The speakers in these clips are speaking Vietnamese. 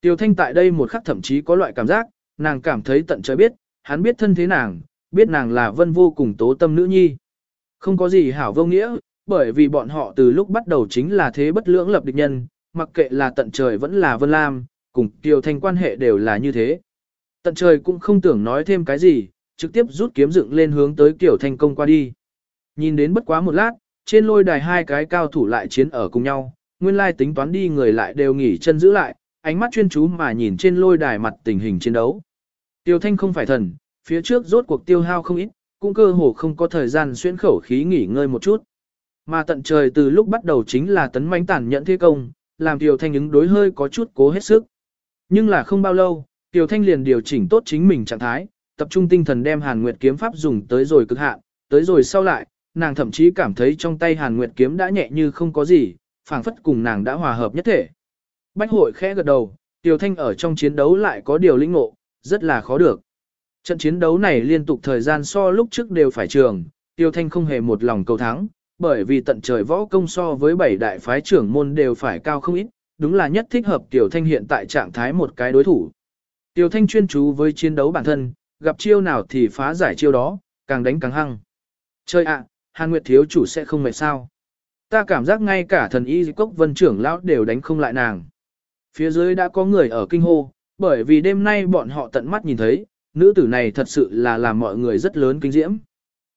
Tiêu Thanh tại đây một khắc thậm chí có loại cảm giác, nàng cảm thấy tận trời biết, hắn biết thân thế nàng, biết nàng là vân vô cùng tố tâm nữ nhi. Không có gì hảo vô nghĩa, bởi vì bọn họ từ lúc bắt đầu chính là thế bất lưỡng lập địch nhân, mặc kệ là tận trời vẫn là vân lam, cùng Tiêu Thanh quan hệ đều là như thế. Tận trời cũng không tưởng nói thêm cái gì, trực tiếp rút kiếm dựng lên hướng tới Kiều Thanh công qua đi. Nhìn đến bất quá một lát, trên lôi đài hai cái cao thủ lại chiến ở cùng nhau, nguyên lai tính toán đi người lại đều nghỉ chân giữ lại, ánh mắt chuyên chú mà nhìn trên lôi đài mặt tình hình chiến đấu. Tiêu Thanh không phải thần, phía trước rốt cuộc tiêu hao không ít, cũng cơ hồ không có thời gian xuyên khẩu khí nghỉ ngơi một chút. Mà tận trời từ lúc bắt đầu chính là tấn mãnh tàn nhận thế công, làm Tiêu Thanh ứng đối hơi có chút cố hết sức. Nhưng là không bao lâu, Tiêu Thanh liền điều chỉnh tốt chính mình trạng thái, tập trung tinh thần đem Hàn Nguyệt kiếm pháp dùng tới rồi cực hạn, tới rồi sau lại, nàng thậm chí cảm thấy trong tay Hàn Nguyệt kiếm đã nhẹ như không có gì, phảng phất cùng nàng đã hòa hợp nhất thể. Bách hội khẽ gật đầu, Tiêu Thanh ở trong chiến đấu lại có điều lĩnh ngộ, rất là khó được. Trận chiến đấu này liên tục thời gian so lúc trước đều phải trường, Tiêu Thanh không hề một lòng cầu thắng, bởi vì tận trời võ công so với bảy đại phái trưởng môn đều phải cao không ít, đúng là nhất thích hợp Tiêu Thanh hiện tại trạng thái một cái đối thủ. Tiêu Thanh chuyên chú với chiến đấu bản thân, gặp chiêu nào thì phá giải chiêu đó, càng đánh càng hăng. Chơi ạ, Hàn Nguyệt thiếu chủ sẽ không mệt sao. Ta cảm giác ngay cả thần y cốc vân trưởng lão đều đánh không lại nàng. Phía dưới đã có người ở kinh hô, bởi vì đêm nay bọn họ tận mắt nhìn thấy, nữ tử này thật sự là làm mọi người rất lớn kinh diễm.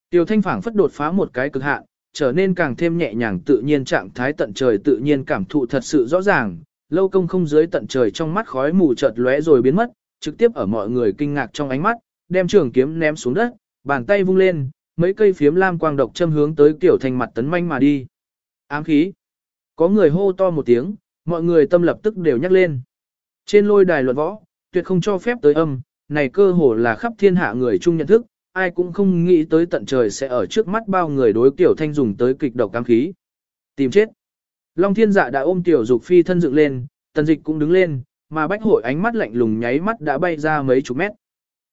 Tiêu thanh phảng phất đột phá một cái cực hạn, trở nên càng thêm nhẹ nhàng tự nhiên trạng thái tận trời tự nhiên cảm thụ thật sự rõ ràng, lâu công không dưới tận trời trong mắt khói mù chợt lóe rồi biến mất, trực tiếp ở mọi người kinh ngạc trong ánh mắt, đem trường kiếm ném xuống đất, bàn tay vung lên, mấy cây phiếm lam quang độc châm hướng tới Tiểu thanh mặt tấn manh mà đi. Ám khí. Có người hô to một tiếng, mọi người tâm lập tức đều nhắc lên. Trên lôi đài luận võ, tuyệt không cho phép tới âm, này cơ hồ là khắp thiên hạ người chung nhận thức, ai cũng không nghĩ tới tận trời sẽ ở trước mắt bao người đối tiểu thanh dùng tới kịch độc ám khí. Tìm chết. Long thiên dạ đã ôm tiểu dục phi thân dựng lên, tần dịch cũng đứng lên, mà bách hội ánh mắt lạnh lùng nháy mắt đã bay ra mấy chục mét.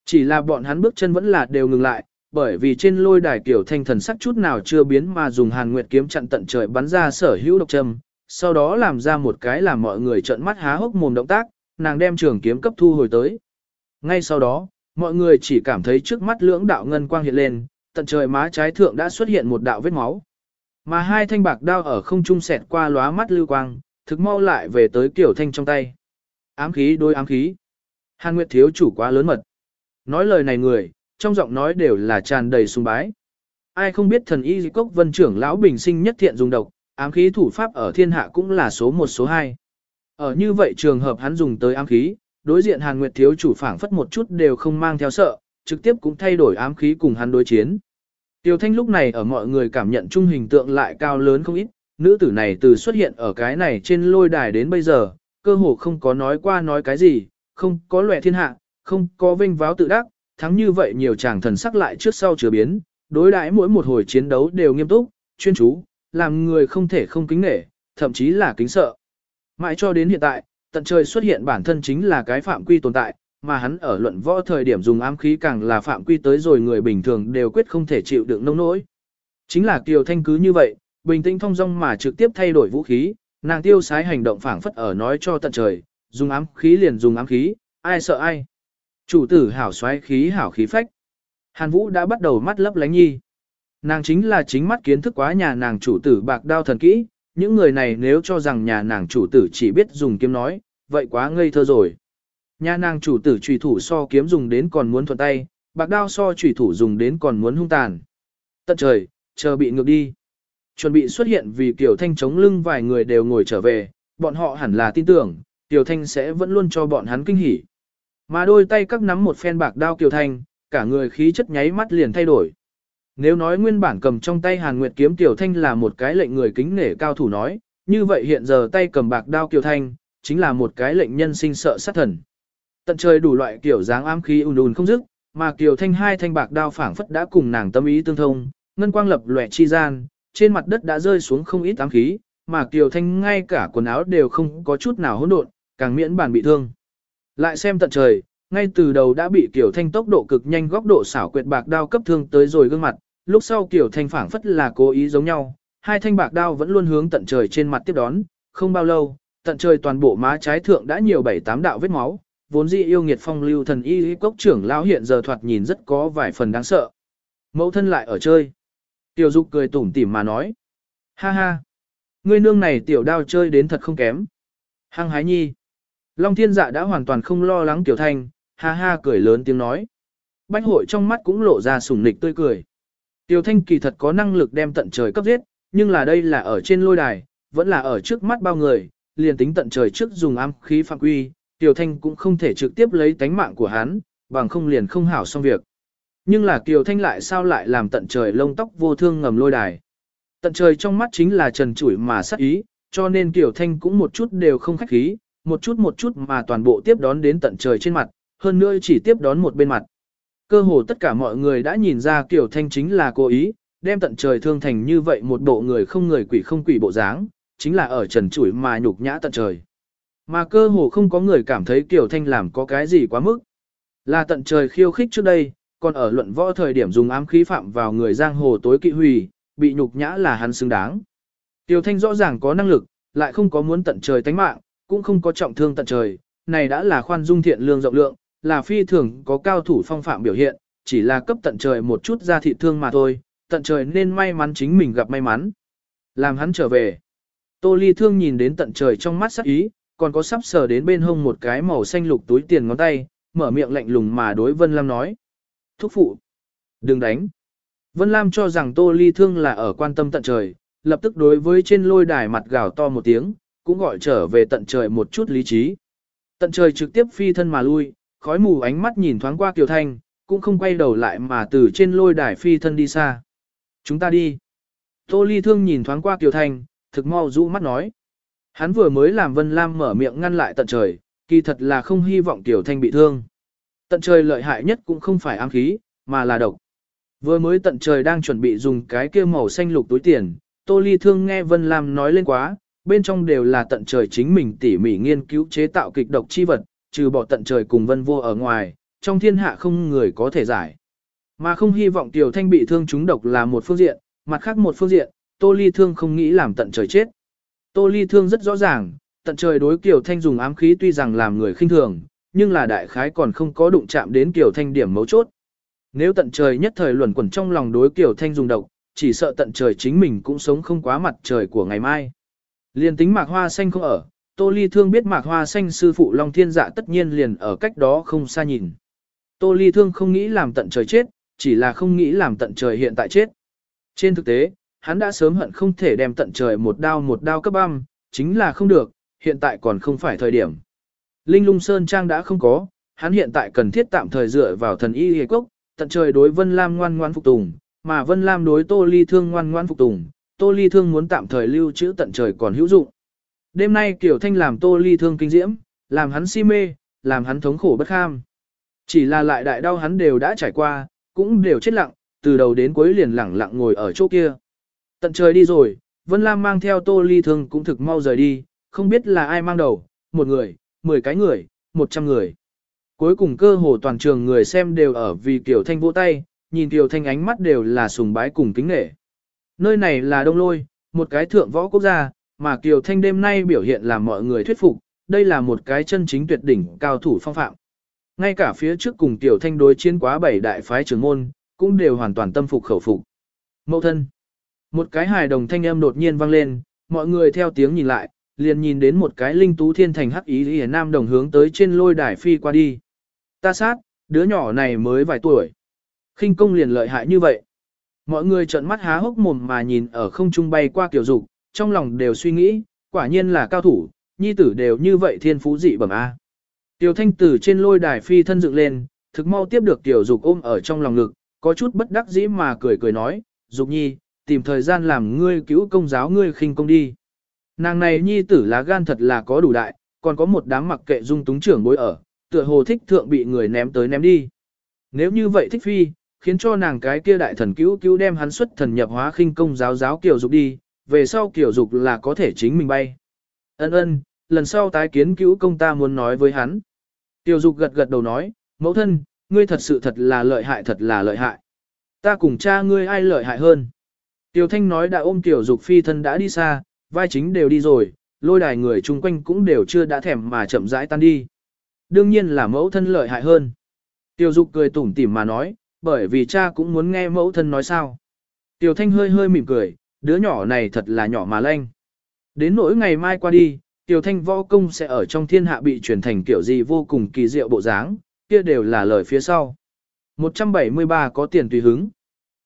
Chỉ là bọn hắn bước chân vẫn là đều ngừng lại, bởi vì trên lôi đài tiểu thanh thần sắc chút nào chưa biến mà dùng hàn nguyệt kiếm chặn tận trời bắn ra sở hữu độc châm, sau đó làm ra một cái làm mọi người trợn mắt há hốc mồm động tác, nàng đem trường kiếm cấp thu hồi tới. Ngay sau đó, mọi người chỉ cảm thấy trước mắt lưỡng đạo ngân quang hiện lên, tận trời má trái thượng đã xuất hiện một đạo vết máu. Mà hai thanh bạc đao ở không trung xẹt qua lóa mắt lưu quang, thực mau lại về tới kiểu thanh trong tay. Ám khí đôi ám khí. Hàn Nguyệt thiếu chủ quá lớn mật. Nói lời này người, trong giọng nói đều là tràn đầy sùng bái. Ai không biết thần y cốc vân trưởng lão bình sinh nhất thiện dùng độc, ám khí thủ pháp ở thiên hạ cũng là số một số hai. Ở như vậy trường hợp hắn dùng tới ám khí, đối diện Hàn Nguyệt thiếu chủ phảng phất một chút đều không mang theo sợ, trực tiếp cũng thay đổi ám khí cùng hắn đối chiến. Tiêu Thanh lúc này ở mọi người cảm nhận trung hình tượng lại cao lớn không ít, nữ tử này từ xuất hiện ở cái này trên lôi đài đến bây giờ, cơ hồ không có nói qua nói cái gì, không có lệ thiên hạ, không có vinh váo tự đắc, thắng như vậy nhiều chàng thần sắc lại trước sau chứa biến, đối đãi mỗi một hồi chiến đấu đều nghiêm túc, chuyên chú, làm người không thể không kính nể, thậm chí là kính sợ. Mãi cho đến hiện tại, tận trời xuất hiện bản thân chính là cái phạm quy tồn tại, mà hắn ở luận võ thời điểm dùng ám khí càng là phạm quy tới rồi người bình thường đều quyết không thể chịu đựng nông nỗi. Chính là Kiều Thanh cứ như vậy, bình tĩnh thông dong mà trực tiếp thay đổi vũ khí, nàng tiêu sái hành động phảng phất ở nói cho tận trời, dùng ám khí liền dùng ám khí, ai sợ ai. Chủ tử hảo xoáy khí hảo khí phách. Hàn Vũ đã bắt đầu mắt lấp lánh nhi. Nàng chính là chính mắt kiến thức quá nhà nàng chủ tử bạc đao thần kỹ, những người này nếu cho rằng nhà nàng chủ tử chỉ biết dùng kiếm nói, vậy quá ngây thơ rồi. Nhà nàng chủ tử trùy thủ so kiếm dùng đến còn muốn thuận tay, bạc đao so trùy thủ dùng đến còn muốn hung tàn. Tận trời, chờ bị ngược đi. Chuẩn bị xuất hiện vì Tiểu Thanh chống lưng vài người đều ngồi trở về, bọn họ hẳn là tin tưởng, Tiểu Thanh sẽ vẫn luôn cho bọn hắn kinh hỉ. Mà đôi tay các nắm một phen bạc đao Kiều Thanh, cả người khí chất nháy mắt liền thay đổi. Nếu nói nguyên bản cầm trong tay Hàn Nguyệt kiếm Tiểu Thanh là một cái lệnh người kính nể cao thủ nói, như vậy hiện giờ tay cầm bạc đao Kiều Thanh, chính là một cái lệnh nhân sinh sợ sát thần. Tận trời đủ loại kiểu dáng ám khí ùn ùn không dứt, mà Kiều Thanh hai thanh bạc đao phảng phất đã cùng nàng tâm ý tương thông, ngân quang lập lòe chi gian, trên mặt đất đã rơi xuống không ít ám khí, mà Kiều Thanh ngay cả quần áo đều không có chút nào hỗn độn, càng miễn bản bị thương. Lại xem tận trời, ngay từ đầu đã bị Kiều Thanh tốc độ cực nhanh góc độ xảo quyệt bạc đao cấp thương tới rồi gương mặt, lúc sau Kiều Thanh phảng phất là cố ý giống nhau, hai thanh bạc đao vẫn luôn hướng tận trời trên mặt tiếp đón, không bao lâu, tận trời toàn bộ má trái thượng đã nhiều bảy tám đạo vết máu, vốn dĩ yêu nghiệt phong lưu thần y cốc trưởng lão hiện giờ thoạt nhìn rất có vài phần đáng sợ. Mẫu thân lại ở chơi. Tiểu dục cười tủm tỉm mà nói. Ha ha. Ngươi nương này tiểu đao chơi đến thật không kém. Hăng hái nhi. Long thiên dạ đã hoàn toàn không lo lắng tiểu thanh, ha ha cười lớn tiếng nói. Bách hội trong mắt cũng lộ ra sùng nịch tươi cười. Tiêu thanh kỳ thật có năng lực đem tận trời cấp giết, nhưng là đây là ở trên lôi đài, vẫn là ở trước mắt bao người, liền tính tận trời trước dùng ám khí phạm quy, tiểu thanh cũng không thể trực tiếp lấy tánh mạng của hắn, bằng không liền không hảo xong việc. Nhưng là Kiều Thanh lại sao lại làm tận trời lông tóc vô thương ngầm lôi đài. Tận trời trong mắt chính là trần chủi mà sắc ý, cho nên Kiều Thanh cũng một chút đều không khách khí, một chút một chút mà toàn bộ tiếp đón đến tận trời trên mặt, hơn nữa chỉ tiếp đón một bên mặt. Cơ hồ tất cả mọi người đã nhìn ra Kiều Thanh chính là cố ý, đem tận trời thương thành như vậy một bộ người không người quỷ không quỷ bộ dáng, chính là ở trần chuỗi mà nhục nhã tận trời. Mà cơ hồ không có người cảm thấy Kiều Thanh làm có cái gì quá mức. Là tận trời khiêu khích trước đây, còn ở luận võ thời điểm dùng ám khí phạm vào người giang hồ tối kỵ hủy, bị nhục nhã là hắn xứng đáng. Tiêu Thanh rõ ràng có năng lực, lại không có muốn tận trời tánh mạng, cũng không có trọng thương tận trời, này đã là khoan dung thiện lương rộng lượng, là phi thường có cao thủ phong phạm biểu hiện, chỉ là cấp tận trời một chút ra thị thương mà thôi, tận trời nên may mắn chính mình gặp may mắn. Làm hắn trở về. Tô Ly Thương nhìn đến tận trời trong mắt sắc ý, còn có sắp sờ đến bên hông một cái màu xanh lục túi tiền ngón tay, mở miệng lạnh lùng mà đối Vân Lam nói. Thúc phụ. Đừng đánh. Vân Lam cho rằng Tô Ly Thương là ở quan tâm tận trời, lập tức đối với trên lôi đài mặt gào to một tiếng, cũng gọi trở về tận trời một chút lý trí. Tận trời trực tiếp phi thân mà lui, khói mù ánh mắt nhìn thoáng qua Kiều Thanh, cũng không quay đầu lại mà từ trên lôi đài phi thân đi xa. Chúng ta đi. Tô Ly Thương nhìn thoáng qua Kiều Thanh, thực mau rũ mắt nói. Hắn vừa mới làm Vân Lam mở miệng ngăn lại tận trời, kỳ thật là không hy vọng Kiều Thanh bị thương. Tận trời lợi hại nhất cũng không phải ám khí, mà là độc. Vừa mới tận trời đang chuẩn bị dùng cái kia màu xanh lục túi tiền, Tô Ly Thương nghe Vân Lam nói lên quá, bên trong đều là tận trời chính mình tỉ mỉ nghiên cứu chế tạo kịch độc chi vật, trừ bỏ tận trời cùng Vân Vô ở ngoài, trong thiên hạ không người có thể giải. Mà không hy vọng Tiểu Thanh bị thương chúng độc là một phương diện, mặt khác một phương diện, Tô Ly Thương không nghĩ làm tận trời chết. Tô Ly Thương rất rõ ràng, tận trời đối Kiều Thanh dùng ám khí tuy rằng làm người khinh thường, nhưng là đại khái còn không có đụng chạm đến Kiều Thanh điểm mấu chốt. Nếu tận trời nhất thời luẩn quẩn trong lòng đối Kiều Thanh dùng độc, chỉ sợ tận trời chính mình cũng sống không quá mặt trời của ngày mai. Liên tính mạc hoa xanh không ở, Tô Ly Thương biết mạc hoa xanh sư phụ Long Thiên Dạ tất nhiên liền ở cách đó không xa nhìn. Tô Ly Thương không nghĩ làm tận trời chết, chỉ là không nghĩ làm tận trời hiện tại chết. Trên thực tế, hắn đã sớm hận không thể đem tận trời một đao một đao cấp băm, chính là không được, hiện tại còn không phải thời điểm. Linh lung sơn trang đã không có, hắn hiện tại cần thiết tạm thời dựa vào thần y hề cốc, tận trời đối Vân Lam ngoan ngoan phục tùng, mà Vân Lam đối Tô Ly Thương ngoan ngoan phục tùng, Tô Ly Thương muốn tạm thời lưu trữ tận trời còn hữu dụng. Đêm nay Kiều Thanh làm Tô Ly Thương kinh diễm, làm hắn si mê, làm hắn thống khổ bất kham. Chỉ là lại đại đau hắn đều đã trải qua, cũng đều chết lặng, từ đầu đến cuối liền lẳng lặng ngồi ở chỗ kia. Tận trời đi rồi, Vân Lam mang theo Tô Ly Thương cũng thực mau rời đi, không biết là ai mang đầu, một người, mười cái người, một trăm người. Cuối cùng cơ hồ toàn trường người xem đều ở vì Kiều Thanh vỗ tay, nhìn Kiều Thanh ánh mắt đều là sùng bái cùng kính nể. Nơi này là Đông Lôi, một cái thượng võ quốc gia, mà Kiều Thanh đêm nay biểu hiện làm mọi người thuyết phục, đây là một cái chân chính tuyệt đỉnh cao thủ phong phạm. Ngay cả phía trước cùng Kiều Thanh đối chiến quá bảy đại phái trưởng môn, cũng đều hoàn toàn tâm phục khẩu phục. Mậu thân. Một cái hài đồng thanh âm đột nhiên vang lên, mọi người theo tiếng nhìn lại, liền nhìn đến một cái linh tú thiên thành hắc ý lìa nam đồng hướng tới trên lôi đài phi qua đi. Ta sát, đứa nhỏ này mới vài tuổi. khinh công liền lợi hại như vậy. Mọi người trợn mắt há hốc mồm mà nhìn ở không trung bay qua kiểu dục, trong lòng đều suy nghĩ, quả nhiên là cao thủ, nhi tử đều như vậy thiên phú dị bẩm A. Tiểu thanh tử trên lôi đài phi thân dựng lên, thực mau tiếp được tiểu dục ôm ở trong lòng ngực, có chút bất đắc dĩ mà cười cười nói, dục nhi, tìm thời gian làm ngươi cứu công giáo ngươi khinh công đi. Nàng này nhi tử lá gan thật là có đủ đại, còn có một đám mặc kệ dung túng trưởng bối ở, tựa hồ thích thượng bị người ném tới ném đi. Nếu như vậy thích phi, khiến cho nàng cái kia đại thần cứu cứu đem hắn xuất thần nhập hóa khinh công giáo giáo kiểu dục đi, về sau kiểu dục là có thể chính mình bay. Ân ân, lần sau tái kiến cứu công ta muốn nói với hắn. Tiểu dục gật gật đầu nói, mẫu thân, ngươi thật sự thật là lợi hại thật là lợi hại. Ta cùng cha ngươi ai lợi hại hơn. Tiểu thanh nói đã ôm tiểu dục phi thân đã đi xa, vai chính đều đi rồi, lôi đài người chung quanh cũng đều chưa đã thèm mà chậm rãi tan đi. Đương nhiên là mẫu thân lợi hại hơn. tiểu dục cười tủm tỉm mà nói, bởi vì cha cũng muốn nghe mẫu thân nói sao. tiểu thanh hơi hơi mỉm cười, đứa nhỏ này thật là nhỏ mà lanh. Đến nỗi ngày mai qua đi, tiểu thanh võ công sẽ ở trong thiên hạ bị truyền thành kiểu gì vô cùng kỳ diệu bộ dáng, kia đều là lời phía sau. 173 có tiền tùy hứng.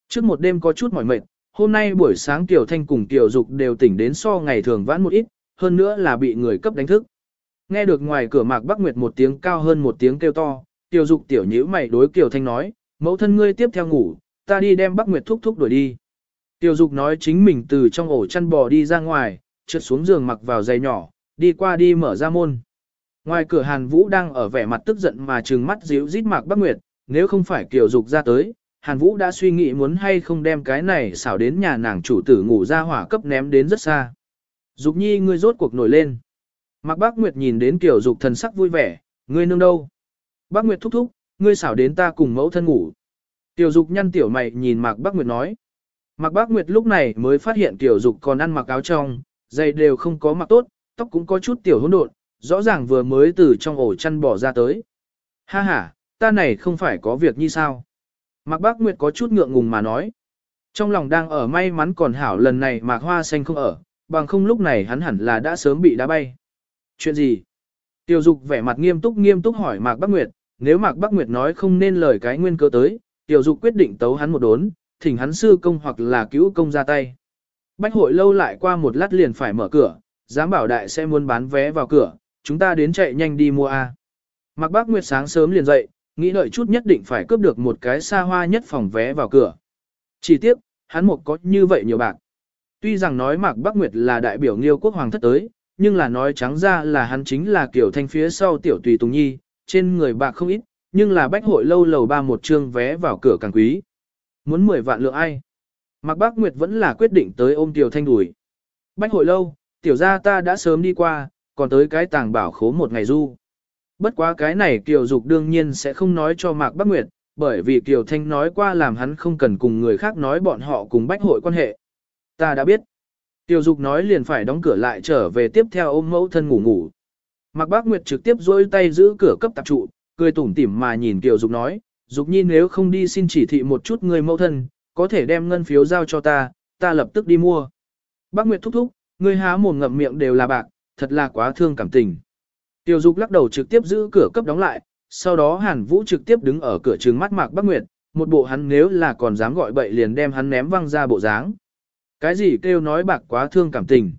Trước một đêm có chút mỏi mệt, hôm nay buổi sáng Tiểu Thanh cùng Tiểu Dục đều tỉnh đến so ngày thường vãn một ít, hơn nữa là bị người cấp đánh thức. Nghe được ngoài cửa Mạc Bắc Nguyệt một tiếng cao hơn một tiếng kêu to, Tiểu Dục tiểu nhíu mày đối Tiểu Thanh nói, mẫu thân ngươi tiếp theo ngủ, ta đi đem Bắc Nguyệt thúc thúc đuổi đi. Tiểu Dục nói chính mình từ trong ổ chăn bò đi ra ngoài, trượt xuống giường mặc vào giày nhỏ, đi qua đi mở ra môn. Ngoài cửa Hàn Vũ đang ở vẻ mặt tức giận mà trừng mắt díu rít Mạc Bắc Nguyệt, nếu không phải Kiều Dục ra tới, Hàn Vũ đã suy nghĩ muốn hay không đem cái này xảo đến nhà nàng chủ tử ngủ ra hỏa cấp ném đến rất xa. Dục nhi ngươi rốt cuộc nổi lên. Mạc Bác Nguyệt nhìn đến Kiều Dục thần sắc vui vẻ, ngươi nương đâu? Bác Nguyệt thúc thúc, ngươi xảo đến ta cùng mẫu thân ngủ. Tiểu Dục nhăn tiểu mày nhìn Mạc Bác Nguyệt nói. Mạc Bác Nguyệt lúc này mới phát hiện Tiểu Dục còn ăn mặc áo trong, giày đều không có mặc tốt, tóc cũng có chút tiểu hỗn độn, rõ ràng vừa mới từ trong ổ chăn bỏ ra tới. Ha ha, ta này không phải có việc như sao? Mạc Bác Nguyệt có chút ngượng ngùng mà nói. Trong lòng đang ở may mắn còn hảo lần này Mạc Hoa Xanh không ở, bằng không lúc này hắn hẳn là đã sớm bị đá bay. Chuyện gì? Tiểu Dục vẻ mặt nghiêm túc nghiêm túc hỏi Mạc Bác Nguyệt, nếu Mạc Bác Nguyệt nói không nên lời cái nguyên cơ tới, Tiểu Dục quyết định tấu hắn một đốn, thỉnh hắn sư công hoặc là cứu công ra tay. Bách hội lâu lại qua một lát liền phải mở cửa, dám bảo đại sẽ muốn bán vé vào cửa, chúng ta đến chạy nhanh đi mua A. Mạc Bác Nguyệt sáng sớm liền dậy, nghĩ đợi chút nhất định phải cướp được một cái xa hoa nhất phòng vé vào cửa. Chỉ tiếc, hắn một có như vậy nhiều bạc. Tuy rằng nói Mạc Bắc Nguyệt là đại biểu Nghiêu quốc hoàng thất tới, nhưng là nói trắng ra là hắn chính là kiểu thanh phía sau tiểu tùy tùng nhi, trên người bạc không ít, nhưng là bách hội lâu lầu ba một trương vé vào cửa càng quý. Muốn 10 vạn lượng ai? Mạc Bắc Nguyệt vẫn là quyết định tới ôm tiểu thanh đuổi. Bách hội lâu, tiểu gia ta đã sớm đi qua, còn tới cái tàng bảo khố một ngày du. Bất quá cái này Kiều Dục đương nhiên sẽ không nói cho Mạc Bắc Nguyệt, bởi vì Kiều Thanh nói qua làm hắn không cần cùng người khác nói bọn họ cùng bách hội quan hệ. Ta đã biết. tiểu Dục nói liền phải đóng cửa lại trở về tiếp theo ôm mẫu thân ngủ ngủ. Mạc Bác Nguyệt trực tiếp dôi tay giữ cửa cấp tạp trụ, cười tủm tỉm mà nhìn Kiều Dục nói, Dục Nhi nếu không đi xin chỉ thị một chút người mẫu thân, có thể đem ngân phiếu giao cho ta, ta lập tức đi mua. Bác Nguyệt thúc thúc, người há mồm ngậm miệng đều là bạc, thật là quá thương cảm tình. Tiêu Dục lắc đầu trực tiếp giữ cửa cấp đóng lại, sau đó Hàn Vũ trực tiếp đứng ở cửa trừng mắt Mạc Bắc Nguyệt, một bộ hắn nếu là còn dám gọi bậy liền đem hắn ném văng ra bộ dáng. Cái gì kêu nói bạc quá thương cảm tình.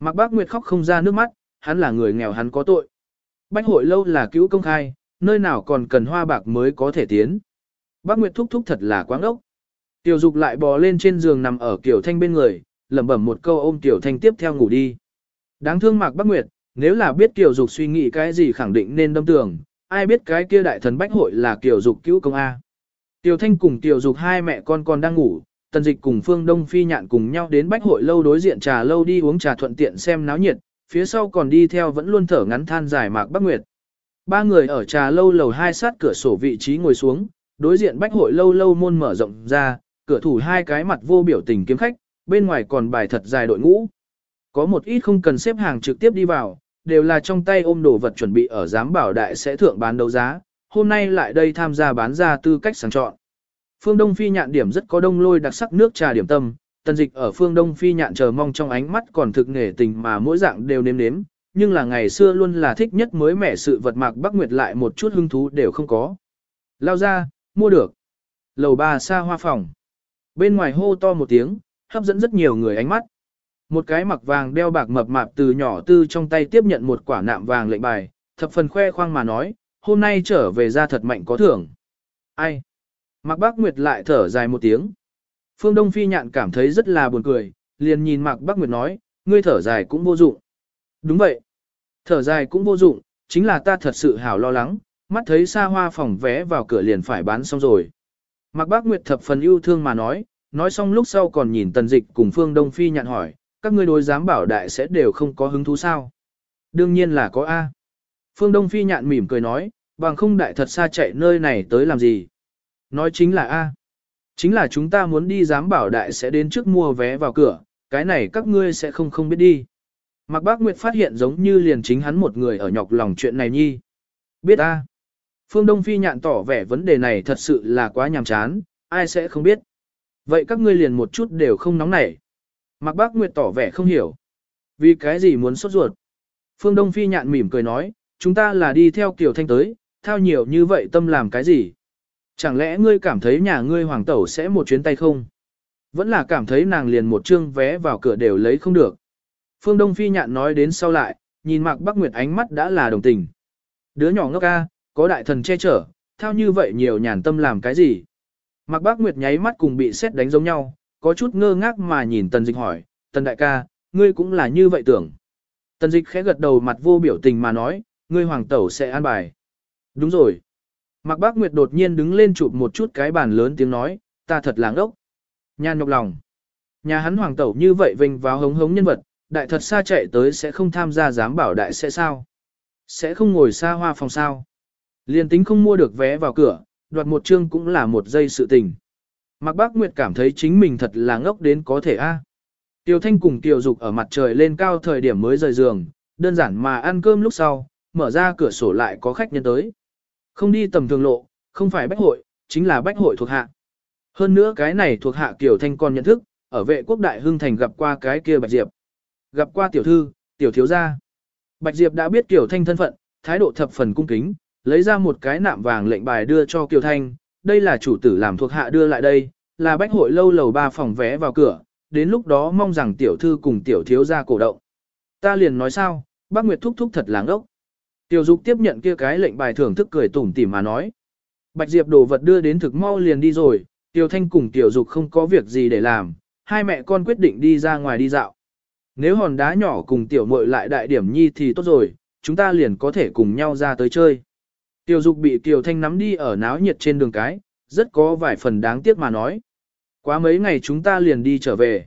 Mạc Bắc Nguyệt khóc không ra nước mắt, hắn là người nghèo hắn có tội. Bách hội lâu là cứu công khai, nơi nào còn cần hoa bạc mới có thể tiến. Bác Nguyệt thúc thúc thật là quáng ốc. Tiểu Dục lại bò lên trên giường nằm ở Kiều Thanh bên người, lẩm bẩm một câu ôm Tiểu Thanh tiếp theo ngủ đi. Đáng thương Mạc Bắc Nguyệt, nếu là biết Kiều Dục suy nghĩ cái gì khẳng định nên đâm tường, ai biết cái kia đại thần bách hội là Kiều Dục cứu công A. Tiểu Thanh cùng Tiểu Dục hai mẹ con còn đang ngủ, Tần Dịch cùng Phương Đông Phi nhạn cùng nhau đến bách hội lâu đối diện trà lâu đi uống trà thuận tiện xem náo nhiệt, phía sau còn đi theo vẫn luôn thở ngắn than dài Mạc Bắc Nguyệt. Ba người ở trà lâu lầu hai sát cửa sổ vị trí ngồi xuống, đối diện bách hội lâu lâu môn mở rộng ra, cửa thủ hai cái mặt vô biểu tình kiếm khách, bên ngoài còn bài thật dài đội ngũ. Có một ít không cần xếp hàng trực tiếp đi vào, đều là trong tay ôm đồ vật chuẩn bị ở giám bảo đại sẽ thượng bán đấu giá, hôm nay lại đây tham gia bán ra tư cách sàng chọn. Phương Đông Phi nhạn điểm rất có đông lôi đặc sắc nước trà điểm tâm, tần dịch ở phương Đông Phi nhạn chờ mong trong ánh mắt còn thực nghề tình mà mỗi dạng đều nếm nếm, nhưng là ngày xưa luôn là thích nhất mới mẻ sự vật mạc Bắc Nguyệt lại một chút hứng thú đều không có. Lao ra, mua được. Lầu ba xa hoa phòng. Bên ngoài hô to một tiếng, hấp dẫn rất nhiều người ánh mắt. Một cái mặc vàng đeo bạc mập mạp từ nhỏ tư trong tay tiếp nhận một quả nạm vàng lệnh bài, thập phần khoe khoang mà nói, hôm nay trở về ra thật mạnh có thưởng. Ai? Mạc Bác Nguyệt lại thở dài một tiếng. Phương Đông Phi nhạn cảm thấy rất là buồn cười, liền nhìn Mạc Bác Nguyệt nói, ngươi thở dài cũng vô dụng. Đúng vậy. Thở dài cũng vô dụng, chính là ta thật sự hảo lo lắng, mắt thấy xa hoa phòng vé vào cửa liền phải bán xong rồi. Mạc Bác Nguyệt thập phần yêu thương mà nói, nói xong lúc sau còn nhìn Tần Dịch cùng Phương Đông Phi nhạn hỏi, các ngươi đối giám bảo đại sẽ đều không có hứng thú sao? Đương nhiên là có A. Phương Đông Phi nhạn mỉm cười nói, bằng không đại thật xa chạy nơi này tới làm gì? Nói chính là A. Chính là chúng ta muốn đi giám bảo đại sẽ đến trước mua vé vào cửa, cái này các ngươi sẽ không không biết đi. Mạc Bác Nguyệt phát hiện giống như liền chính hắn một người ở nhọc lòng chuyện này nhi. Biết a Phương Đông Phi nhạn tỏ vẻ vấn đề này thật sự là quá nhàm chán, ai sẽ không biết. Vậy các ngươi liền một chút đều không nóng nảy. Mạc Bác Nguyệt tỏ vẻ không hiểu. Vì cái gì muốn sốt ruột? Phương Đông Phi nhạn mỉm cười nói, chúng ta là đi theo Kiều Thanh tới, thao nhiều như vậy tâm làm cái gì? Chẳng lẽ ngươi cảm thấy nhà ngươi hoàng tẩu sẽ một chuyến tay không? Vẫn là cảm thấy nàng liền một chương vé vào cửa đều lấy không được. Phương Đông Phi nhạn nói đến sau lại, nhìn Mạc Bắc Nguyệt ánh mắt đã là đồng tình. Đứa nhỏ ngốc ca, có đại thần che chở, thao như vậy nhiều nhàn tâm làm cái gì? Mạc Bắc Nguyệt nháy mắt cùng bị xét đánh giống nhau, có chút ngơ ngác mà nhìn Tần Dịch hỏi, Tần đại ca, ngươi cũng là như vậy tưởng. Tần Dịch khẽ gật đầu mặt vô biểu tình mà nói, ngươi hoàng tẩu sẽ an bài. Đúng rồi. Mạc Bác Nguyệt đột nhiên đứng lên chụp một chút cái bàn lớn tiếng nói, ta thật làng ốc. Nhan nhọc lòng. Nhà hắn hoàng tẩu như vậy vinh vào hống hống nhân vật, đại thật xa chạy tới sẽ không tham gia giám bảo đại sẽ sao. Sẽ không ngồi xa hoa phòng sao. Liên tính không mua được vé vào cửa, đoạt một chương cũng là một giây sự tình. Mạc Bác Nguyệt cảm thấy chính mình thật là ngốc đến có thể a. Tiêu Thanh cùng Tiêu Dục ở mặt trời lên cao thời điểm mới rời giường, đơn giản mà ăn cơm lúc sau, mở ra cửa sổ lại có khách nhân tới. Không đi tầm thường lộ, không phải bách hội, chính là bách hội thuộc hạ. Hơn nữa cái này thuộc hạ Kiều Thanh còn nhận thức, ở vệ quốc đại hưng thành gặp qua cái kia Bạch Diệp. Gặp qua tiểu thư, tiểu thiếu gia. Bạch Diệp đã biết Kiều Thanh thân phận, thái độ thập phần cung kính, lấy ra một cái nạm vàng lệnh bài đưa cho Kiều Thanh, đây là chủ tử làm thuộc hạ đưa lại đây, là bách hội lâu lầu ba phòng vé vào cửa, đến lúc đó mong rằng tiểu thư cùng tiểu thiếu gia cổ động. Ta liền nói sao, bác Nguyệt thúc thúc thật láng ốc. Tiểu Dục tiếp nhận kia cái lệnh bài thưởng thức cười tủm tỉm mà nói. Bạch Diệp đồ vật đưa đến thực mau liền đi rồi, Tiểu Thanh cùng Tiểu Dục không có việc gì để làm, hai mẹ con quyết định đi ra ngoài đi dạo. Nếu hòn đá nhỏ cùng Tiểu muội lại đại điểm nhi thì tốt rồi, chúng ta liền có thể cùng nhau ra tới chơi. Tiểu Dục bị Tiểu Thanh nắm đi ở náo nhiệt trên đường cái, rất có vài phần đáng tiếc mà nói. Quá mấy ngày chúng ta liền đi trở về.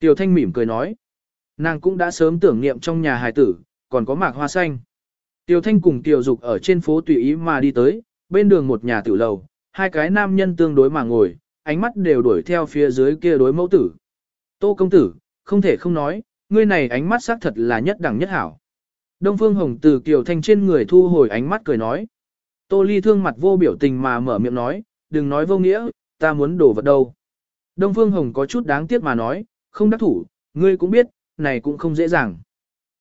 Tiểu Thanh mỉm cười nói. Nàng cũng đã sớm tưởng niệm trong nhà hài tử, còn có mạc hoa xanh. tiểu Thanh cùng tiểu Dục ở trên phố tùy ý mà đi tới, bên đường một nhà tiểu lầu, hai cái nam nhân tương đối mà ngồi, ánh mắt đều đuổi theo phía dưới kia đối mẫu tử. Tô công tử, không thể không nói, ngươi này ánh mắt xác thật là nhất đẳng nhất hảo. Đông Phương Hồng từ Kiều Thanh trên người thu hồi ánh mắt cười nói. Tô Ly thương mặt vô biểu tình mà mở miệng nói, đừng nói vô nghĩa, ta muốn đổ vật đâu. Đông Phương Hồng có chút đáng tiếc mà nói, không đắc thủ, ngươi cũng biết, này cũng không dễ dàng.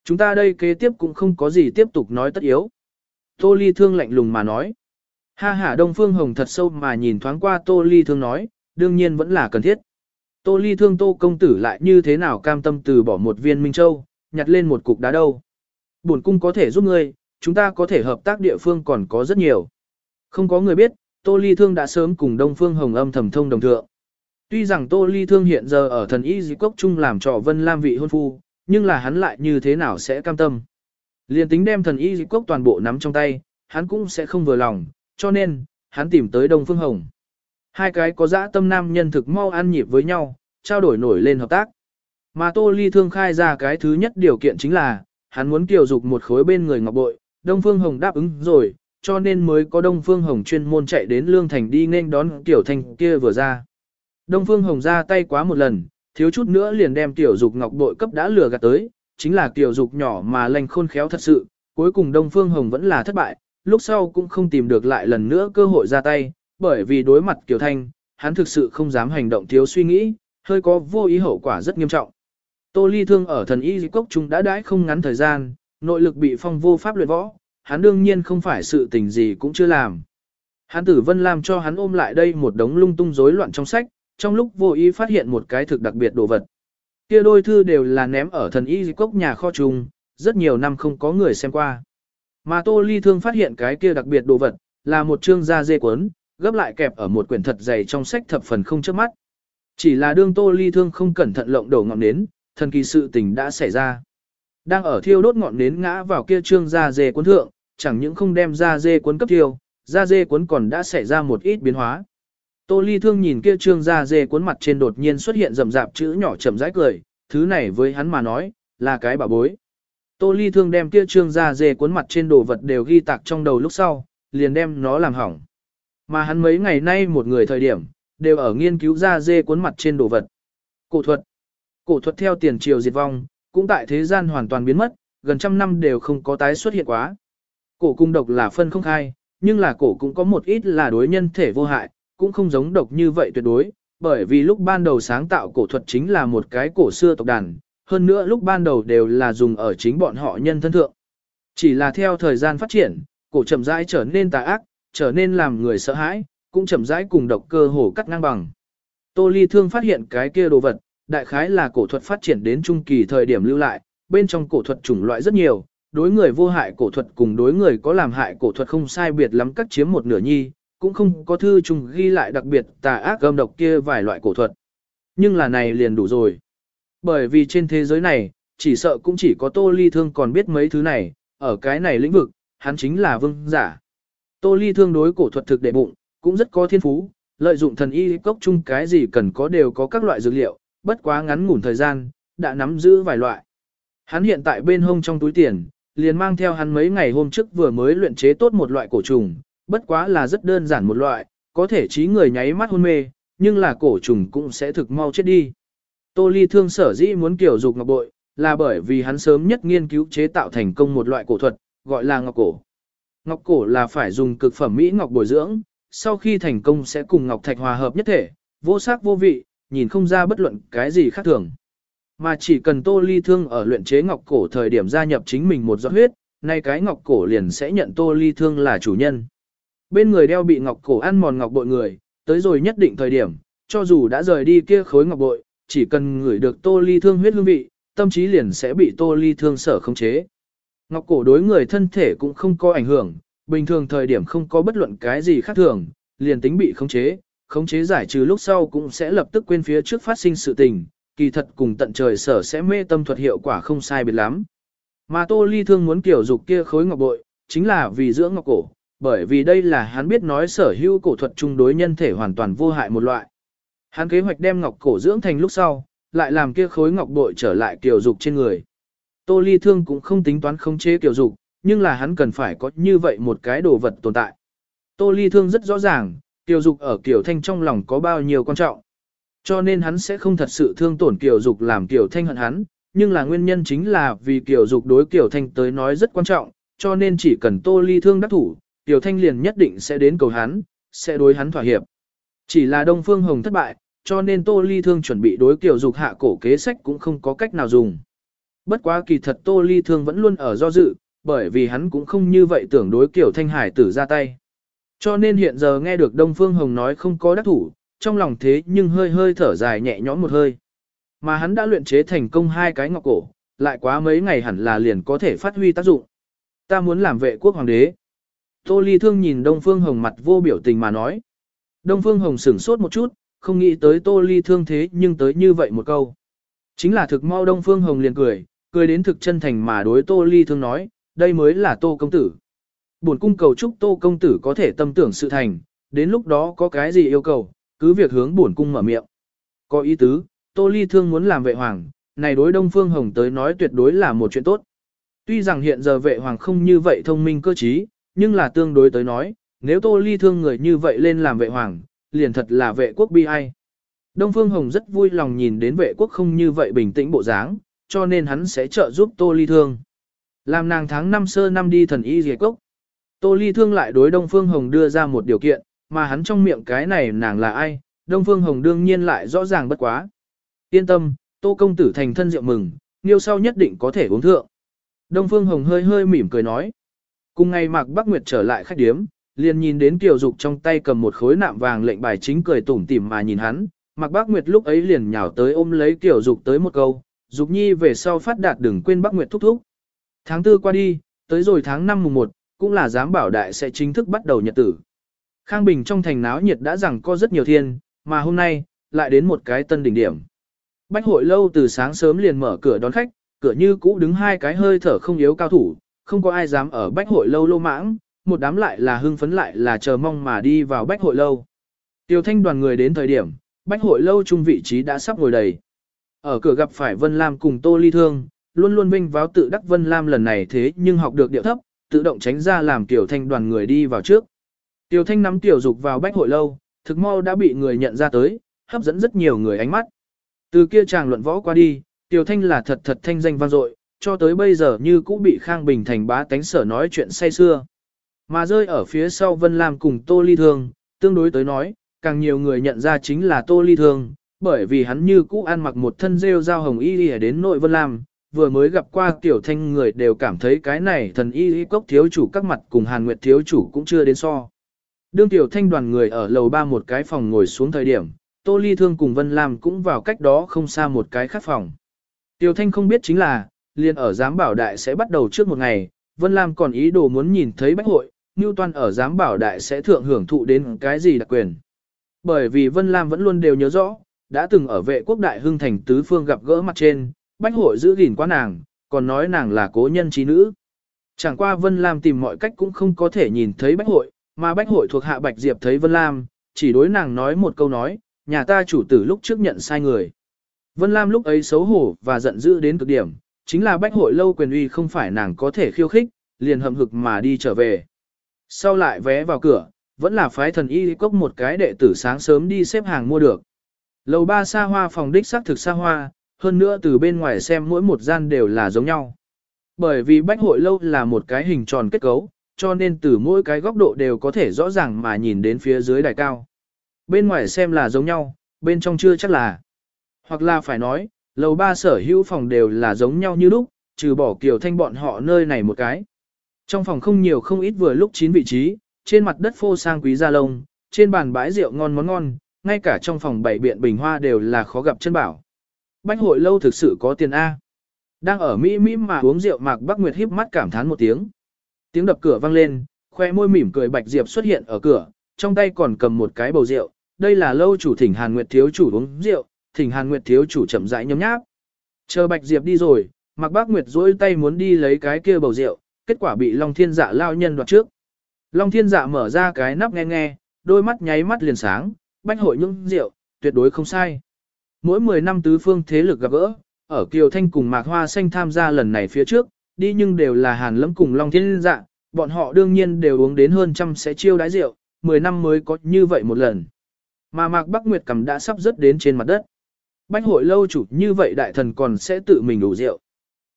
Chúng ta đây kế tiếp cũng không có gì tiếp tục nói tất yếu. Tô Ly Thương lạnh lùng mà nói. Ha ha Đông Phương Hồng thật sâu mà nhìn thoáng qua Tô Ly Thương nói, đương nhiên vẫn là cần thiết. Tô Ly Thương Tô Công Tử lại như thế nào cam tâm từ bỏ một viên Minh Châu, nhặt lên một cục đá đâu. Bổn cung có thể giúp ngươi, chúng ta có thể hợp tác địa phương còn có rất nhiều. Không có người biết, Tô Ly Thương đã sớm cùng Đông Phương Hồng âm thầm thông đồng thượng. Tuy rằng Tô Ly Thương hiện giờ ở thần y Dị cốc chung làm trò Vân Lam vị hôn phu, nhưng là hắn lại như thế nào sẽ cam tâm. Liên tính đem thần y Dị cốc toàn bộ nắm trong tay, hắn cũng sẽ không vừa lòng, cho nên, hắn tìm tới Đông Phương Hồng. Hai cái có dã tâm nam nhân thực mau ăn nhịp với nhau, trao đổi nổi lên hợp tác. Mà Tô Ly thương khai ra cái thứ nhất điều kiện chính là, hắn muốn kiều dục một khối bên người ngọc bội, Đông Phương Hồng đáp ứng rồi, cho nên mới có Đông Phương Hồng chuyên môn chạy đến Lương Thành đi nên đón Tiểu Thanh kia vừa ra. Đông Phương Hồng ra tay quá một lần, thiếu chút nữa liền đem tiểu dục ngọc bội cấp đã lừa gạt tới, chính là tiểu dục nhỏ mà lành khôn khéo thật sự, cuối cùng Đông Phương Hồng vẫn là thất bại, lúc sau cũng không tìm được lại lần nữa cơ hội ra tay, bởi vì đối mặt Kiều Thanh, hắn thực sự không dám hành động thiếu suy nghĩ, hơi có vô ý hậu quả rất nghiêm trọng. Tô Ly Thương ở thần y cốc trung đã đãi không ngắn thời gian, nội lực bị phong vô pháp luyện võ, hắn đương nhiên không phải sự tình gì cũng chưa làm. Hắn tử vân làm cho hắn ôm lại đây một đống lung tung rối loạn trong sách, trong lúc vô ý phát hiện một cái thực đặc biệt đồ vật. Kia đôi thư đều là ném ở thần y cốc nhà kho trùng, rất nhiều năm không có người xem qua. Mà Tô Ly Thương phát hiện cái kia đặc biệt đồ vật, là một chương da dê cuốn, gấp lại kẹp ở một quyển thật dày trong sách thập phần không trước mắt. Chỉ là đương Tô Ly Thương không cẩn thận lộng đổ ngọn nến, thần kỳ sự tình đã xảy ra. Đang ở thiêu đốt ngọn nến ngã vào kia trương da dê cuốn thượng, chẳng những không đem da dê cuốn cấp thiêu, da dê cuốn còn đã xảy ra một ít biến hóa. Tô Ly Thương nhìn kia trương da dê cuốn mặt trên đột nhiên xuất hiện rầm rạp chữ nhỏ chậm rãi cười, thứ này với hắn mà nói, là cái bảo bối. Tô Ly Thương đem kia trương da dê cuốn mặt trên đồ vật đều ghi tạc trong đầu lúc sau, liền đem nó làm hỏng. Mà hắn mấy ngày nay một người thời điểm, đều ở nghiên cứu ra dê cuốn mặt trên đồ vật. Cổ thuật Cổ thuật theo tiền triều diệt vong, cũng tại thế gian hoàn toàn biến mất, gần trăm năm đều không có tái xuất hiện quá. Cổ cung độc là phân không khai, nhưng là cổ cũng có một ít là đối nhân thể vô hại, cũng không giống độc như vậy tuyệt đối, bởi vì lúc ban đầu sáng tạo cổ thuật chính là một cái cổ xưa tộc đàn, hơn nữa lúc ban đầu đều là dùng ở chính bọn họ nhân thân thượng. Chỉ là theo thời gian phát triển, cổ chậm rãi trở nên tà ác, trở nên làm người sợ hãi, cũng chậm rãi cùng độc cơ hồ cắt ngang bằng. Tô Ly Thương phát hiện cái kia đồ vật, đại khái là cổ thuật phát triển đến trung kỳ thời điểm lưu lại, bên trong cổ thuật chủng loại rất nhiều, đối người vô hại cổ thuật cùng đối người có làm hại cổ thuật không sai biệt lắm cắt chiếm một nửa nhi, cũng không có thư trùng ghi lại đặc biệt tà ác gâm độc kia vài loại cổ thuật. Nhưng là này liền đủ rồi. Bởi vì trên thế giới này, chỉ sợ cũng chỉ có Tô Ly Thương còn biết mấy thứ này, ở cái này lĩnh vực, hắn chính là vương giả. Tô Ly Thương đối cổ thuật thực đệ bụng, cũng rất có thiên phú, lợi dụng thần y cốc chung cái gì cần có đều có các loại dược liệu, bất quá ngắn ngủn thời gian, đã nắm giữ vài loại. Hắn hiện tại bên hông trong túi tiền, liền mang theo hắn mấy ngày hôm trước vừa mới luyện chế tốt một loại cổ trùng, bất quá là rất đơn giản một loại, có thể trí người nháy mắt hôn mê, nhưng là cổ trùng cũng sẽ thực mau chết đi. Tô Ly Thương sở dĩ muốn kiểu dục ngọc bội, là bởi vì hắn sớm nhất nghiên cứu chế tạo thành công một loại cổ thuật, gọi là ngọc cổ. Ngọc cổ là phải dùng cực phẩm mỹ ngọc bồi dưỡng, sau khi thành công sẽ cùng ngọc thạch hòa hợp nhất thể, vô sắc vô vị, nhìn không ra bất luận cái gì khác thường. Mà chỉ cần Tô Ly Thương ở luyện chế ngọc cổ thời điểm gia nhập chính mình một giọt huyết, nay cái ngọc cổ liền sẽ nhận Tô Ly Thương là chủ nhân. Bên người đeo bị ngọc cổ ăn mòn ngọc bội người, tới rồi nhất định thời điểm, cho dù đã rời đi kia khối ngọc bội, chỉ cần ngửi được Tô Ly Thương huyết hương vị, tâm trí liền sẽ bị Tô Ly Thương sở khống chế. Ngọc cổ đối người thân thể cũng không có ảnh hưởng, bình thường thời điểm không có bất luận cái gì khác thường, liền tính bị khống chế, khống chế giải trừ lúc sau cũng sẽ lập tức quên phía trước phát sinh sự tình, kỳ thật cùng tận trời sở sẽ mê tâm thuật hiệu quả không sai biệt lắm. Mà Tô Ly Thương muốn kiểu dục kia khối ngọc bội, chính là vì dưỡng ngọc cổ, bởi vì đây là hắn biết nói sở hữu cổ thuật chung đối nhân thể hoàn toàn vô hại một loại. Hắn kế hoạch đem ngọc cổ dưỡng thành lúc sau, lại làm kia khối ngọc bội trở lại kiểu dục trên người. Tô Ly Thương cũng không tính toán không chế kiểu dục, nhưng là hắn cần phải có như vậy một cái đồ vật tồn tại. Tô Ly Thương rất rõ ràng, Kiều Dục ở Kiều Thanh trong lòng có bao nhiêu quan trọng. Cho nên hắn sẽ không thật sự thương tổn Kiều Dục làm Kiều Thanh hận hắn, nhưng là nguyên nhân chính là vì Kiều Dục đối Kiều Thanh tới nói rất quan trọng, cho nên chỉ cần Tô Ly Thương đắc thủ, Kiều Thanh liền nhất định sẽ đến cầu hắn, sẽ đối hắn thỏa hiệp. Chỉ là Đông Phương Hồng thất bại, cho nên Tô Ly Thương chuẩn bị đối Kiều Dục hạ cổ kế sách cũng không có cách nào dùng. Bất quá kỳ thật Tô Ly Thương vẫn luôn ở do dự, bởi vì hắn cũng không như vậy tưởng đối kiểu Thanh Hải tử ra tay. Cho nên hiện giờ nghe được Đông Phương Hồng nói không có đắc thủ, trong lòng thế nhưng hơi hơi thở dài nhẹ nhõm một hơi. Mà hắn đã luyện chế thành công hai cái ngọc cổ, lại quá mấy ngày hẳn là liền có thể phát huy tác dụng. Ta muốn làm vệ quốc hoàng đế. Tô Ly Thương nhìn Đông Phương Hồng mặt vô biểu tình mà nói. Đông Phương Hồng sửng sốt một chút, không nghĩ tới Tô Ly Thương thế nhưng tới như vậy một câu. Chính là thực mau Đông Phương Hồng liền cười, cười đến thực chân thành mà đối Tô Ly Thương nói, đây mới là Tô Công Tử. Buồn cung cầu chúc Tô Công Tử có thể tâm tưởng sự thành, đến lúc đó có cái gì yêu cầu, cứ việc hướng buồn cung mở miệng. Có ý tứ, Tô Ly Thương muốn làm vệ hoàng, này đối Đông Phương Hồng tới nói tuyệt đối là một chuyện tốt. Tuy rằng hiện giờ vệ hoàng không như vậy thông minh cơ trí, nhưng là tương đối tới nói, nếu Tô Ly Thương người như vậy lên làm vệ hoàng, liền thật là vệ quốc bi ai. Đông Phương Hồng rất vui lòng nhìn đến vệ quốc không như vậy bình tĩnh bộ dáng, cho nên hắn sẽ trợ giúp Tô Ly Thương. Làm nàng tháng năm sơ năm đi thần y dề cốc. Tô Ly Thương lại đối Đông Phương Hồng đưa ra một điều kiện, mà hắn trong miệng cái này nàng là ai, Đông Phương Hồng đương nhiên lại rõ ràng bất quá. Yên tâm, Tô Công Tử thành thân rượu mừng, nghiêu sau nhất định có thể uống thượng. Đông Phương Hồng hơi hơi mỉm cười nói. Cùng ngày Mạc Bắc Nguyệt trở lại khách điếm, liền nhìn đến Tiểu Dục trong tay cầm một khối nạm vàng lệnh bài chính cười tủm tỉm mà nhìn hắn. Mạc Bắc Nguyệt lúc ấy liền nhào tới ôm lấy Tiểu Dục tới một câu, Dục Nhi về sau phát đạt đừng quên Bắc Nguyệt thúc thúc. Tháng tư qua đi, tới rồi tháng 5 mùng 1, cũng là giám bảo đại sẽ chính thức bắt đầu nhật tử. Khang Bình trong thành náo nhiệt đã rằng có rất nhiều thiên, mà hôm nay, lại đến một cái tân đỉnh điểm. Bách hội lâu từ sáng sớm liền mở cửa đón khách, cửa như cũ đứng hai cái hơi thở không yếu cao thủ, không có ai dám ở bách hội lâu lô mãng, một đám lại là hưng phấn lại là chờ mong mà đi vào bách hội lâu. Tiêu thanh đoàn người đến thời điểm, bách hội lâu chung vị trí đã sắp ngồi đầy. Ở cửa gặp phải Vân Lam cùng Tô Ly Thương, luôn luôn vinh váo tự đắc Vân Lam lần này thế nhưng học được điệu thấp, tự động tránh ra làm Tiểu Thanh đoàn người đi vào trước. Tiểu Thanh nắm Tiểu Dục vào bách hội lâu, thực mau đã bị người nhận ra tới, hấp dẫn rất nhiều người ánh mắt. Từ kia chàng luận võ qua đi, Tiểu Thanh là thật thật thanh danh vang dội, cho tới bây giờ như cũ bị Khang Bình thành bá tánh sở nói chuyện say xưa. Mà rơi ở phía sau Vân Lam cùng Tô Ly Thương, tương đối tới nói, càng nhiều người nhận ra chính là Tô Ly Thương, bởi vì hắn như cũ ăn mặc một thân rêu dao hồng y y đến nội Vân Lam, vừa mới gặp qua Tiểu Thanh người đều cảm thấy cái này thần y y cốc thiếu chủ các mặt cùng Hàn Nguyệt thiếu chủ cũng chưa đến so. Đương Tiểu Thanh đoàn người ở lầu ba một cái phòng ngồi xuống thời điểm, Tô Ly Thương cùng Vân Lam cũng vào cách đó không xa một cái khác phòng. Tiểu Thanh không biết chính là, liền ở giám bảo đại sẽ bắt đầu trước một ngày, Vân Lam còn ý đồ muốn nhìn thấy bách hội, Newton ở giám bảo đại sẽ thượng hưởng thụ đến cái gì đặc quyền. Bởi vì Vân Lam vẫn luôn đều nhớ rõ, đã từng ở vệ quốc đại hưng thành tứ phương gặp gỡ mặt trên, bách hội giữ gìn quá nàng, còn nói nàng là cố nhân trí nữ. Chẳng qua Vân Lam tìm mọi cách cũng không có thể nhìn thấy bách hội, mà bách hội thuộc hạ Bạch Diệp thấy Vân Lam, chỉ đối nàng nói một câu nói, nhà ta chủ tử lúc trước nhận sai người. Vân Lam lúc ấy xấu hổ và giận dữ đến cực điểm, chính là bách hội lâu quyền uy không phải nàng có thể khiêu khích, liền hậm hực mà đi trở về. Sau lại vé vào cửa, vẫn là phái thần y cốc một cái đệ tử sáng sớm đi xếp hàng mua được. Lầu ba xa hoa phòng đích xác thực xa hoa, hơn nữa từ bên ngoài xem mỗi một gian đều là giống nhau. Bởi vì bách hội lâu là một cái hình tròn kết cấu, cho nên từ mỗi cái góc độ đều có thể rõ ràng mà nhìn đến phía dưới đài cao. Bên ngoài xem là giống nhau, bên trong chưa chắc là. Hoặc là phải nói, lầu ba sở hữu phòng đều là giống nhau như lúc, trừ bỏ kiểu thanh bọn họ nơi này một cái. Trong phòng không nhiều không ít vừa lúc chín vị trí, trên mặt đất phô sang quý gia lông, trên bàn bãi rượu ngon món ngon, ngay cả trong phòng bảy biện bình hoa đều là khó gặp chân bảo. Bách hội lâu thực sự có tiền A. Đang ở Mỹ Mỹ mà uống rượu mạc Bắc Nguyệt híp mắt cảm thán một tiếng. Tiếng đập cửa vang lên, khoe môi mỉm cười Bạch Diệp xuất hiện ở cửa, trong tay còn cầm một cái bầu rượu. Đây là lâu chủ thỉnh Hàn Nguyệt thiếu chủ uống rượu, thỉnh Hàn Nguyệt thiếu chủ chậm rãi nhấm nháp. Chờ Bạch Diệp đi rồi, Mạc bắc Nguyệt duỗi tay muốn đi lấy cái kia bầu rượu, kết quả bị Long Thiên Dạ lao nhân đoạt trước. Long Thiên Dạ mở ra cái nắp nghe nghe, đôi mắt nháy mắt liền sáng, bách hội những rượu, tuyệt đối không sai. Mỗi 10 năm tứ phương thế lực gặp gỡ, ở Kiều Thanh cùng Mạc Hoa Xanh tham gia lần này phía trước, đi nhưng đều là Hàn Lâm cùng Long Thiên Dạ, bọn họ đương nhiên đều uống đến hơn trăm sẽ chiêu đái rượu, 10 năm mới có như vậy một lần. Mà Mạc Bắc Nguyệt cầm đã sắp rớt đến trên mặt đất. Bách hội lâu chủ như vậy đại thần còn sẽ tự mình đủ rượu.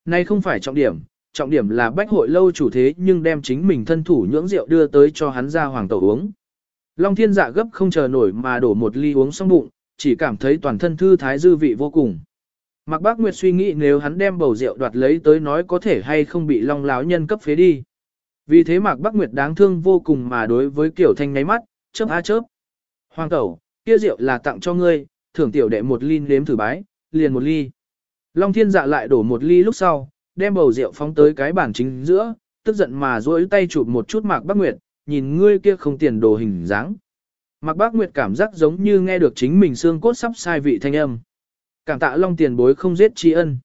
Này không phải trọng điểm, trọng điểm là bách hội lâu chủ thế nhưng đem chính mình thân thủ nhưỡng rượu đưa tới cho hắn ra hoàng tẩu uống. Long thiên dạ gấp không chờ nổi mà đổ một ly uống xong bụng, chỉ cảm thấy toàn thân thư thái dư vị vô cùng. Mạc Bác Nguyệt suy nghĩ nếu hắn đem bầu rượu đoạt lấy tới nói có thể hay không bị Long láo nhân cấp phế đi. Vì thế Mạc Bác Nguyệt đáng thương vô cùng mà đối với Kiều Thanh nháy mắt, chớp á chớp. Hoàng tẩu, kia rượu là tặng cho ngươi, thưởng tiểu đệ một ly nếm thử bái, liền một ly. Long thiên dạ lại đổ một ly lúc sau, đem bầu rượu phóng tới cái bàn chính giữa, tức giận mà duỗi tay chụp một chút Mạc Bác Nguyệt, nhìn ngươi kia không tiền đồ hình dáng. Mạc Bác Nguyệt cảm giác giống như nghe được chính mình xương cốt sắp sai vị thanh âm. Cảm tạ Long tiền bối không giết tri ân.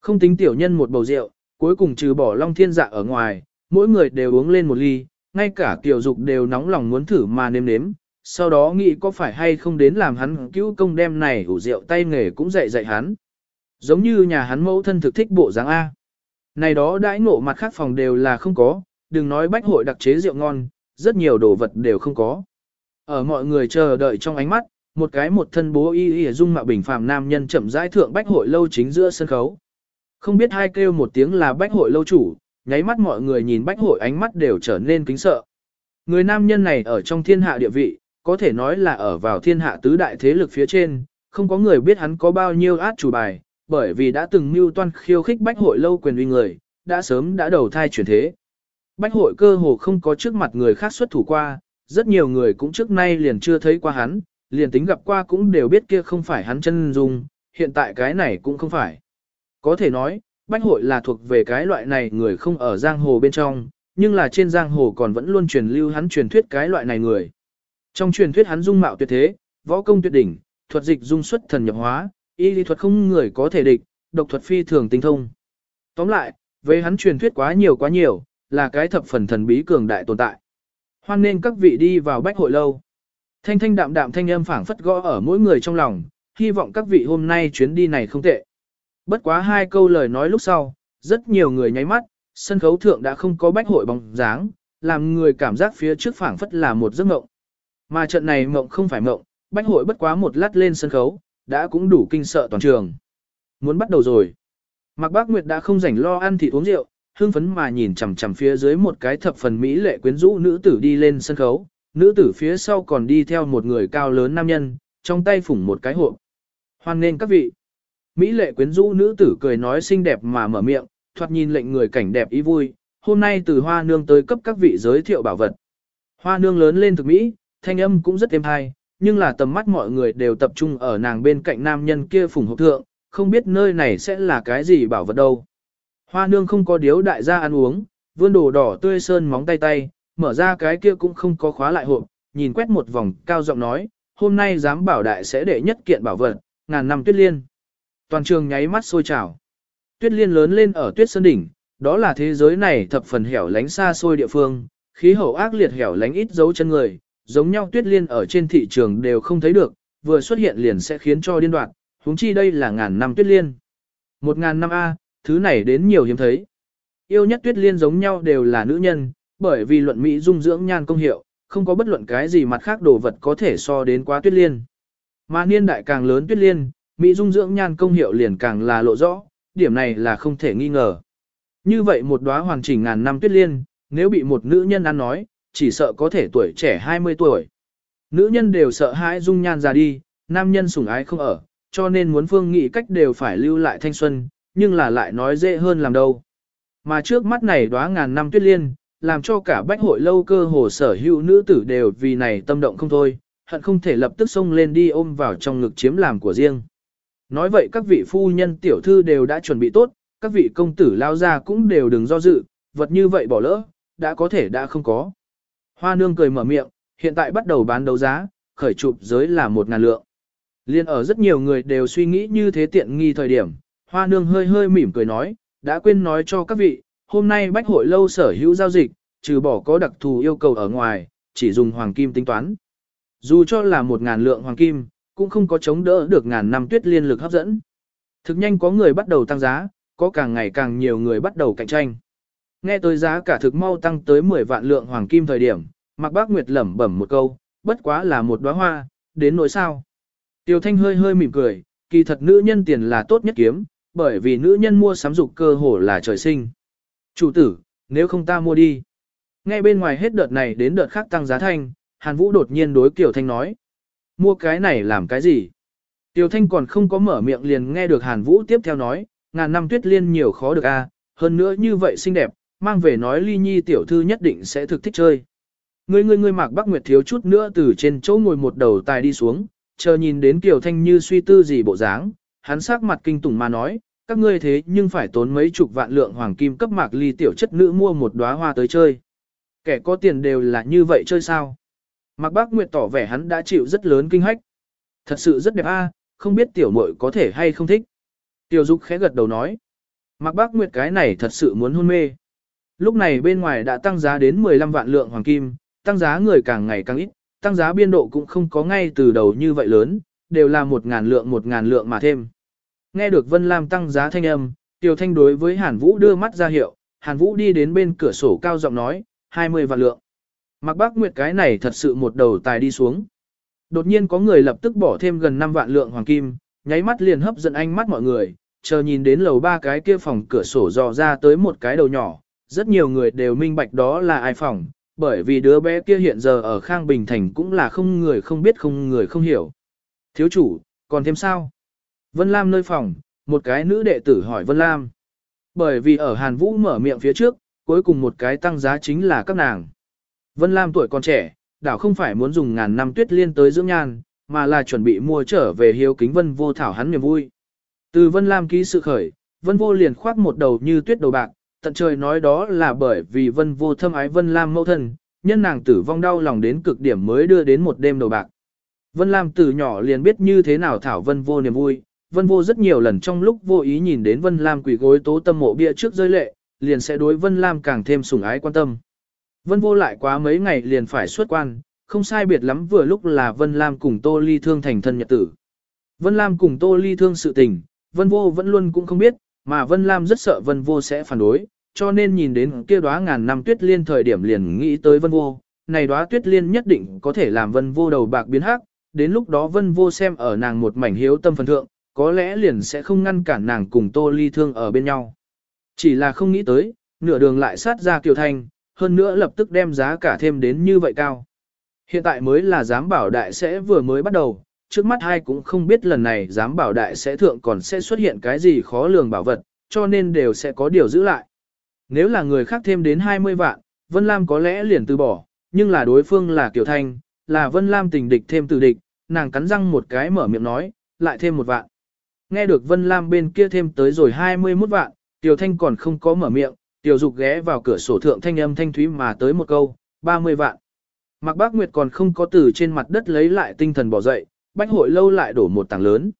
Không tính tiểu nhân một bầu rượu, cuối cùng trừ bỏ Long thiên dạ ở ngoài, mỗi người đều uống lên một ly, ngay cả tiểu dục đều nóng lòng muốn thử mà nếm nếm, sau đó nghĩ có phải hay không đến làm hắn cứu công đem này ủ rượu tay nghề cũng dạy dạy hắn. Giống như nhà hắn mẫu thân thực thích bộ dáng A. Này đó đãi ngộ mặt khác phòng đều là không có, đừng nói bách hội đặc chế rượu ngon, rất nhiều đồ vật đều không có. Ở mọi người chờ đợi trong ánh mắt, một cái một thân bố y y dung mạo bình phàm nam nhân chậm rãi thượng bách hội lâu chính giữa sân khấu. Không biết hai kêu một tiếng là bách hội lâu chủ, nháy mắt mọi người nhìn bách hội ánh mắt đều trở nên kính sợ. Người nam nhân này ở trong thiên hạ địa vị, có thể nói là ở vào thiên hạ tứ đại thế lực phía trên, không có người biết hắn có bao nhiêu át chủ bài, bởi vì đã từng mưu toan khiêu khích bách hội lâu quyền uy người, đã sớm đã đầu thai chuyển thế. Bách hội cơ hồ không có trước mặt người khác xuất thủ qua, rất nhiều người cũng trước nay liền chưa thấy qua hắn, liền tính gặp qua cũng đều biết kia không phải hắn chân dung, hiện tại cái này cũng không phải. Có thể nói, bách hội là thuộc về cái loại này người không ở giang hồ bên trong, nhưng là trên giang hồ còn vẫn luôn truyền lưu hắn truyền thuyết cái loại này người. Trong truyền thuyết hắn dung mạo tuyệt thế, võ công tuyệt đỉnh, thuật dịch dung xuất thần nhập hóa, y lý thuật không người có thể địch, độc thuật phi thường tinh thông. Tóm lại, với hắn truyền thuyết quá nhiều quá nhiều, là cái thập phần thần bí cường đại tồn tại. Hoan nên các vị đi vào bách hội lâu. Thanh thanh đạm đạm thanh âm phảng phất gõ ở mỗi người trong lòng, hy vọng các vị hôm nay chuyến đi này không tệ. Bất quá hai câu lời nói lúc sau, rất nhiều người nháy mắt, sân khấu thượng đã không có bách hội bóng dáng, làm người cảm giác phía trước phảng phất là một giấc mộng. Mà trận này mộng không phải mộng, bách hội bất quá một lát lên sân khấu, đã cũng đủ kinh sợ toàn trường. muốn bắt đầu rồi. Mạc Bác Nguyệt đã không rảnh lo ăn thịt uống rượu, hưng phấn mà nhìn chằm chằm phía dưới một cái thập phần mỹ lệ quyến rũ nữ tử đi lên sân khấu, nữ tử phía sau còn đi theo một người cao lớn nam nhân, trong tay phủng một cái hộp. Hoan nên các vị. Mỹ lệ quyến rũ nữ tử cười nói xinh đẹp mà mở miệng, thoạt nhìn lệnh người cảnh đẹp ý vui, hôm nay từ hoa nương tới cấp các vị giới thiệu bảo vật. Hoa nương lớn lên thực mỹ, thanh âm cũng rất êm hay, nhưng là tầm mắt mọi người đều tập trung ở nàng bên cạnh nam nhân kia phủng hộp thượng, không biết nơi này sẽ là cái gì bảo vật đâu. Hoa nương không có điếu đại gia ăn uống, vươn đồ đỏ tươi sơn móng tay tay, mở ra cái kia cũng không có khóa lại hộp, nhìn quét một vòng cao giọng nói, hôm nay dám bảo đại sẽ để nhất kiện bảo vật, ngàn năm tuyết liên. Toàn trường nháy mắt sôi trào. Tuyết liên lớn lên ở tuyết sơn đỉnh, đó là thế giới này thập phần hẻo lánh xa xôi địa phương, khí hậu ác liệt hẻo lánh ít dấu chân người, giống nhau tuyết liên ở trên thị trường đều không thấy được, vừa xuất hiện liền sẽ khiến cho điên đoạn, huống chi đây là ngàn năm tuyết liên. Một ngàn năm A, thứ này đến nhiều hiếm thấy. Yêu nhất tuyết liên giống nhau đều là nữ nhân, bởi vì luận Mỹ dung dưỡng nhan công hiệu, không có bất luận cái gì mặt khác đồ vật có thể so đến quá tuyết liên. Mà niên đại càng lớn tuyết liên, Mỹ dung dưỡng nhan công hiệu liền càng là lộ rõ, điểm này là không thể nghi ngờ. Như vậy một đóa hoàn chỉnh ngàn năm tuyết liên, nếu bị một nữ nhân ăn nói, chỉ sợ có thể tuổi trẻ 20 tuổi. Nữ nhân đều sợ hãi dung nhan già đi, nam nhân sủng ái không ở, cho nên muốn phương nghị cách đều phải lưu lại thanh xuân, nhưng là lại nói dễ hơn làm đâu. Mà trước mắt này đóa ngàn năm tuyết liên, làm cho cả bách hội lâu cơ hồ sở hữu nữ tử đều vì này tâm động không thôi, hận không thể lập tức xông lên đi ôm vào trong ngực chiếm làm của riêng. Nói vậy các vị phu nhân tiểu thư đều đã chuẩn bị tốt, các vị công tử lao ra cũng đều đừng do dự, vật như vậy bỏ lỡ, đã có thể đã không có. Hoa nương cười mở miệng, hiện tại bắt đầu bán đấu giá, khởi chụp giới là một ngàn lượng. Liên ở rất nhiều người đều suy nghĩ như thế tiện nghi thời điểm, hoa nương hơi hơi mỉm cười nói, đã quên nói cho các vị, hôm nay bách hội lâu sở hữu giao dịch, trừ bỏ có đặc thù yêu cầu ở ngoài, chỉ dùng hoàng kim tính toán. Dù cho là một ngàn lượng hoàng kim, cũng không có chống đỡ được ngàn năm tuyết liên lực hấp dẫn. Thực nhanh có người bắt đầu tăng giá, có càng ngày càng nhiều người bắt đầu cạnh tranh. Nghe tới giá cả thực mau tăng tới 10 vạn lượng hoàng kim thời điểm, Mạc Bác Nguyệt lẩm bẩm một câu, bất quá là một đóa hoa, đến nỗi sao. Tiêu Thanh hơi hơi mỉm cười, kỳ thật nữ nhân tiền là tốt nhất kiếm, bởi vì nữ nhân mua sắm dục cơ hồ là trời sinh. Chủ tử, nếu không ta mua đi. Ngay bên ngoài hết đợt này đến đợt khác tăng giá thanh, Hàn Vũ đột nhiên đối Kiều Thanh nói. Mua cái này làm cái gì? Tiểu Thanh còn không có mở miệng liền nghe được Hàn Vũ tiếp theo nói, ngàn năm tuyết liên nhiều khó được a, hơn nữa như vậy xinh đẹp, mang về nói ly nhi tiểu thư nhất định sẽ thực thích chơi. Người người người mạc Bắc Nguyệt thiếu chút nữa từ trên chỗ ngồi một đầu tài đi xuống, chờ nhìn đến Kiều Thanh như suy tư gì bộ dáng, hắn sắc mặt kinh tủng mà nói, các ngươi thế nhưng phải tốn mấy chục vạn lượng hoàng kim cấp mạc ly tiểu chất nữ mua một đóa hoa tới chơi. Kẻ có tiền đều là như vậy chơi sao? Mạc Bác Nguyệt tỏ vẻ hắn đã chịu rất lớn kinh hách. Thật sự rất đẹp a, không biết tiểu muội có thể hay không thích. Tiểu Dục khẽ gật đầu nói. Mạc Bác Nguyệt cái này thật sự muốn hôn mê. Lúc này bên ngoài đã tăng giá đến 15 vạn lượng hoàng kim, tăng giá người càng ngày càng ít, tăng giá biên độ cũng không có ngay từ đầu như vậy lớn, đều là một ngàn lượng một ngàn lượng mà thêm. Nghe được Vân Lam tăng giá thanh âm, Tiểu Thanh đối với Hàn Vũ đưa mắt ra hiệu, Hàn Vũ đi đến bên cửa sổ cao giọng nói, 20 vạn lượng. mặc Bác Nguyệt cái này thật sự một đầu tài đi xuống. Đột nhiên có người lập tức bỏ thêm gần 5 vạn lượng hoàng kim, nháy mắt liền hấp dẫn ánh mắt mọi người, chờ nhìn đến lầu ba cái kia phòng cửa sổ dò ra tới một cái đầu nhỏ, rất nhiều người đều minh bạch đó là ai phòng, bởi vì đứa bé kia hiện giờ ở Khang Bình Thành cũng là không người không biết không người không hiểu. Thiếu chủ, còn thêm sao? Vân Lam nơi phòng, một cái nữ đệ tử hỏi Vân Lam. Bởi vì ở Hàn Vũ mở miệng phía trước, cuối cùng một cái tăng giá chính là các nàng. Vân Lam tuổi còn trẻ, đảo không phải muốn dùng ngàn năm tuyết liên tới dưỡng nhan, mà là chuẩn bị mua trở về hiếu kính Vân vô thảo hắn niềm vui. Từ Vân Lam ký sự khởi, Vân vô liền khoác một đầu như tuyết đầu bạc, tận trời nói đó là bởi vì Vân vô thâm ái Vân Lam mẫu thân, nhân nàng tử vong đau lòng đến cực điểm mới đưa đến một đêm đầu bạc. Vân Lam từ nhỏ liền biết như thế nào thảo Vân vô niềm vui, Vân vô rất nhiều lần trong lúc vô ý nhìn đến Vân Lam quỷ gối tố tâm mộ bia trước rơi lệ, liền sẽ đối Vân Lam càng thêm sủng ái quan tâm. Vân vô lại quá mấy ngày liền phải xuất quan, không sai biệt lắm vừa lúc là Vân Lam cùng Tô Ly Thương thành thân nhật tử. Vân Lam cùng Tô Ly Thương sự tình, Vân vô vẫn luôn cũng không biết, mà Vân Lam rất sợ Vân vô sẽ phản đối, cho nên nhìn đến kia đóa ngàn năm tuyết liên thời điểm liền nghĩ tới Vân vô, này đóa tuyết liên nhất định có thể làm Vân vô đầu bạc biến hắc, đến lúc đó Vân vô xem ở nàng một mảnh hiếu tâm phần thượng, có lẽ liền sẽ không ngăn cản nàng cùng Tô Ly Thương ở bên nhau. Chỉ là không nghĩ tới, nửa đường lại sát ra Kiều Thanh, hơn nữa lập tức đem giá cả thêm đến như vậy cao. Hiện tại mới là giám bảo đại sẽ vừa mới bắt đầu, trước mắt hai cũng không biết lần này giám bảo đại sẽ thượng còn sẽ xuất hiện cái gì khó lường bảo vật, cho nên đều sẽ có điều giữ lại. Nếu là người khác thêm đến 20 vạn, Vân Lam có lẽ liền từ bỏ, nhưng là đối phương là Kiều Thanh, là Vân Lam tình địch thêm từ địch, nàng cắn răng một cái mở miệng nói, lại thêm một vạn. Nghe được Vân Lam bên kia thêm tới rồi 21 vạn, Tiểu Thanh còn không có mở miệng, Tiểu Dục ghé vào cửa sổ thượng thanh âm thanh thúy mà tới một câu, 30 vạn. Mạc Bác Nguyệt còn không có từ trên mặt đất lấy lại tinh thần bỏ dậy, bách hội lâu lại đổ một tảng lớn.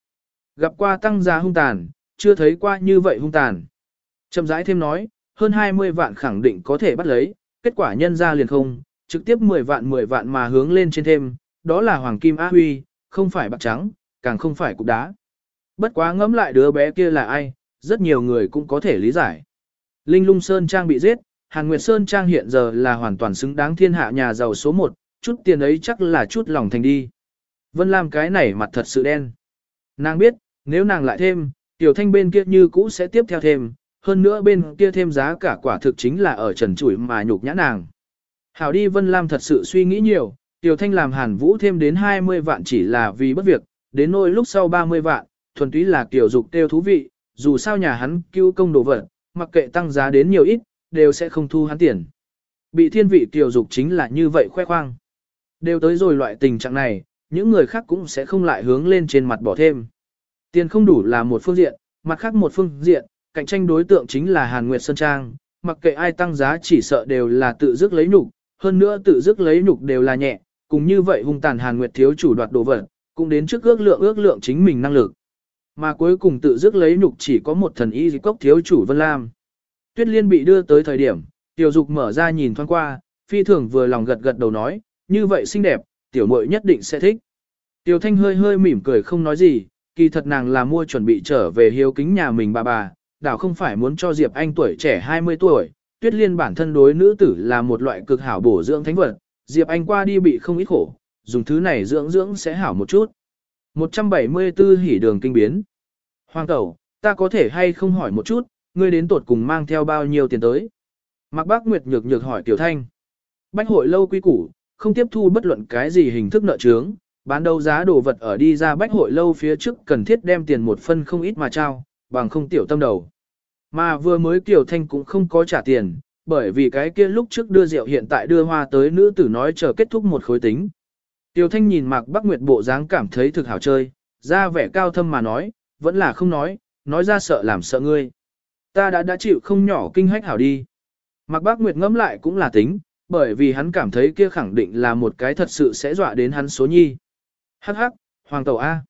Gặp qua tăng giá hung tàn, chưa thấy qua như vậy hung tàn. Chậm rãi thêm nói, hơn 20 vạn khẳng định có thể bắt lấy, kết quả nhân ra liền không, trực tiếp 10 vạn 10 vạn mà hướng lên trên thêm, đó là hoàng kim á huy, không phải bạc trắng, càng không phải cục đá. Bất quá ngẫm lại đứa bé kia là ai, rất nhiều người cũng có thể lý giải. Linh lung Sơn Trang bị giết, Hàn Nguyệt Sơn Trang hiện giờ là hoàn toàn xứng đáng thiên hạ nhà giàu số 1, chút tiền ấy chắc là chút lòng thành đi. Vân Lam cái này mặt thật sự đen. Nàng biết, nếu nàng lại thêm, tiểu thanh bên kia như cũ sẽ tiếp theo thêm, hơn nữa bên kia thêm giá cả quả thực chính là ở trần chuỗi mà nhục nhã nàng. Hảo đi Vân Lam thật sự suy nghĩ nhiều, tiểu thanh làm hàn vũ thêm đến 20 vạn chỉ là vì bất việc, đến nỗi lúc sau 30 vạn, thuần túy là kiểu dục tiêu thú vị, dù sao nhà hắn cứu công đồ vật, mặc kệ tăng giá đến nhiều ít, đều sẽ không thu hắn tiền. Bị thiên vị tiểu dục chính là như vậy khoe khoang. Đều tới rồi loại tình trạng này, những người khác cũng sẽ không lại hướng lên trên mặt bỏ thêm. Tiền không đủ là một phương diện, mặt khác một phương diện, cạnh tranh đối tượng chính là Hàn Nguyệt Sơn Trang, mặc kệ ai tăng giá chỉ sợ đều là tự dứt lấy nhục, hơn nữa tự dứt lấy nhục đều là nhẹ, cùng như vậy hung tàn Hàn Nguyệt thiếu chủ đoạt đồ vật, cũng đến trước ước lượng ước lượng chính mình năng lực. Mà cuối cùng tự dứt lấy nhục chỉ có một thần y cốc thiếu chủ Vân Lam. Tuyết Liên bị đưa tới thời điểm, tiểu dục mở ra nhìn thoáng qua, phi thường vừa lòng gật gật đầu nói, như vậy xinh đẹp, tiểu muội nhất định sẽ thích. Tiểu Thanh hơi hơi mỉm cười không nói gì, kỳ thật nàng là mua chuẩn bị trở về hiếu kính nhà mình bà bà, đảo không phải muốn cho Diệp Anh tuổi trẻ 20 tuổi, Tuyết Liên bản thân đối nữ tử là một loại cực hảo bổ dưỡng thánh vật, Diệp Anh qua đi bị không ít khổ, dùng thứ này dưỡng dưỡng sẽ hảo một chút. 174 hỉ đường kinh biến. Hoàng tẩu, ta có thể hay không hỏi một chút, ngươi đến tuột cùng mang theo bao nhiêu tiền tới? Mạc Bác Nguyệt nhược nhược hỏi Tiểu Thanh. Bách hội lâu quy củ, không tiếp thu bất luận cái gì hình thức nợ trướng, bán đấu giá đồ vật ở đi ra bách hội lâu phía trước cần thiết đem tiền một phân không ít mà trao, bằng không tiểu tâm đầu. Mà vừa mới Tiểu Thanh cũng không có trả tiền, bởi vì cái kia lúc trước đưa rượu hiện tại đưa hoa tới nữ tử nói chờ kết thúc một khối tính. Tiểu Thanh nhìn Mạc Bắc Nguyệt bộ dáng cảm thấy thực hảo chơi, ra vẻ cao thâm mà nói, vẫn là không nói, nói ra sợ làm sợ ngươi. Ta đã đã chịu không nhỏ kinh hách hảo đi. Mạc Bắc Nguyệt ngẫm lại cũng là tính, bởi vì hắn cảm thấy kia khẳng định là một cái thật sự sẽ dọa đến hắn số nhi. Hắc hắc, Hoàng Tẩu A.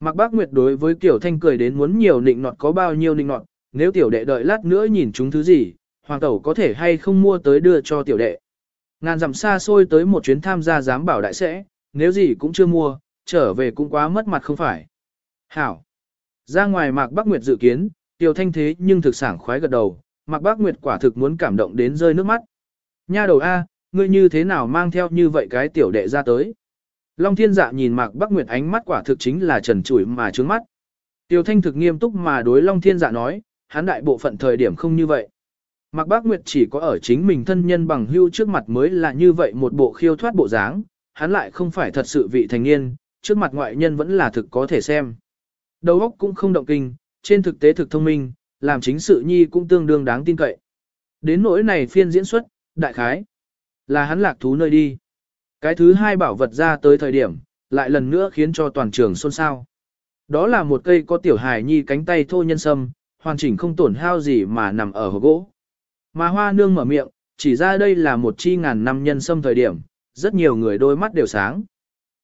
Mạc Bác Nguyệt đối với Tiểu Thanh cười đến muốn nhiều nịnh nọt có bao nhiêu nịnh nọt, nếu tiểu đệ đợi lát nữa nhìn chúng thứ gì, Hoàng Tẩu có thể hay không mua tới đưa cho tiểu đệ. Ngàn dặm xa xôi tới một chuyến tham gia giám bảo đại sẽ, nếu gì cũng chưa mua, trở về cũng quá mất mặt không phải. Hảo. Ra ngoài Mạc Bác Nguyệt dự kiến, Tiểu Thanh thế nhưng thực sản khoái gật đầu, Mạc Bác Nguyệt quả thực muốn cảm động đến rơi nước mắt. Nha đầu A, ngươi như thế nào mang theo như vậy cái tiểu đệ ra tới? Long thiên dạ nhìn Mạc Bắc Nguyệt ánh mắt quả thực chính là trần trụi mà trướng mắt. Tiểu thanh thực nghiêm túc mà đối Long thiên dạ nói, hắn đại bộ phận thời điểm không như vậy. Mạc Bác Nguyệt chỉ có ở chính mình thân nhân bằng hưu trước mặt mới là như vậy một bộ khiêu thoát bộ dáng, hắn lại không phải thật sự vị thành niên, trước mặt ngoại nhân vẫn là thực có thể xem. Đầu óc cũng không động kinh, trên thực tế thực thông minh, làm chính sự nhi cũng tương đương đáng tin cậy. Đến nỗi này phiên diễn xuất, đại khái, là hắn lạc thú nơi đi. Cái thứ hai bảo vật ra tới thời điểm, lại lần nữa khiến cho toàn trường xôn xao. Đó là một cây có tiểu hài nhi cánh tay thô nhân sâm, hoàn chỉnh không tổn hao gì mà nằm ở hộp gỗ. Mà hoa nương mở miệng, chỉ ra đây là một chi ngàn năm nhân sâm thời điểm, rất nhiều người đôi mắt đều sáng.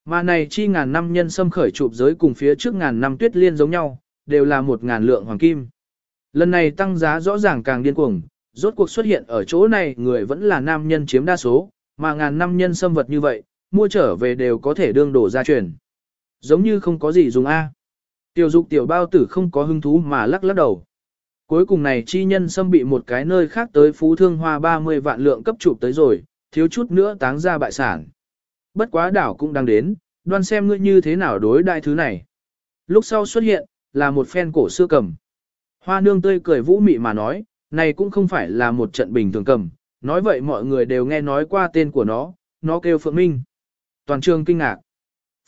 Mà này chi ngàn năm nhân sâm khởi chụp giới cùng phía trước ngàn năm tuyết liên giống nhau, đều là một ngàn lượng hoàng kim. Lần này tăng giá rõ ràng càng điên cuồng, rốt cuộc xuất hiện ở chỗ này người vẫn là nam nhân chiếm đa số, mà ngàn năm nhân sâm vật như vậy, mua trở về đều có thể đương đổ ra truyền. Giống như không có gì dùng A. Tiểu dục tiểu bao tử không có hứng thú mà lắc lắc đầu. Cuối cùng này chi nhân xâm bị một cái nơi khác tới phú thương hoa 30 vạn lượng cấp chụp tới rồi, thiếu chút nữa táng ra bại sản. Bất quá đảo cũng đang đến, đoan xem ngươi như thế nào đối đại thứ này. Lúc sau xuất hiện, là một phen cổ xưa cầm. Hoa nương tươi cười vũ mị mà nói, này cũng không phải là một trận bình thường cầm, nói vậy mọi người đều nghe nói qua tên của nó, nó kêu Phượng Minh. Toàn trường kinh ngạc.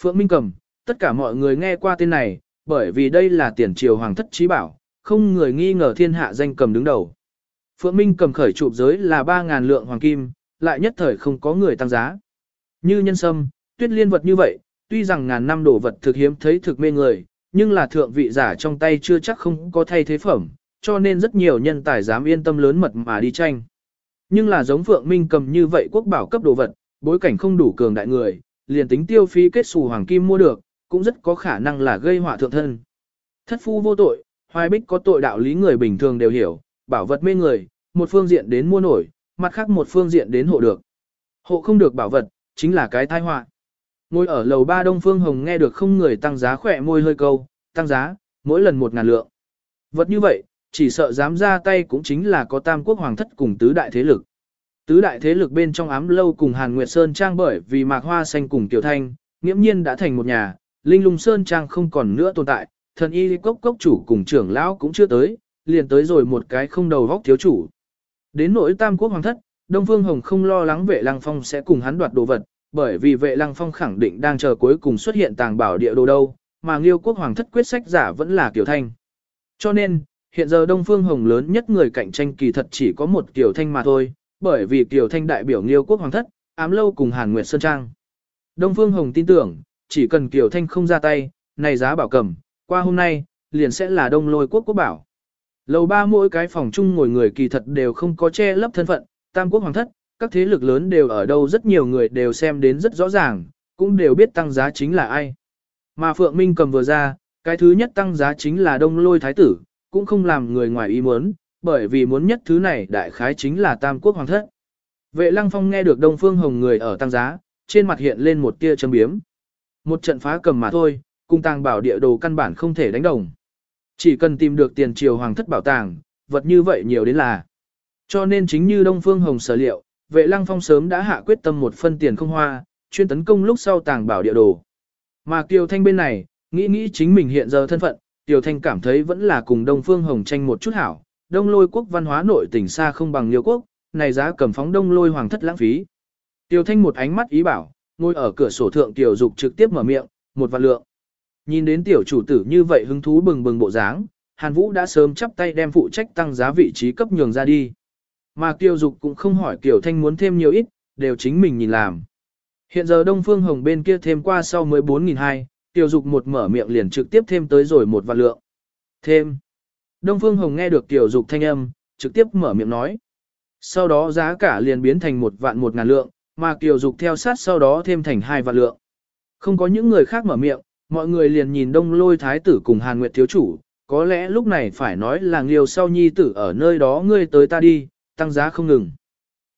Phượng Minh cầm, tất cả mọi người nghe qua tên này, bởi vì đây là tiền triều hoàng thất trí bảo, không người nghi ngờ thiên hạ danh cầm đứng đầu. Phượng Minh cầm khởi chụp giới là 3.000 lượng hoàng kim, lại nhất thời không có người tăng giá. Như nhân sâm, tuyết liên vật như vậy, tuy rằng ngàn năm đổ vật thực hiếm thấy thực mê người, nhưng là thượng vị giả trong tay chưa chắc không có thay thế phẩm, cho nên rất nhiều nhân tài dám yên tâm lớn mật mà đi tranh. Nhưng là giống Phượng Minh cầm như vậy quốc bảo cấp đồ vật, bối cảnh không đủ cường đại người, liền tính tiêu phí kết xù hoàng kim mua được, cũng rất có khả năng là gây họa thượng thân. Thất phu vô tội, hoài bích có tội đạo lý người bình thường đều hiểu, bảo vật mê người, một phương diện đến mua nổi, mặt khác một phương diện đến hộ được. Hộ không được bảo vật, chính là cái tai họa. Ngồi ở lầu ba Đông Phương Hồng nghe được không người tăng giá khỏe môi hơi câu, tăng giá, mỗi lần một ngàn lượng. Vật như vậy, chỉ sợ dám ra tay cũng chính là có tam quốc hoàng thất cùng tứ đại thế lực. Tứ đại thế lực bên trong ám lâu cùng Hàn Nguyệt Sơn Trang bởi vì mạc hoa xanh cùng Tiểu Thanh, nghiễm nhiên đã thành một nhà, Linh Lung Sơn Trang không còn nữa tồn tại, thần y cốc cốc chủ cùng trưởng lão cũng chưa tới, liền tới rồi một cái không đầu vóc thiếu chủ. Đến nỗi tam quốc hoàng thất, Đông Phương Hồng không lo lắng vệ lăng phong sẽ cùng hắn đoạt đồ vật, bởi vì vệ lăng phong khẳng định đang chờ cuối cùng xuất hiện tàng bảo địa đồ đâu, mà Nghiêu quốc hoàng thất quyết sách giả vẫn là Kiều Thanh. Cho nên, hiện giờ Đông Phương Hồng lớn nhất người cạnh tranh kỳ thật chỉ có một Kiều Thanh mà thôi, bởi vì Kiều Thanh đại biểu Nghiêu quốc hoàng thất, ám lâu cùng Hàn Nguyệt Sơn Trang. Đông Phương Hồng tin tưởng, chỉ cần Kiều Thanh không ra tay, này giá bảo cầm, qua hôm nay, liền sẽ là đông lôi quốc quốc bảo. Lầu ba mỗi cái phòng chung ngồi người kỳ thật đều không có che lấp thân phận, tam quốc hoàng thất, các thế lực lớn đều ở đâu rất nhiều người đều xem đến rất rõ ràng, cũng đều biết tăng giá chính là ai. Mà Phượng Minh cầm vừa ra, cái thứ nhất tăng giá chính là đông lôi thái tử, cũng không làm người ngoài ý muốn, bởi vì muốn nhất thứ này đại khái chính là tam quốc hoàng thất. Vệ lăng phong nghe được đông phương hồng người ở tăng giá, trên mặt hiện lên một tia châm biếm. Một trận phá cầm mà thôi, cung tàng bảo địa đồ căn bản không thể đánh đồng. Chỉ cần tìm được tiền triều hoàng thất bảo tàng, vật như vậy nhiều đến là. Cho nên chính như Đông Phương Hồng sở liệu, vệ lăng phong sớm đã hạ quyết tâm một phân tiền không hoa, chuyên tấn công lúc sau tàng bảo địa đồ. Mà Kiều Thanh bên này, nghĩ nghĩ chính mình hiện giờ thân phận, Kiều Thanh cảm thấy vẫn là cùng Đông Phương Hồng tranh một chút hảo, Đông Lôi quốc văn hóa nội tỉnh xa không bằng Liêu quốc, này giá cầm phóng Đông Lôi hoàng thất lãng phí. Kiều Thanh một ánh mắt ý bảo, ngồi ở cửa sổ thượng Kiều Dục trực tiếp mở miệng, một vạn lượng. Nhìn đến tiểu chủ tử như vậy hứng thú bừng bừng bộ dáng, Hàn Vũ đã sớm chắp tay đem phụ trách tăng giá vị trí cấp nhường ra đi. Mà Kiều Dục cũng không hỏi Kiều Thanh muốn thêm nhiều ít, đều chính mình nhìn làm. Hiện giờ Đông Phương Hồng bên kia thêm qua sau mới 4.200, Kiều Dục một mở miệng liền trực tiếp thêm tới rồi một vạn lượng. Thêm. Đông Phương Hồng nghe được Kiều Dục thanh âm, trực tiếp mở miệng nói. Sau đó giá cả liền biến thành một vạn một ngàn lượng, mà Kiều Dục theo sát sau đó thêm thành hai vạn lượng. Không có những người khác mở miệng, mọi người liền nhìn đông lôi thái tử cùng Hàn Nguyệt thiếu chủ, có lẽ lúc này phải nói là nghiêu sau nhi tử ở nơi đó ngươi tới ta đi, tăng giá không ngừng.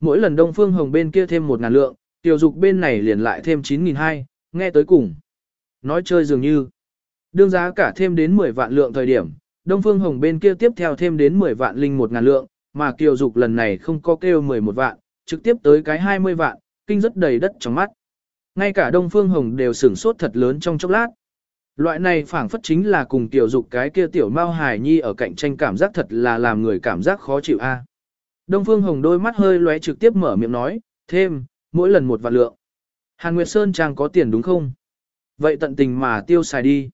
Mỗi lần Đông Phương Hồng bên kia thêm một ngàn lượng, tiểu dục bên này liền lại thêm 9.200, nghe tới cùng. Nói chơi dường như, đương giá cả thêm đến 10 vạn lượng thời điểm, Đông Phương Hồng bên kia tiếp theo thêm đến 10 vạn linh một ngàn lượng, mà kiều dục lần này không có kêu 11 vạn, trực tiếp tới cái 20 vạn, kinh rất đầy đất trong mắt. Ngay cả Đông Phương Hồng đều sửng sốt thật lớn trong chốc lát. Loại này phảng phất chính là cùng tiểu dục cái kia tiểu Mao Hải Nhi ở cạnh tranh cảm giác thật là làm người cảm giác khó chịu a. Đông Phương Hồng đôi mắt hơi lóe trực tiếp mở miệng nói, thêm, mỗi lần một vạn lượng. Hàn Nguyệt Sơn chàng có tiền đúng không? Vậy tận tình mà tiêu xài đi.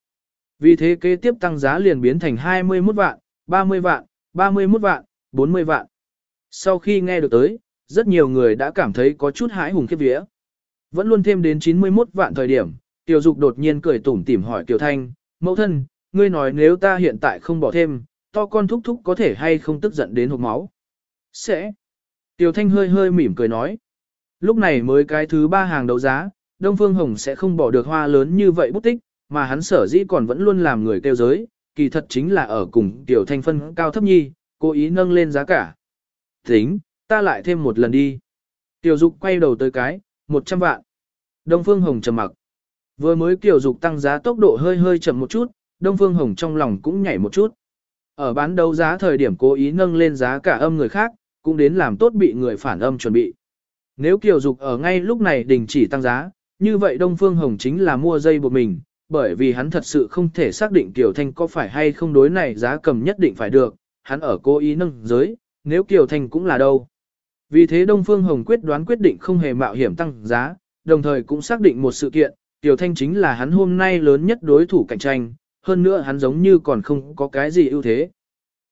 Vì thế kế tiếp tăng giá liền biến thành 21 vạn, 30 vạn, 31 vạn, 40 vạn. Sau khi nghe được tới, rất nhiều người đã cảm thấy có chút hãi hùng khiếp vía. Vẫn luôn thêm đến 91 vạn thời điểm, Tiểu Dục đột nhiên cười tủm tỉm hỏi Kiều Thanh, mẫu thân, ngươi nói nếu ta hiện tại không bỏ thêm, to con thúc thúc có thể hay không tức giận đến hộc máu. Sẽ. Tiểu Thanh hơi hơi mỉm cười nói. Lúc này mới cái thứ ba hàng đấu giá, Đông Phương Hồng sẽ không bỏ được hoa lớn như vậy bút tích, mà hắn sở dĩ còn vẫn luôn làm người kêu giới, kỳ thật chính là ở cùng Tiểu Thanh phân cao thấp nhi, cố ý nâng lên giá cả. Tính, ta lại thêm một lần đi. Tiểu Dục quay đầu tới cái, 100 vạn. Đông Phương Hồng trầm mặc. Vừa mới kiểu Dục tăng giá tốc độ hơi hơi chậm một chút, Đông Phương Hồng trong lòng cũng nhảy một chút. Ở bán đấu giá thời điểm cố ý nâng lên giá cả âm người khác, cũng đến làm tốt bị người phản âm chuẩn bị. Nếu Kiều Dục ở ngay lúc này đình chỉ tăng giá, như vậy Đông Phương Hồng chính là mua dây buộc mình, bởi vì hắn thật sự không thể xác định Kiều Thanh có phải hay không đối này giá cầm nhất định phải được, hắn ở cố ý nâng giới, nếu Kiều Thanh cũng là đâu. Vì thế Đông Phương Hồng quyết đoán quyết định không hề mạo hiểm tăng giá, đồng thời cũng xác định một sự kiện, tiểu Thanh chính là hắn hôm nay lớn nhất đối thủ cạnh tranh, hơn nữa hắn giống như còn không có cái gì ưu thế.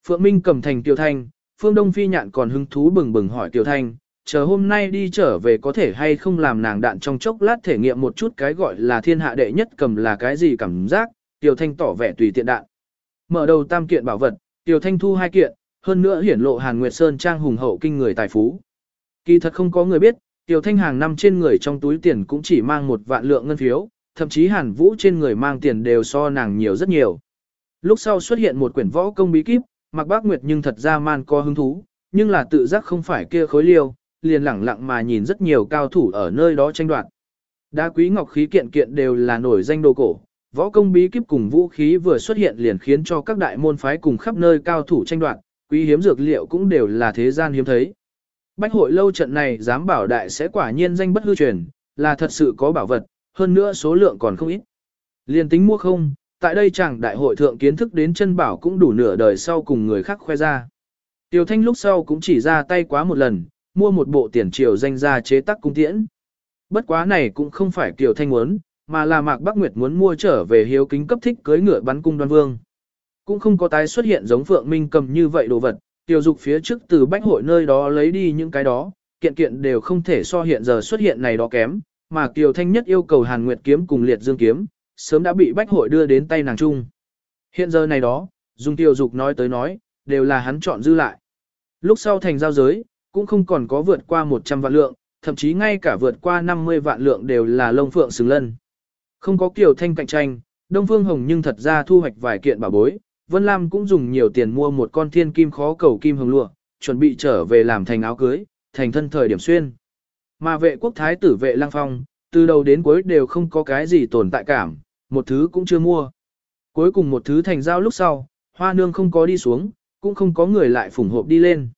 Phượng Minh cầm thành tiểu Thanh, Phương Đông Phi nhạn còn hứng thú bừng bừng hỏi tiểu Thanh, chờ hôm nay đi trở về có thể hay không làm nàng đạn trong chốc lát thể nghiệm một chút cái gọi là thiên hạ đệ nhất cầm là cái gì cảm giác, tiểu Thanh tỏ vẻ tùy tiện đạn. Mở đầu tam kiện bảo vật, tiểu Thanh thu hai kiện, hơn nữa hiển lộ Hàn Nguyệt Sơn trang hùng hậu kinh người tài phú. Kỳ thật không có người biết, Tiêu Thanh hàng năm trên người trong túi tiền cũng chỉ mang một vạn lượng ngân phiếu, thậm chí Hàn Vũ trên người mang tiền đều so nàng nhiều rất nhiều. Lúc sau xuất hiện một quyển võ công bí kíp, Mạc Bác Nguyệt nhưng thật ra man co hứng thú, nhưng là tự giác không phải kia khối liêu, liền lẳng lặng mà nhìn rất nhiều cao thủ ở nơi đó tranh đoạt. Đá quý ngọc khí kiện kiện đều là nổi danh đồ cổ, võ công bí kíp cùng vũ khí vừa xuất hiện liền khiến cho các đại môn phái cùng khắp nơi cao thủ tranh đoạt, quý hiếm dược liệu cũng đều là thế gian hiếm thấy. Bách hội lâu trận này dám bảo đại sẽ quả nhiên danh bất hư truyền, là thật sự có bảo vật, hơn nữa số lượng còn không ít. Liên tính mua không, tại đây chẳng đại hội thượng kiến thức đến chân bảo cũng đủ nửa đời sau cùng người khác khoe ra. Tiểu thanh lúc sau cũng chỉ ra tay quá một lần, mua một bộ tiền triều danh ra chế tác cung tiễn. Bất quá này cũng không phải Tiểu Thanh muốn, mà là Mạc Bắc Nguyệt muốn mua trở về hiếu kính cấp thích cưới ngựa bắn cung đoan vương. Cũng không có tái xuất hiện giống Phượng Minh cầm như vậy đồ vật, Tiểu Dục phía trước từ bách hội nơi đó lấy đi những cái đó, kiện kiện đều không thể so hiện giờ xuất hiện này đó kém, mà Kiều Thanh nhất yêu cầu Hàn Nguyệt kiếm cùng Liệt Dương kiếm, sớm đã bị bách hội đưa đến tay nàng chung. Hiện giờ này đó, dùng Tiểu Dục nói tới nói, đều là hắn chọn dư lại. Lúc sau thành giao giới, cũng không còn có vượt qua 100 vạn lượng, thậm chí ngay cả vượt qua 50 vạn lượng đều là lông phượng xứng lân. Không có kiểu thanh cạnh tranh, Đông Phương Hồng nhưng thật ra thu hoạch vài kiện bảo bối, Vân Lam cũng dùng nhiều tiền mua một con thiên kim khó cầu kim hồng lụa, chuẩn bị trở về làm thành áo cưới, thành thân thời điểm xuyên. Mà vệ quốc thái tử vệ lang phong, từ đầu đến cuối đều không có cái gì tồn tại cảm, một thứ cũng chưa mua. Cuối cùng một thứ thành giao lúc sau, hoa nương không có đi xuống, cũng không có người lại phủng hộp đi lên.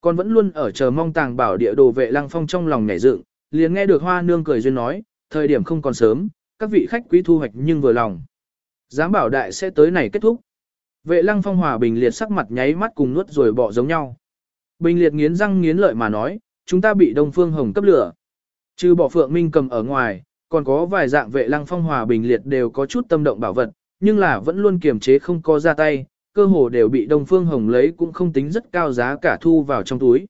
Còn vẫn luôn ở chờ mong tàng bảo địa đồ vệ lăng phong trong lòng nhảy dựng, liền nghe được hoa nương cười duyên nói, thời điểm không còn sớm, các vị khách quý thu hoạch nhưng vừa lòng. Giám bảo đại sẽ tới này kết thúc. Vệ lăng phong hòa bình liệt sắc mặt nháy mắt cùng nuốt rồi bỏ giống nhau. Bình liệt nghiến răng nghiến lợi mà nói, chúng ta bị đông phương hồng cấp lửa. Trừ bỏ phượng minh cầm ở ngoài, còn có vài dạng vệ lăng phong hòa bình liệt đều có chút tâm động bảo vật, nhưng là vẫn luôn kiềm chế không có ra tay, cơ hồ đều bị Đông Phương Hồng lấy cũng không tính rất cao giá cả thu vào trong túi.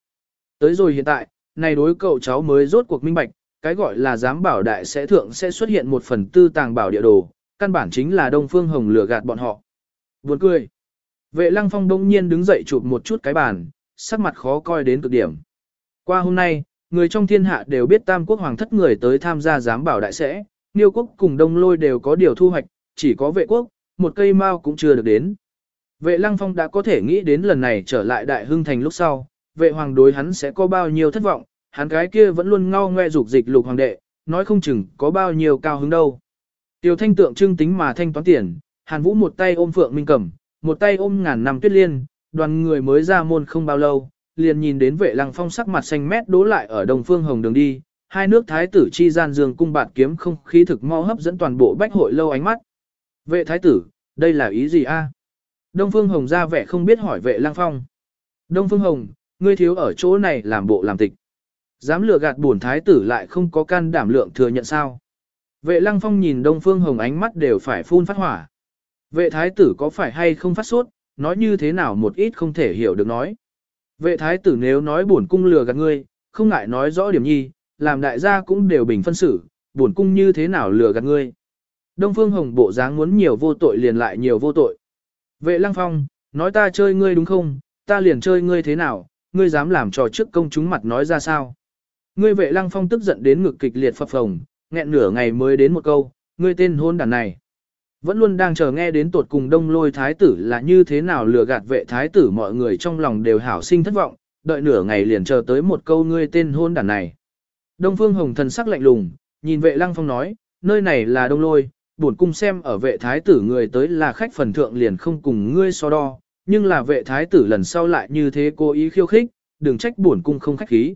Tới rồi hiện tại, này đối cậu cháu mới rốt cuộc minh bạch, cái gọi là giám bảo đại sẽ thượng sẽ xuất hiện một phần tư tàng bảo địa đồ, căn bản chính là Đông Phương Hồng lừa gạt bọn họ. Buồn cười. Vệ Lăng Phong đông nhiên đứng dậy chụp một chút cái bàn, sắc mặt khó coi đến cực điểm. Qua hôm nay, người trong thiên hạ đều biết Tam Quốc Hoàng thất người tới tham gia giám bảo đại sẽ, Niêu Quốc cùng Đông Lôi đều có điều thu hoạch, chỉ có vệ quốc, một cây mao cũng chưa được đến. Vệ Lăng Phong đã có thể nghĩ đến lần này trở lại Đại Hưng Thành lúc sau, vệ hoàng đối hắn sẽ có bao nhiêu thất vọng, hắn cái kia vẫn luôn ngao ngoe dục dịch lục hoàng đệ, nói không chừng có bao nhiêu cao hứng đâu. Tiêu thanh tượng trưng tính mà thanh toán tiền, hàn vũ một tay ôm phượng minh cẩm, một tay ôm ngàn năm tuyết liên, đoàn người mới ra môn không bao lâu, liền nhìn đến vệ lăng phong sắc mặt xanh mét đố lại ở đồng phương hồng đường đi, hai nước thái tử chi gian dương cung bạt kiếm không khí thực mau hấp dẫn toàn bộ bách hội lâu ánh mắt. Vệ thái tử, đây là ý gì a? Đông Phương Hồng ra vẻ không biết hỏi vệ lang phong. Đông Phương Hồng, ngươi thiếu ở chỗ này làm bộ làm tịch. Dám lừa gạt bổn thái tử lại không có can đảm lượng thừa nhận sao. Vệ lăng phong nhìn Đông Phương Hồng ánh mắt đều phải phun phát hỏa. Vệ thái tử có phải hay không phát sốt, nói như thế nào một ít không thể hiểu được nói. Vệ thái tử nếu nói bổn cung lừa gạt ngươi, không ngại nói rõ điểm nhi, làm đại gia cũng đều bình phân xử, bổn cung như thế nào lừa gạt ngươi. Đông Phương Hồng bộ dáng muốn nhiều vô tội liền lại nhiều vô tội. Vệ lăng phong, nói ta chơi ngươi đúng không, ta liền chơi ngươi thế nào, ngươi dám làm trò trước công chúng mặt nói ra sao. Ngươi vệ lăng phong tức giận đến ngực kịch liệt phập phồng, nghẹn nửa ngày mới đến một câu, ngươi tên hôn đàn này. Vẫn luôn đang chờ nghe đến tột cùng đông lôi thái tử là như thế nào lừa gạt vệ thái tử mọi người trong lòng đều hảo sinh thất vọng, đợi nửa ngày liền chờ tới một câu ngươi tên hôn đàn này. Đông phương hồng thần sắc lạnh lùng, nhìn vệ lăng phong nói, nơi này là đông lôi, bổn cung xem ở vệ thái tử người tới là khách phần thượng liền không cùng ngươi so đo, nhưng là vệ thái tử lần sau lại như thế cố ý khiêu khích, đừng trách bổn cung không khách khí.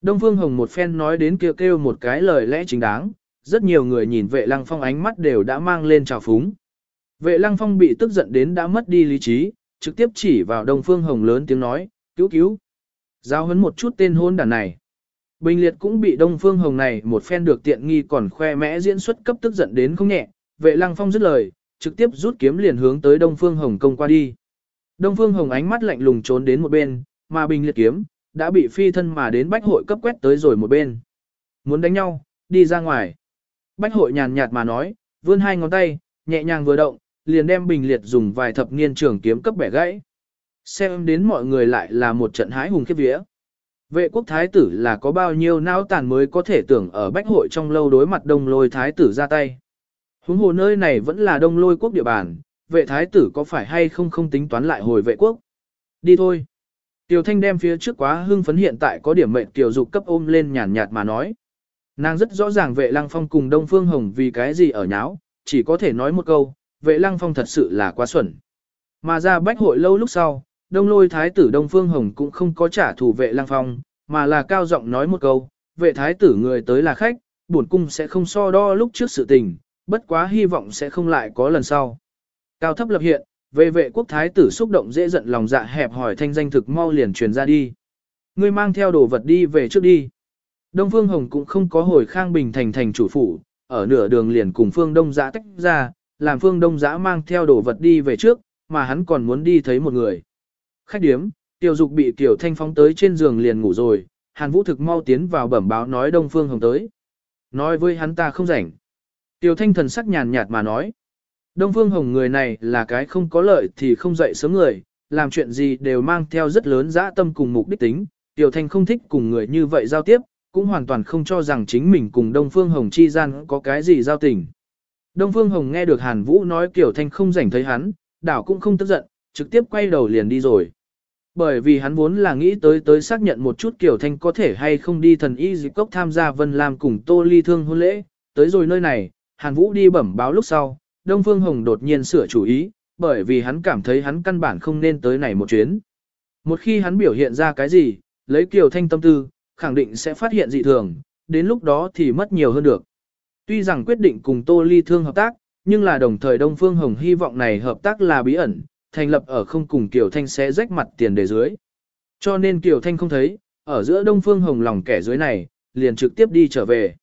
Đông Phương Hồng một phen nói đến kêu kêu một cái lời lẽ chính đáng, rất nhiều người nhìn vệ lăng phong ánh mắt đều đã mang lên trào phúng. Vệ lăng phong bị tức giận đến đã mất đi lý trí, trực tiếp chỉ vào đông phương hồng lớn tiếng nói, cứu cứu. Giao hấn một chút tên hôn đàn này. Bình liệt cũng bị đông phương hồng này một phen được tiện nghi còn khoe mẽ diễn xuất cấp tức giận đến không nhẹ, vệ lăng phong dứt lời, trực tiếp rút kiếm liền hướng tới đông phương hồng công qua đi. Đông phương hồng ánh mắt lạnh lùng trốn đến một bên, mà bình liệt kiếm, đã bị phi thân mà đến bách hội cấp quét tới rồi một bên. Muốn đánh nhau, đi ra ngoài. Bách hội nhàn nhạt mà nói, vươn hai ngón tay, nhẹ nhàng vừa động, liền đem bình liệt dùng vài thập niên trường kiếm cấp bẻ gãy. Xem đến mọi người lại là một trận hái hùng khiếp vía. Vệ quốc thái tử là có bao nhiêu não tàn mới có thể tưởng ở bách hội trong lâu đối mặt đông lôi thái tử ra tay. Huống hồ nơi này vẫn là đông lôi quốc địa bàn, vệ thái tử có phải hay không không tính toán lại hồi vệ quốc. Đi thôi. Tiểu Thanh đem phía trước quá hưng phấn hiện tại có điểm mệnh tiểu dục cấp ôm lên nhàn nhạt mà nói. Nàng rất rõ ràng vệ lăng phong cùng Đông Phương Hồng vì cái gì ở nháo, chỉ có thể nói một câu, vệ lăng phong thật sự là quá xuẩn. Mà ra bách hội lâu lúc sau, đông lôi thái tử Đông Phương Hồng cũng không có trả thù vệ lăng phong, mà là cao giọng nói một câu, vệ thái tử người tới là khách, bổn cung sẽ không so đo lúc trước sự tình, bất quá hy vọng sẽ không lại có lần sau. Cao thấp lập hiện, về vệ quốc thái tử xúc động dễ giận lòng dạ hẹp hỏi thanh danh thực mau liền truyền ra đi. Ngươi mang theo đồ vật đi về trước đi. Đông Phương Hồng cũng không có hồi Khang Bình thành thành chủ phủ, ở nửa đường liền cùng Phương Đông Giã tách ra, làm Phương Đông Giã mang theo đồ vật đi về trước, mà hắn còn muốn đi thấy một người. Khách điếm, Tiểu Dục bị Tiểu Thanh phóng tới trên giường liền ngủ rồi, Hàn Vũ thực mau tiến vào bẩm báo nói Đông Phương Hồng tới. Nói với hắn ta không rảnh. Tiểu Thanh thần sắc nhàn nhạt mà nói. Đông Phương Hồng người này là cái không có lợi thì không dậy sớm người, làm chuyện gì đều mang theo rất lớn dã tâm cùng mục đích tính. Tiểu Thanh không thích cùng người như vậy giao tiếp, cũng hoàn toàn không cho rằng chính mình cùng Đông Phương Hồng chi gian có cái gì giao tình. Đông Phương Hồng nghe được Hàn Vũ nói Kiều Thanh không rảnh thấy hắn, đảo cũng không tức giận, trực tiếp quay đầu liền đi rồi. Bởi vì hắn vốn là nghĩ tới tới xác nhận một chút Kiều Thanh có thể hay không đi thần y dịp cốc tham gia Vân Lam cùng Tô Ly Thương hôn lễ, tới rồi nơi này, Hàn Vũ đi bẩm báo lúc sau, Đông Phương Hồng đột nhiên sửa chủ ý, bởi vì hắn cảm thấy hắn căn bản không nên tới này một chuyến. Một khi hắn biểu hiện ra cái gì, lấy Kiều Thanh tâm tư, khẳng định sẽ phát hiện dị thường, đến lúc đó thì mất nhiều hơn được. Tuy rằng quyết định cùng Tô Ly Thương hợp tác, nhưng là đồng thời Đông Phương Hồng hy vọng này hợp tác là bí ẩn, thành lập ở không cùng Kiều Thanh sẽ rách mặt tiền đề dưới. Cho nên Kiều Thanh không thấy, ở giữa Đông Phương Hồng lòng kẻ dưới này, liền trực tiếp đi trở về.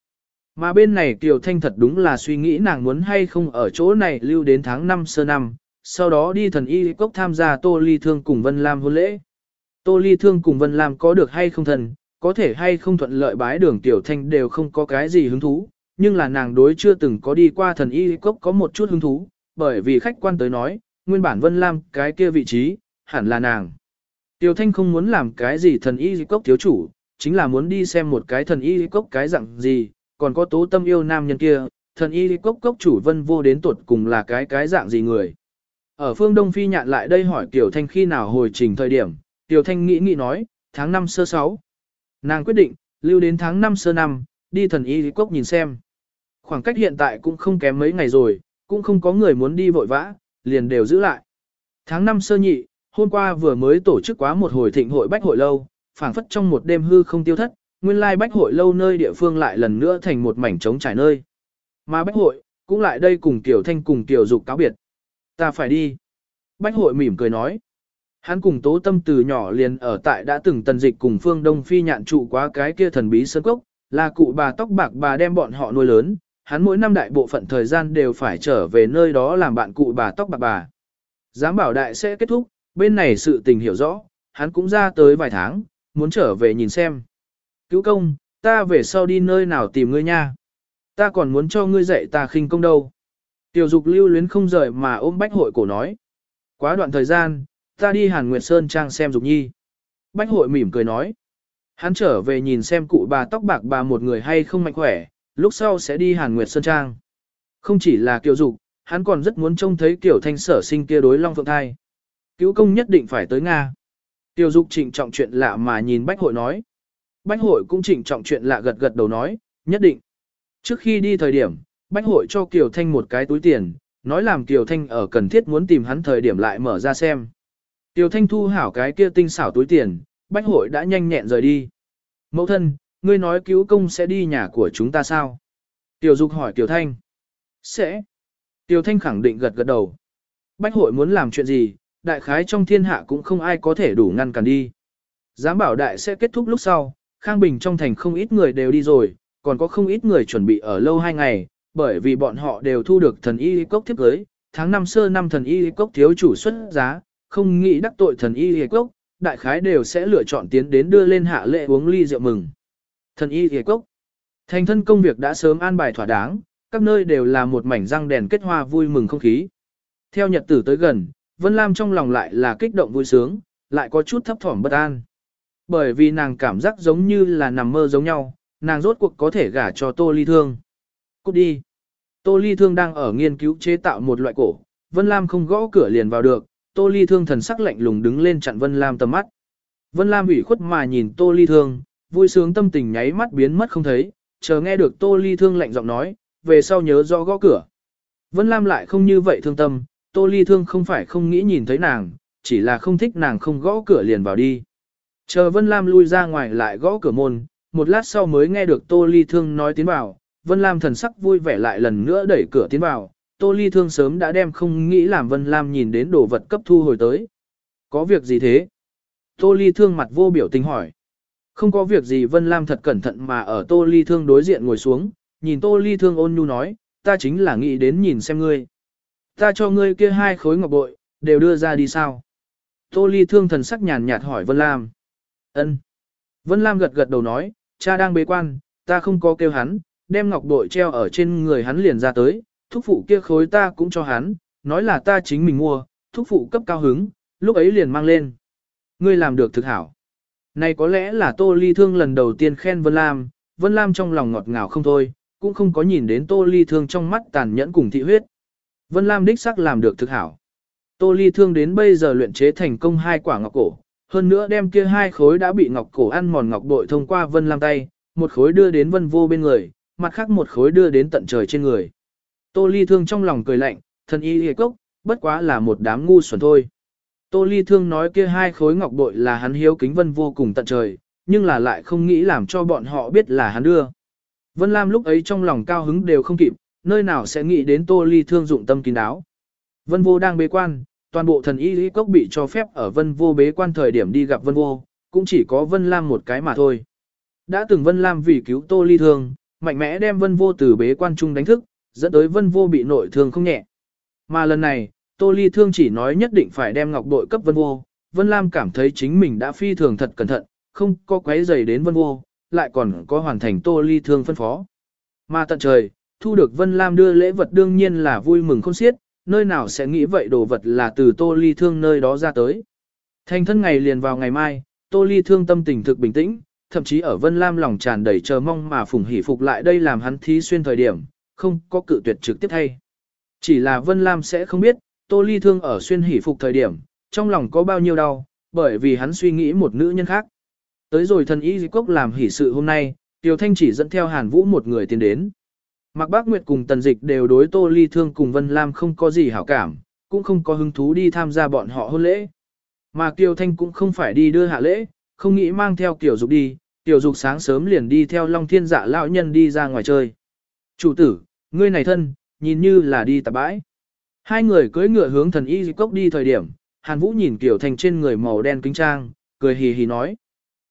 Mà bên này Kiều Thanh thật đúng là suy nghĩ nàng muốn hay không ở chỗ này lưu đến tháng 5 sơ năm, sau đó đi thần y cốc tham gia Tô Ly Thương cùng Vân Lam hôn lễ. Tô Ly Thương cùng Vân Lam có được hay không thần, có thể hay không thuận lợi bái đường Tiểu Thanh đều không có cái gì hứng thú, nhưng là nàng đối chưa từng có đi qua thần y cốc có một chút hứng thú, bởi vì khách quan tới nói, nguyên bản Vân Lam cái kia vị trí, hẳn là nàng. Tiểu Thanh không muốn làm cái gì thần y cốc thiếu chủ, chính là muốn đi xem một cái thần y cốc cái dạng gì, còn có tố tâm yêu nam nhân kia, thần y cốc cốc chủ vân vô đến tuột cùng là cái cái dạng gì người. Ở phương Đông Phi nhạn lại đây hỏi Tiểu Thanh khi nào hồi trình thời điểm, Tiểu Thanh nghĩ nghĩ nói, tháng 5 sơ 6. Nàng quyết định, lưu đến tháng 5 sơ năm, đi thần y cốc nhìn xem. Khoảng cách hiện tại cũng không kém mấy ngày rồi, cũng không có người muốn đi vội vã, liền đều giữ lại. Tháng 5 sơ nhị, hôm qua vừa mới tổ chức quá một hồi thịnh hội bách hội lâu, phảng phất trong một đêm hư không tiêu thất, nguyên lai bách hội lâu nơi địa phương lại lần nữa thành một mảnh trống trải nơi. Mà bách hội, cũng lại đây cùng Tiểu Thanh cùng Tiểu Dục cáo biệt. Ta phải đi. Bách hội mỉm cười nói. Hắn cùng tố tâm từ nhỏ liền ở tại đã từng tần dịch cùng phương Đông Phi nhạn trụ quá cái kia thần bí sơn cốc, là cụ bà tóc bạc bà đem bọn họ nuôi lớn, hắn mỗi năm đại bộ phận thời gian đều phải trở về nơi đó làm bạn cụ bà tóc bạc bà. Giám bảo đại sẽ kết thúc, bên này sự tình hiểu rõ, hắn cũng ra tới vài tháng, muốn trở về nhìn xem. Cứu công, ta về sau đi nơi nào tìm ngươi nha. Ta còn muốn cho ngươi dạy ta khinh công đâu. Tiểu dục lưu luyến không rời mà ôm bách hội cổ nói. Quá đoạn thời gian, ta đi Hàn Nguyệt Sơn Trang xem dục nhi. Bách hội mỉm cười nói. Hắn trở về nhìn xem cụ bà tóc bạc bà một người hay không mạnh khỏe, lúc sau sẽ đi Hàn Nguyệt Sơn Trang. Không chỉ là kiều dục, hắn còn rất muốn trông thấy kiểu thanh sở sinh kia đối long phượng thai. Cứu công nhất định phải tới Nga. Tiêu dục trịnh trọng chuyện lạ mà nhìn bách hội nói. Bách hội cũng trịnh trọng chuyện lạ gật gật đầu nói, nhất định. Trước khi đi thời điểm, Bách hội cho Kiều Thanh một cái túi tiền, nói làm Kiều Thanh ở cần thiết muốn tìm hắn thời điểm lại mở ra xem. Tiểu Thanh thu hảo cái kia tinh xảo túi tiền, Bách hội đã nhanh nhẹn rời đi. Mẫu thân, ngươi nói cứu công sẽ đi nhà của chúng ta sao? Tiểu Dục hỏi Tiểu Thanh. Sẽ. Tiểu Thanh khẳng định gật gật đầu. Bách hội muốn làm chuyện gì, đại khái trong thiên hạ cũng không ai có thể đủ ngăn cản đi. Giám bảo đại sẽ kết thúc lúc sau, Khang Bình trong thành không ít người đều đi rồi, còn có không ít người chuẩn bị ở lâu hai ngày, bởi vì bọn họ đều thu được thần y cốc thiếp cưới, tháng năm sơ năm thần y cốc thiếu chủ xuất giá, không nghĩ đắc tội thần y Hề cốc, đại khái đều sẽ lựa chọn tiến đến đưa lên hạ lệ uống ly rượu mừng. Thần y Hề cốc, thành thân công việc đã sớm an bài thỏa đáng, các nơi đều là một mảnh răng đèn kết hoa vui mừng không khí. Theo nhật tử tới gần, Vân Lam trong lòng lại là kích động vui sướng, lại có chút thấp thỏm bất an. Bởi vì nàng cảm giác giống như là nằm mơ giống nhau, nàng rốt cuộc có thể gả cho Tô Ly Thương. Cút đi. Tô Ly Thương đang ở nghiên cứu chế tạo một loại cổ, Vân Lam không gõ cửa liền vào được, Tô Ly Thương thần sắc lạnh lùng đứng lên chặn Vân Lam tầm mắt. Vân Lam ủy khuất mà nhìn Tô Ly Thương, vui sướng tâm tình nháy mắt biến mất không thấy, chờ nghe được Tô Ly Thương lạnh giọng nói, về sau nhớ rõ gõ cửa. Vân Lam lại không như vậy thương tâm, Tô Ly Thương không phải không nghĩ nhìn thấy nàng, chỉ là không thích nàng không gõ cửa liền vào đi. Chờ Vân Lam lui ra ngoài lại gõ cửa môn, một lát sau mới nghe được Tô Ly Thương nói tiến vào, Vân Lam thần sắc vui vẻ lại lần nữa đẩy cửa tiến vào, Tô Ly Thương sớm đã đem không nghĩ làm Vân Lam nhìn đến đồ vật cấp thu hồi tới. Có việc gì thế? Tô Ly Thương mặt vô biểu tình hỏi. Không có việc gì Vân Lam thật cẩn thận mà ở Tô Ly Thương đối diện ngồi xuống, nhìn Tô Ly Thương ôn nhu nói, ta chính là nghĩ đến nhìn xem ngươi. Ta cho ngươi kia hai khối ngọc bội, đều đưa ra đi sao? Tô Ly Thương thần sắc nhàn nhạt hỏi Vân Lam. Ân. Vân Lam gật gật đầu nói, cha đang bế quan, ta không có kêu hắn, đem ngọc bội treo ở trên người hắn liền ra tới, thúc phụ kia khối ta cũng cho hắn, nói là ta chính mình mua, thúc phụ cấp cao hứng, lúc ấy liền mang lên. Ngươi làm được thực hảo. Này có lẽ là Tô Ly Thương lần đầu tiên khen Vân Lam, Vân Lam trong lòng ngọt ngào không thôi, cũng không có nhìn đến Tô Ly Thương trong mắt tàn nhẫn cùng thị huyết. Vân Lam đích xác làm được thực hảo. Tô Ly Thương đến bây giờ luyện chế thành công hai quả ngọc cổ, hơn nữa đem kia hai khối đã bị ngọc cổ ăn mòn ngọc bội thông qua Vân Lam tay, một khối đưa đến Vân Vô bên người, mặt khác một khối đưa đến tận trời trên người. Tô Ly Thương trong lòng cười lạnh, thần y hề cốc, bất quá là một đám ngu xuẩn thôi. Tô Ly Thương nói kia hai khối ngọc bội là hắn hiếu kính Vân Vô cùng tận trời, nhưng là lại không nghĩ làm cho bọn họ biết là hắn đưa. Vân Lam lúc ấy trong lòng cao hứng đều không kịp, nơi nào sẽ nghĩ đến Tô Ly Thương dụng tâm kín đáo. Vân Vô đang bế quan, toàn bộ thần y lý cốc bị cho phép ở Vân Vô bế quan thời điểm đi gặp Vân Vô, cũng chỉ có Vân Lam một cái mà thôi. Đã từng Vân Lam vì cứu Tô Ly Thương, mạnh mẽ đem Vân Vô từ bế quan trung đánh thức, dẫn tới Vân Vô bị nội thương không nhẹ. Mà lần này, Tô Ly Thương chỉ nói nhất định phải đem ngọc bội cấp Vân Vô, Vân Lam cảm thấy chính mình đã phi thường thật cẩn thận, không có quấy rầy đến Vân Vô, lại còn có hoàn thành Tô Ly Thương phân phó. Mà tận trời, thu được Vân Lam đưa lễ vật đương nhiên là vui mừng không xiết, nơi nào sẽ nghĩ vậy đồ vật là từ Tô Ly Thương nơi đó ra tới. Thành thân ngày liền vào ngày mai, Tô Ly Thương tâm tình thực bình tĩnh, thậm chí ở Vân Lam lòng tràn đầy chờ mong mà phùng hỉ phục lại đây làm hắn thí xuyên thời điểm, không có cự tuyệt trực tiếp thay. Chỉ là Vân Lam sẽ không biết, Tô Ly Thương ở xuyên hỉ phục thời điểm, trong lòng có bao nhiêu đau, bởi vì hắn suy nghĩ một nữ nhân khác. Tới rồi thần y cốc làm hỉ sự hôm nay, Tiêu Thanh chỉ dẫn theo Hàn Vũ một người tiến đến. Mạc Bác Nguyệt cùng Tần Dịch đều đối Tô Ly Thương cùng Vân Lam không có gì hảo cảm, cũng không có hứng thú đi tham gia bọn họ hôn lễ. Mà Tiêu Thanh cũng không phải đi đưa hạ lễ, không nghĩ mang theo Tiểu Dục đi, Tiểu Dục sáng sớm liền đi theo Long Thiên Dạ lão nhân đi ra ngoài chơi. Chủ tử, ngươi này thân, nhìn như là đi tạp bãi. Hai người cưỡi ngựa hướng thần y cốc đi thời điểm, Hàn Vũ nhìn Kiều Thanh trên người màu đen kính trang, cười hì hì nói.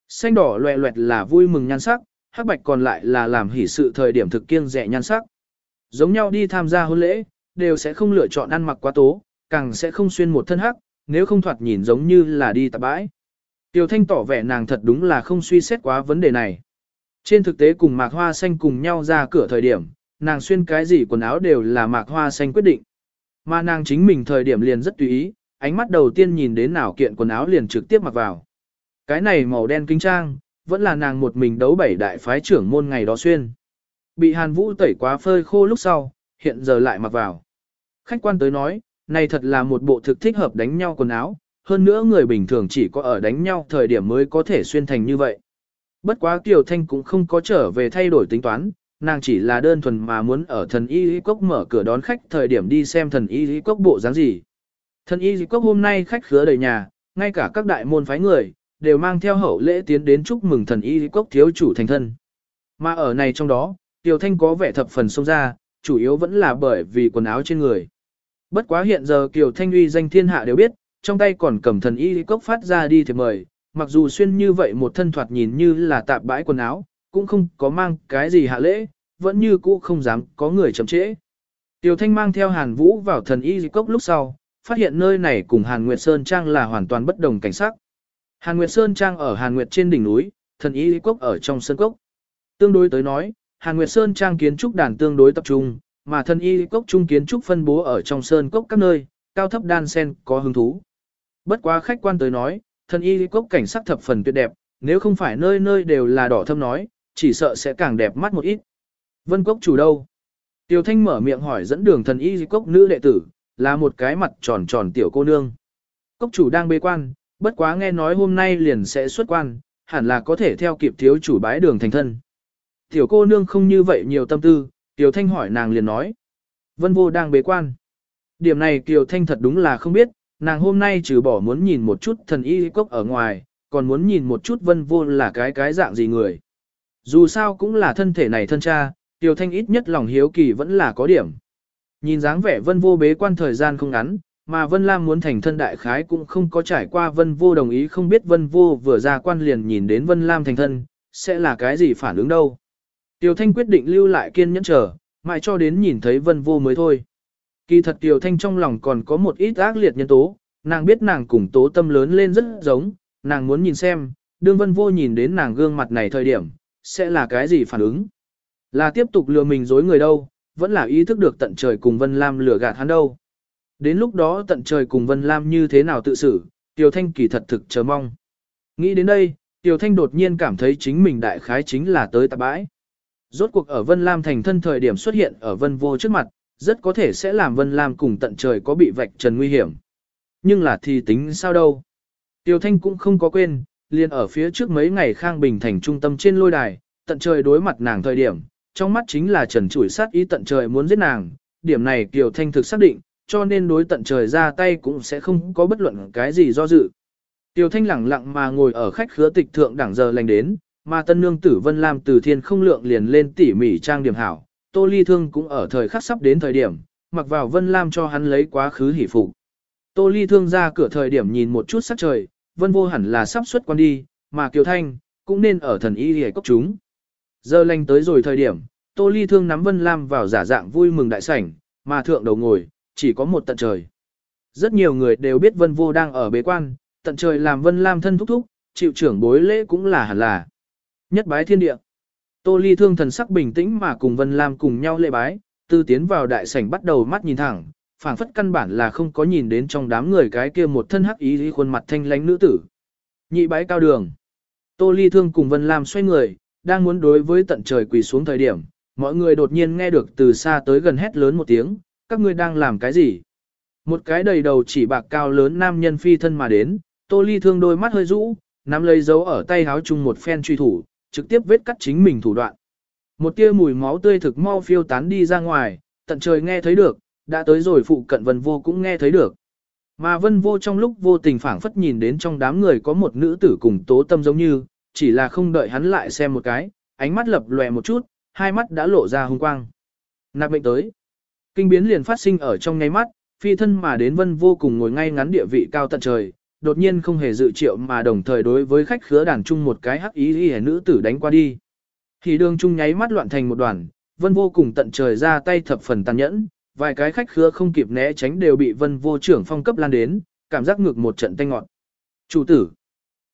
Xanh đỏ loẹ loẹt là vui mừng nhan sắc, hắc bạch còn lại là làm hỉ sự thời điểm thực kiêng rẻ nhan sắc. Giống nhau đi tham gia hôn lễ, đều sẽ không lựa chọn ăn mặc quá tố, càng sẽ không xuyên một thân hắc, nếu không thoạt nhìn giống như là đi tạp bãi. Tiểu Thanh tỏ vẻ nàng thật đúng là không suy xét quá vấn đề này. Trên thực tế cùng mạc hoa xanh cùng nhau ra cửa thời điểm, nàng xuyên cái gì quần áo đều là mạc hoa xanh quyết định. Mà nàng chính mình thời điểm liền rất tùy ý, ánh mắt đầu tiên nhìn đến nào kiện quần áo liền trực tiếp mặc vào. Cái này màu đen kinh trang, vẫn là nàng một mình đấu bảy đại phái trưởng môn ngày đó xuyên. Bị Hàn Vũ tẩy quá phơi khô lúc sau, hiện giờ lại mặc vào. Khách quan tới nói, này thật là một bộ thực thích hợp đánh nhau quần áo, hơn nữa người bình thường chỉ có ở đánh nhau thời điểm mới có thể xuyên thành như vậy. Bất quá Kiều Thanh cũng không có trở về thay đổi tính toán, nàng chỉ là đơn thuần mà muốn ở thần y lý cốc mở cửa đón khách thời điểm đi xem thần y lý cốc bộ dáng gì. Thần y lý cốc hôm nay khách khứa đầy nhà, ngay cả các đại môn phái người, đều mang theo hậu lễ tiến đến chúc mừng thần y Lý cốc thiếu chủ thành thân. Mà ở này trong đó, Tiểu Thanh có vẻ thập phần xông ra, chủ yếu vẫn là bởi vì quần áo trên người. Bất quá hiện giờ Kiều Thanh uy danh thiên hạ đều biết, trong tay còn cầm thần y Lý cốc phát ra đi thì mời, mặc dù xuyên như vậy một thân thoạt nhìn như là tạp bãi quần áo, cũng không có mang cái gì hạ lễ, vẫn như cũ không dám có người chậm trễ. Tiểu Thanh mang theo Hàn Vũ vào thần y cốc lúc sau, phát hiện nơi này cùng Hàn Nguyệt Sơn Trang là hoàn toàn bất đồng cảnh sắc. Hàn Nguyệt Sơn Trang ở Hàn Nguyệt trên đỉnh núi, thần y cốc ở trong sơn cốc. Tương đối tới nói, Hàn Nguyệt Sơn Trang kiến trúc đàn tương đối tập trung, mà thần y cốc trung kiến trúc phân bố ở trong sơn cốc các nơi, cao thấp đan sen có hứng thú. Bất quá khách quan tới nói, thần y cốc cảnh sắc thập phần tuyệt đẹp, nếu không phải nơi nơi đều là đỏ thâm nói, chỉ sợ sẽ càng đẹp mắt một ít. Vân cốc chủ đâu? Tiêu Thanh mở miệng hỏi dẫn đường thần y cốc nữ đệ tử, là một cái mặt tròn tròn tiểu cô nương. Cốc chủ đang bế quan, bất quá nghe nói hôm nay liền sẽ xuất quan, hẳn là có thể theo kịp thiếu chủ bái đường thành thân. Tiểu cô nương không như vậy nhiều tâm tư, Tiểu Thanh hỏi nàng liền nói. Vân vô đang bế quan. Điểm này Tiêu Thanh thật đúng là không biết, nàng hôm nay trừ bỏ muốn nhìn một chút thần y cốc ở ngoài, còn muốn nhìn một chút vân vô là cái cái dạng gì người. Dù sao cũng là thân thể này thân cha, Tiểu Thanh ít nhất lòng hiếu kỳ vẫn là có điểm. Nhìn dáng vẻ vân vô bế quan thời gian không ngắn, mà Vân Lam muốn thành thân đại khái cũng không có trải qua Vân vô đồng ý không biết Vân vô vừa ra quan liền nhìn đến Vân Lam thành thân, sẽ là cái gì phản ứng đâu. Tiểu Thanh quyết định lưu lại kiên nhẫn chờ, mãi cho đến nhìn thấy Vân vô mới thôi. Kỳ thật Tiểu Thanh trong lòng còn có một ít ác liệt nhân tố, nàng biết nàng cùng tố tâm lớn lên rất giống, nàng muốn nhìn xem, đương Vân vô nhìn đến nàng gương mặt này thời điểm, sẽ là cái gì phản ứng. Là tiếp tục lừa mình dối người đâu, vẫn là ý thức được tận trời cùng Vân Lam lừa gạt hắn đâu. Đến lúc đó tận trời cùng Vân Lam như thế nào tự xử, Tiểu Thanh kỳ thật thực chờ mong. Nghĩ đến đây, Tiểu Thanh đột nhiên cảm thấy chính mình đại khái chính là tới tạp bãi. Rốt cuộc ở Vân Lam thành thân thời điểm xuất hiện ở Vân Vô trước mặt, rất có thể sẽ làm Vân Lam cùng tận trời có bị vạch trần nguy hiểm. Nhưng là thì tính sao đâu. Tiểu Thanh cũng không có quên, liền ở phía trước mấy ngày Khang Bình thành trung tâm trên lôi đài, tận trời đối mặt nàng thời điểm, trong mắt chính là trần chủi sát ý tận trời muốn giết nàng, điểm này Tiểu Thanh thực xác định, cho nên đối tận trời ra tay cũng sẽ không có bất luận cái gì do dự. Tiểu Thanh lẳng lặng mà ngồi ở khách khứa tịch thượng đẳng giờ lành đến, mà tân nương tử Vân Lam từ thiên không lượng liền lên tỉ mỉ trang điểm hảo, Tô Ly Thương cũng ở thời khắc sắp đến thời điểm, mặc vào Vân Lam cho hắn lấy quá khứ hỉ phục. Tô Ly Thương ra cửa thời điểm nhìn một chút sắc trời, Vân vô hẳn là sắp xuất quan đi, mà Kiều Thanh cũng nên ở thần y hề cốc chúng. Giờ lành tới rồi thời điểm, Tô Ly Thương nắm Vân Lam vào giả dạng vui mừng đại sảnh, mà thượng đầu ngồi, chỉ có một tận trời. Rất nhiều người đều biết Vân Vô đang ở bế quan, tận trời làm Vân Lam thân thúc thúc, chịu trưởng bối lễ cũng là hẳn là. Nhất bái thiên địa. Tô Ly thương thần sắc bình tĩnh mà cùng Vân Lam cùng nhau lễ bái, tư tiến vào đại sảnh bắt đầu mắt nhìn thẳng, phảng phất căn bản là không có nhìn đến trong đám người cái kia một thân hắc ý khuôn mặt thanh lãnh nữ tử. Nhị bái cao đường. Tô Ly thương cùng Vân Lam xoay người, đang muốn đối với tận trời quỳ xuống thời điểm, mọi người đột nhiên nghe được từ xa tới gần hét lớn một tiếng, các ngươi đang làm cái gì? Một cái đầy đầu chỉ bạc cao lớn nam nhân phi thân mà đến, tô ly thương đôi mắt hơi rũ, nắm lấy dấu ở tay háo chung một phen truy thủ, trực tiếp vết cắt chính mình thủ đoạn. Một tia mùi máu tươi thực mau phiêu tán đi ra ngoài, tận trời nghe thấy được, đã tới rồi phụ cận vân vô cũng nghe thấy được. Mà vân vô trong lúc vô tình phảng phất nhìn đến trong đám người có một nữ tử cùng tố tâm giống như, chỉ là không đợi hắn lại xem một cái, ánh mắt lập lòe một chút, hai mắt đã lộ ra hung quang. Nạp mệnh tới. Kinh biến liền phát sinh ở trong ngay mắt, phi thân mà đến vân vô cùng ngồi ngay ngắn địa vị cao tận trời, đột nhiên không hề dự triệu mà đồng thời đối với khách khứa đàn chung một cái hắc ý y nữ tử đánh qua đi. Thì đường chung nháy mắt loạn thành một đoàn, vân vô cùng tận trời ra tay thập phần tàn nhẫn, vài cái khách khứa không kịp né tránh đều bị vân vô trưởng phong cấp lan đến, cảm giác ngược một trận tanh ngọn. Chủ tử,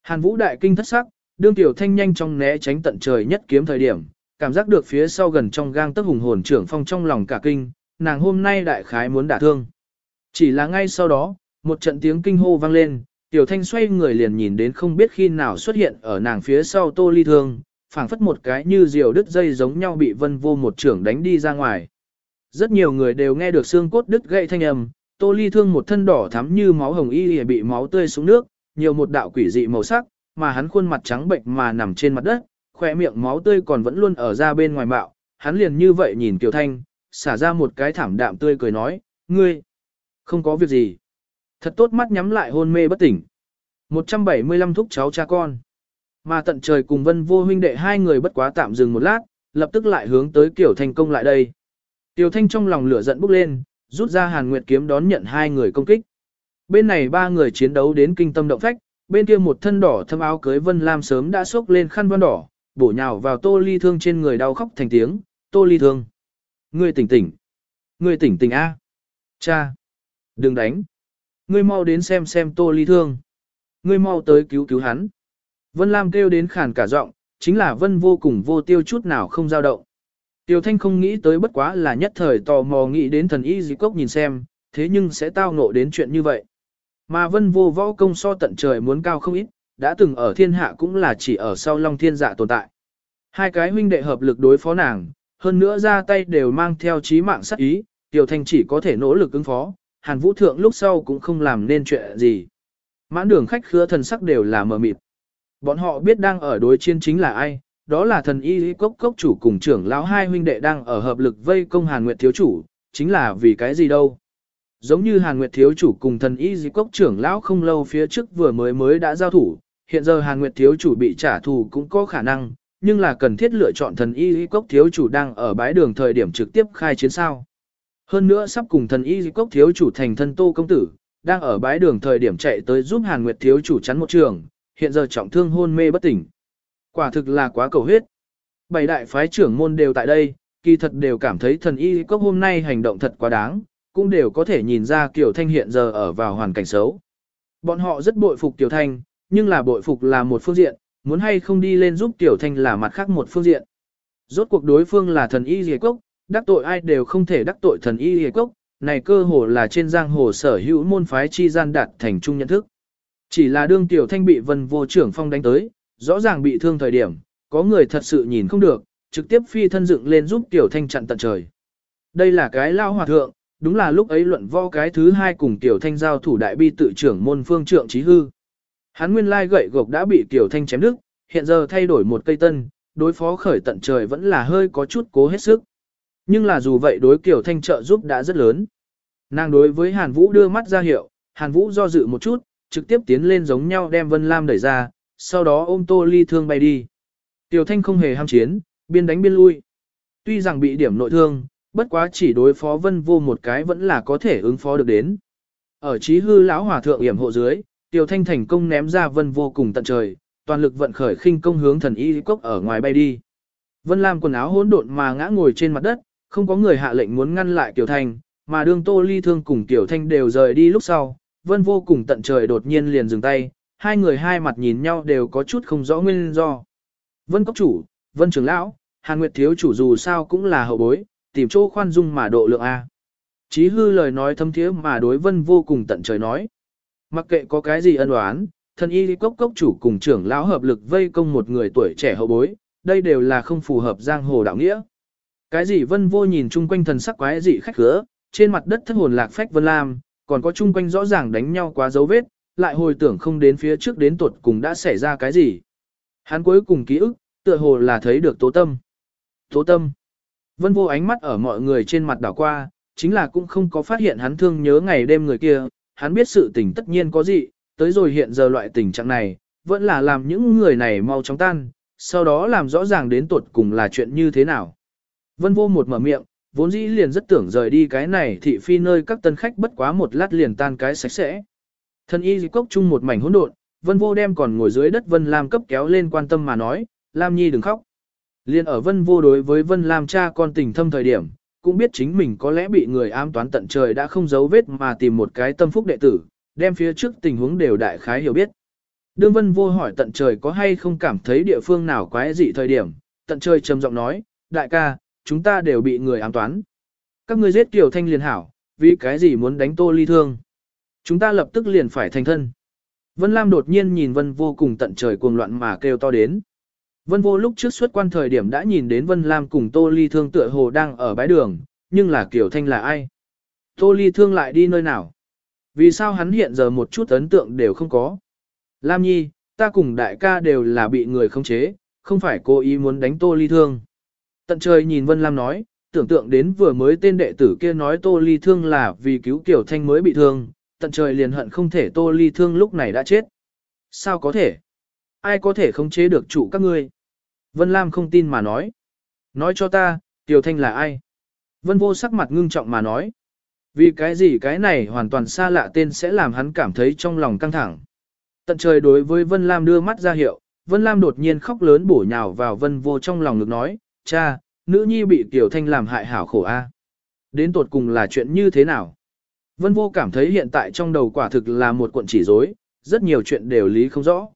Hàn Vũ đại kinh thất sắc, đương tiểu thanh nhanh trong né tránh tận trời nhất kiếm thời điểm, cảm giác được phía sau gần trong gang tấc hùng hồn trưởng phong trong lòng cả kinh, nàng hôm nay đại khái muốn đả thương. Chỉ là ngay sau đó, một trận tiếng kinh hô vang lên, Tiểu Thanh xoay người liền nhìn đến không biết khi nào xuất hiện ở nàng phía sau Tô Ly Thương, phảng phất một cái như diều đứt dây giống nhau bị vân vô một trưởng đánh đi ra ngoài. Rất nhiều người đều nghe được xương cốt đứt gãy thanh âm, Tô Ly Thương một thân đỏ thắm như máu hồng y bị máu tươi xuống nước, nhiều một đạo quỷ dị màu sắc, mà hắn khuôn mặt trắng bệnh mà nằm trên mặt đất, khỏe miệng máu tươi còn vẫn luôn ở ra bên ngoài bạo, hắn liền như vậy nhìn Tiểu Thanh, xả ra một cái thảm đạm tươi cười nói, ngươi, không có việc gì. Thật tốt mắt nhắm lại hôn mê bất tỉnh. 175 thúc cháu cha con. Mà tận trời cùng vân vô huynh đệ hai người bất quá tạm dừng một lát, lập tức lại hướng tới Kiều Thanh công lại đây. Tiểu Thanh trong lòng lửa giận bốc lên, rút ra Hàn Nguyệt kiếm đón nhận hai người công kích. Bên này ba người chiến đấu đến kinh tâm động phách, bên kia một thân đỏ thâm áo cưới Vân Lam sớm đã xốc lên khăn vân đỏ, bổ nhào vào Tô Ly Thương trên người đau khóc thành tiếng, "Tô Ly Thương, ngươi tỉnh tỉnh, ngươi tỉnh tỉnh a." "Cha, đừng đánh. Ngươi mau đến xem xem Tô Ly Thương. Ngươi mau tới cứu cứu hắn." Vân Lam kêu đến khàn cả giọng, chính là Vân vô cùng vô tiêu chút nào không dao động. Tiêu Thanh không nghĩ tới bất quá là nhất thời tò mò nghĩ đến thần y dị cốc nhìn xem, thế nhưng sẽ tao ngộ đến chuyện như vậy. Mà vân vô võ công so tận trời muốn cao không ít, đã từng ở thiên hạ cũng là chỉ ở sau long thiên dạ tồn tại. Hai cái huynh đệ hợp lực đối phó nàng, hơn nữa ra tay đều mang theo trí mạng sát ý, Tiểu Thanh chỉ có thể nỗ lực ứng phó, Hàn Vũ Thượng lúc sau cũng không làm nên chuyện gì. Mãn đường khách khứa thần sắc đều là mờ mịt. Bọn họ biết đang ở đối chiến chính là ai, đó là thần y cốc cốc chủ cùng trưởng lão hai huynh đệ đang ở hợp lực vây công Hàn Nguyệt thiếu chủ, chính là vì cái gì đâu. Giống như Hàn Nguyệt thiếu chủ cùng thần y di cốc trưởng lão không lâu phía trước vừa mới mới đã giao thủ, hiện giờ Hàn Nguyệt thiếu chủ bị trả thù cũng có khả năng, nhưng là cần thiết lựa chọn thần y di cốc thiếu chủ đang ở bái đường thời điểm trực tiếp khai chiến sao. Hơn nữa sắp cùng thần y di cốc thiếu chủ thành thân tô công tử, đang ở bái đường thời điểm chạy tới giúp Hàn Nguyệt thiếu chủ chắn một trường, hiện giờ trọng thương hôn mê bất tỉnh. Quả thực là quá cầu huyết. Bảy đại phái trưởng môn đều tại đây, kỳ thật đều cảm thấy thần y cốc hôm nay hành động thật quá đáng, cũng đều có thể nhìn ra Kiều Thanh hiện giờ ở vào hoàn cảnh xấu. Bọn họ rất bội phục Kiều Thanh, nhưng là bội phục là một phương diện, muốn hay không đi lên giúp Kiều Thanh là mặt khác một phương diện. Rốt cuộc đối phương là thần y dì cốc, đắc tội ai đều không thể đắc tội thần y dì cốc, này cơ hồ là trên giang hồ sở hữu môn phái chi gian đạt thành chung nhận thức. Chỉ là đương Tiểu Thanh bị vân vô trưởng phong đánh tới, rõ ràng bị thương thời điểm, có người thật sự nhìn không được, trực tiếp phi thân dựng lên giúp Tiểu Thanh chặn tận trời. Đây là cái lao hòa thượng, đúng là lúc ấy luận vo cái thứ hai cùng Tiểu Thanh giao thủ đại bi tự trưởng môn phương trượng trí hư. Hắn nguyên lai gậy gộc đã bị Tiểu Thanh chém đứt, hiện giờ thay đổi một cây tân, đối phó khởi tận trời vẫn là hơi có chút cố hết sức. Nhưng là dù vậy đối Tiểu Thanh trợ giúp đã rất lớn. Nàng đối với Hàn Vũ đưa mắt ra hiệu, Hàn Vũ do dự một chút, trực tiếp tiến lên giống nhau đem Vân Lam đẩy ra, sau đó ôm Tô Ly thương bay đi. Tiểu Thanh không hề ham chiến, biên đánh biên lui. Tuy rằng bị điểm nội thương, bất quá chỉ đối phó vân vô một cái vẫn là có thể ứng phó được đến. Ở trí hư lão hòa thượng hiểm hộ dưới, Tiểu Thanh thành công ném ra vân vô cùng tận trời, toàn lực vận khởi khinh công hướng thần y cốc ở ngoài bay đi. Vân Lam quần áo hỗn độn mà ngã ngồi trên mặt đất, không có người hạ lệnh muốn ngăn lại Tiểu Thanh, mà đương Tô Ly Thương cùng Tiểu Thanh đều rời đi lúc sau, Vân vô cùng tận trời đột nhiên liền dừng tay, hai người hai mặt nhìn nhau đều có chút không rõ nguyên do. Vân Cốc Chủ, Vân Trường Lão, Hàn Nguyệt Thiếu Chủ dù sao cũng là hậu bối, tìm chỗ khoan dung mà độ lượng A. Chí hư lời nói thâm thiế mà đối vân vô cùng tận trời nói. Mặc kệ có cái gì ân oán, thân y cốc cốc chủ cùng trưởng lão hợp lực vây công một người tuổi trẻ hậu bối, đây đều là không phù hợp giang hồ đạo nghĩa. Cái gì vân vô nhìn chung quanh thần sắc quái dị khách khứa, trên mặt đất thất hồn lạc phách vân lam, còn có chung quanh rõ ràng đánh nhau quá dấu vết, lại hồi tưởng không đến phía trước đến tuột cùng đã xảy ra cái gì. Hắn cuối cùng ký ức, tựa hồ là thấy được tố tâm. Tố tâm. Vân vô ánh mắt ở mọi người trên mặt đảo qua, chính là cũng không có phát hiện hắn thương nhớ ngày đêm người kia, hắn biết sự tình tất nhiên có gì, tới rồi hiện giờ loại tình trạng này, vẫn là làm những người này mau chóng tan, sau đó làm rõ ràng đến tuột cùng là chuyện như thế nào. Vân vô một mở miệng, vốn dĩ liền rất tưởng rời đi cái này thị phi nơi các tân khách bất quá một lát liền tan cái sạch sẽ. Thân y cốc chung một mảnh hỗn độn, Vân vô đem còn ngồi dưới đất Vân Lam cấp kéo lên quan tâm mà nói, Lam Nhi đừng khóc. Liên ở Vân vô đối với Vân Lam cha con tình thâm thời điểm, cũng biết chính mình có lẽ bị người ám toán tận trời đã không giấu vết mà tìm một cái tâm phúc đệ tử, đem phía trước tình huống đều đại khái hiểu biết. Đương Vân vô hỏi tận trời có hay không cảm thấy địa phương nào quái dị thời điểm, tận trời trầm giọng nói, đại ca, chúng ta đều bị người ám toán. Các ngươi giết Kiều Thanh liền hảo, vì cái gì muốn đánh tô ly thương. Chúng ta lập tức liền phải thành thân. Vân Lam đột nhiên nhìn Vân vô cùng tận trời cuồng loạn mà kêu to đến. Vân vô lúc trước xuất quan thời điểm đã nhìn đến Vân Lam cùng Tô Ly Thương tựa hồ đang ở bãi đường, nhưng là Kiều Thanh là ai? Tô Ly Thương lại đi nơi nào? Vì sao hắn hiện giờ một chút ấn tượng đều không có? Lam Nhi, ta cùng đại ca đều là bị người khống chế, không phải cố ý muốn đánh Tô Ly Thương. Tận trời nhìn Vân Lam nói, tưởng tượng đến vừa mới tên đệ tử kia nói Tô Ly Thương là vì cứu Kiều Thanh mới bị thương, tận trời liền hận không thể Tô Ly Thương lúc này đã chết. Sao có thể? ai có thể khống chế được chủ các ngươi? Vân Lam không tin mà nói. Nói cho ta, Tiểu Thanh là ai? Vân vô sắc mặt ngưng trọng mà nói. Vì cái gì cái này hoàn toàn xa lạ tên sẽ làm hắn cảm thấy trong lòng căng thẳng. Tận trời đối với Vân Lam đưa mắt ra hiệu, Vân Lam đột nhiên khóc lớn bổ nhào vào Vân vô trong lòng ngực nói, cha, nữ nhi bị Tiểu Thanh làm hại hảo khổ a. Đến tột cùng là chuyện như thế nào? Vân vô cảm thấy hiện tại trong đầu quả thực là một cuộn chỉ rối, rất nhiều chuyện đều lý không rõ.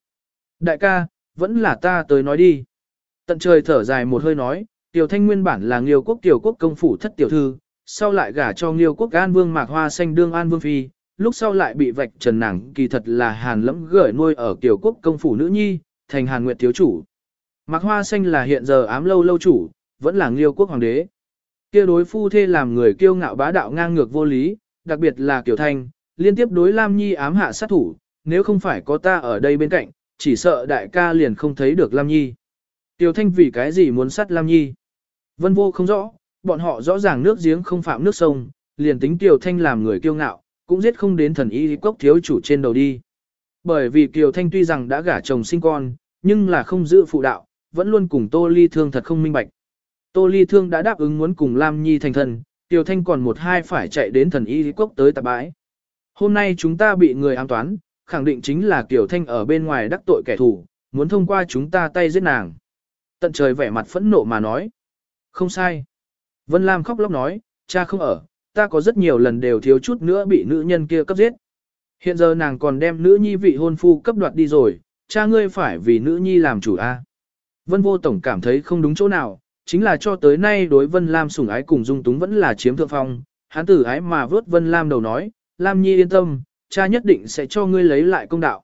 Đại ca, vẫn là ta tới nói đi. Tận trời thở dài một hơi nói, Tiểu Thanh nguyên bản là Nghiêu quốc tiểu quốc công phủ thất tiểu thư, sau lại gả cho Nghiêu quốc An Vương Mạc Hoa Xanh đương An Vương Phi, lúc sau lại bị vạch trần nàng kỳ thật là Hàn lẫm gửi nuôi ở tiểu quốc công phủ nữ nhi, thành Hàn Nguyệt thiếu chủ. Mạc Hoa Xanh là hiện giờ ám lâu lâu chủ, vẫn là Nghiêu quốc hoàng đế. Kia đối phu thê làm người kiêu ngạo bá đạo ngang ngược vô lý, đặc biệt là Kiều Thanh, liên tiếp đối Lam Nhi ám hạ sát thủ, nếu không phải có ta ở đây bên cạnh, chỉ sợ đại ca liền không thấy được Lam Nhi. Tiểu Thanh vì cái gì muốn sát Lam Nhi? Vân vô không rõ, bọn họ rõ ràng nước giếng không phạm nước sông, liền tính Tiểu Thanh làm người kiêu ngạo, cũng giết không đến thần y cốc thiếu chủ trên đầu đi. Bởi vì Kiều Thanh tuy rằng đã gả chồng sinh con, nhưng là không giữ phụ đạo, vẫn luôn cùng Tô Ly Thương thật không minh bạch. Tô Ly Thương đã đáp ứng muốn cùng Lam Nhi thành thần, Tiểu Thanh còn một hai phải chạy đến thần y cốc tới tạp bãi. Hôm nay chúng ta bị người ám toán, khẳng định chính là Tiểu Thanh ở bên ngoài đắc tội kẻ thù, muốn thông qua chúng ta tay giết nàng. Tận trời vẻ mặt phẫn nộ mà nói. Không sai. Vân Lam khóc lóc nói, cha không ở, ta có rất nhiều lần đều thiếu chút nữa bị nữ nhân kia cấp giết. Hiện giờ nàng còn đem nữ nhi vị hôn phu cấp đoạt đi rồi, cha ngươi phải vì nữ nhi làm chủ a. Vân vô tổng cảm thấy không đúng chỗ nào, chính là cho tới nay đối Vân Lam sủng ái cùng dung túng vẫn là chiếm thượng phong, hắn tử ái mà vớt Vân Lam đầu nói, Lam nhi yên tâm, cha nhất định sẽ cho ngươi lấy lại công đạo.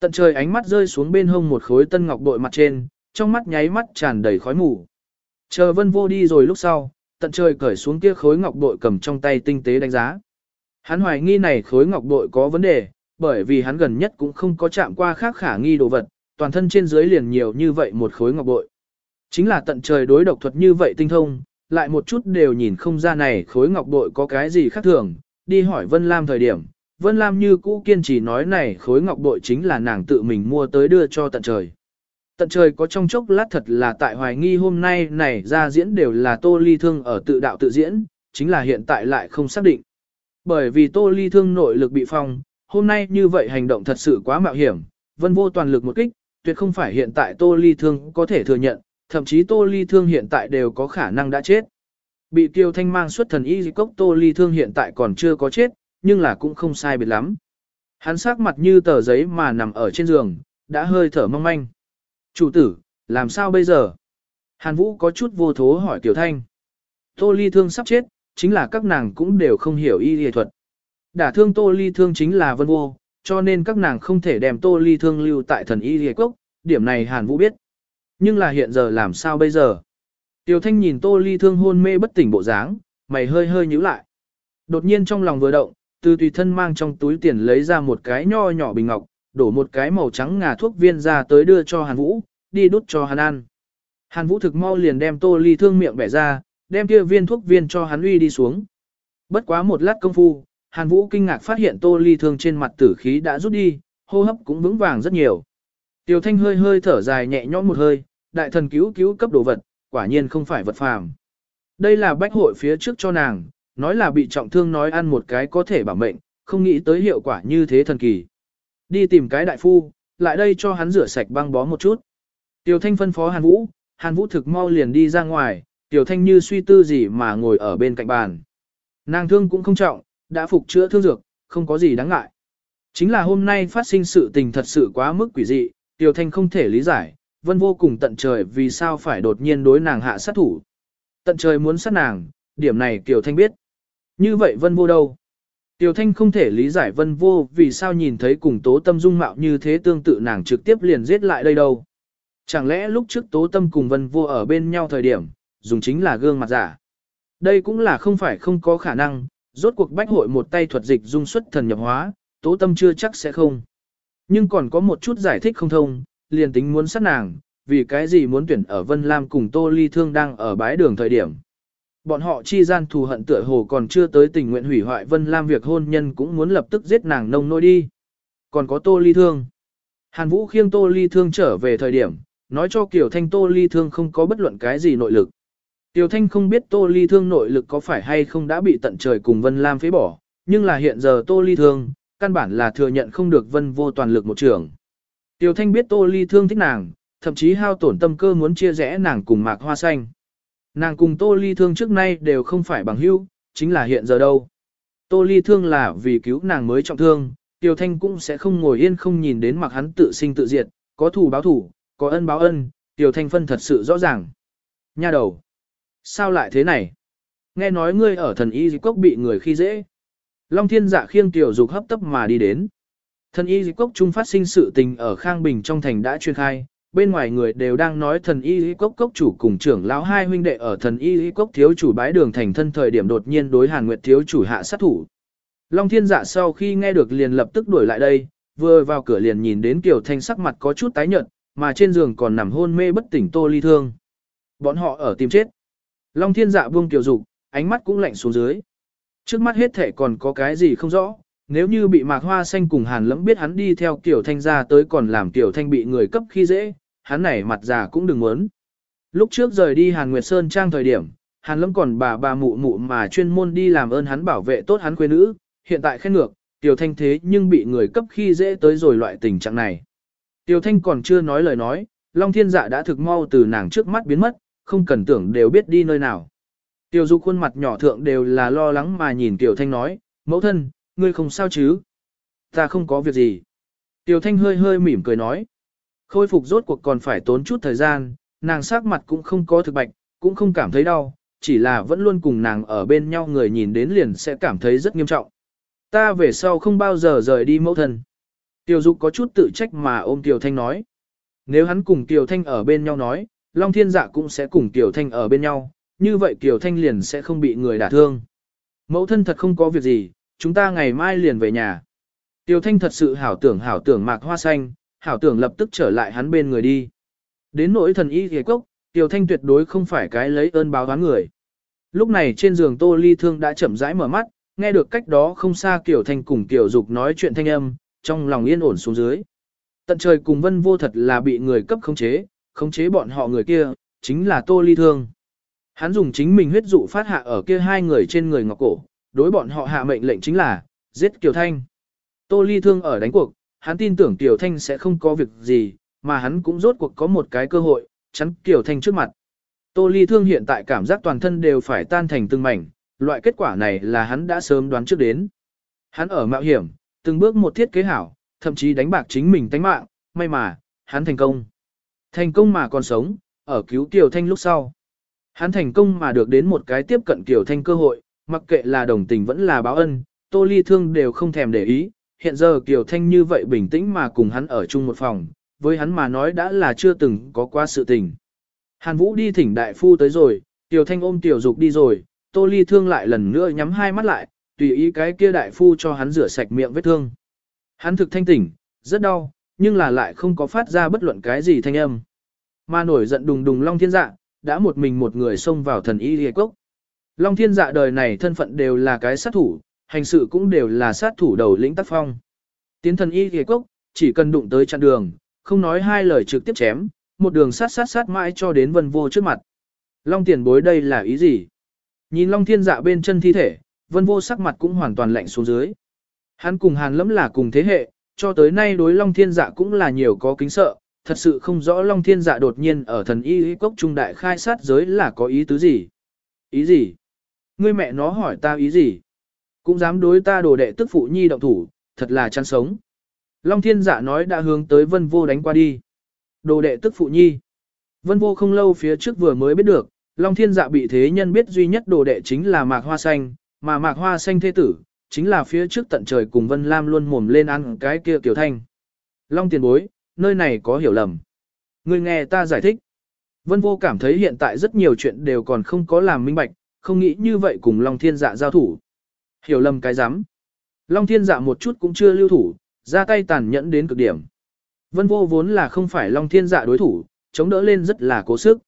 Tận trời ánh mắt rơi xuống bên hông một khối tân ngọc bội mặt trên, trong mắt nháy mắt tràn đầy khói mù. Chờ vân vô đi rồi lúc sau, tận trời cởi xuống kia khối ngọc bội cầm trong tay tinh tế đánh giá. Hắn hoài nghi này khối ngọc bội có vấn đề, bởi vì hắn gần nhất cũng không có chạm qua khác khả nghi đồ vật, toàn thân trên dưới liền nhiều như vậy một khối ngọc bội. Chính là tận trời đối độc thuật như vậy tinh thông, lại một chút đều nhìn không ra này khối ngọc bội có cái gì khác thường, đi hỏi Vân Lam thời điểm, Vân Lam như cũ kiên trì nói này khối ngọc bội chính là nàng tự mình mua tới đưa cho tận trời. Tận trời có trong chốc lát thật là tại hoài nghi hôm nay này ra diễn đều là Tô Ly Thương ở tự đạo tự diễn, chính là hiện tại lại không xác định. Bởi vì Tô Ly Thương nội lực bị phong, hôm nay như vậy hành động thật sự quá mạo hiểm, vân vô toàn lực một kích, tuyệt không phải hiện tại Tô Ly Thương có thể thừa nhận, thậm chí Tô Ly Thương hiện tại đều có khả năng đã chết. Bị Tiêu Thanh mang xuất thần y cốc Tô Ly Thương hiện tại còn chưa có chết, nhưng là cũng không sai biệt lắm. Hắn sắc mặt như tờ giấy mà nằm ở trên giường, đã hơi thở mong manh. Chủ tử, làm sao bây giờ? Hàn Vũ có chút vô thố hỏi Tiểu Thanh. Tô Ly Thương sắp chết, chính là các nàng cũng đều không hiểu y y thuật. Đả thương Tô Ly Thương chính là vân vô, cho nên các nàng không thể đem Tô Ly Thương lưu tại thần y y cốc, điểm này Hàn Vũ biết. Nhưng là hiện giờ làm sao bây giờ? Tiểu Thanh nhìn Tô Ly Thương hôn mê bất tỉnh bộ dáng, mày hơi hơi nhíu lại. Đột nhiên trong lòng vừa động, từ tùy thân mang trong túi tiền lấy ra một cái nho nhỏ bình ngọc, đổ một cái màu trắng ngà thuốc viên ra tới đưa cho Hàn Vũ, đi đút cho Hàn ăn. Hàn Vũ thực mau liền đem tô ly thương miệng bẻ ra, đem kia viên thuốc viên cho hắn uy đi xuống. Bất quá một lát công phu, Hàn Vũ kinh ngạc phát hiện tô ly thương trên mặt tử khí đã rút đi, hô hấp cũng vững vàng rất nhiều. Tiểu Thanh hơi hơi thở dài nhẹ nhõm một hơi, đại thần cứu cứu cấp đồ vật, quả nhiên không phải vật phàm. Đây là bách hội phía trước cho nàng, nói là bị trọng thương nói ăn một cái có thể bảo mệnh, không nghĩ tới hiệu quả như thế thần kỳ. Đi tìm cái đại phu, lại đây cho hắn rửa sạch băng bó một chút. Tiểu Thanh phân phó Hàn Vũ, Hàn Vũ thực mau liền đi ra ngoài, Tiểu Thanh như suy tư gì mà ngồi ở bên cạnh bàn. Nàng thương cũng không trọng, đã phục chữa thương dược, không có gì đáng ngại. Chính là hôm nay phát sinh sự tình thật sự quá mức quỷ dị, Tiểu Thanh không thể lý giải, vân vô cùng tận trời vì sao phải đột nhiên đối nàng hạ sát thủ. Tận trời muốn sát nàng, điểm này Tiểu Thanh biết. Như vậy vân vô đâu? Tiểu Thanh không thể lý giải vân vô vì sao nhìn thấy cùng tố tâm dung mạo như thế tương tự nàng trực tiếp liền giết lại đây đâu. Chẳng lẽ lúc trước tố tâm cùng vân vô ở bên nhau thời điểm, dùng chính là gương mặt giả. Đây cũng là không phải không có khả năng, rốt cuộc bách hội một tay thuật dịch dung xuất thần nhập hóa, tố tâm chưa chắc sẽ không. Nhưng còn có một chút giải thích không thông, liền tính muốn sát nàng, vì cái gì muốn tuyển ở Vân Lam cùng Tô Ly Thương đang ở bái đường thời điểm. Bọn họ chi gian thù hận tựa hồ còn chưa tới tình nguyện hủy hoại Vân Lam việc hôn nhân cũng muốn lập tức giết nàng nông nôi đi. Còn có Tô Ly Thương. Hàn Vũ khiêng Tô Ly Thương trở về thời điểm, nói cho Kiều Thanh Tô Ly Thương không có bất luận cái gì nội lực. Tiểu Thanh không biết Tô Ly Thương nội lực có phải hay không đã bị tận trời cùng Vân Lam phế bỏ, nhưng là hiện giờ Tô Ly Thương, căn bản là thừa nhận không được Vân vô toàn lực một trường. Tiểu Thanh biết Tô Ly Thương thích nàng, thậm chí hao tổn tâm cơ muốn chia rẽ nàng cùng Mạc Hoa Xanh. Nàng cùng Tô Ly Thương trước nay đều không phải bằng hữu, chính là hiện giờ đâu. Tô Ly Thương là vì cứu nàng mới trọng thương, Tiểu Thanh cũng sẽ không ngồi yên không nhìn đến mặc hắn tự sinh tự diệt, có thù báo thù, có ân báo ân, Tiểu Thanh phân thật sự rõ ràng. Nha đầu! Sao lại thế này? Nghe nói ngươi ở thần y dịch cốc bị người khi dễ. Long thiên dạ khiêng tiểu dục hấp tấp mà đi đến. Thần y dịch cốc trung phát sinh sự tình ở Khang Bình trong thành đã truyền khai, bên ngoài người đều đang nói thần y dịch cốc cốc chủ cùng trưởng lão hai huynh đệ ở thần y dịch cốc thiếu chủ bái đường thành thân thời điểm đột nhiên đối Hàn Nguyệt thiếu chủ hạ sát thủ. Long thiên dạ sau khi nghe được liền lập tức đuổi lại đây, vừa vào cửa liền nhìn đến Kiều Thanh sắc mặt có chút tái nhợt, mà trên giường còn nằm hôn mê bất tỉnh Tô Ly Thương. Bọn họ ở tìm chết. Long thiên dạ buông Kiều dục, ánh mắt cũng lạnh xuống dưới. Trước mắt hết thể còn có cái gì không rõ, nếu như bị mạc hoa xanh cùng hàn lẫm biết hắn đi theo tiểu thanh ra tới còn làm tiểu thanh bị người cấp khi dễ, hắn này mặt già cũng đừng muốn. Lúc trước rời đi hàn nguyệt sơn trang thời điểm, hàn lẫm còn bà bà mụ mụ mà chuyên môn đi làm ơn hắn bảo vệ tốt hắn quê nữ, hiện tại khen ngược, tiểu thanh thế nhưng bị người cấp khi dễ tới rồi loại tình trạng này. Tiểu thanh còn chưa nói lời nói, Long thiên dạ đã thực mau từ nàng trước mắt biến mất, không cần tưởng đều biết đi nơi nào. Tiểu dục khuôn mặt nhỏ thượng đều là lo lắng mà nhìn Tiểu Thanh nói, mẫu thân, ngươi không sao chứ? Ta không có việc gì. Tiểu Thanh hơi hơi mỉm cười nói. Khôi phục rốt cuộc còn phải tốn chút thời gian, nàng sắc mặt cũng không có thực bạch, cũng không cảm thấy đau, chỉ là vẫn luôn cùng nàng ở bên nhau người nhìn đến liền sẽ cảm thấy rất nghiêm trọng. Ta về sau không bao giờ rời đi mẫu thân. Tiểu dục có chút tự trách mà ôm Tiểu Thanh nói. Nếu hắn cùng Tiểu Thanh ở bên nhau nói, Long Thiên Dạ cũng sẽ cùng Tiểu Thanh ở bên nhau, như vậy Tiểu Thanh liền sẽ không bị người đả thương. Mẫu thân thật không có việc gì, chúng ta ngày mai liền về nhà. Tiểu Thanh thật sự hảo tưởng hảo tưởng mạc hoa xanh, hảo tưởng lập tức trở lại hắn bên người đi. Đến nỗi thần y ghề cốc, Tiểu Thanh tuyệt đối không phải cái lấy ơn báo oán người. Lúc này trên giường Tô Ly Thương đã chậm rãi mở mắt, nghe được cách đó không xa Kiều Thanh cùng Kiều Dục nói chuyện thanh âm, trong lòng yên ổn xuống dưới. Tận trời cùng vân vô thật là bị người cấp khống chế, khống chế bọn họ người kia, chính là Tô Ly Thương. Hắn dùng chính mình huyết dụ phát hạ ở kia hai người trên người ngọc cổ, đối bọn họ hạ mệnh lệnh chính là, giết Kiều Thanh. Tô Ly Thương ở đánh cuộc, hắn tin tưởng Kiều Thanh sẽ không có việc gì, mà hắn cũng rốt cuộc có một cái cơ hội, chắn Kiều Thanh trước mặt. Tô Ly Thương hiện tại cảm giác toàn thân đều phải tan thành từng mảnh, loại kết quả này là hắn đã sớm đoán trước đến. Hắn ở mạo hiểm, từng bước một thiết kế hảo, thậm chí đánh bạc chính mình tánh mạng, may mà, hắn thành công. Thành công mà còn sống, ở cứu Kiều Thanh lúc sau. Hắn thành công mà được đến một cái tiếp cận Kiều Thanh cơ hội, mặc kệ là đồng tình vẫn là báo ân, Tô Ly Thương đều không thèm để ý. Hiện giờ Kiều Thanh như vậy bình tĩnh mà cùng hắn ở chung một phòng, với hắn mà nói đã là chưa từng có qua sự tình. Hàn Vũ đi thỉnh đại phu tới rồi, Kiều Thanh ôm Tiểu Dục đi rồi, Tô Ly Thương lại lần nữa nhắm hai mắt lại, tùy ý cái kia đại phu cho hắn rửa sạch miệng vết thương. Hắn thực thanh tỉnh, rất đau, nhưng là lại không có phát ra bất luận cái gì thanh âm. Mà nổi giận đùng đùng Long Thiên Dạ, đã một mình một người xông vào thần y liệt cốc. Long Thiên Dạ đời này thân phận đều là cái sát thủ, hành sự cũng đều là sát thủ đầu lĩnh tác phong. Tiến thần y liệt cốc, chỉ cần đụng tới chặn đường, không nói hai lời trực tiếp chém, một đường sát sát sát mãi cho đến vân vô trước mặt. Long tiền bối đây là ý gì? Nhìn Long Thiên Dạ bên chân thi thể, vân vô sắc mặt cũng hoàn toàn lạnh xuống dưới. Hắn cùng hàn lẫm là cùng thế hệ, cho tới nay đối Long Thiên Dạ cũng là nhiều có kính sợ, thật sự không rõ Long Thiên Dạ đột nhiên ở thần y y cốc trung đại khai sát giới là có ý tứ gì. Ý gì? Ngươi mẹ nó hỏi ta ý gì? Cũng dám đối ta đồ đệ tức phụ nhi động thủ, thật là chăn sống. Long Thiên Dạ nói đã hướng tới Vân Vô đánh qua đi. Đồ đệ tức phụ nhi. Vân Vô không lâu phía trước vừa mới biết được, Long Thiên Dạ bị thế nhân biết duy nhất đồ đệ chính là Mạc Hoa Xanh, mà Mạc Hoa Xanh thế tử, chính là phía trước tận trời cùng Vân Lam luôn mồm lên ăn cái kia tiểu Thanh. Long tiền bối, nơi này có hiểu lầm. Người nghe ta giải thích. Vân vô cảm thấy hiện tại rất nhiều chuyện đều còn không có làm minh bạch, không nghĩ như vậy cùng Long thiên dạ giao thủ. Hiểu lầm cái rắm Long thiên dạ một chút cũng chưa lưu thủ, ra tay tàn nhẫn đến cực điểm. Vân vô vốn là không phải Long thiên dạ đối thủ, chống đỡ lên rất là cố sức.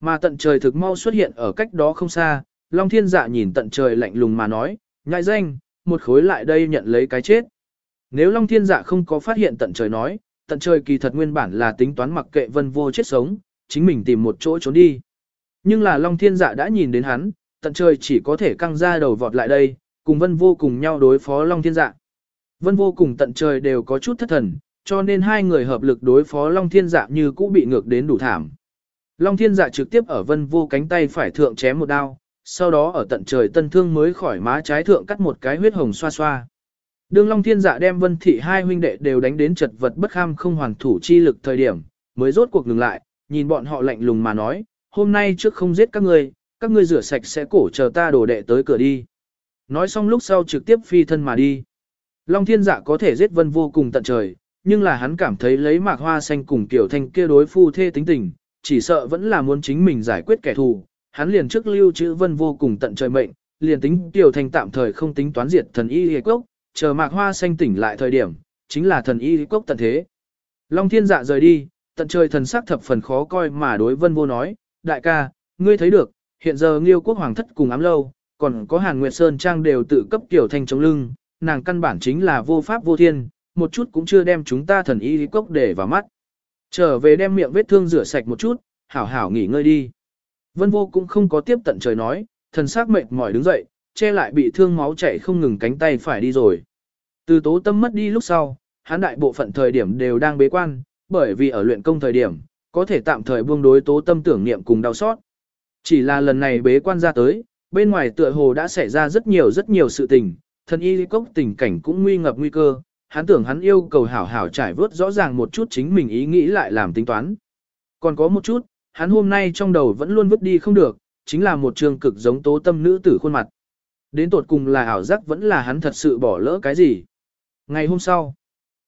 Mà tận trời thực mau xuất hiện ở cách đó không xa, Long thiên dạ nhìn tận trời lạnh lùng mà nói, nhại danh, một khối lại đây nhận lấy cái chết. Nếu Long thiên dạ không có phát hiện tận trời nói, tận trời kỳ thật nguyên bản là tính toán mặc kệ vân vô chết sống, chính mình tìm một chỗ trốn đi. Nhưng là Long Thiên Dạ đã nhìn đến hắn, tận trời chỉ có thể căng ra đầu vọt lại đây, cùng Vân Vô cùng nhau đối phó Long Thiên Dạ. Vân Vô cùng tận trời đều có chút thất thần, cho nên hai người hợp lực đối phó Long Thiên Dạ như cũ bị ngược đến đủ thảm. Long Thiên Dạ trực tiếp ở Vân Vô cánh tay phải thượng chém một đao, sau đó ở tận trời tân thương mới khỏi má trái thượng cắt một cái huyết hồng xoa xoa. Đường Long Thiên Dạ đem Vân Thị hai huynh đệ đều đánh đến chật vật bất kham không hoàn thủ chi lực thời điểm, mới rốt cuộc ngừng lại, nhìn bọn họ lạnh lùng mà nói, hôm nay trước không giết các ngươi, các ngươi rửa sạch sẽ cổ chờ ta đổ đệ tới cửa đi. Nói xong lúc sau trực tiếp phi thân mà đi. Long Thiên Dạ có thể giết Vân vô cùng tận trời, nhưng là hắn cảm thấy lấy mạc hoa xanh cùng kiểu thanh kia đối phu thê tính tình, chỉ sợ vẫn là muốn chính mình giải quyết kẻ thù. Hắn liền trước lưu trữ Vân vô cùng tận trời mệnh, liền tính tiểu thanh tạm thời không tính toán diệt thần y hề quốc, chờ mạc hoa xanh tỉnh lại thời điểm, chính là thần y quốc tận thế. Long thiên dạ rời đi, tận trời thần sắc thập phần khó coi mà đối vân vô nói, đại ca, ngươi thấy được, hiện giờ nghiêu quốc hoàng thất cùng ám lâu, còn có hàn nguyệt sơn trang đều tự cấp tiểu thanh chống lưng, nàng căn bản chính là vô pháp vô thiên, một chút cũng chưa đem chúng ta thần y cốc để vào mắt. Trở về đem miệng vết thương rửa sạch một chút, hảo hảo nghỉ ngơi đi. Vân vô cũng không có tiếp tận trời nói, thần sắc mệt mỏi đứng dậy, che lại bị thương máu chảy không ngừng cánh tay phải đi rồi. Từ tố tâm mất đi lúc sau, hắn đại bộ phận thời điểm đều đang bế quan, bởi vì ở luyện công thời điểm, có thể tạm thời buông đối tố tâm tưởng niệm cùng đau xót. Chỉ là lần này bế quan ra tới, bên ngoài tựa hồ đã xảy ra rất nhiều rất nhiều sự tình, thần y cốc tình cảnh cũng nguy ngập nguy cơ, hắn tưởng hắn yêu cầu hảo hảo trải vớt rõ ràng một chút chính mình ý nghĩ lại làm tính toán. Còn có một chút, hắn hôm nay trong đầu vẫn luôn vứt đi không được, chính là một trường cực giống tố tâm nữ tử khuôn mặt. Đến tột cùng là ảo giác vẫn là hắn thật sự bỏ lỡ cái gì. Ngày hôm sau,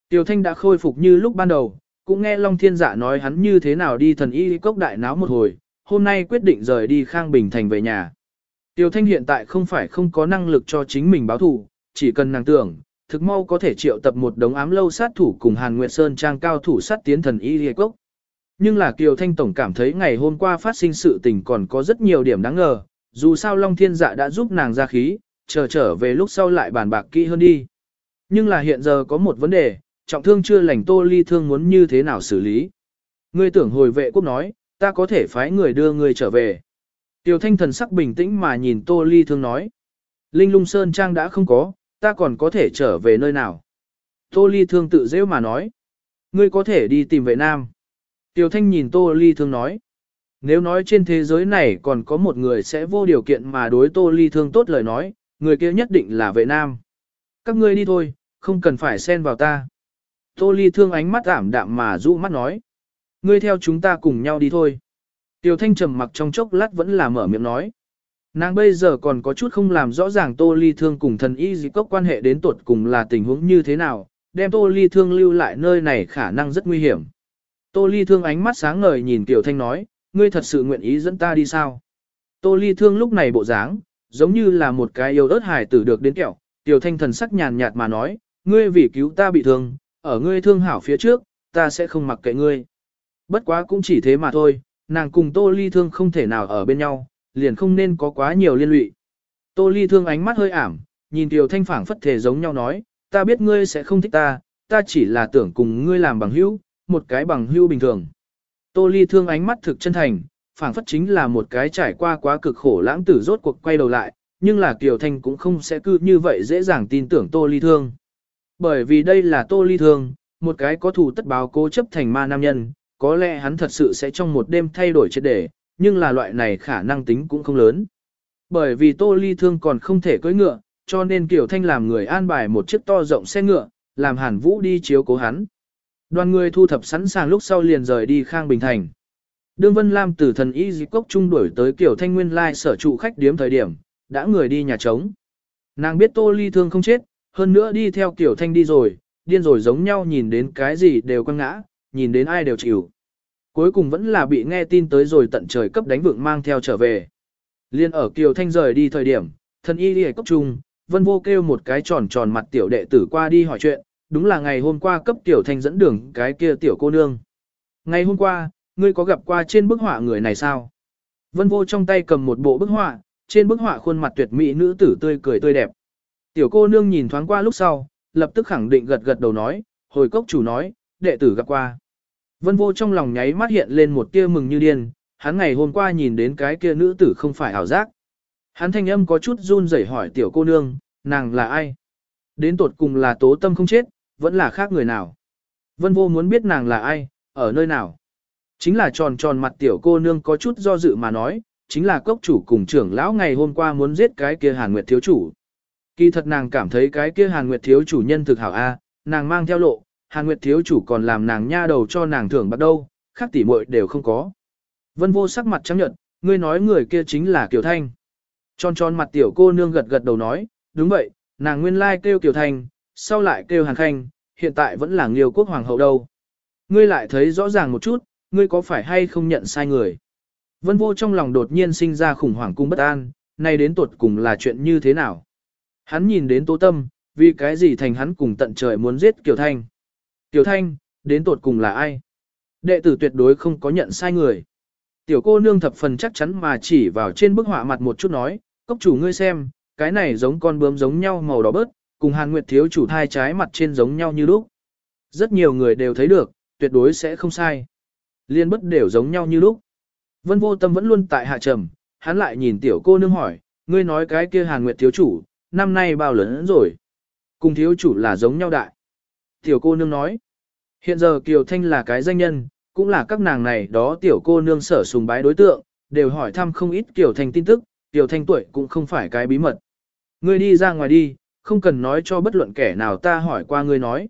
Tiểu Thanh đã khôi phục như lúc ban đầu, cũng nghe Long Thiên Dạ nói hắn như thế nào đi thần y cốc đại náo một hồi, hôm nay quyết định rời đi Khang Bình Thành về nhà. Tiêu Thanh hiện tại không phải không có năng lực cho chính mình báo thù, chỉ cần nàng tưởng, thực mau có thể triệu tập một đống ám lâu sát thủ cùng Hàn Nguyệt Sơn trang cao thủ sát tiến thần y liệt quốc. Nhưng là Kiều Thanh Tổng cảm thấy ngày hôm qua phát sinh sự tình còn có rất nhiều điểm đáng ngờ, dù sao Long Thiên Dạ đã giúp nàng ra khí, chờ trở về lúc sau lại bàn bạc kỹ hơn đi. Nhưng là hiện giờ có một vấn đề, trọng thương chưa lành Tô Ly Thương muốn như thế nào xử lý. Ngươi tưởng hồi vệ quốc nói, ta có thể phái người đưa ngươi trở về. Tiểu thanh thần sắc bình tĩnh mà nhìn Tô Ly Thương nói. Linh lung sơn trang đã không có, ta còn có thể trở về nơi nào. Tô Ly Thương tự dễ mà nói. Ngươi có thể đi tìm vệ nam. Tiểu thanh nhìn Tô Ly Thương nói. Nếu nói trên thế giới này còn có một người sẽ vô điều kiện mà đối Tô Ly Thương tốt lời nói, người kia nhất định là vệ nam. Các ngươi đi thôi, không cần phải xen vào ta. Tô Ly thương ánh mắt ảm đạm mà dụ mắt nói. Ngươi theo chúng ta cùng nhau đi thôi. Tiểu Thanh trầm mặc trong chốc lát vẫn là mở miệng nói. Nàng bây giờ còn có chút không làm rõ ràng Tô Ly thương cùng thần y dị cốc quan hệ đến tuột cùng là tình huống như thế nào, đem Tô Ly thương lưu lại nơi này khả năng rất nguy hiểm. Tô Ly thương ánh mắt sáng ngời nhìn Tiểu Thanh nói, ngươi thật sự nguyện ý dẫn ta đi sao? Tô Ly thương lúc này bộ dáng, giống như là một cái yêu ớt hài tử được đến kẹo, Tiểu Thanh thần sắc nhàn nhạt mà nói, ngươi vì cứu ta bị thương, ở ngươi thương hảo phía trước, ta sẽ không mặc kệ ngươi. Bất quá cũng chỉ thế mà thôi, nàng cùng Tô Ly thương không thể nào ở bên nhau, liền không nên có quá nhiều liên lụy. Tô Ly thương ánh mắt hơi ảm, nhìn Tiểu Thanh phảng phất thể giống nhau nói, ta biết ngươi sẽ không thích ta, ta chỉ là tưởng cùng ngươi làm bằng hữu, một cái bằng hữu bình thường. Tô Ly thương ánh mắt thực chân thành, phảng phất chính là một cái trải qua quá cực khổ lãng tử rốt cuộc quay đầu lại, nhưng là Kiều Thanh cũng không sẽ cứ như vậy dễ dàng tin tưởng Tô Ly Thương. Bởi vì đây là Tô Ly Thương, một cái có thủ tất báo cố chấp thành ma nam nhân, có lẽ hắn thật sự sẽ trong một đêm thay đổi triệt để, nhưng là loại này khả năng tính cũng không lớn. Bởi vì Tô Ly Thương còn không thể cưỡi ngựa, cho nên Kiều Thanh làm người an bài một chiếc to rộng xe ngựa, làm Hàn Vũ đi chiếu cố hắn. Đoàn người thu thập sẵn sàng lúc sau liền rời đi Khang Bình Thành. Đương Vân Lam từ thần y di cốc trung đuổi tới Kiều Thanh Nguyên Lai sở trụ khách điếm thời điểm, đã người đi nhà trống. Nàng biết Tô Ly thương không chết, hơn nữa đi theo Kiều Thanh đi rồi, điên rồi giống nhau nhìn đến cái gì đều quăng ngã, nhìn đến ai đều chịu. Cuối cùng vẫn là bị nghe tin tới rồi tận trời cấp đánh vượng mang theo trở về. Liên ở Kiều Thanh rời đi thời điểm, thần y đi cốc trung, vân vô kêu một cái tròn tròn mặt tiểu đệ tử qua đi hỏi chuyện, đúng là ngày hôm qua cấp tiểu thanh dẫn đường cái kia tiểu cô nương. Ngày hôm qua, ngươi có gặp qua trên bức họa người này sao? Vân vô trong tay cầm một bộ bức họa, trên bức họa khuôn mặt tuyệt mỹ nữ tử tươi cười tươi đẹp. Tiểu cô nương nhìn thoáng qua lúc sau, lập tức khẳng định gật gật đầu nói, hồi cốc chủ nói, đệ tử gặp qua. Vân vô trong lòng nháy mắt hiện lên một tia mừng như điên, hắn ngày hôm qua nhìn đến cái kia nữ tử không phải ảo giác. Hắn thanh âm có chút run rẩy hỏi tiểu cô nương, nàng là ai? Đến tột cùng là tố tâm không chết, vẫn là khác người nào? Vân vô muốn biết nàng là ai, ở nơi nào? Chính là tròn tròn mặt tiểu cô nương có chút do dự mà nói, chính là cốc chủ cùng trưởng lão ngày hôm qua muốn giết cái kia Hàn Nguyệt thiếu chủ. Kỳ thật nàng cảm thấy cái kia Hàn Nguyệt thiếu chủ nhân thực hảo a, nàng mang theo lộ, Hàn Nguyệt thiếu chủ còn làm nàng nha đầu cho nàng thưởng bắt đâu, khác tỷ muội đều không có. Vân vô sắc mặt trắng nhợt, ngươi nói người kia chính là Kiều Thanh. Tròn tròn mặt tiểu cô nương gật gật đầu nói, đúng vậy, nàng nguyên lai kêu Kiều Thanh, sau lại kêu Hàn Khanh, hiện tại vẫn là Liêu quốc hoàng hậu đâu. Ngươi lại thấy rõ ràng một chút, ngươi có phải hay không nhận sai người. Vân vô trong lòng đột nhiên sinh ra khủng hoảng cung bất an, nay đến tuột cùng là chuyện như thế nào. Hắn nhìn đến tố tâm, vì cái gì thành hắn cùng tận trời muốn giết Kiều Thanh. Tiểu Thanh, đến tột cùng là ai? Đệ tử tuyệt đối không có nhận sai người. Tiểu cô nương thập phần chắc chắn mà chỉ vào trên bức họa mặt một chút nói, cốc chủ ngươi xem, cái này giống con bướm giống nhau màu đỏ bớt, cùng Hàn Nguyệt thiếu chủ thai trái mặt trên giống nhau như lúc. Rất nhiều người đều thấy được, tuyệt đối sẽ không sai. Liên bất đều giống nhau như lúc. Vân vô tâm vẫn luôn tại hạ trầm, hắn lại nhìn tiểu cô nương hỏi, ngươi nói cái kia Hàn Nguyệt thiếu chủ, năm nay bao lớn rồi. Cùng thiếu chủ là giống nhau đại. Tiểu cô nương nói, hiện giờ Kiều Thanh là cái danh nhân, cũng là các nàng này đó tiểu cô nương sở sùng bái đối tượng, đều hỏi thăm không ít Kiều Thanh tin tức, Kiều Thanh tuổi cũng không phải cái bí mật. Ngươi đi ra ngoài đi, không cần nói cho bất luận kẻ nào ta hỏi qua ngươi nói.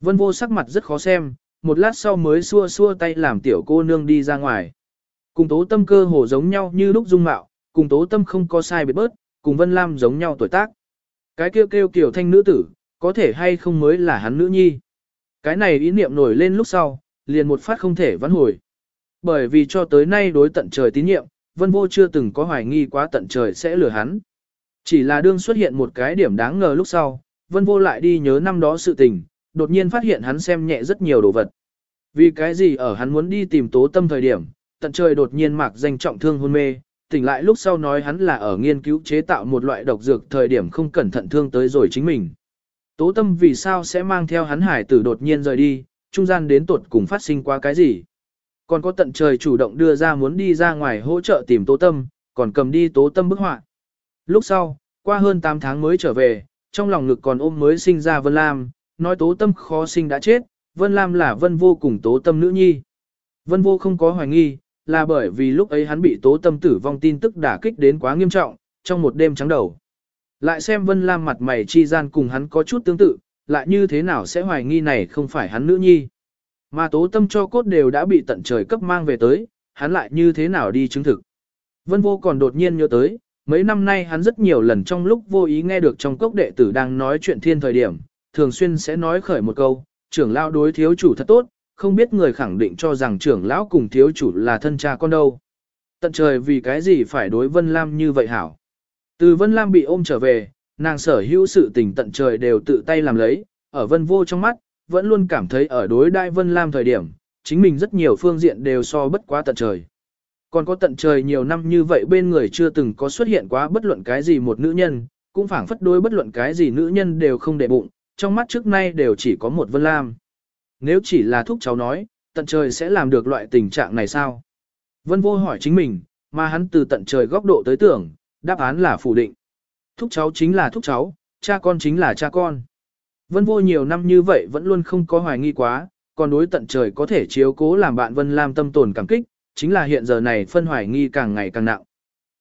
Vân vô sắc mặt rất khó xem, một lát sau mới xua xua tay làm tiểu cô nương đi ra ngoài. Cùng tố tâm cơ hồ giống nhau như lúc dung mạo, cùng tố tâm không có sai biệt bớt, cùng Vân Lam giống nhau tuổi tác. Cái kêu kêu kiểu thanh nữ tử, có thể hay không mới là hắn nữ nhi. Cái này ý niệm nổi lên lúc sau, liền một phát không thể vãn hồi. Bởi vì cho tới nay đối tận trời tín nhiệm, Vân Vô chưa từng có hoài nghi quá tận trời sẽ lừa hắn. Chỉ là đương xuất hiện một cái điểm đáng ngờ lúc sau, Vân Vô lại đi nhớ năm đó sự tình, đột nhiên phát hiện hắn xem nhẹ rất nhiều đồ vật. Vì cái gì ở hắn muốn đi tìm tố tâm thời điểm, tận trời đột nhiên mạc danh trọng thương hôn mê, tỉnh lại lúc sau nói hắn là ở nghiên cứu chế tạo một loại độc dược thời điểm không cẩn thận thương tới rồi chính mình. Tố tâm vì sao sẽ mang theo hắn hải tử đột nhiên rời đi, trung gian đến tuột cùng phát sinh qua cái gì. Còn có tận trời chủ động đưa ra muốn đi ra ngoài hỗ trợ tìm tố tâm, còn cầm đi tố tâm bức họa. Lúc sau, qua hơn 8 tháng mới trở về, trong lòng ngực còn ôm mới sinh ra Vân Lam, nói tố tâm khó sinh đã chết, Vân Lam là Vân vô cùng tố tâm nữ nhi. Vân vô không có hoài nghi, là bởi vì lúc ấy hắn bị tố tâm tử vong tin tức đả kích đến quá nghiêm trọng, trong một đêm trắng đầu. Lại xem Vân Lam mặt mày chi gian cùng hắn có chút tương tự, lại như thế nào sẽ hoài nghi này không phải hắn nữ nhi. Mà tố tâm cho cốt đều đã bị tận trời cấp mang về tới, hắn lại như thế nào đi chứng thực. Vân vô còn đột nhiên nhớ tới, mấy năm nay hắn rất nhiều lần trong lúc vô ý nghe được trong cốc đệ tử đang nói chuyện thiên thời điểm, thường xuyên sẽ nói khởi một câu, trưởng lão đối thiếu chủ thật tốt, không biết người khẳng định cho rằng trưởng lão cùng thiếu chủ là thân cha con đâu. Tận trời vì cái gì phải đối Vân Lam như vậy hảo. Từ Vân Lam bị ôm trở về, nàng sở hữu sự tình tận trời đều tự tay làm lấy, ở Vân Vô trong mắt, vẫn luôn cảm thấy ở đối đại Vân Lam thời điểm, chính mình rất nhiều phương diện đều so bất quá tận trời. Còn có tận trời nhiều năm như vậy bên người chưa từng có xuất hiện quá bất luận cái gì một nữ nhân, cũng phảng phất đối bất luận cái gì nữ nhân đều không để bụng, trong mắt trước nay đều chỉ có một Vân Lam. Nếu chỉ là thúc cháu nói, tận trời sẽ làm được loại tình trạng này sao? Vân vô hỏi chính mình, mà hắn từ tận trời góc độ tới tưởng, đáp án là phủ định. Thúc cháu chính là thúc cháu, cha con chính là cha con. Vân vô nhiều năm như vậy vẫn luôn không có hoài nghi quá, còn đối tận trời có thể chiếu cố làm bạn Vân Lam tâm tồn cảm kích, chính là hiện giờ này phân hoài nghi càng ngày càng nặng.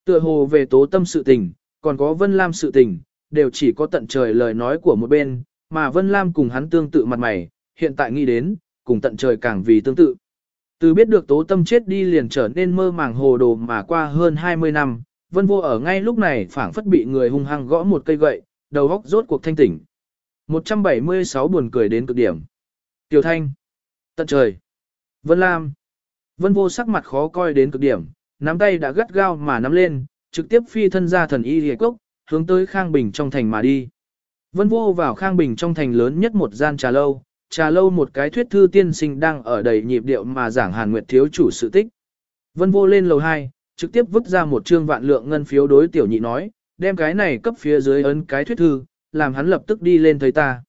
Tựa hồ về tố tâm sự tình, còn có Vân Lam sự tình, đều chỉ có tận trời lời nói của một bên, mà Vân Lam cùng hắn tương tự mặt mày, hiện tại nghĩ đến, cùng tận trời càng vì tương tự. Từ biết được tố tâm chết đi liền trở nên mơ màng hồ đồ mà qua hơn 20 năm, vân vô ở ngay lúc này phảng phất bị người hung hăng gõ một cây gậy, đầu góc rốt cuộc thanh tỉnh. 176 buồn cười đến cực điểm. Tiểu Thanh. Tận trời. Vân Lam. Vân vô sắc mặt khó coi đến cực điểm, nắm tay đã gắt gao mà nắm lên, trực tiếp phi thân ra thần y hề cốc, hướng tới Khang Bình trong thành mà đi. Vân vô vào Khang Bình trong thành lớn nhất một gian trà lâu, trà lâu một cái thuyết thư tiên sinh đang ở đầy nhịp điệu mà giảng Hàn Nguyệt thiếu chủ sự tích. Vân vô lên lầu 2, trực tiếp vứt ra một trương vạn lượng ngân phiếu đối tiểu nhị nói, đem cái này cấp phía dưới ấn cái thuyết thư, làm hắn lập tức đi lên thấy ta.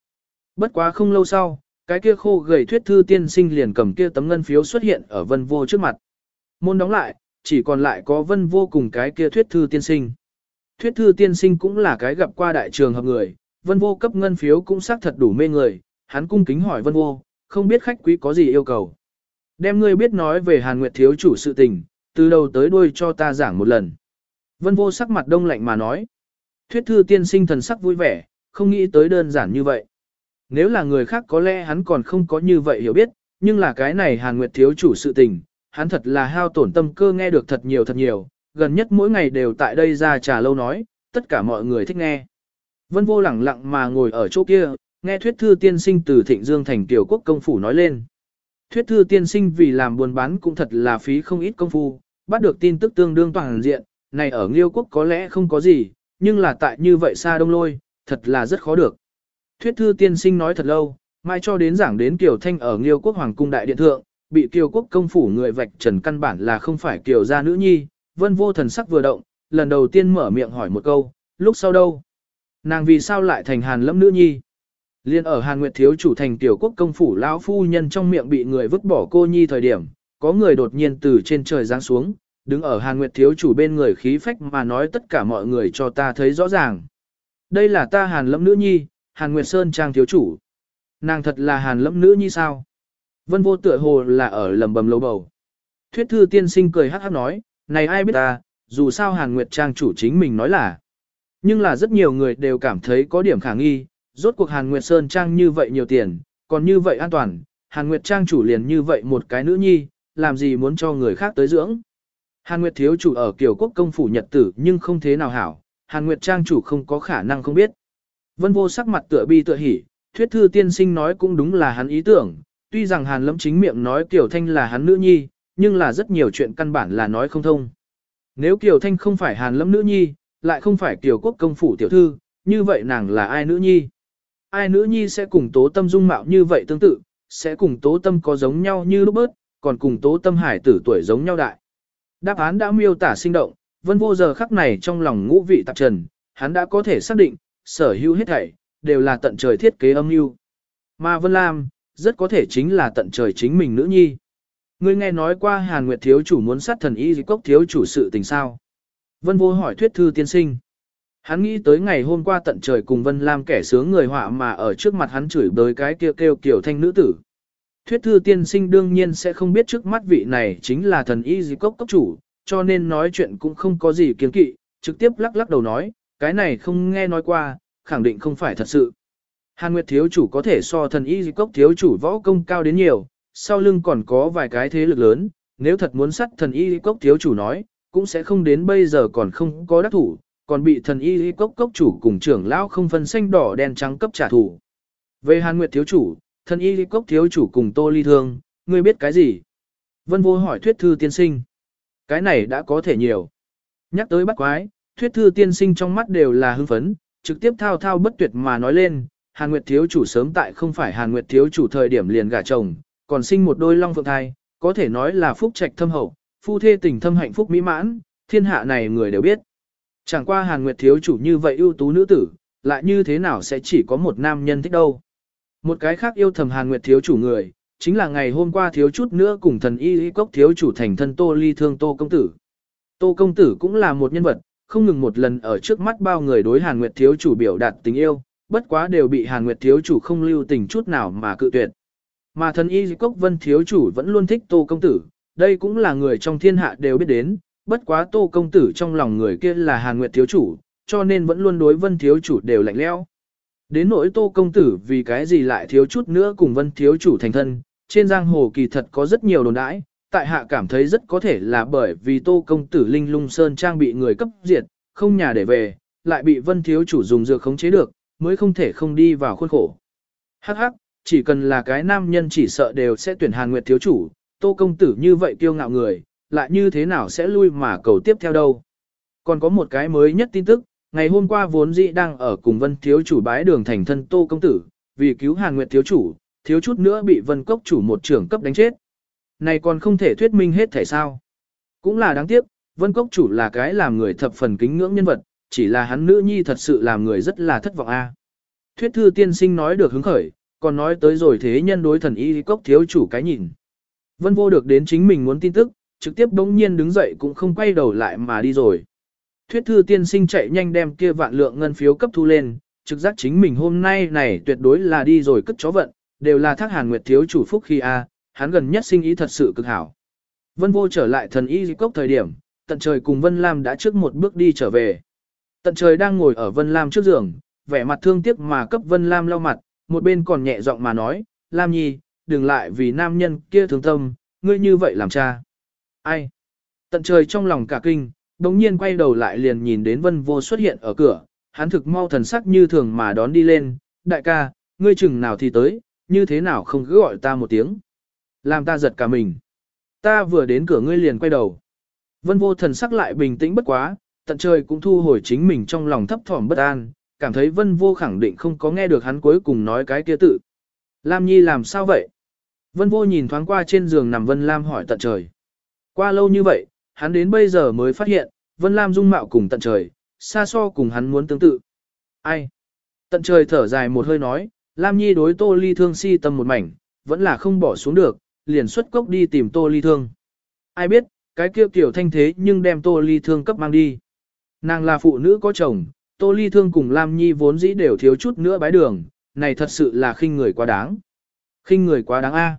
Bất quá không lâu sau, cái kia khô gầy thuyết thư tiên sinh liền cầm kia tấm ngân phiếu xuất hiện ở vân vô trước mặt. Môn đóng lại, chỉ còn lại có vân vô cùng cái kia thuyết thư tiên sinh. Thuyết thư tiên sinh cũng là cái gặp qua đại trường hợp người, vân vô cấp ngân phiếu cũng xác thật đủ mê người, hắn cung kính hỏi vân vô, không biết khách quý có gì yêu cầu. Đem ngươi biết nói về Hàn Nguyệt thiếu chủ sự tình, từ đầu tới đuôi cho ta giảng một lần. Vân vô sắc mặt đông lạnh mà nói. Thuyết thư tiên sinh thần sắc vui vẻ, không nghĩ tới đơn giản như vậy. Nếu là người khác có lẽ hắn còn không có như vậy hiểu biết, nhưng là cái này Hàn Nguyệt thiếu chủ sự tình, hắn thật là hao tổn tâm cơ nghe được thật nhiều thật nhiều, gần nhất mỗi ngày đều tại đây ra trà lâu nói, tất cả mọi người thích nghe. Vân vô lẳng lặng mà ngồi ở chỗ kia, nghe thuyết thư tiên sinh từ thịnh dương thành tiểu quốc công phủ nói lên. Thuyết thư tiên sinh vì làm buôn bán cũng thật là phí không ít công phu, bắt được tin tức tương đương toàn diện, này ở Nghiêu quốc có lẽ không có gì, nhưng là tại như vậy xa đông lôi, thật là rất khó được. Thuyết thư tiên sinh nói thật lâu, mai cho đến giảng đến Kiều Thanh ở Nghiêu quốc Hoàng cung đại điện thượng, bị Kiều quốc công phủ người vạch trần căn bản là không phải Kiều gia nữ nhi, vân vô thần sắc vừa động, lần đầu tiên mở miệng hỏi một câu, lúc sau đâu? Nàng vì sao lại thành hàn lẫm nữ nhi? Liên ở Hàn Nguyệt thiếu chủ thành tiểu quốc công phủ lão phu nhân trong miệng bị người vứt bỏ cô nhi thời điểm, có người đột nhiên từ trên trời giáng xuống, đứng ở Hàn Nguyệt thiếu chủ bên người khí phách mà nói tất cả mọi người cho ta thấy rõ ràng. Đây là ta Hàn Lâm nữ nhi, Hàn Nguyệt Sơn trang thiếu chủ. Nàng thật là Hàn Lâm nữ nhi sao? Vân vô tựa hồ là ở lầm bầm lầu bầu. Thuyết thư tiên sinh cười hắc hắc nói, này ai biết ta, dù sao Hàn Nguyệt trang chủ chính mình nói là. Nhưng là rất nhiều người đều cảm thấy có điểm khả nghi, rốt cuộc Hàn Nguyệt Sơn trang như vậy nhiều tiền, còn như vậy an toàn, Hàn Nguyệt trang chủ liền như vậy một cái nữ nhi, làm gì muốn cho người khác tới dưỡng. Hàn Nguyệt thiếu chủ ở Kiều Quốc công phủ nhật tử nhưng không thế nào hảo, Hàn Nguyệt trang chủ không có khả năng không biết. Vân vô sắc mặt tựa bi tựa hỉ, thuyết thư tiên sinh nói cũng đúng là hắn ý tưởng, tuy rằng Hàn Lâm chính miệng nói Kiều Thanh là hắn nữ nhi, nhưng là rất nhiều chuyện căn bản là nói không thông. Nếu Kiều Thanh không phải Hàn Lâm nữ nhi, lại không phải Kiều Quốc công phủ tiểu thư, như vậy nàng là ai nữ nhi? Ai nữ nhi sẽ cùng tố tâm dung mạo như vậy tương tự, sẽ cùng tố tâm có giống nhau như lúc bớt, còn cùng tố tâm hải tử tuổi giống nhau đại. Đáp án đã miêu tả sinh động, vân vô giờ khắc này trong lòng ngũ vị tạp trần, hắn đã có thể xác định, sở hữu hết thảy, đều là tận trời thiết kế âm mưu. Mà Vân Lam, rất có thể chính là tận trời chính mình nữ nhi. Ngươi nghe nói qua Hàn Nguyệt thiếu chủ muốn sát thần y cốc thiếu chủ sự tình sao? Vân vô hỏi thuyết thư tiên sinh. Hắn nghĩ tới ngày hôm qua tận trời cùng Vân Lam kẻ sướng người họa mà ở trước mặt hắn chửi bới cái kia kêu, kêu kiểu thanh nữ tử. Thuyết thư tiên sinh đương nhiên sẽ không biết trước mắt vị này chính là thần y di cốc cốc chủ, cho nên nói chuyện cũng không có gì kiến kỵ, trực tiếp lắc lắc đầu nói, cái này không nghe nói qua, khẳng định không phải thật sự. Hàn Nguyệt thiếu chủ có thể so thần y di cốc thiếu chủ võ công cao đến nhiều, sau lưng còn có vài cái thế lực lớn, nếu thật muốn sát thần y di cốc thiếu chủ nói, cũng sẽ không đến bây giờ còn không có đắc thủ, còn bị thần y y cốc cốc chủ cùng trưởng lão không phân xanh đỏ đen trắng cấp trả thù. Về Hàn Nguyệt thiếu chủ, thần y y cốc thiếu chủ cùng tô ly thương, ngươi biết cái gì? Vân vô hỏi thuyết thư tiên sinh. Cái này đã có thể nhiều. Nhắc tới bắt quái, thuyết thư tiên sinh trong mắt đều là hưng phấn, trực tiếp thao thao bất tuyệt mà nói lên, Hàn Nguyệt thiếu chủ sớm tại không phải Hàn Nguyệt thiếu chủ thời điểm liền gả chồng, còn sinh một đôi long phượng thai, có thể nói là phúc trạch thâm hậu, phu thê tình thâm hạnh phúc mỹ mãn, thiên hạ này người đều biết. Chẳng qua Hàn Nguyệt thiếu chủ như vậy ưu tú nữ tử, lại như thế nào sẽ chỉ có một nam nhân thích đâu. Một cái khác yêu thầm Hàn Nguyệt thiếu chủ người, chính là ngày hôm qua thiếu chút nữa cùng thần y y cốc thiếu chủ thành thân Tô Ly Thương Tô Công Tử. Tô Công Tử cũng là một nhân vật, không ngừng một lần ở trước mắt bao người đối Hàn Nguyệt thiếu chủ biểu đạt tình yêu, bất quá đều bị Hàn Nguyệt thiếu chủ không lưu tình chút nào mà cự tuyệt. Mà thần y cốc vân thiếu chủ vẫn luôn thích Tô Công Tử, đây cũng là người trong thiên hạ đều biết đến, bất quá Tô Công Tử trong lòng người kia là Hàn Nguyệt thiếu chủ, cho nên vẫn luôn đối vân thiếu chủ đều lạnh lẽo. Đến nỗi Tô Công Tử vì cái gì lại thiếu chút nữa cùng vân thiếu chủ thành thân, trên giang hồ kỳ thật có rất nhiều đồn đãi, tại hạ cảm thấy rất có thể là bởi vì Tô Công Tử Linh Lung Sơn Trang bị người cấp diệt, không nhà để về, lại bị vân thiếu chủ dùng dược khống chế được, mới không thể không đi vào khuôn khổ. Hắc hắc, chỉ cần là cái nam nhân chỉ sợ đều sẽ tuyển Hàn Nguyệt thiếu chủ, Tô Công Tử như vậy kiêu ngạo người, lại như thế nào sẽ lui mà cầu tiếp theo đâu. Còn có một cái mới nhất tin tức, ngày hôm qua vốn dĩ đang ở cùng Vân Thiếu Chủ bái đường thành thân Tô Công Tử, vì cứu Hàn Nguyệt Thiếu Chủ, thiếu chút nữa bị Vân Cốc Chủ một trưởng cấp đánh chết. Này còn không thể thuyết minh hết thể sao. Cũng là đáng tiếc, Vân Cốc Chủ là cái làm người thập phần kính ngưỡng nhân vật, chỉ là hắn nữ nhi thật sự làm người rất là thất vọng a. Thuyết thư tiên sinh nói được hứng khởi, còn nói tới rồi thế nhân đối thần y cốc thiếu chủ cái nhìn. Vân vô được đến chính mình muốn tin tức, trực tiếp đống nhiên đứng dậy cũng không quay đầu lại mà đi rồi. Thuyết thư tiên sinh chạy nhanh đem kia vạn lượng ngân phiếu cấp thu lên, trực giác chính mình hôm nay này tuyệt đối là đi rồi cất chó vận, đều là thác hàn nguyệt thiếu chủ phúc khi a, hắn gần nhất sinh ý thật sự cực hảo. Vân vô trở lại thần y cốc thời điểm, tận trời cùng Vân Lam đã trước một bước đi trở về. Tận trời đang ngồi ở Vân Lam trước giường, vẻ mặt thương tiếc mà cấp Vân Lam lau mặt, một bên còn nhẹ giọng mà nói, Lam Nhi, đừng lại vì nam nhân kia thương tâm, ngươi như vậy làm cha. Ai? Tận trời trong lòng cả kinh, đồng nhiên quay đầu lại liền nhìn đến Vân Vô xuất hiện ở cửa, hắn thực mau thần sắc như thường mà đón đi lên, đại ca, ngươi chừng nào thì tới, như thế nào không cứ gọi ta một tiếng. Làm ta giật cả mình. Ta vừa đến cửa ngươi liền quay đầu. Vân vô thần sắc lại bình tĩnh bất quá, tận trời cũng thu hồi chính mình trong lòng thấp thỏm bất an, cảm thấy vân vô khẳng định không có nghe được hắn cuối cùng nói cái kia tự. Lam Nhi làm sao vậy? Vân vô nhìn thoáng qua trên giường nằm Vân Lam hỏi tận trời. Qua lâu như vậy, hắn đến bây giờ mới phát hiện, Vân Lam dung mạo cùng tận trời, xa so cùng hắn muốn tương tự. Ai? Tận trời thở dài một hơi nói, Lam Nhi đối Tô Ly Thương si tâm một mảnh, vẫn là không bỏ xuống được, liền xuất cốc đi tìm Tô Ly Thương. Ai biết, cái kia kiểu thanh thế nhưng đem Tô Ly Thương cấp mang đi. Nàng là phụ nữ có chồng, Tô Ly Thương cùng Lam Nhi vốn dĩ đều thiếu chút nữa bái đường, này thật sự là khinh người quá đáng. khinh người quá đáng a.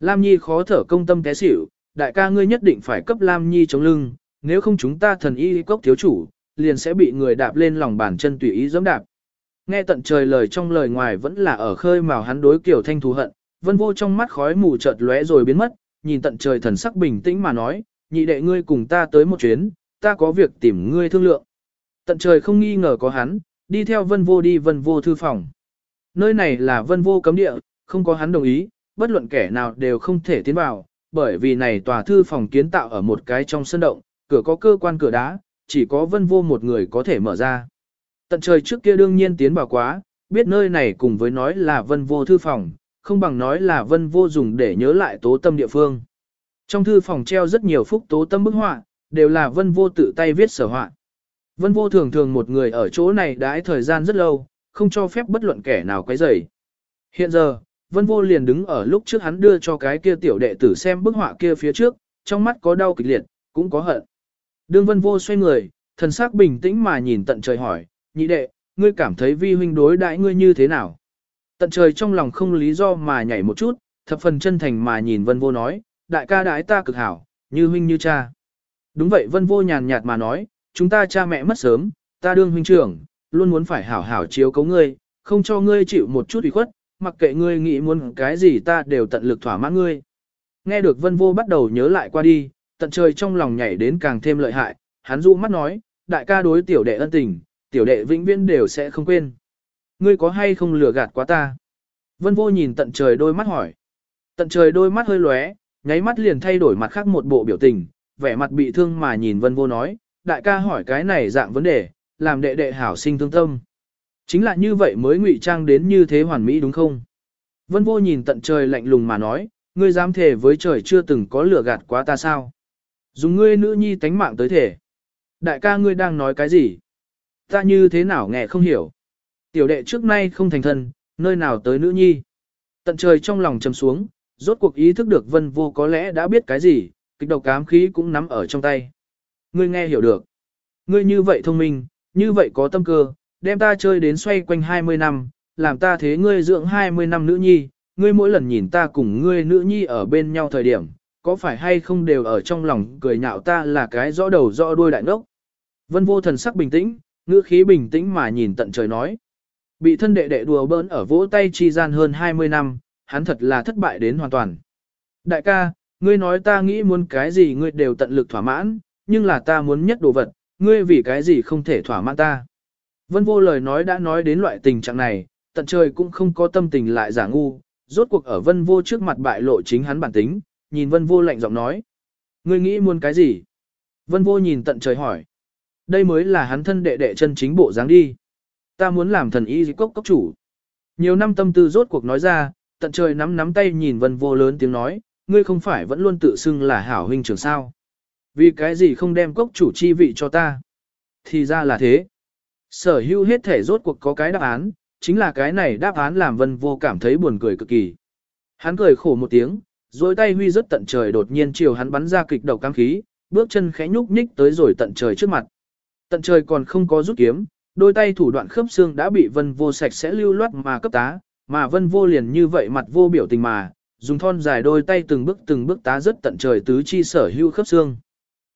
Lam Nhi khó thở công tâm té xỉu, đại ca ngươi nhất định phải cấp Lam Nhi chống lưng, nếu không chúng ta thần y cốc thiếu chủ, liền sẽ bị người đạp lên lòng bàn chân tùy ý giẫm đạp. Nghe tận trời lời trong lời ngoài vẫn là ở khơi mào hắn đối kiểu thanh thù hận, vân vô trong mắt khói mù chợt lóe rồi biến mất, nhìn tận trời thần sắc bình tĩnh mà nói, nhị đệ ngươi cùng ta tới một chuyến, ta có việc tìm ngươi thương lượng. Tận trời không nghi ngờ có hắn, đi theo vân vô đi vân vô thư phòng. Nơi này là vân vô cấm địa, không có hắn đồng ý, bất luận kẻ nào đều không thể tiến vào, bởi vì này tòa thư phòng kiến tạo ở một cái trong sân động, cửa có cơ quan cửa đá, chỉ có vân vô một người có thể mở ra. Tận trời trước kia đương nhiên tiến vào quá, biết nơi này cùng với nói là vân vô thư phòng, không bằng nói là vân vô dùng để nhớ lại tố tâm địa phương. Trong thư phòng treo rất nhiều phúc tố tâm bức họa, đều là vân vô tự tay viết sở họa. Vân vô thường thường một người ở chỗ này đãi thời gian rất lâu, không cho phép bất luận kẻ nào quấy rầy. Hiện giờ, vân vô liền đứng ở lúc trước hắn đưa cho cái kia tiểu đệ tử xem bức họa kia phía trước, trong mắt có đau kịch liệt, cũng có hận. Đương vân vô xoay người, thần sắc bình tĩnh mà nhìn tận trời hỏi, nhị đệ, ngươi cảm thấy vi huynh đối đãi ngươi như thế nào? Tận trời trong lòng không lý do mà nhảy một chút, thập phần chân thành mà nhìn vân vô nói, đại ca đãi ta cực hảo, như huynh như cha. Đúng vậy vân vô nhàn nhạt mà nói, chúng ta cha mẹ mất sớm, ta đương huynh trưởng, luôn muốn phải hảo hảo chiếu cấu ngươi, không cho ngươi chịu một chút ủy khuất, mặc kệ ngươi nghĩ muốn cái gì ta đều tận lực thỏa mãn ngươi. Nghe được vân vô bắt đầu nhớ lại qua đi, tận trời trong lòng nhảy đến càng thêm lợi hại, hắn dụ mắt nói, đại ca đối tiểu đệ ân tình, tiểu đệ vĩnh viễn đều sẽ không quên. Ngươi có hay không lừa gạt quá ta? Vân vô nhìn tận trời đôi mắt hỏi. Tận trời đôi mắt hơi lóe, nháy mắt liền thay đổi mặt khác một bộ biểu tình, vẻ mặt bị thương mà nhìn vân vô nói, đại ca hỏi cái này dạng vấn đề, làm đệ đệ hảo sinh thương tâm. Chính là như vậy mới ngụy trang đến như thế hoàn mỹ đúng không? Vân vô nhìn tận trời lạnh lùng mà nói, ngươi dám thề với trời chưa từng có lừa gạt quá ta sao? Dùng ngươi nữ nhi tánh mạng tới thể. Đại ca ngươi đang nói cái gì? Ta như thế nào nghe không hiểu. Tiểu đệ trước nay không thành thân, nơi nào tới nữ nhi. Tận trời trong lòng trầm xuống, rốt cuộc ý thức được vân vô có lẽ đã biết cái gì, kịch độc cám khí cũng nắm ở trong tay. Ngươi nghe hiểu được. Ngươi như vậy thông minh, như vậy có tâm cơ, đem ta chơi đến xoay quanh 20 năm, làm ta thế ngươi dưỡng 20 năm nữ nhi, ngươi mỗi lần nhìn ta cùng ngươi nữ nhi ở bên nhau thời điểm, có phải hay không đều ở trong lòng cười nhạo ta là cái rõ đầu rõ đuôi đại ngốc. Vân vô thần sắc bình tĩnh, ngữ khí bình tĩnh mà nhìn tận trời nói. Bị thân đệ đệ đùa bỡn ở vỗ tay chi gian hơn 20 năm, hắn thật là thất bại đến hoàn toàn. Đại ca, ngươi nói ta nghĩ muốn cái gì ngươi đều tận lực thỏa mãn, nhưng là ta muốn nhất đồ vật, ngươi vì cái gì không thể thỏa mãn ta. Vân vô lời nói đã nói đến loại tình trạng này, tận trời cũng không có tâm tình lại giả ngu, rốt cuộc ở vân vô trước mặt bại lộ chính hắn bản tính, nhìn vân vô lạnh giọng nói. Ngươi nghĩ muốn cái gì? Vân vô nhìn tận trời hỏi. Đây mới là hắn thân đệ đệ chân chính bộ dáng đi. Ta muốn làm thần y cốc cốc chủ. Nhiều năm tâm tư rốt cuộc nói ra, tận trời nắm nắm tay nhìn vân vô lớn tiếng nói, ngươi không phải vẫn luôn tự xưng là hảo huynh trưởng sao. Vì cái gì không đem cốc chủ chi vị cho ta? Thì ra là thế. Sở hữu hết thể rốt cuộc có cái đáp án, chính là cái này đáp án làm vân vô cảm thấy buồn cười cực kỳ. Hắn cười khổ một tiếng, rồi tay huy rất tận trời đột nhiên chiều hắn bắn ra kịch độc cam khí, bước chân khẽ nhúc nhích tới rồi tận trời trước mặt. Tận trời còn không có rút kiếm, đôi tay thủ đoạn khớp xương đã bị vân vô sạch sẽ lưu loát mà cấp tá, mà vân vô liền như vậy mặt vô biểu tình mà, dùng thon dài đôi tay từng bước từng bước tá rất tận trời tứ chi sở hưu khớp xương.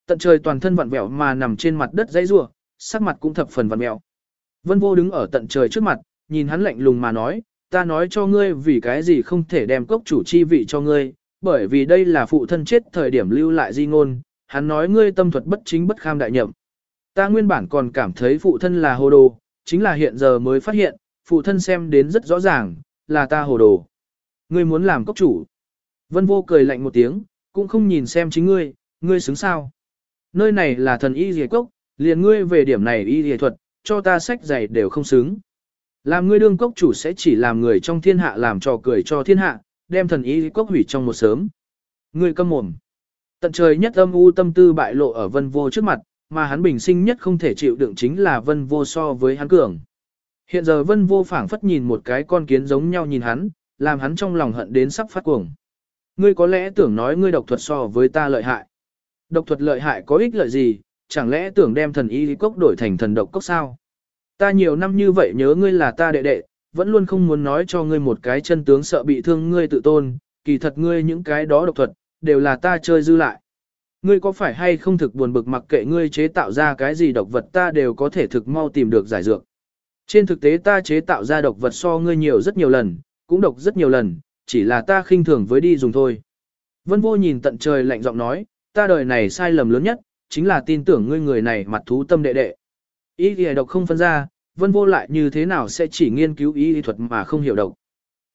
Tận trời toàn thân vặn vẹo mà nằm trên mặt đất dãy rủa, sắc mặt cũng thập phần vặn mẹo. Vân vô đứng ở tận trời trước mặt, nhìn hắn lạnh lùng mà nói, ta nói cho ngươi vì cái gì không thể đem cốc chủ chi vị cho ngươi, bởi vì đây là phụ thân chết thời điểm lưu lại di ngôn, hắn nói ngươi tâm thuật bất chính bất kham đại nhậm. Ta nguyên bản còn cảm thấy phụ thân là hồ đồ, chính là hiện giờ mới phát hiện, phụ thân xem đến rất rõ ràng, là ta hồ đồ. Ngươi muốn làm cốc chủ. Vân vô cười lạnh một tiếng, cũng không nhìn xem chính ngươi, ngươi xứng sao. Nơi này là thần y dề cốc, liền ngươi về điểm này y y thuật, cho ta sách giày đều không xứng. Làm ngươi đương cốc chủ sẽ chỉ làm người trong thiên hạ làm trò cười cho thiên hạ, đem thần y cốc hủy trong một sớm. Ngươi câm mồm. Tận trời nhất âm u tâm tư bại lộ ở vân vô trước mặt, mà hắn bình sinh nhất không thể chịu đựng chính là vân vô so với hắn cường. Hiện giờ vân vô phảng phất nhìn một cái con kiến giống nhau nhìn hắn, làm hắn trong lòng hận đến sắp phát cuồng. Ngươi có lẽ tưởng nói ngươi độc thuật so với ta lợi hại. Độc thuật lợi hại có ích lợi gì, chẳng lẽ tưởng đem thần y cốc đổi thành thần độc cốc sao? Ta nhiều năm như vậy nhớ ngươi là ta đệ đệ, vẫn luôn không muốn nói cho ngươi một cái chân tướng sợ bị thương ngươi tự tôn, kỳ thật ngươi những cái đó độc thuật, đều là ta chơi dư lại. Ngươi có phải hay không thực buồn bực mặc kệ ngươi chế tạo ra cái gì độc vật ta đều có thể thực mau tìm được giải dược. Trên thực tế ta chế tạo ra độc vật so ngươi nhiều rất nhiều lần, cũng độc rất nhiều lần, chỉ là ta khinh thường với đi dùng thôi. Vân vô nhìn tận trời lạnh giọng nói, ta đời này sai lầm lớn nhất, chính là tin tưởng ngươi người này mặt thú tâm đệ đệ. Ý thì độc không phân ra, vân vô lại như thế nào sẽ chỉ nghiên cứu y thuật mà không hiểu độc.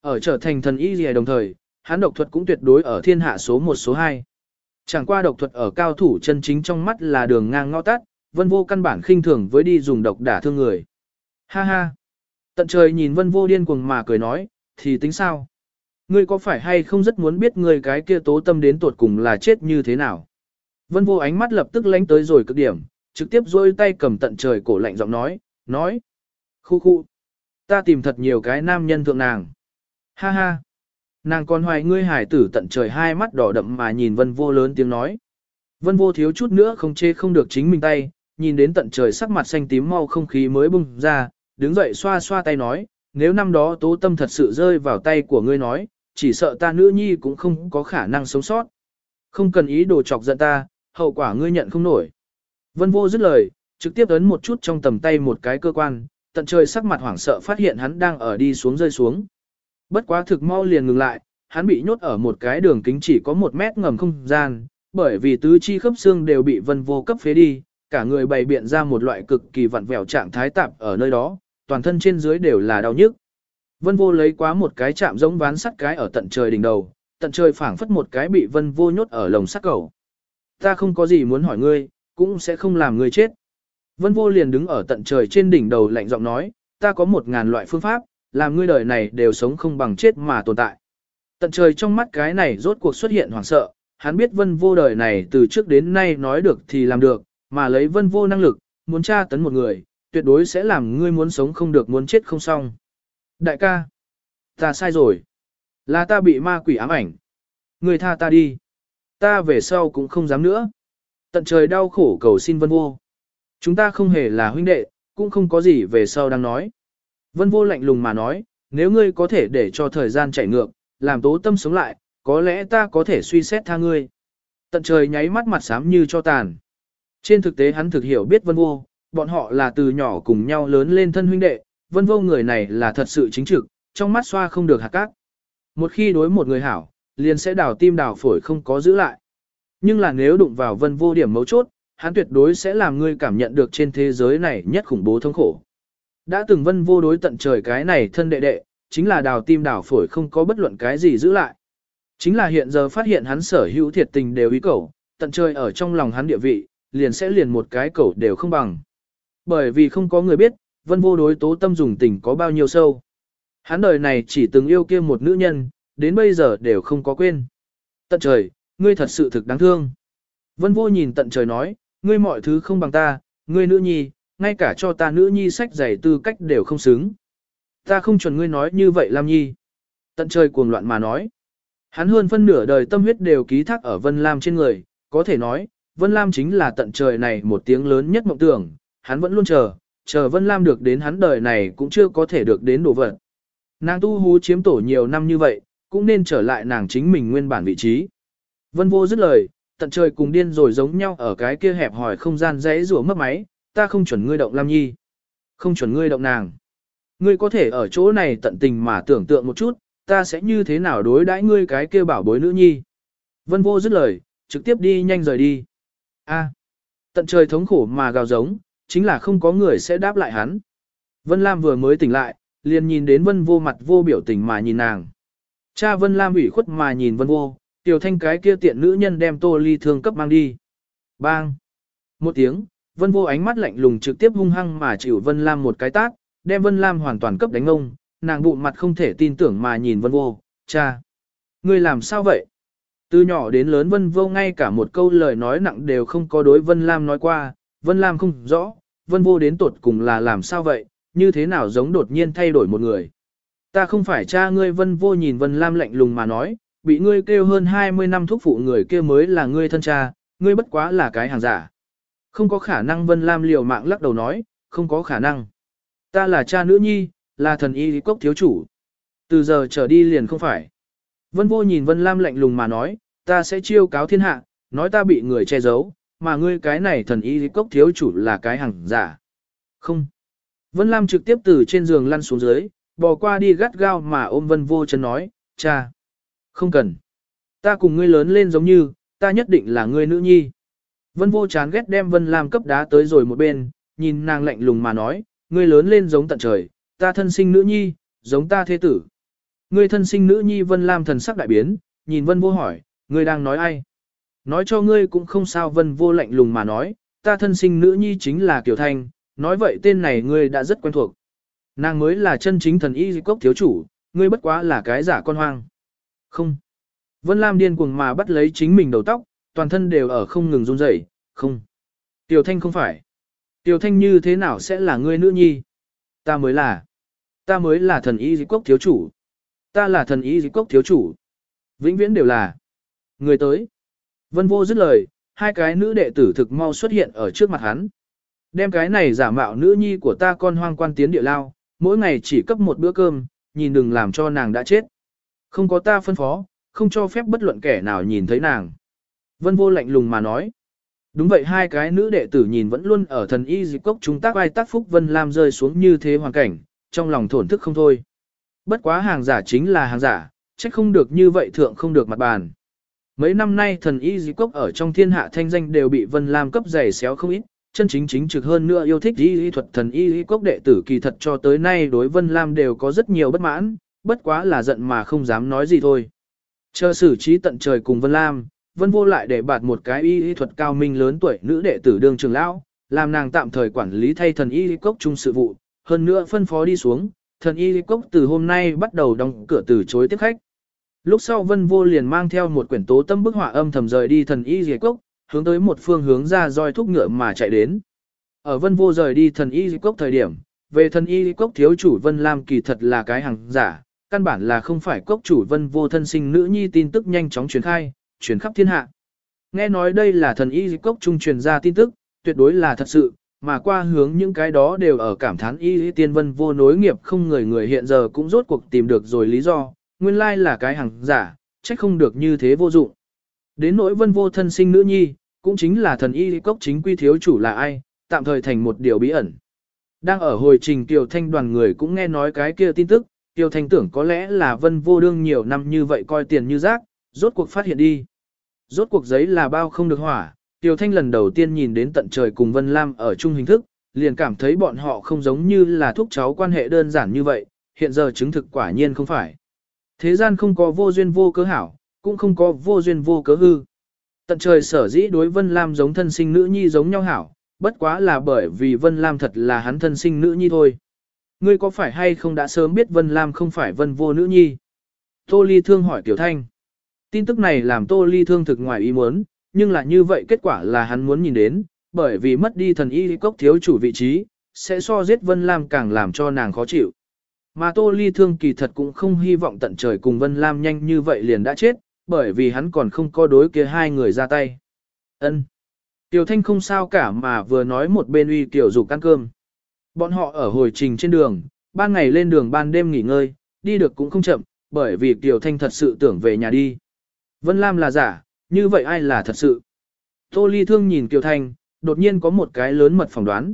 Ở trở thành thần y gì đồng thời, hắn độc thuật cũng tuyệt đối ở thiên hạ số 1 số 2. Chẳng qua độc thuật ở cao thủ chân chính trong mắt là đường ngang ngõ tắt, vân vô căn bản khinh thường với đi dùng độc đả thương người. Ha ha! Tận trời nhìn vân vô điên cuồng mà cười nói, thì tính sao? Ngươi có phải hay không rất muốn biết người cái kia tố tâm đến tuột cùng là chết như thế nào? Vân vô ánh mắt lập tức lánh tới rồi cực điểm, trực tiếp dôi tay cầm tận trời cổ lạnh giọng nói, nói. Khu khu. Ta tìm thật nhiều cái nam nhân thượng nàng. Ha ha. Nàng còn hoài ngươi hải tử tận trời hai mắt đỏ đậm mà nhìn vân vô lớn tiếng nói. Vân vô thiếu chút nữa không chê không được chính mình tay, nhìn đến tận trời sắc mặt xanh tím mau không khí mới bung ra, đứng dậy xoa xoa tay nói, nếu năm đó tố tâm thật sự rơi vào tay của ngươi nói, chỉ sợ ta nữ nhi cũng không có khả năng sống sót. Không cần ý đồ chọc giận ta, hậu quả ngươi nhận không nổi. Vân vô dứt lời, trực tiếp ấn một chút trong tầm tay một cái cơ quan, tận trời sắc mặt hoảng sợ phát hiện hắn đang ở đi xuống rơi xuống. Bất quá thực mau liền ngừng lại, hắn bị nhốt ở một cái đường kính chỉ có một mét ngầm không gian, bởi vì tứ chi khớp xương đều bị vân vô cấp phế đi, cả người bày biện ra một loại cực kỳ vặn vẹo trạng thái tạp ở nơi đó, toàn thân trên dưới đều là đau nhức. Vân vô lấy quá một cái chạm giống ván sắt cái ở tận trời đỉnh đầu, tận trời phảng phất một cái bị vân vô nhốt ở lồng sắt cầu. Ta không có gì muốn hỏi ngươi, cũng sẽ không làm ngươi chết. Vân vô liền đứng ở tận trời trên đỉnh đầu lạnh giọng nói, ta có một ngàn loại phương pháp, làm ngươi đời này đều sống không bằng chết mà tồn tại. Tận trời trong mắt cái này rốt cuộc xuất hiện hoảng sợ, hắn biết vân vô đời này từ trước đến nay nói được thì làm được, mà lấy vân vô năng lực, muốn tra tấn một người, tuyệt đối sẽ làm ngươi muốn sống không được muốn chết không xong. Đại ca, ta sai rồi. Là ta bị ma quỷ ám ảnh. người tha ta đi. Ta về sau cũng không dám nữa. Tận trời đau khổ cầu xin vân vô. Chúng ta không hề là huynh đệ, cũng không có gì về sau đang nói. Vân vô lạnh lùng mà nói, nếu ngươi có thể để cho thời gian chạy ngược, làm tố tâm sống lại, có lẽ ta có thể suy xét tha ngươi. Tận trời nháy mắt mặt xám như cho tàn. Trên thực tế hắn thực hiểu biết vân vô, bọn họ là từ nhỏ cùng nhau lớn lên thân huynh đệ, vân vô người này là thật sự chính trực, trong mắt xoa không được hạt cát. Một khi đối một người hảo, liền sẽ đào tim đào phổi không có giữ lại. Nhưng là nếu đụng vào vân vô điểm mấu chốt, hắn tuyệt đối sẽ làm ngươi cảm nhận được trên thế giới này nhất khủng bố thống khổ. Đã từng vân vô đối tận trời cái này thân đệ đệ, chính là đào tim đào phổi không có bất luận cái gì giữ lại. Chính là hiện giờ phát hiện hắn sở hữu thiệt tình đều ý cầu, tận trời ở trong lòng hắn địa vị, liền sẽ liền một cái cầu đều không bằng. Bởi vì không có người biết, vân vô đối tố tâm dùng tình có bao nhiêu sâu. Hắn đời này chỉ từng yêu kia một nữ nhân, đến bây giờ đều không có quên. Tận trời, ngươi thật sự thực đáng thương. Vân vô nhìn tận trời nói, ngươi mọi thứ không bằng ta, ngươi nữ nhi, ngay cả cho ta nữ nhi sách giày tư cách đều không xứng. Ta không chuẩn ngươi nói như vậy Lam Nhi. Tận trời cuồng loạn mà nói. Hắn hơn phân nửa đời tâm huyết đều ký thác ở Vân Lam trên người, có thể nói, Vân Lam chính là tận trời này một tiếng lớn nhất mộng tưởng, hắn vẫn luôn chờ, chờ Vân Lam được đến hắn đời này cũng chưa có thể được đến đồ vật. Nàng tu hú chiếm tổ nhiều năm như vậy, cũng nên trở lại nàng chính mình nguyên bản vị trí. Vân vô dứt lời, tận trời cùng điên rồi giống nhau ở cái kia hẹp hỏi không gian dãy rủa mất máy, ta không chuẩn ngươi động Lam Nhi. Không chuẩn ngươi động nàng. Ngươi có thể ở chỗ này tận tình mà tưởng tượng một chút, ta sẽ như thế nào đối đãi ngươi cái kia bảo bối nữ nhi. Vân vô dứt lời, trực tiếp đi nhanh rời đi. A, tận trời thống khổ mà gào giống, chính là không có người sẽ đáp lại hắn. Vân Lam vừa mới tỉnh lại, liền nhìn đến Vân vô mặt vô biểu tình mà nhìn nàng. Cha Vân Lam ủy khuất mà nhìn Vân vô, tiểu thanh cái kia tiện nữ nhân đem tô ly thương cấp mang đi. Bang! Một tiếng, Vân vô ánh mắt lạnh lùng trực tiếp hung hăng mà chịu Vân Lam một cái tát, đem Vân Lam hoàn toàn cấp đánh ông, nàng bụng mặt không thể tin tưởng mà nhìn Vân vô, cha! Ngươi làm sao vậy? Từ nhỏ đến lớn Vân vô ngay cả một câu lời nói nặng đều không có đối Vân Lam nói qua, Vân Lam không rõ, Vân vô đến tột cùng là làm sao vậy, như thế nào giống đột nhiên thay đổi một người. Ta không phải cha ngươi Vân vô nhìn Vân Lam lạnh lùng mà nói, bị ngươi kêu hơn 20 năm thuốc phụ người kia mới là ngươi thân cha, ngươi bất quá là cái hàng giả. Không có khả năng Vân Lam liều mạng lắc đầu nói, không có khả năng. Ta là cha nữ nhi, là thần y cốc thiếu chủ. Từ giờ trở đi liền không phải. Vân vô nhìn Vân Lam lạnh lùng mà nói, ta sẽ chiêu cáo thiên hạ, nói ta bị người che giấu, mà ngươi cái này thần y cốc thiếu chủ là cái hàng giả. Không. Vân Lam trực tiếp từ trên giường lăn xuống dưới, bò qua đi gắt gao mà ôm Vân vô chân nói, cha. Không cần. Ta cùng ngươi lớn lên giống như, ta nhất định là ngươi nữ nhi. Vân vô chán ghét đem Vân Lam cấp đá tới rồi một bên, nhìn nàng lạnh lùng mà nói, ngươi lớn lên giống tận trời, ta thân sinh nữ nhi, giống ta thế tử. Ngươi thân sinh nữ nhi Vân Lam thần sắc đại biến, nhìn Vân vô hỏi, ngươi đang nói ai? Nói cho ngươi cũng không sao Vân vô lạnh lùng mà nói, ta thân sinh nữ nhi chính là Kiều Thanh, nói vậy tên này ngươi đã rất quen thuộc. Nàng mới là chân chính thần y cốc thiếu chủ, ngươi bất quá là cái giả con hoang. Không. Vân Lam điên cuồng mà bắt lấy chính mình đầu tóc, toàn thân đều ở không ngừng run rẩy. không. Tiểu Thanh không phải. Tiểu Thanh như thế nào sẽ là ngươi nữ nhi? Ta mới là. Ta mới là thần y cốc thiếu chủ. Ta là thần y cốc thiếu chủ. Vĩnh viễn đều là. Người tới. Vân vô dứt lời, hai cái nữ đệ tử thực mau xuất hiện ở trước mặt hắn. Đem cái này giả mạo nữ nhi của ta con hoang quan tiến địa lao, mỗi ngày chỉ cấp một bữa cơm, nhìn đừng làm cho nàng đã chết. Không có ta phân phó, không cho phép bất luận kẻ nào nhìn thấy nàng. Vân vô lạnh lùng mà nói. Đúng vậy hai cái nữ đệ tử nhìn vẫn luôn ở thần y dịch cốc chúng tác vai tác phúc Vân Lam rơi xuống như thế hoàn cảnh, trong lòng thổn thức không thôi. Bất quá hàng giả chính là hàng giả, trách không được như vậy thượng không được mặt bàn. Mấy năm nay thần y dịch cốc ở trong thiên hạ thanh danh đều bị Vân Lam cấp giày xéo không ít, chân chính chính trực hơn nữa yêu thích y y thuật thần y y cốc đệ tử kỳ thật cho tới nay đối Vân Lam đều có rất nhiều bất mãn, bất quá là giận mà không dám nói gì thôi. Chờ xử trí tận trời cùng Vân Lam, Vân vô lại để bạt một cái y y thuật cao minh lớn tuổi nữ đệ tử đương trường lão, làm nàng tạm thời quản lý thay thần y y cốc chung sự vụ, hơn nữa phân phó đi xuống, thần y y cốc từ hôm nay bắt đầu đóng cửa từ chối tiếp khách. Lúc sau Vân Vô liền mang theo một quyển tố tâm bức họa âm thầm rời đi thần y y cốc, hướng tới một phương hướng ra roi thúc ngựa mà chạy đến. Ở Vân Vô rời đi thần y cốc thời điểm, về thần y cốc thiếu chủ Vân Lam kỳ thật là cái hàng giả, căn bản là không phải cốc chủ Vân Vô thân sinh nữ nhi tin tức nhanh chóng truyền khai, truyền khắp thiên hạ. Nghe nói đây là thần y cốc trung truyền ra tin tức, tuyệt đối là thật sự, mà qua hướng những cái đó đều ở cảm thán y tiên Vân Vô nối nghiệp không người người hiện giờ cũng rốt cuộc tìm được rồi lý do, nguyên lai là cái hàng giả, trách không được như thế vô dụng. Đến nỗi vân vô thân sinh nữ nhi, cũng chính là thần y cốc chính quy thiếu chủ là ai, tạm thời thành một điều bí ẩn. Đang ở hồi trình Kiều Thanh đoàn người cũng nghe nói cái kia tin tức, Kiều Thanh tưởng có lẽ là vân vô đương nhiều năm như vậy coi tiền như rác, rốt cuộc phát hiện đi. Rốt cuộc giấy là bao không được hỏa, Kiều Thanh lần đầu tiên nhìn đến tận trời cùng Vân Lam ở chung hình thức, liền cảm thấy bọn họ không giống như là thúc cháu quan hệ đơn giản như vậy, hiện giờ chứng thực quả nhiên không phải. Thế gian không có vô duyên vô cớ hảo, cũng không có vô duyên vô cớ hư. Tận trời sở dĩ đối Vân Lam giống thân sinh nữ nhi giống nhau hảo, bất quá là bởi vì Vân Lam thật là hắn thân sinh nữ nhi thôi. Ngươi có phải hay không đã sớm biết Vân Lam không phải Vân vô nữ nhi? Tô Ly Thương hỏi Tiểu Thanh. Tin tức này làm Tô Ly Thương thực ngoài ý muốn, nhưng là như vậy kết quả là hắn muốn nhìn đến, bởi vì mất đi thần y cốc thiếu chủ vị trí, sẽ so giết Vân Lam càng làm cho nàng khó chịu. Mà Tô Ly Thương kỳ thật cũng không hy vọng tận trời cùng Vân Lam nhanh như vậy liền đã chết, bởi vì hắn còn không có đối kia hai người ra tay. Ân. Tiểu Thanh không sao cả mà vừa nói một bên uy tiểu dục ăn cơm. Bọn họ ở hồi trình trên đường, ban ngày lên đường ban đêm nghỉ ngơi, đi được cũng không chậm, bởi vì Tiểu Thanh thật sự tưởng về nhà đi. Vân Lam là giả, như vậy ai là thật sự? Tô Ly Thương nhìn Tiểu Thanh, đột nhiên có một cái lớn mật phỏng đoán.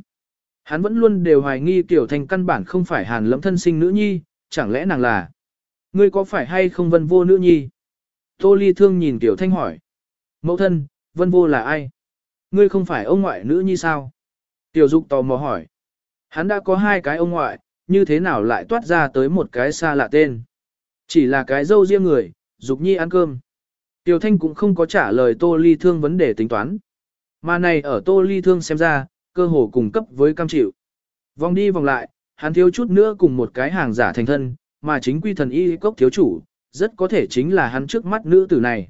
Hắn vẫn luôn đều hoài nghi Tiểu Thanh căn bản không phải hàn lẫm thân sinh nữ nhi, chẳng lẽ nàng là? Ngươi có phải hay không vân vô nữ nhi? Tô Ly Thương nhìn Tiểu Thanh hỏi. Mẫu thân, vân vô là ai? Ngươi không phải ông ngoại nữ như sao? Tiểu Dục tò mò hỏi. Hắn đã có hai cái ông ngoại, như thế nào lại toát ra tới một cái xa lạ tên? Chỉ là cái dâu riêng người, Dục Nhi ăn cơm. Tiểu Thanh cũng không có trả lời Tô Ly Thương vấn đề tính toán. Mà này ở Tô Ly Thương xem ra, cơ hồ cùng cấp với cam chịu. Vòng đi vòng lại, hắn thiếu chút nữa cùng một cái hàng giả thành thân, mà chính quy thần y cốc thiếu chủ, rất có thể chính là hắn trước mắt nữ tử này.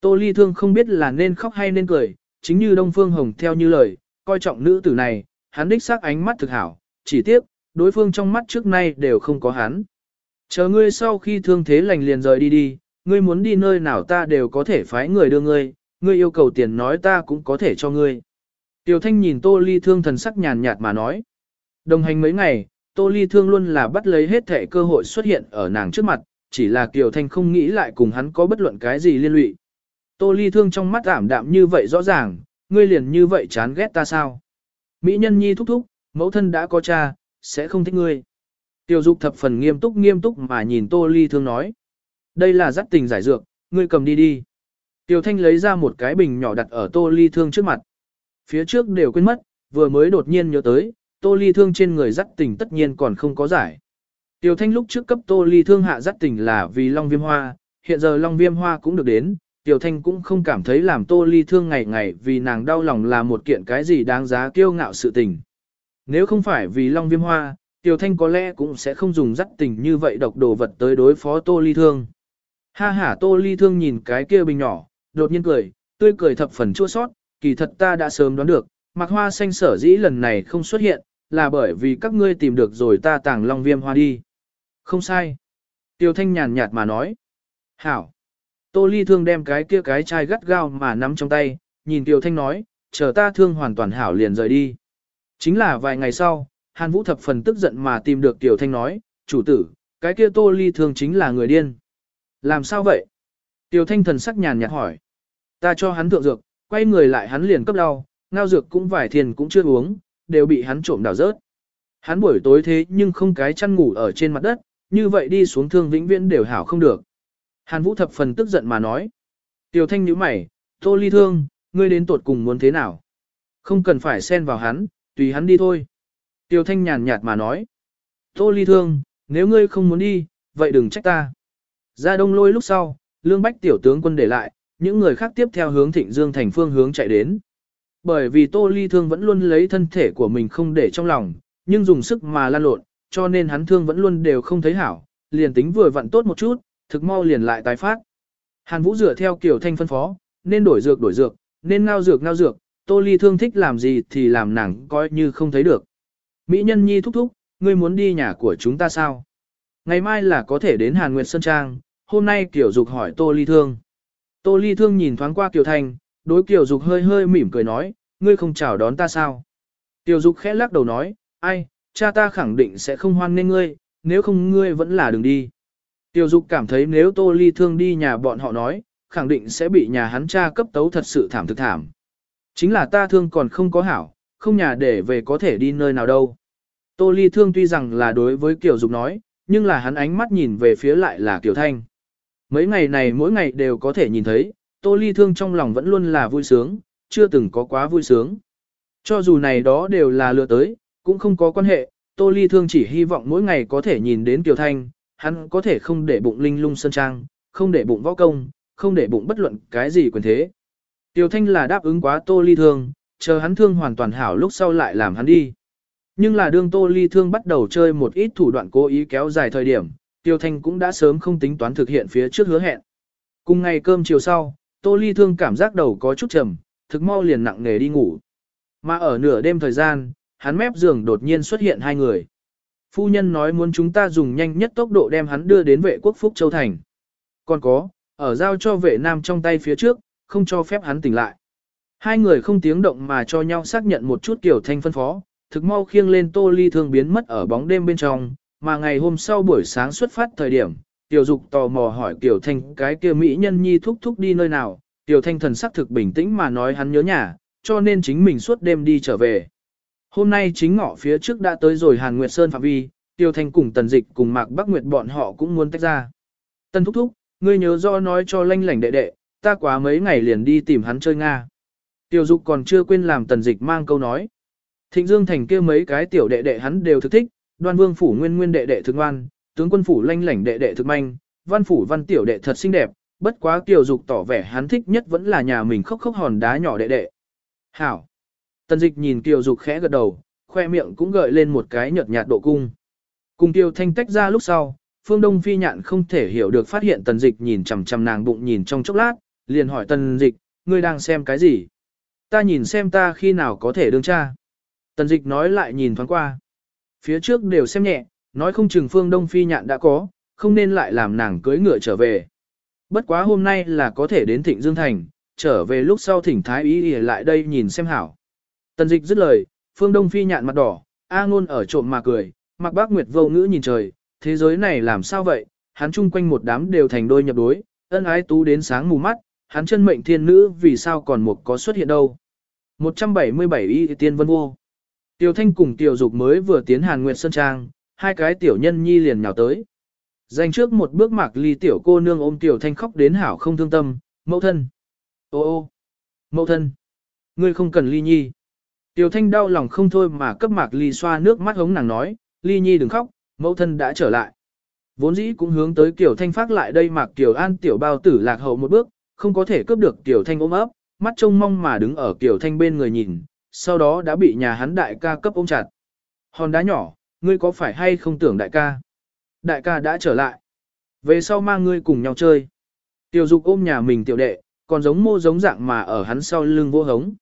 Tô Ly Thương không biết là nên khóc hay nên cười, chính như Đông Phương Hồng theo như lời, coi trọng nữ tử này, hắn đích xác ánh mắt thực hảo, chỉ tiếc, đối phương trong mắt trước nay đều không có hắn. Chờ ngươi sau khi thương thế lành liền rời đi đi, ngươi muốn đi nơi nào ta đều có thể phái người đưa ngươi, ngươi yêu cầu tiền nói ta cũng có thể cho ngươi. Tiểu Thanh nhìn Tô Ly Thương thần sắc nhàn nhạt mà nói. Đồng hành mấy ngày, Tô Ly Thương luôn là bắt lấy hết thể cơ hội xuất hiện ở nàng trước mặt, chỉ là Kiều Thanh không nghĩ lại cùng hắn có bất luận cái gì liên lụy. Tô Ly Thương trong mắt ảm đạm như vậy rõ ràng, ngươi liền như vậy chán ghét ta sao? Mỹ nhân nhi thúc thúc, mẫu thân đã có cha, sẽ không thích ngươi. Tiêu dục thập phần nghiêm túc nghiêm túc mà nhìn Tô Ly Thương nói. Đây là dắt tình giải dược, ngươi cầm đi đi. Tiểu Thanh lấy ra một cái bình nhỏ đặt ở Tô Ly Thương trước mặt. Phía trước đều quên mất, vừa mới đột nhiên nhớ tới, Tô Ly Thương trên người dắt tình tất nhiên còn không có giải. Tiêu Thanh lúc trước cấp Tô Ly Thương hạ dắt tình là vì Long Viêm Hoa, hiện giờ Long Viêm Hoa cũng được đến, Tiêu Thanh cũng không cảm thấy làm Tô Ly Thương ngày ngày vì nàng đau lòng là một kiện cái gì đáng giá kiêu ngạo sự tình. Nếu không phải vì Long Viêm Hoa, Tiêu Thanh có lẽ cũng sẽ không dùng dắt tình như vậy độc đồ vật tới đối phó Tô Ly Thương. Ha ha Tô Ly Thương nhìn cái kia bình nhỏ, đột nhiên cười, tươi cười thập phần chua sót, kỳ thật ta đã sớm đoán được, mặc hoa xanh sở dĩ lần này không xuất hiện, là bởi vì các ngươi tìm được rồi ta tàng long viêm hoa đi. Không sai. Tiêu Thanh nhàn nhạt mà nói. Hảo. Tô Ly Thương đem cái kia cái chai gắt gao mà nắm trong tay, nhìn Tiêu Thanh nói, chờ ta thương hoàn toàn hảo liền rời đi. Chính là vài ngày sau, Hàn Vũ thập phần tức giận mà tìm được Tiêu Thanh nói, chủ tử, cái kia Tô Ly Thương chính là người điên. Làm sao vậy? Tiêu Thanh thần sắc nhàn nhạt hỏi. Ta cho hắn thượng dược, quay người lại hắn liền cấp đau, ngao dược cũng vài thiền cũng chưa uống, đều bị hắn trộm đào rớt. Hắn buổi tối thế nhưng không cái chăn ngủ ở trên mặt đất, như vậy đi xuống thương vĩnh viễn đều hảo không được. Hàn Vũ thập phần tức giận mà nói. Tiểu thanh nhíu mày, tô ly thương, ngươi đến tột cùng muốn thế nào? Không cần phải xen vào hắn, tùy hắn đi thôi. Tiểu thanh nhàn nhạt mà nói. Tô ly thương, nếu ngươi không muốn đi, vậy đừng trách ta. Ra đông lôi lúc sau, lương bách tiểu tướng quân để lại, những người khác tiếp theo hướng thịnh dương thành phương hướng chạy đến. Bởi vì Tô Ly Thương vẫn luôn lấy thân thể của mình không để trong lòng, nhưng dùng sức mà lan lộn, cho nên hắn thương vẫn luôn đều không thấy hảo, liền tính vừa vặn tốt một chút, thực mau liền lại tái phát. Hàn Vũ dựa theo kiểu thanh phân phó, nên đổi dược đổi dược, nên ngao dược ngao dược, Tô Ly Thương thích làm gì thì làm nàng coi như không thấy được. Mỹ Nhân Nhi thúc thúc, ngươi muốn đi nhà của chúng ta sao? Ngày mai là có thể đến Hàn Nguyệt Sơn Trang, hôm nay Kiều Dục hỏi Tô Ly Thương. Tô Ly Thương nhìn thoáng qua Kiều Thanh, đối Kiều Dục hơi hơi mỉm cười nói, ngươi không chào đón ta sao? Kiều Dục khẽ lắc đầu nói, ai, cha ta khẳng định sẽ không hoan nghênh ngươi, nếu không ngươi vẫn là đừng đi. Tiêu Dục cảm thấy nếu Tô Ly Thương đi nhà bọn họ nói, khẳng định sẽ bị nhà hắn cha cấp tấu thật sự thảm thực thảm. Chính là ta thương còn không có hảo, không nhà để về có thể đi nơi nào đâu. Tô Ly Thương tuy rằng là đối với Kiều Dục nói, nhưng là hắn ánh mắt nhìn về phía lại là Kiều Thanh. Mấy ngày này mỗi ngày đều có thể nhìn thấy, Tô Ly Thương trong lòng vẫn luôn là vui sướng, chưa từng có quá vui sướng. Cho dù này đó đều là lừa tới, cũng không có quan hệ, Tô Ly Thương chỉ hy vọng mỗi ngày có thể nhìn đến Kiều Thanh, hắn có thể không để bụng linh lung sơn trang, không để bụng võ công, không để bụng bất luận cái gì quyền thế. Kiều Thanh là đáp ứng quá Tô Ly Thương, chờ hắn thương hoàn toàn hảo lúc sau lại làm hắn đi. Nhưng là đương Tô Ly Thương bắt đầu chơi một ít thủ đoạn cố ý kéo dài thời điểm, Tiêu Thanh cũng đã sớm không tính toán thực hiện phía trước hứa hẹn. Cùng ngày cơm chiều sau, Tô Ly Thương cảm giác đầu có chút trầm, thực mau liền nặng nề đi ngủ. Mà ở nửa đêm thời gian, hắn mép giường đột nhiên xuất hiện hai người. phu nhân nói muốn chúng ta dùng nhanh nhất tốc độ đem hắn đưa đến vệ quốc Phúc Châu Thành. Còn có, ở giao cho vệ nam trong tay phía trước, không cho phép hắn tỉnh lại. Hai người không tiếng động mà cho nhau xác nhận một chút kiểu thanh phân phó, thực mau khiêng lên tô ly thương biến mất ở bóng đêm bên trong, mà ngày hôm sau buổi sáng xuất phát thời điểm, tiểu dục tò mò hỏi kiểu thanh cái kia mỹ nhân nhi thúc thúc đi nơi nào, tiểu thanh thần sắc thực bình tĩnh mà nói hắn nhớ nhà, cho nên chính mình suốt đêm đi trở về. Hôm nay chính ngọ phía trước đã tới rồi Hàn Nguyệt Sơn phạm vi, Tiêu Thanh cùng Tần Dịch cùng Mạc Bắc Nguyệt bọn họ cũng muốn tách ra. Tần Thúc Thúc, ngươi nhớ rõ nói cho lanh lảnh đệ đệ, ta quá mấy ngày liền đi tìm hắn chơi Nga. Tiêu Dục còn chưa quên làm Tần Dịch mang câu nói. Thịnh Dương Thành kia mấy cái tiểu đệ đệ hắn đều thực thích, đoan vương phủ nguyên nguyên đệ đệ thực ngoan, tướng quân phủ lanh lảnh đệ đệ thực manh, văn phủ văn tiểu đệ thật xinh đẹp, bất quá Tiêu Dục tỏ vẻ hắn thích nhất vẫn là nhà mình khóc khóc hòn đá nhỏ đệ đệ. Hảo! Tần dịch nhìn Kiều Dục khẽ gật đầu, khoe miệng cũng gợi lên một cái nhợt nhạt độ cung. Cùng Tiêu Thanh tách ra lúc sau, Phương Đông Phi nhạn không thể hiểu được phát hiện tần dịch nhìn chằm chằm nàng bụng nhìn trong chốc lát, liền hỏi tần dịch, ngươi đang xem cái gì? Ta nhìn xem ta khi nào có thể đương cha. Tần dịch nói lại nhìn thoáng qua. Phía trước đều xem nhẹ, nói không chừng Phương Đông Phi nhạn đã có, không nên lại làm nàng cưới ngựa trở về. Bất quá hôm nay là có thể đến Thịnh Dương Thành, trở về lúc sau thỉnh Thái Ý lại đây nhìn xem hảo. Tần dịch dứt lời, phương đông phi nhạn mặt đỏ, A ngôn ở trộm mà cười, mặc bác nguyệt vô ngữ nhìn trời, thế giới này làm sao vậy, hắn chung quanh một đám đều thành đôi nhập đối, ân ái tú đến sáng mù mắt, hắn chân mệnh thiên nữ vì sao còn một có xuất hiện đâu. 177 y tiên vân vô. Tiểu thanh cùng tiểu dục mới vừa tiến hàn nguyệt sơn trang, hai cái tiểu nhân nhi liền nhào tới. Dành trước một bước mạc ly tiểu cô nương ôm tiểu thanh khóc đến hảo không thương tâm, mẫu thân. Ô ô, mẫu thân, ngươi không cần ly nhi. Tiểu thanh đau lòng không thôi mà cấp mạc ly xoa nước mắt hống nàng nói, ly nhi đừng khóc, mẫu thân đã trở lại. Vốn dĩ cũng hướng tới Kiều Thanh phát lại đây mạc Kiều An tiểu bao tử lạc hậu một bước, không có thể cướp được Kiều Thanh ôm ấp, mắt trông mong mà đứng ở Kiều Thanh bên người nhìn, sau đó đã bị nhà hắn đại ca cấp ôm chặt. Hòn đá nhỏ, ngươi có phải hay không tưởng đại ca? Đại ca đã trở lại. Về sau mang ngươi cùng nhau chơi. Tiểu dục ôm nhà mình tiểu đệ, còn giống mô giống dạng mà ở hắn sau lưng vô hống.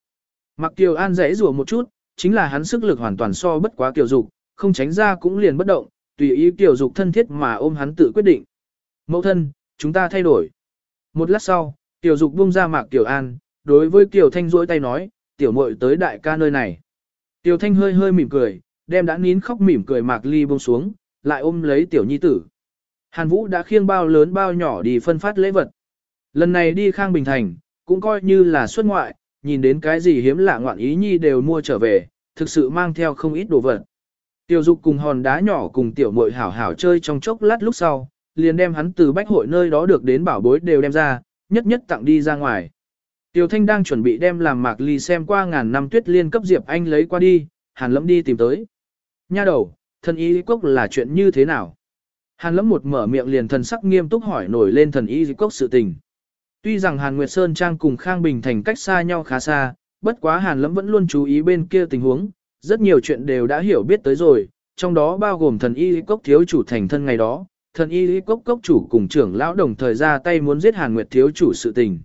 Mặc Kiều An dãy rủa một chút, chính là hắn sức lực hoàn toàn so bất quá Kiều Dục, không tránh ra cũng liền bất động, tùy ý Kiều Dục thân thiết mà ôm hắn tự quyết định. Mẫu thân, chúng ta thay đổi. Một lát sau, Kiều Dục buông ra Mạc Kiều An, đối với Kiều Thanh duỗi tay nói, tiểu muội tới đại ca nơi này. Kiều Thanh hơi hơi mỉm cười, đem đã nín khóc mỉm cười Mạc Ly buông xuống, lại ôm lấy tiểu nhi tử. Hàn Vũ đã khiêng bao lớn bao nhỏ đi phân phát lễ vật. Lần này đi Khang Bình Thành, cũng coi như là xuất ngoại, nhìn đến cái gì hiếm lạ ngoạn ý nhi đều mua trở về, thực sự mang theo không ít đồ vật. Tiểu dục cùng hòn đá nhỏ cùng tiểu muội hảo hảo chơi trong chốc lát lúc sau, liền đem hắn từ bách hội nơi đó được đến bảo bối đều đem ra, nhất nhất tặng đi ra ngoài. Tiểu thanh đang chuẩn bị đem làm mạc ly xem qua ngàn năm tuyết liên cấp Diệp Anh lấy qua đi, hàn lẫm đi tìm tới. Nha đầu, thần y cốc là chuyện như thế nào? Hàn lẫm một mở miệng liền thần sắc nghiêm túc hỏi nổi lên thần y cốc sự tình. Tuy rằng Hàn Nguyệt Sơn Trang cùng Khang Bình Thành cách xa nhau khá xa, bất quá Hàn Lâm vẫn luôn chú ý bên kia tình huống, rất nhiều chuyện đều đã hiểu biết tới rồi, trong đó bao gồm thần y cốc thiếu chủ thành thân ngày đó, thần y cốc cốc chủ cùng trưởng lão đồng thời ra tay muốn giết Hàn Nguyệt thiếu chủ sự tình.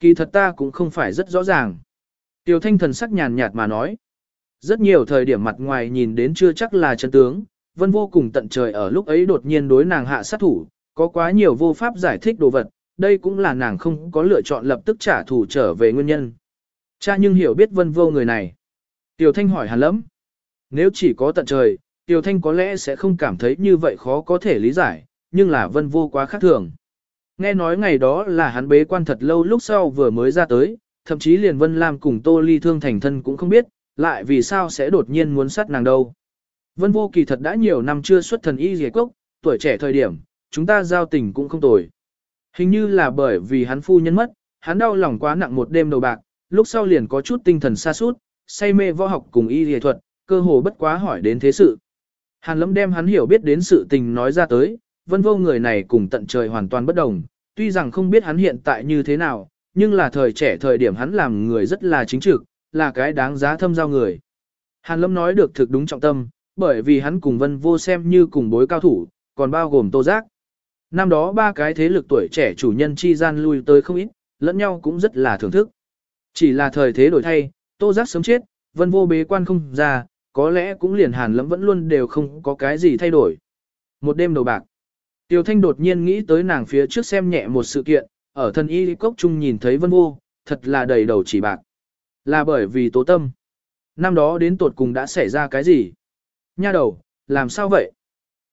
Kỳ thật ta cũng không phải rất rõ ràng. Tiêu thanh thần sắc nhàn nhạt mà nói. Rất nhiều thời điểm mặt ngoài nhìn đến chưa chắc là chân tướng, vân vô cùng tận trời ở lúc ấy đột nhiên đối nàng hạ sát thủ, có quá nhiều vô pháp giải thích đồ vật, đây cũng là nàng không có lựa chọn lập tức trả thù trở về nguyên nhân. Cha nhưng hiểu biết vân vô người này. Tiểu Thanh hỏi hàn lẫm. Nếu chỉ có tận trời, Tiểu Thanh có lẽ sẽ không cảm thấy như vậy khó có thể lý giải, nhưng là vân vô quá khác thường. Nghe nói ngày đó là hắn bế quan thật lâu lúc sau vừa mới ra tới, thậm chí liền Vân Lam cùng Tô Ly thương thành thân cũng không biết, lại vì sao sẽ đột nhiên muốn sát nàng đâu. Vân vô kỳ thật đã nhiều năm chưa xuất thần y dề cốc, tuổi trẻ thời điểm, chúng ta giao tình cũng không tồi. Hình như là bởi vì hắn phu nhân mất, hắn đau lòng quá nặng một đêm đầu bạc, lúc sau liền có chút tinh thần xa sút say mê võ học cùng y y thuật, cơ hồ bất quá hỏi đến thế sự. Hàn lâm đem hắn hiểu biết đến sự tình nói ra tới, vân vô người này cùng tận trời hoàn toàn bất đồng, tuy rằng không biết hắn hiện tại như thế nào, nhưng là thời trẻ thời điểm hắn làm người rất là chính trực, là cái đáng giá thâm giao người. Hàn lâm nói được thực đúng trọng tâm, bởi vì hắn cùng vân vô xem như cùng bối cao thủ, còn bao gồm tô giác. Năm đó ba cái thế lực tuổi trẻ chủ nhân chi gian lui tới không ít, lẫn nhau cũng rất là thưởng thức. Chỉ là thời thế đổi thay, tô giác sớm chết, vân vô bế quan không ra, có lẽ cũng liền hàn lâm vẫn luôn đều không có cái gì thay đổi. Một đêm đầu bạc. Tiêu Thanh đột nhiên nghĩ tới nàng phía trước xem nhẹ một sự kiện, ở thân y cốc trung nhìn thấy vân vô, thật là đầy đầu chỉ bạc. Là bởi vì tố tâm. Năm đó đến tột cùng đã xảy ra cái gì? Nha đầu, làm sao vậy?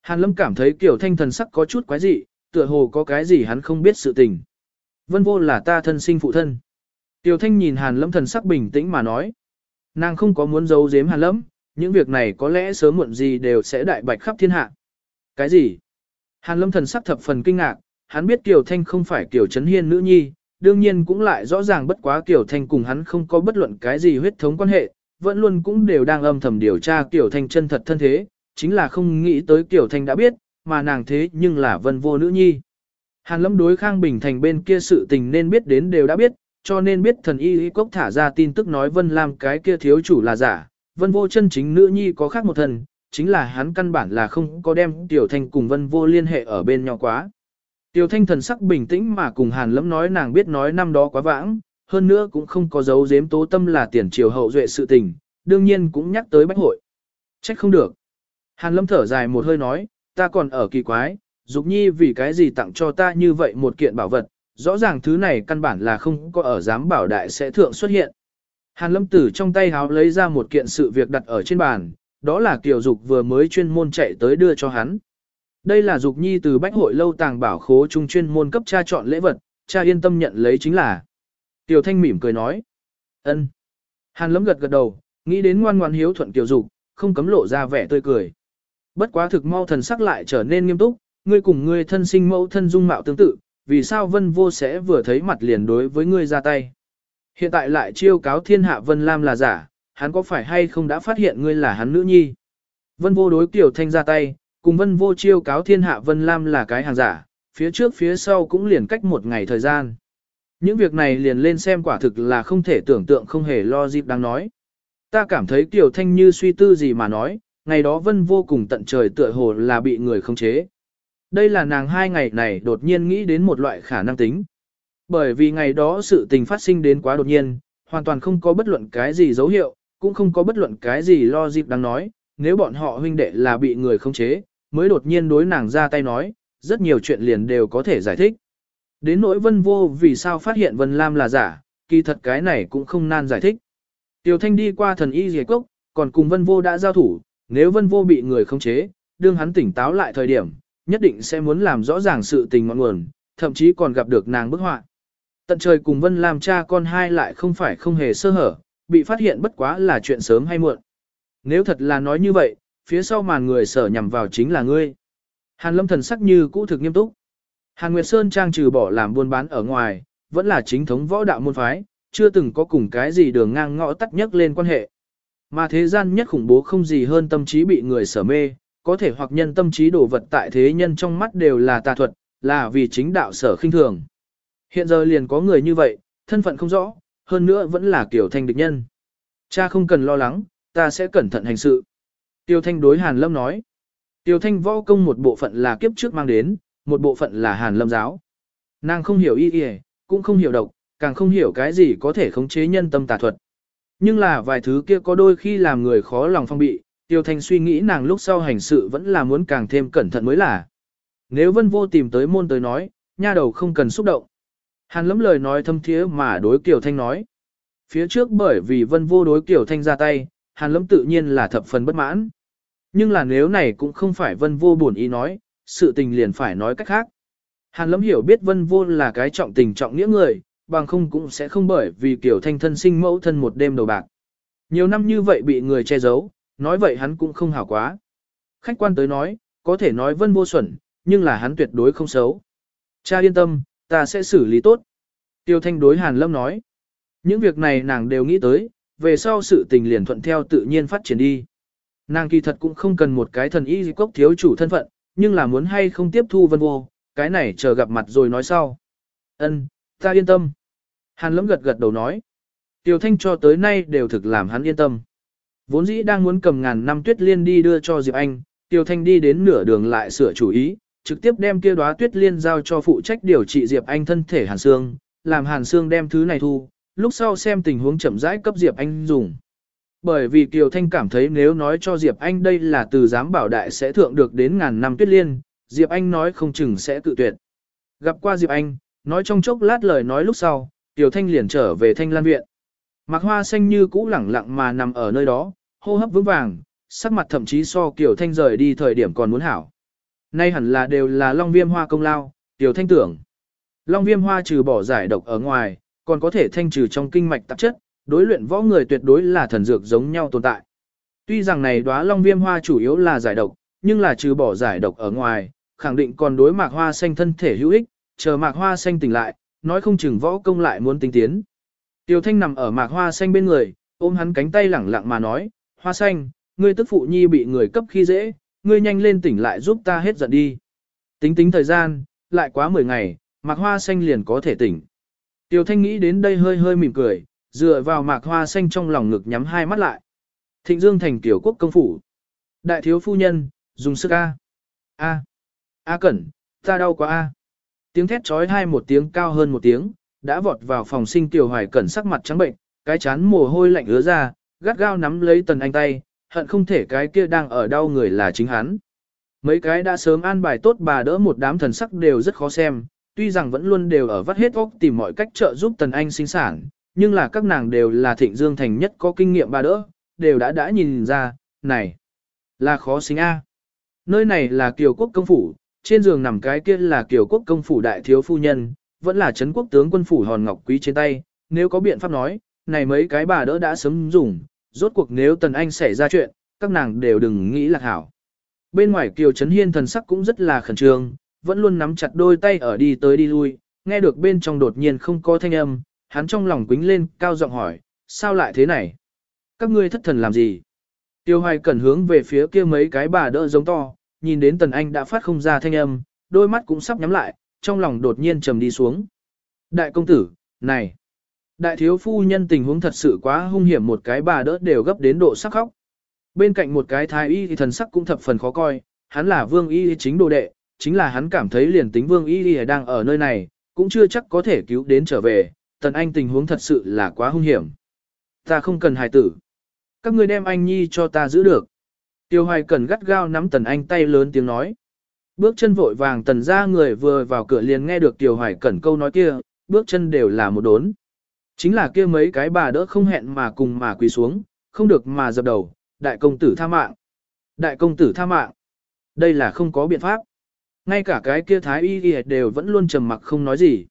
Hàn Lâm cảm thấy Kiều Thanh thần sắc có chút quái dị, tựa hồ có cái gì hắn không biết sự tình. Vân vô là ta thân sinh phụ thân. Tiểu Thanh nhìn Hàn Lâm thần sắc bình tĩnh mà nói. Nàng không có muốn giấu giếm Hàn Lâm, những việc này có lẽ sớm muộn gì đều sẽ đại bạch khắp thiên hạ. Cái gì? Hàn Lâm thần sắc thập phần kinh ngạc, hắn biết Kiều Thanh không phải Kiều Trấn Hiên nữ nhi, đương nhiên cũng lại rõ ràng bất quá Kiều Thanh cùng hắn không có bất luận cái gì huyết thống quan hệ, vẫn luôn cũng đều đang âm thầm điều tra Kiều Thanh chân thật thân thế, chính là không nghĩ tới Kiều Thanh đã biết, mà nàng thế nhưng là vân vô nữ nhi. Hàn lâm đối Khang Bình Thành bên kia sự tình nên biết đến đều đã biết, cho nên biết thần y y cốc thả ra tin tức nói Vân làm cái kia thiếu chủ là giả, Vân vô chân chính nữ nhi có khác một thần, chính là hắn căn bản là không có đem Tiểu Thanh cùng Vân vô liên hệ ở bên nhau quá. Tiểu Thanh thần sắc bình tĩnh mà cùng Hàn lâm nói nàng biết nói năm đó quá vãng, hơn nữa cũng không có dấu giếm tố tâm là tiền triều hậu duệ sự tình, đương nhiên cũng nhắc tới bách hội. Trách không được. Hàn lâm thở dài một hơi nói, ta còn ở kỳ quái, Dục Nhi vì cái gì tặng cho ta như vậy một kiện bảo vật, rõ ràng thứ này căn bản là không có ở giám bảo đại sẽ thượng xuất hiện. Hàn lâm tử trong tay háo lấy ra một kiện sự việc đặt ở trên bàn, đó là Kiều Dục vừa mới chuyên môn chạy tới đưa cho hắn. Đây là Dục Nhi từ Bách hội lâu tàng bảo khố trung chuyên môn cấp cha chọn lễ vật, cha yên tâm nhận lấy chính là. Tiểu Thanh mỉm cười nói. ân. Hàn lâm gật gật đầu, nghĩ đến ngoan ngoan hiếu thuận Kiều Dục, không cấm lộ ra vẻ tươi cười. Bất quá thực mau thần sắc lại trở nên nghiêm túc, ngươi cùng ngươi thân sinh mẫu thân dung mạo tương tự, vì sao vân vô sẽ vừa thấy mặt liền đối với ngươi ra tay. Hiện tại lại chiêu cáo thiên hạ vân lam là giả, hắn có phải hay không đã phát hiện ngươi là hắn nữ nhi. Vân vô đối tiểu thanh ra tay, cùng vân vô chiêu cáo thiên hạ vân lam là cái hàng giả, phía trước phía sau cũng liền cách một ngày thời gian. Những việc này liền lên xem quả thực là không thể tưởng tượng không hề lo dịp đang nói. Ta cảm thấy tiểu thanh như suy tư gì mà nói, ngày đó vân vô cùng tận trời tựa hồ là bị người khống chế. Đây là nàng hai ngày này đột nhiên nghĩ đến một loại khả năng tính. Bởi vì ngày đó sự tình phát sinh đến quá đột nhiên, hoàn toàn không có bất luận cái gì dấu hiệu, cũng không có bất luận cái gì lo dịp đáng nói, nếu bọn họ huynh đệ là bị người khống chế, mới đột nhiên đối nàng ra tay nói, rất nhiều chuyện liền đều có thể giải thích. Đến nỗi vân vô vì sao phát hiện vân lam là giả, kỳ thật cái này cũng không nan giải thích. Tiểu thanh đi qua thần y dề cốc, còn cùng vân vô đã giao thủ, nếu vân vô bị người khống chế, đương hắn tỉnh táo lại thời điểm, nhất định sẽ muốn làm rõ ràng sự tình ngọn nguồn, thậm chí còn gặp được nàng bức họa. Tận trời cùng Vân làm cha con hai lại không phải không hề sơ hở, bị phát hiện bất quá là chuyện sớm hay muộn. Nếu thật là nói như vậy, phía sau màn người sở nhằm vào chính là ngươi. Hàn lâm thần sắc như cũ thực nghiêm túc. Hàn Nguyệt Sơn trang trừ bỏ làm buôn bán ở ngoài, vẫn là chính thống võ đạo môn phái, chưa từng có cùng cái gì đường ngang ngõ tắt nhất lên quan hệ. Mà thế gian nhất khủng bố không gì hơn tâm trí bị người sở mê, có thể hoặc nhân tâm trí đồ vật tại thế nhân trong mắt đều là tà thuật, là vì chính đạo sở khinh thường. Hiện giờ liền có người như vậy, thân phận không rõ, hơn nữa vẫn là kiểu thanh địch nhân. Cha không cần lo lắng, ta sẽ cẩn thận hành sự. Tiêu thanh đối Hàn Lâm nói. Tiêu thanh võ công một bộ phận là kiếp trước mang đến, một bộ phận là Hàn Lâm giáo. Nàng không hiểu y y, cũng không hiểu độc, càng không hiểu cái gì có thể khống chế nhân tâm tà thuật. Nhưng là vài thứ kia có đôi khi làm người khó lòng phong bị, Tiêu Thanh suy nghĩ nàng lúc sau hành sự vẫn là muốn càng thêm cẩn thận mới là. Nếu vân vô tìm tới môn tới nói, nha đầu không cần xúc động. Hàn lấm lời nói thâm thiế mà đối Kiều Thanh nói. Phía trước bởi vì vân vô đối Kiều Thanh ra tay, Hàn lấm tự nhiên là thập phần bất mãn. Nhưng là nếu này cũng không phải vân vô buồn ý nói, sự tình liền phải nói cách khác. Hàn lấm hiểu biết vân vô là cái trọng tình trọng nghĩa người, bằng không cũng sẽ không bởi vì kiểu Thanh thân sinh mẫu thân một đêm đầu bạc. Nhiều năm như vậy bị người che giấu, nói vậy hắn cũng không hảo quá. Khách quan tới nói, có thể nói vân vô xuẩn, nhưng là hắn tuyệt đối không xấu. Cha yên tâm, ta sẽ xử lý tốt. Tiêu thanh đối Hàn Lâm nói. Những việc này nàng đều nghĩ tới, về sau sự tình liền thuận theo tự nhiên phát triển đi. Nàng kỳ thật cũng không cần một cái thần y cốc thiếu chủ thân phận, nhưng là muốn hay không tiếp thu vân vô, cái này chờ gặp mặt rồi nói sau. Ân, ta yên tâm. Hàn Lâm gật gật đầu nói. Tiêu thanh cho tới nay đều thực làm hắn yên tâm. Vốn dĩ đang muốn cầm ngàn năm tuyết liên đi đưa cho Diệp Anh, Tiêu Thanh đi đến nửa đường lại sửa chủ ý, trực tiếp đem kia đóa tuyết liên giao cho phụ trách điều trị Diệp Anh thân thể Hàn Sương, làm Hàn Sương đem thứ này thu, lúc sau xem tình huống chậm rãi cấp Diệp Anh dùng. Bởi vì Kiều Thanh cảm thấy nếu nói cho Diệp Anh đây là từ giám bảo đại sẽ thượng được đến ngàn năm tuyết liên, Diệp Anh nói không chừng sẽ tự tuyệt. Gặp qua Diệp Anh, nói trong chốc lát lời nói lúc sau, Tiểu Thanh liền trở về Thanh Lan Viện. Mạc hoa xanh như cũ lẳng lặng mà nằm ở nơi đó, hô hấp vững vàng, sắc mặt thậm chí so Kiều Thanh rời đi thời điểm còn muốn hảo. Nay hẳn là đều là long viêm hoa công lao, Tiểu Thanh tưởng. Long viêm hoa trừ bỏ giải độc ở ngoài, còn có thể thanh trừ trong kinh mạch tạp chất, đối luyện võ người tuyệt đối là thần dược giống nhau tồn tại. Tuy rằng này đóa long viêm hoa chủ yếu là giải độc, nhưng là trừ bỏ giải độc ở ngoài, khẳng định còn đối mạc hoa xanh thân thể hữu ích, chờ mạc hoa xanh tỉnh lại, nói không chừng võ công lại muốn tinh tiến. Tiêu Thanh nằm ở mạc hoa xanh bên người, ôm hắn cánh tay lẳng lặng mà nói, hoa xanh, ngươi tức phụ nhi bị người cấp khi dễ, ngươi nhanh lên tỉnh lại giúp ta hết giận đi. Tính tính thời gian, lại quá 10 ngày, mạc hoa xanh liền có thể tỉnh. Tiêu Thanh nghĩ đến đây hơi hơi mỉm cười, dựa vào mạc hoa xanh trong lòng ngực nhắm hai mắt lại. Thịnh Dương thành tiểu quốc công phủ. Đại thiếu phu nhân, dùng sức A. A. A cẩn, ta đau quá A. Tiếng thét trói hai một tiếng cao hơn một tiếng, đã vọt vào phòng sinh tiểu hoài cẩn sắc mặt trắng bệnh, cái chán mồ hôi lạnh ứa ra, gắt gao nắm lấy tần anh tay, hận không thể cái kia đang ở đau người là chính hắn. Mấy cái đã sớm an bài tốt bà đỡ một đám thần sắc đều rất khó xem, tuy rằng vẫn luôn đều ở vắt hết óc tìm mọi cách trợ giúp tần anh sinh sản, nhưng là các nàng đều là thịnh dương thành nhất có kinh nghiệm bà đỡ, đều đã đã nhìn ra, này, là khó sinh A. Nơi này là kiều quốc công phủ, trên giường nằm cái kia là kiều quốc công phủ đại thiếu phu nhân, vẫn là Trấn quốc tướng quân phủ hòn ngọc quý trên tay, nếu có biện pháp nói, này mấy cái bà đỡ đã sớm dùng, rốt cuộc nếu Tần Anh xảy ra chuyện, các nàng đều đừng nghĩ là hảo. Bên ngoài Kiều Trấn Hiên thần sắc cũng rất là khẩn trương, vẫn luôn nắm chặt đôi tay ở đi tới đi lui, nghe được bên trong đột nhiên không có thanh âm, hắn trong lòng quính lên, cao giọng hỏi, sao lại thế này? Các ngươi thất thần làm gì? Tiêu hoài cẩn hướng về phía kia mấy cái bà đỡ giống to, nhìn đến Tần Anh đã phát không ra thanh âm, đôi mắt cũng sắp nhắm lại, trong lòng đột nhiên trầm đi xuống. Đại công tử, này! Đại thiếu phu nhân tình huống thật sự quá hung hiểm một cái bà đỡ đều gấp đến độ sắc khóc. Bên cạnh một cái thái y thì thần sắc cũng thập phần khó coi, hắn là vương y chính đồ đệ, chính là hắn cảm thấy liền tính vương y đang ở nơi này, cũng chưa chắc có thể cứu đến trở về, tần anh tình huống thật sự là quá hung hiểm. Ta không cần hài tử. Các ngươi đem anh nhi cho ta giữ được. Tiêu hoài cần gắt gao nắm tần anh tay lớn tiếng nói. Bước chân vội vàng tần ra người vừa vào cửa liền nghe được Tiêu hoài Cần câu nói kia, bước chân đều là một đốn. Chính là kia mấy cái bà đỡ không hẹn mà cùng mà quỳ xuống, không được mà dập đầu, đại công tử tha mạng. Đại công tử tha mạng. Đây là không có biện pháp. Ngay cả cái kia thái y y đều vẫn luôn trầm mặc không nói gì.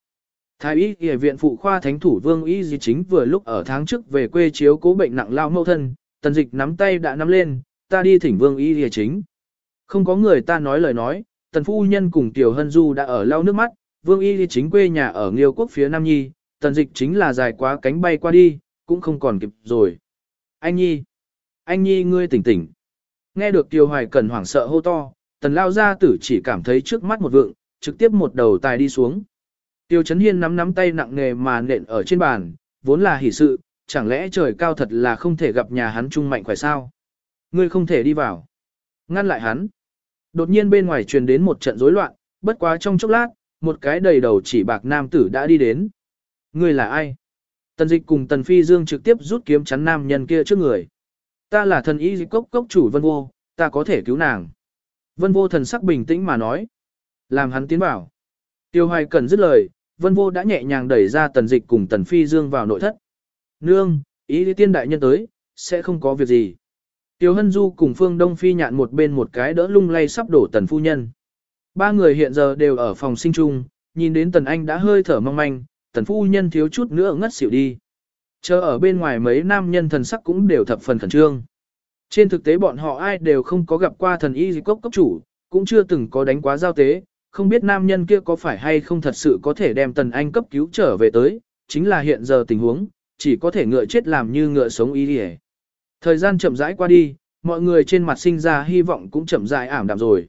Thái y y viện phụ khoa thánh thủ vương y di chính vừa lúc ở tháng trước về quê chiếu cố bệnh nặng lao mâu thân, tần dịch nắm tay đã nắm lên, ta đi thỉnh vương y y chính. Không có người ta nói lời nói, tần phu nhân cùng tiểu hân du đã ở lau nước mắt, vương y y chính quê nhà ở Nghiêu quốc phía Nam Nhi, tần dịch chính là dài quá cánh bay qua đi, cũng không còn kịp rồi. Anh Nhi! Anh Nhi ngươi tỉnh tỉnh! Nghe được Tiêu Hoài Cần hoảng sợ hô to, tần lao gia tử chỉ cảm thấy trước mắt một vượng, trực tiếp một đầu tài đi xuống. Tiêu Chấn Hiên nắm nắm tay nặng nề mà nện ở trên bàn, vốn là hỷ sự, chẳng lẽ trời cao thật là không thể gặp nhà hắn trung mạnh khỏe sao? Ngươi không thể đi vào. Ngăn lại hắn. Đột nhiên bên ngoài truyền đến một trận rối loạn, bất quá trong chốc lát, một cái đầy đầu chỉ bạc nam tử đã đi đến. Ngươi là ai? Tần dịch cùng tần phi dương trực tiếp rút kiếm chắn nam nhân kia trước người. Ta là thần y dịch cốc cốc chủ vân vô, ta có thể cứu nàng. Vân vô thần sắc bình tĩnh mà nói. Làm hắn tiến bảo. Tiêu hoài cần dứt lời, vân vô đã nhẹ nhàng đẩy ra tần dịch cùng tần phi dương vào nội thất. Nương, ý tiên đại nhân tới, sẽ không có việc gì. Tiêu hân du cùng phương đông phi nhạn một bên một cái đỡ lung lay sắp đổ tần phu nhân. Ba người hiện giờ đều ở phòng sinh chung, nhìn đến tần anh đã hơi thở mong manh, tần phu nhân thiếu chút nữa ngất xỉu đi. Chờ ở bên ngoài mấy nam nhân thần sắc cũng đều thập phần khẩn trương. Trên thực tế bọn họ ai đều không có gặp qua thần y cốc cấp chủ, cũng chưa từng có đánh quá giao tế, không biết nam nhân kia có phải hay không thật sự có thể đem tần anh cấp cứu trở về tới, chính là hiện giờ tình huống, chỉ có thể ngựa chết làm như ngựa sống y đi Thời gian chậm rãi qua đi, mọi người trên mặt sinh ra hy vọng cũng chậm rãi ảm đạm rồi.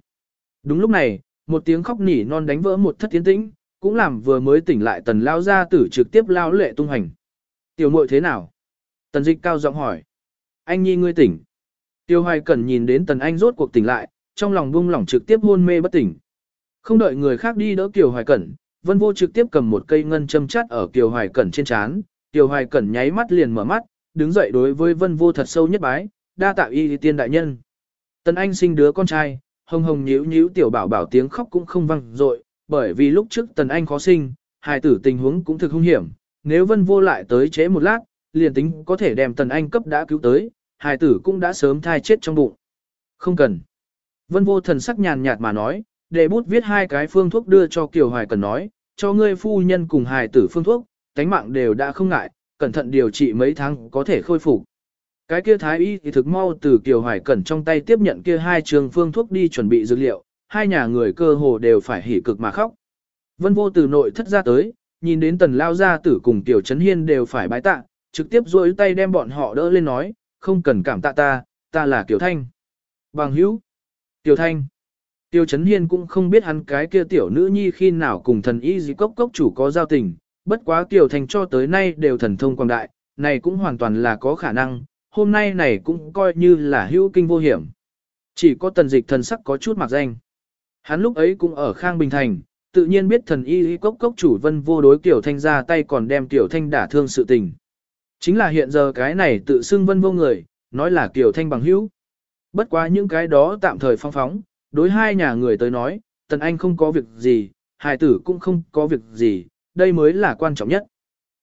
Đúng lúc này, một tiếng khóc nỉ non đánh vỡ một thất tiến tĩnh, cũng làm vừa mới tỉnh lại tần lao ra tử trực tiếp lao lệ tung hành. Tiểu muội thế nào? Tần dịch cao giọng hỏi. Anh nhi ngươi tỉnh. Tiêu hoài cẩn nhìn đến tần anh rốt cuộc tỉnh lại, trong lòng buông lỏng trực tiếp hôn mê bất tỉnh. Không đợi người khác đi đỡ Kiều Hoài Cẩn, Vân Vô trực tiếp cầm một cây ngân châm chắt ở Kiều Hoài Cẩn trên trán, Kiều Hoài Cẩn nháy mắt liền mở mắt, đứng dậy đối với vân vô thật sâu nhất bái, đa tạ y tiên đại nhân. Tần Anh sinh đứa con trai, hồng hồng nhíu nhíu tiểu bảo bảo tiếng khóc cũng không vang dội, bởi vì lúc trước Tần Anh khó sinh, hài tử tình huống cũng thực hung hiểm, nếu vân vô lại tới chế một lát, liền tính có thể đem Tần Anh cấp đã cứu tới, hài tử cũng đã sớm thai chết trong bụng. Không cần. Vân vô thần sắc nhàn nhạt mà nói, để bút viết hai cái phương thuốc đưa cho Kiều Hoài cần nói, cho ngươi phu nhân cùng hài tử phương thuốc, tánh mạng đều đã không ngại, cẩn thận điều trị mấy tháng có thể khôi phục. Cái kia thái y thì thực mau từ Kiều Hoài Cẩn trong tay tiếp nhận kia hai trường phương thuốc đi chuẩn bị dược liệu, hai nhà người cơ hồ đều phải hỉ cực mà khóc. Vân vô từ nội thất ra tới, nhìn đến tần lao gia tử cùng Tiểu Trấn Hiên đều phải bái tạ, trực tiếp duỗi tay đem bọn họ đỡ lên nói, không cần cảm tạ ta, ta là Kiều Thanh. Bằng hữu. Tiểu Thanh. Tiêu Trấn Hiên cũng không biết hắn cái kia tiểu nữ nhi khi nào cùng thần y gì cốc cốc chủ có giao tình, bất quá Tiểu Thanh cho tới nay đều thần thông quang đại, này cũng hoàn toàn là có khả năng, hôm nay này cũng coi như là hữu kinh vô hiểm. Chỉ có tần dịch thần sắc có chút mặc danh. Hắn lúc ấy cũng ở Khang Bình Thành, tự nhiên biết thần y y cốc cốc chủ vân vô đối Tiểu Thanh ra tay còn đem Tiểu Thanh đả thương sự tình. Chính là hiện giờ cái này tự xưng vân vô người, nói là Tiểu Thanh bằng hữu. Bất quá những cái đó tạm thời phong phóng, đối hai nhà người tới nói, tần anh không có việc gì, hài tử cũng không có việc gì, đây mới là quan trọng nhất.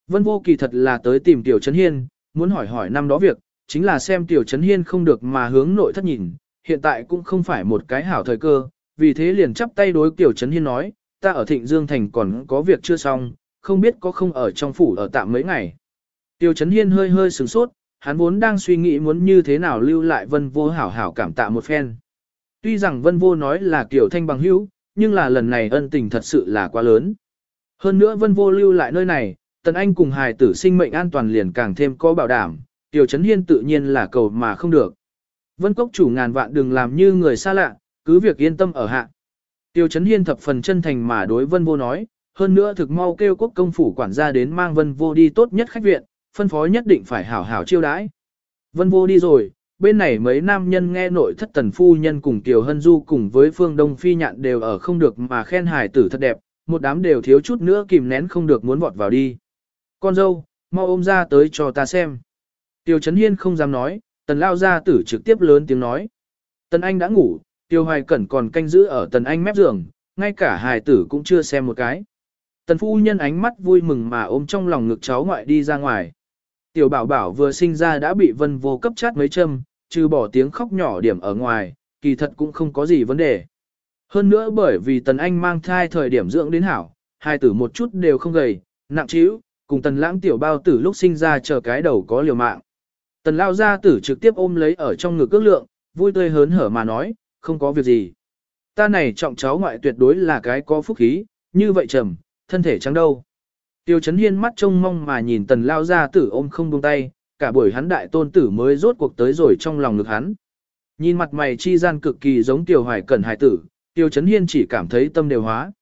Vân vô kỳ thật là tới tìm Tiểu Trấn Hiên, muốn hỏi hỏi năm đó việc, chính là xem Tiểu Trấn Hiên không được mà hướng nội thất nhìn, hiện tại cũng không phải một cái hảo thời cơ, vì thế liền chắp tay đối Tiểu Trấn Hiên nói, ta ở Thịnh Dương Thành còn có việc chưa xong, không biết có không ở trong phủ ở tạm mấy ngày. Tiểu Trấn Hiên hơi hơi sửng sốt, hắn vốn đang suy nghĩ muốn như thế nào lưu lại vân vô hảo hảo cảm tạ một phen. Tuy rằng vân vô nói là Tiểu Thanh bằng hữu, nhưng là lần này ân tình thật sự là quá lớn. Hơn nữa vân vô lưu lại nơi này, Tần Anh cùng hài tử sinh mệnh an toàn liền càng thêm có bảo đảm, Tiểu Trấn Hiên tự nhiên là cầu mà không được. Vân Cốc chủ ngàn vạn đừng làm như người xa lạ, cứ việc yên tâm ở hạ. Tiểu Trấn Hiên thập phần chân thành mà đối Vân Vô nói, hơn nữa thực mau kêu quốc công phủ quản gia đến mang Vân Vô đi tốt nhất khách viện, phân phó nhất định phải hảo hảo chiêu đãi. Vân Vô đi rồi, bên này mấy nam nhân nghe nội thất tần phu nhân cùng Tiểu Hân Du cùng với Phương Đông Phi nhạn đều ở không được mà khen hài tử thật đẹp, một đám đều thiếu chút nữa kìm nén không được muốn vọt vào đi. Con dâu, mau ôm ra tới cho ta xem. Tiêu Trấn Hiên không dám nói, tần lao gia tử trực tiếp lớn tiếng nói. Tần Anh đã ngủ, Tiêu Hoài Cẩn còn canh giữ ở tần Anh mép giường, ngay cả hài tử cũng chưa xem một cái. Tần phu nhân ánh mắt vui mừng mà ôm trong lòng ngực cháu ngoại đi ra ngoài. Tiểu bảo bảo vừa sinh ra đã bị vân vô cấp chát mấy châm, trừ bỏ tiếng khóc nhỏ điểm ở ngoài, kỳ thật cũng không có gì vấn đề. Hơn nữa bởi vì tần anh mang thai thời điểm dưỡng đến hảo, hai tử một chút đều không gầy, nặng trĩu, cùng tần lãng tiểu bao tử lúc sinh ra chờ cái đầu có liều mạng. Tần lao gia tử trực tiếp ôm lấy ở trong ngực ước lượng, vui tươi hớn hở mà nói, không có việc gì. Ta này trọng cháu ngoại tuyệt đối là cái có phúc khí, như vậy trầm, thân thể trắng đâu. Tiêu chấn hiên mắt trông mong mà nhìn tần lao gia tử ôm không buông tay, cả buổi hắn đại tôn tử mới rốt cuộc tới rồi trong lòng ngực hắn. Nhìn mặt mày chi gian cực kỳ giống tiểu hoài cẩn hải tử, tiêu chấn hiên chỉ cảm thấy tâm đều hóa.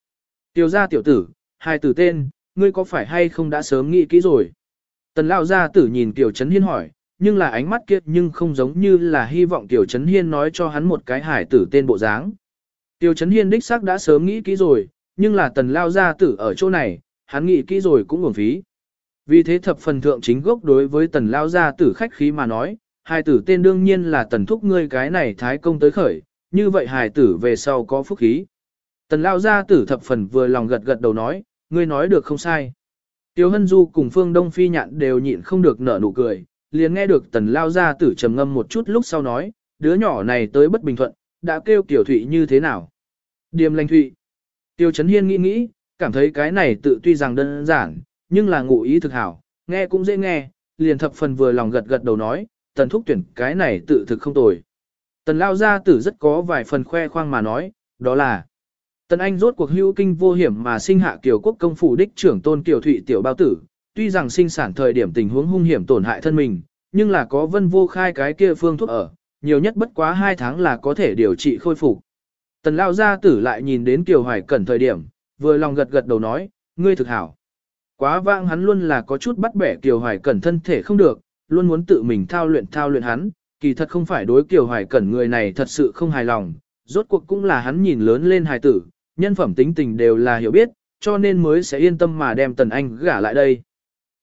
Tiêu gia tiểu tử, hai tử tên, ngươi có phải hay không đã sớm nghĩ kỹ rồi? Tần lao gia tử nhìn Tiêu Trấn Hiên hỏi, nhưng là ánh mắt kia nhưng không giống như là hy vọng Tiêu Trấn Hiên nói cho hắn một cái hải tử tên bộ dáng. Tiêu Trấn Hiên đích xác đã sớm nghĩ kỹ rồi, nhưng là tần lao gia tử ở chỗ này, hắn nghĩ kỹ rồi cũng uổng phí. Vì thế thập phần thượng chính gốc đối với tần lao gia tử khách khí mà nói, hai tử tên đương nhiên là tần thúc ngươi cái này thái công tới khởi, như vậy hải tử về sau có phúc khí. Tần lao gia tử thập phần vừa lòng gật gật đầu nói, ngươi nói được không sai. Tiêu Hân Du cùng Phương Đông Phi nhạn đều nhịn không được nở nụ cười, liền nghe được tần lao ra tử trầm ngâm một chút lúc sau nói, đứa nhỏ này tới bất bình thuận, đã kêu Tiểu Thụy như thế nào. Điềm lành Thụy. Tiêu Trấn Hiên nghĩ nghĩ, cảm thấy cái này tự tuy rằng đơn giản, nhưng là ngụ ý thực hảo, nghe cũng dễ nghe, liền thập phần vừa lòng gật gật đầu nói, tần thúc tuyển cái này tự thực không tồi. Tần lao gia tử rất có vài phần khoe khoang mà nói, đó là Tần Anh rốt cuộc hữu kinh vô hiểm mà sinh hạ kiều quốc công phủ đích trưởng tôn kiều thụy tiểu bao tử, tuy rằng sinh sản thời điểm tình huống hung hiểm tổn hại thân mình, nhưng là có vân vô khai cái kia phương thuốc ở, nhiều nhất bất quá 2 tháng là có thể điều trị khôi phục. Tần lao gia tử lại nhìn đến kiều hoài cẩn thời điểm, vừa lòng gật gật đầu nói, ngươi thực hảo. Quá vãng hắn luôn là có chút bắt bẻ kiều hoài cẩn thân thể không được, luôn muốn tự mình thao luyện thao luyện hắn, kỳ thật không phải đối kiều hoài cẩn người này thật sự không hài lòng, rốt cuộc cũng là hắn nhìn lớn lên hài tử, nhân phẩm tính tình đều là hiểu biết, cho nên mới sẽ yên tâm mà đem Tần Anh gả lại đây.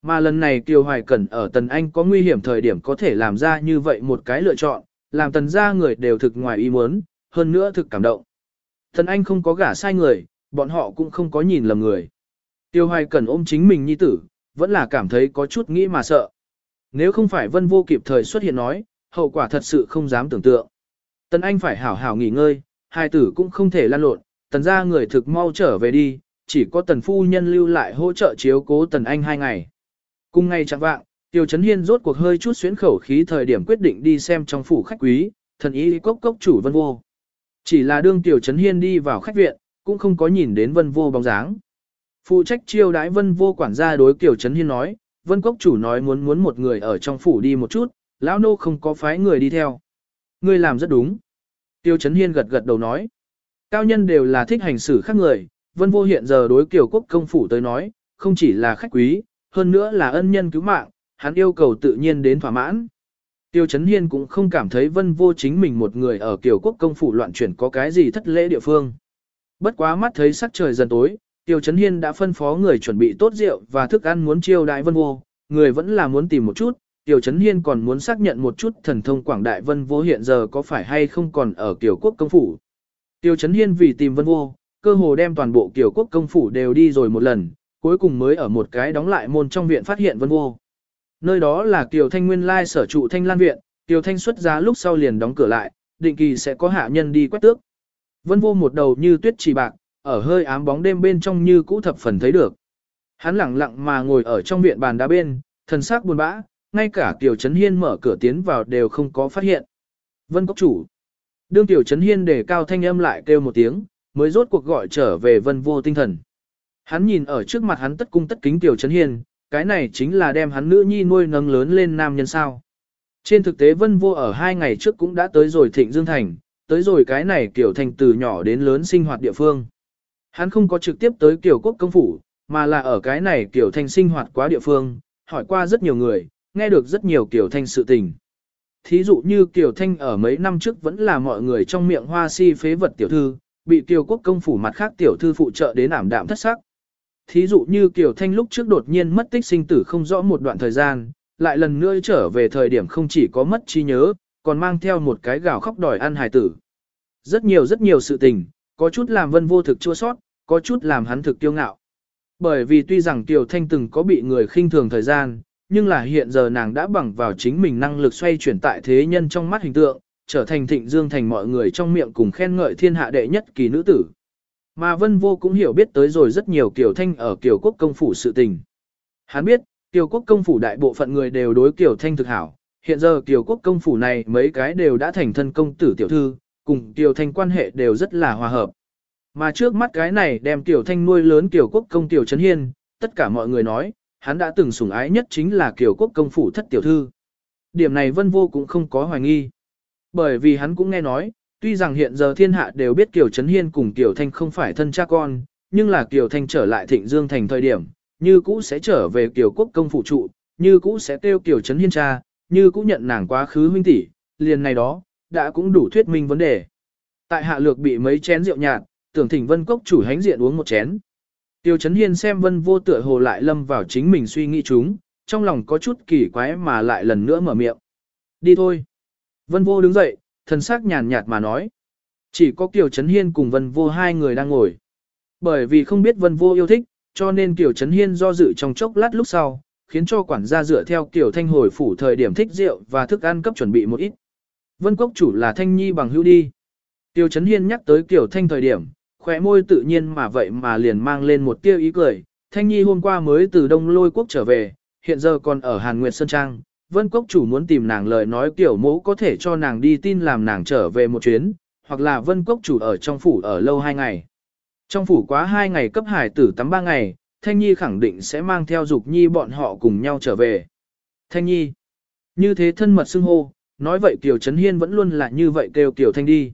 Mà lần này Kiều Hoài Cẩn ở Tần Anh có nguy hiểm thời điểm có thể làm ra như vậy một cái lựa chọn, làm Tần gia người đều thực ngoài ý muốn, hơn nữa thực cảm động. Tần Anh không có gả sai người, bọn họ cũng không có nhìn lầm người. Tiêu Hoài Cẩn ôm chính mình nhi tử, vẫn là cảm thấy có chút nghĩ mà sợ. Nếu không phải Vân Vô kịp thời xuất hiện nói, hậu quả thật sự không dám tưởng tượng. Tần Anh phải hảo hảo nghỉ ngơi, hai tử cũng không thể lan lộn, tần gia người thực mau trở về đi, chỉ có tần phu nhân lưu lại hỗ trợ chiếu cố tần Anh hai ngày. Cùng ngày chẳng vạng, Tiêu Trấn Hiên rốt cuộc hơi chút xuyến khẩu khí thời điểm quyết định đi xem trong phủ khách quý, thần ý cốc cốc chủ vân vô. Chỉ là đương Tiêu Trấn Hiên đi vào khách viện, cũng không có nhìn đến vân vô bóng dáng. Phụ trách chiêu đãi vân vô quản gia đối Tiểu Trấn Hiên nói, vân cốc chủ nói muốn muốn một người ở trong phủ đi một chút, lão nô không có phái người đi theo. Ngươi làm rất đúng. Tiêu Chấn Hiên gật gật đầu nói. Cao nhân đều là thích hành xử khác người, vân vô hiện giờ đối kiểu quốc công phủ tới nói, không chỉ là khách quý, hơn nữa là ân nhân cứu mạng, hắn yêu cầu tự nhiên đến thỏa mãn. Tiêu Chấn Hiên cũng không cảm thấy vân vô chính mình một người ở kiểu quốc công phủ loạn chuyển có cái gì thất lễ địa phương. Bất quá mắt thấy sắc trời dần tối, Tiêu Chấn Hiên đã phân phó người chuẩn bị tốt rượu và thức ăn muốn chiêu đại vân vô, người vẫn là muốn tìm một chút, Tiểu Chấn Hiên còn muốn xác nhận một chút thần thông quảng đại vân vô hiện giờ có phải hay không còn ở Kiều quốc công phủ. Tiểu Chấn Hiên vì tìm vân vô, cơ hồ đem toàn bộ Kiều quốc công phủ đều đi rồi một lần, cuối cùng mới ở một cái đóng lại môn trong viện phát hiện vân vô. Nơi đó là Kiều Thanh Nguyên Lai sở trụ Thanh Lan Viện, Kiều Thanh xuất giá lúc sau liền đóng cửa lại, định kỳ sẽ có hạ nhân đi quét tước. Vân vô một đầu như tuyết chỉ bạc, ở hơi ám bóng đêm bên trong như cũ thập phần thấy được. Hắn lặng lặng mà ngồi ở trong viện bàn đá bên, thần sắc buồn bã, ngay cả tiểu Trấn Hiên mở cửa tiến vào đều không có phát hiện. Vân Cốc Chủ. Đương Tiểu Trấn Hiên để cao thanh âm lại kêu một tiếng, mới rốt cuộc gọi trở về vân vô tinh thần. Hắn nhìn ở trước mặt hắn tất cung tất kính Tiểu Trấn Hiên, cái này chính là đem hắn nữ nhi nuôi nâng lớn lên nam nhân sao. Trên thực tế vân vô ở hai ngày trước cũng đã tới rồi thịnh Dương Thành, tới rồi cái này Tiểu Thành từ nhỏ đến lớn sinh hoạt địa phương. Hắn không có trực tiếp tới Kiều Quốc công phủ, mà là ở cái này Kiều Thành sinh hoạt quá địa phương, hỏi qua rất nhiều người, nghe được rất nhiều kiểu Thanh sự tình. Thí dụ như Kiều Thanh ở mấy năm trước vẫn là mọi người trong miệng hoa si phế vật tiểu thư, bị Kiều Quốc công phủ mặt khác tiểu thư phụ trợ đến ảm đạm thất sắc. Thí dụ như Kiều Thanh lúc trước đột nhiên mất tích sinh tử không rõ một đoạn thời gian, lại lần nữa trở về thời điểm không chỉ có mất trí nhớ, còn mang theo một cái gào khóc đòi ăn hài tử. Rất nhiều rất nhiều sự tình, có chút làm vân vô thực chua sót, có chút làm hắn thực kiêu ngạo. Bởi vì tuy rằng Kiều Thanh từng có bị người khinh thường thời gian, nhưng là hiện giờ nàng đã bằng vào chính mình năng lực xoay chuyển tại thế nhân trong mắt hình tượng, trở thành thịnh dương thành mọi người trong miệng cùng khen ngợi thiên hạ đệ nhất kỳ nữ tử. Mà Vân Vô cũng hiểu biết tới rồi rất nhiều Kiều Thanh ở Kiều Quốc công phủ sự tình. Hắn biết, Kiều Quốc công phủ đại bộ phận người đều đối Kiều Thanh thực hảo, hiện giờ Kiều Quốc công phủ này mấy cái đều đã thành thân công tử tiểu thư, cùng Kiều Thanh quan hệ đều rất là hòa hợp. Mà trước mắt cái này đem Kiều Thanh nuôi lớn Kiều Quốc công tiểu trấn hiên, tất cả mọi người nói, hắn đã từng sủng ái nhất chính là Kiều Quốc công phủ thất tiểu thư. Điểm này Vân Vô cũng không có hoài nghi. Bởi vì hắn cũng nghe nói, tuy rằng hiện giờ thiên hạ đều biết Kiều Trấn Hiên cùng Kiều Thanh không phải thân cha con, nhưng là Kiều Thanh trở lại Thịnh Dương thành thời điểm, như cũ sẽ trở về Kiều Quốc công phủ trụ, như cũ sẽ tiêu Kiều Trấn Hiên cha, như cũ nhận nàng quá khứ huynh tỷ, liền này đó, đã cũng đủ thuyết minh vấn đề. Tại hạ lược bị mấy chén rượu nhạt, tưởng thỉnh Vân Cốc chủ hánh diện uống một chén. Tiêu Chấn Hiên xem Vân Vô tựa hồ lại lâm vào chính mình suy nghĩ chúng, trong lòng có chút kỳ quái mà lại lần nữa mở miệng. Đi thôi. Vân Vô đứng dậy, thần sắc nhàn nhạt mà nói. Chỉ có Kiều Chấn Hiên cùng Vân Vô hai người đang ngồi. Bởi vì không biết Vân Vô yêu thích, cho nên Kiều Chấn Hiên do dự trong chốc lát lúc sau, khiến cho quản gia dựa theo Kiều Thanh hồi phủ thời điểm thích rượu và thức ăn cấp chuẩn bị một ít. Vân Cốc chủ là Thanh Nhi bằng hữu đi. Tiêu Chấn Hiên nhắc tới Kiều Thanh thời điểm, khóe môi tự nhiên mà vậy mà liền mang lên một tia ý cười. Thanh Nhi hôm qua mới từ Đông Lôi Quốc trở về, hiện giờ còn ở Hàn Nguyệt Sơn Trang. Vân Cốc chủ muốn tìm nàng lời nói kiểu mẫu có thể cho nàng đi tin làm nàng trở về một chuyến, hoặc là Vân Cốc chủ ở trong phủ ở lâu hai ngày. Trong phủ quá hai ngày cấp hải tử tắm ba ngày, Thanh Nhi khẳng định sẽ mang theo Dục Nhi bọn họ cùng nhau trở về. Thanh Nhi, như thế thân mật xưng hô, nói vậy Kiều Trấn Hiên vẫn luôn là như vậy kêu Kiều Thanh đi.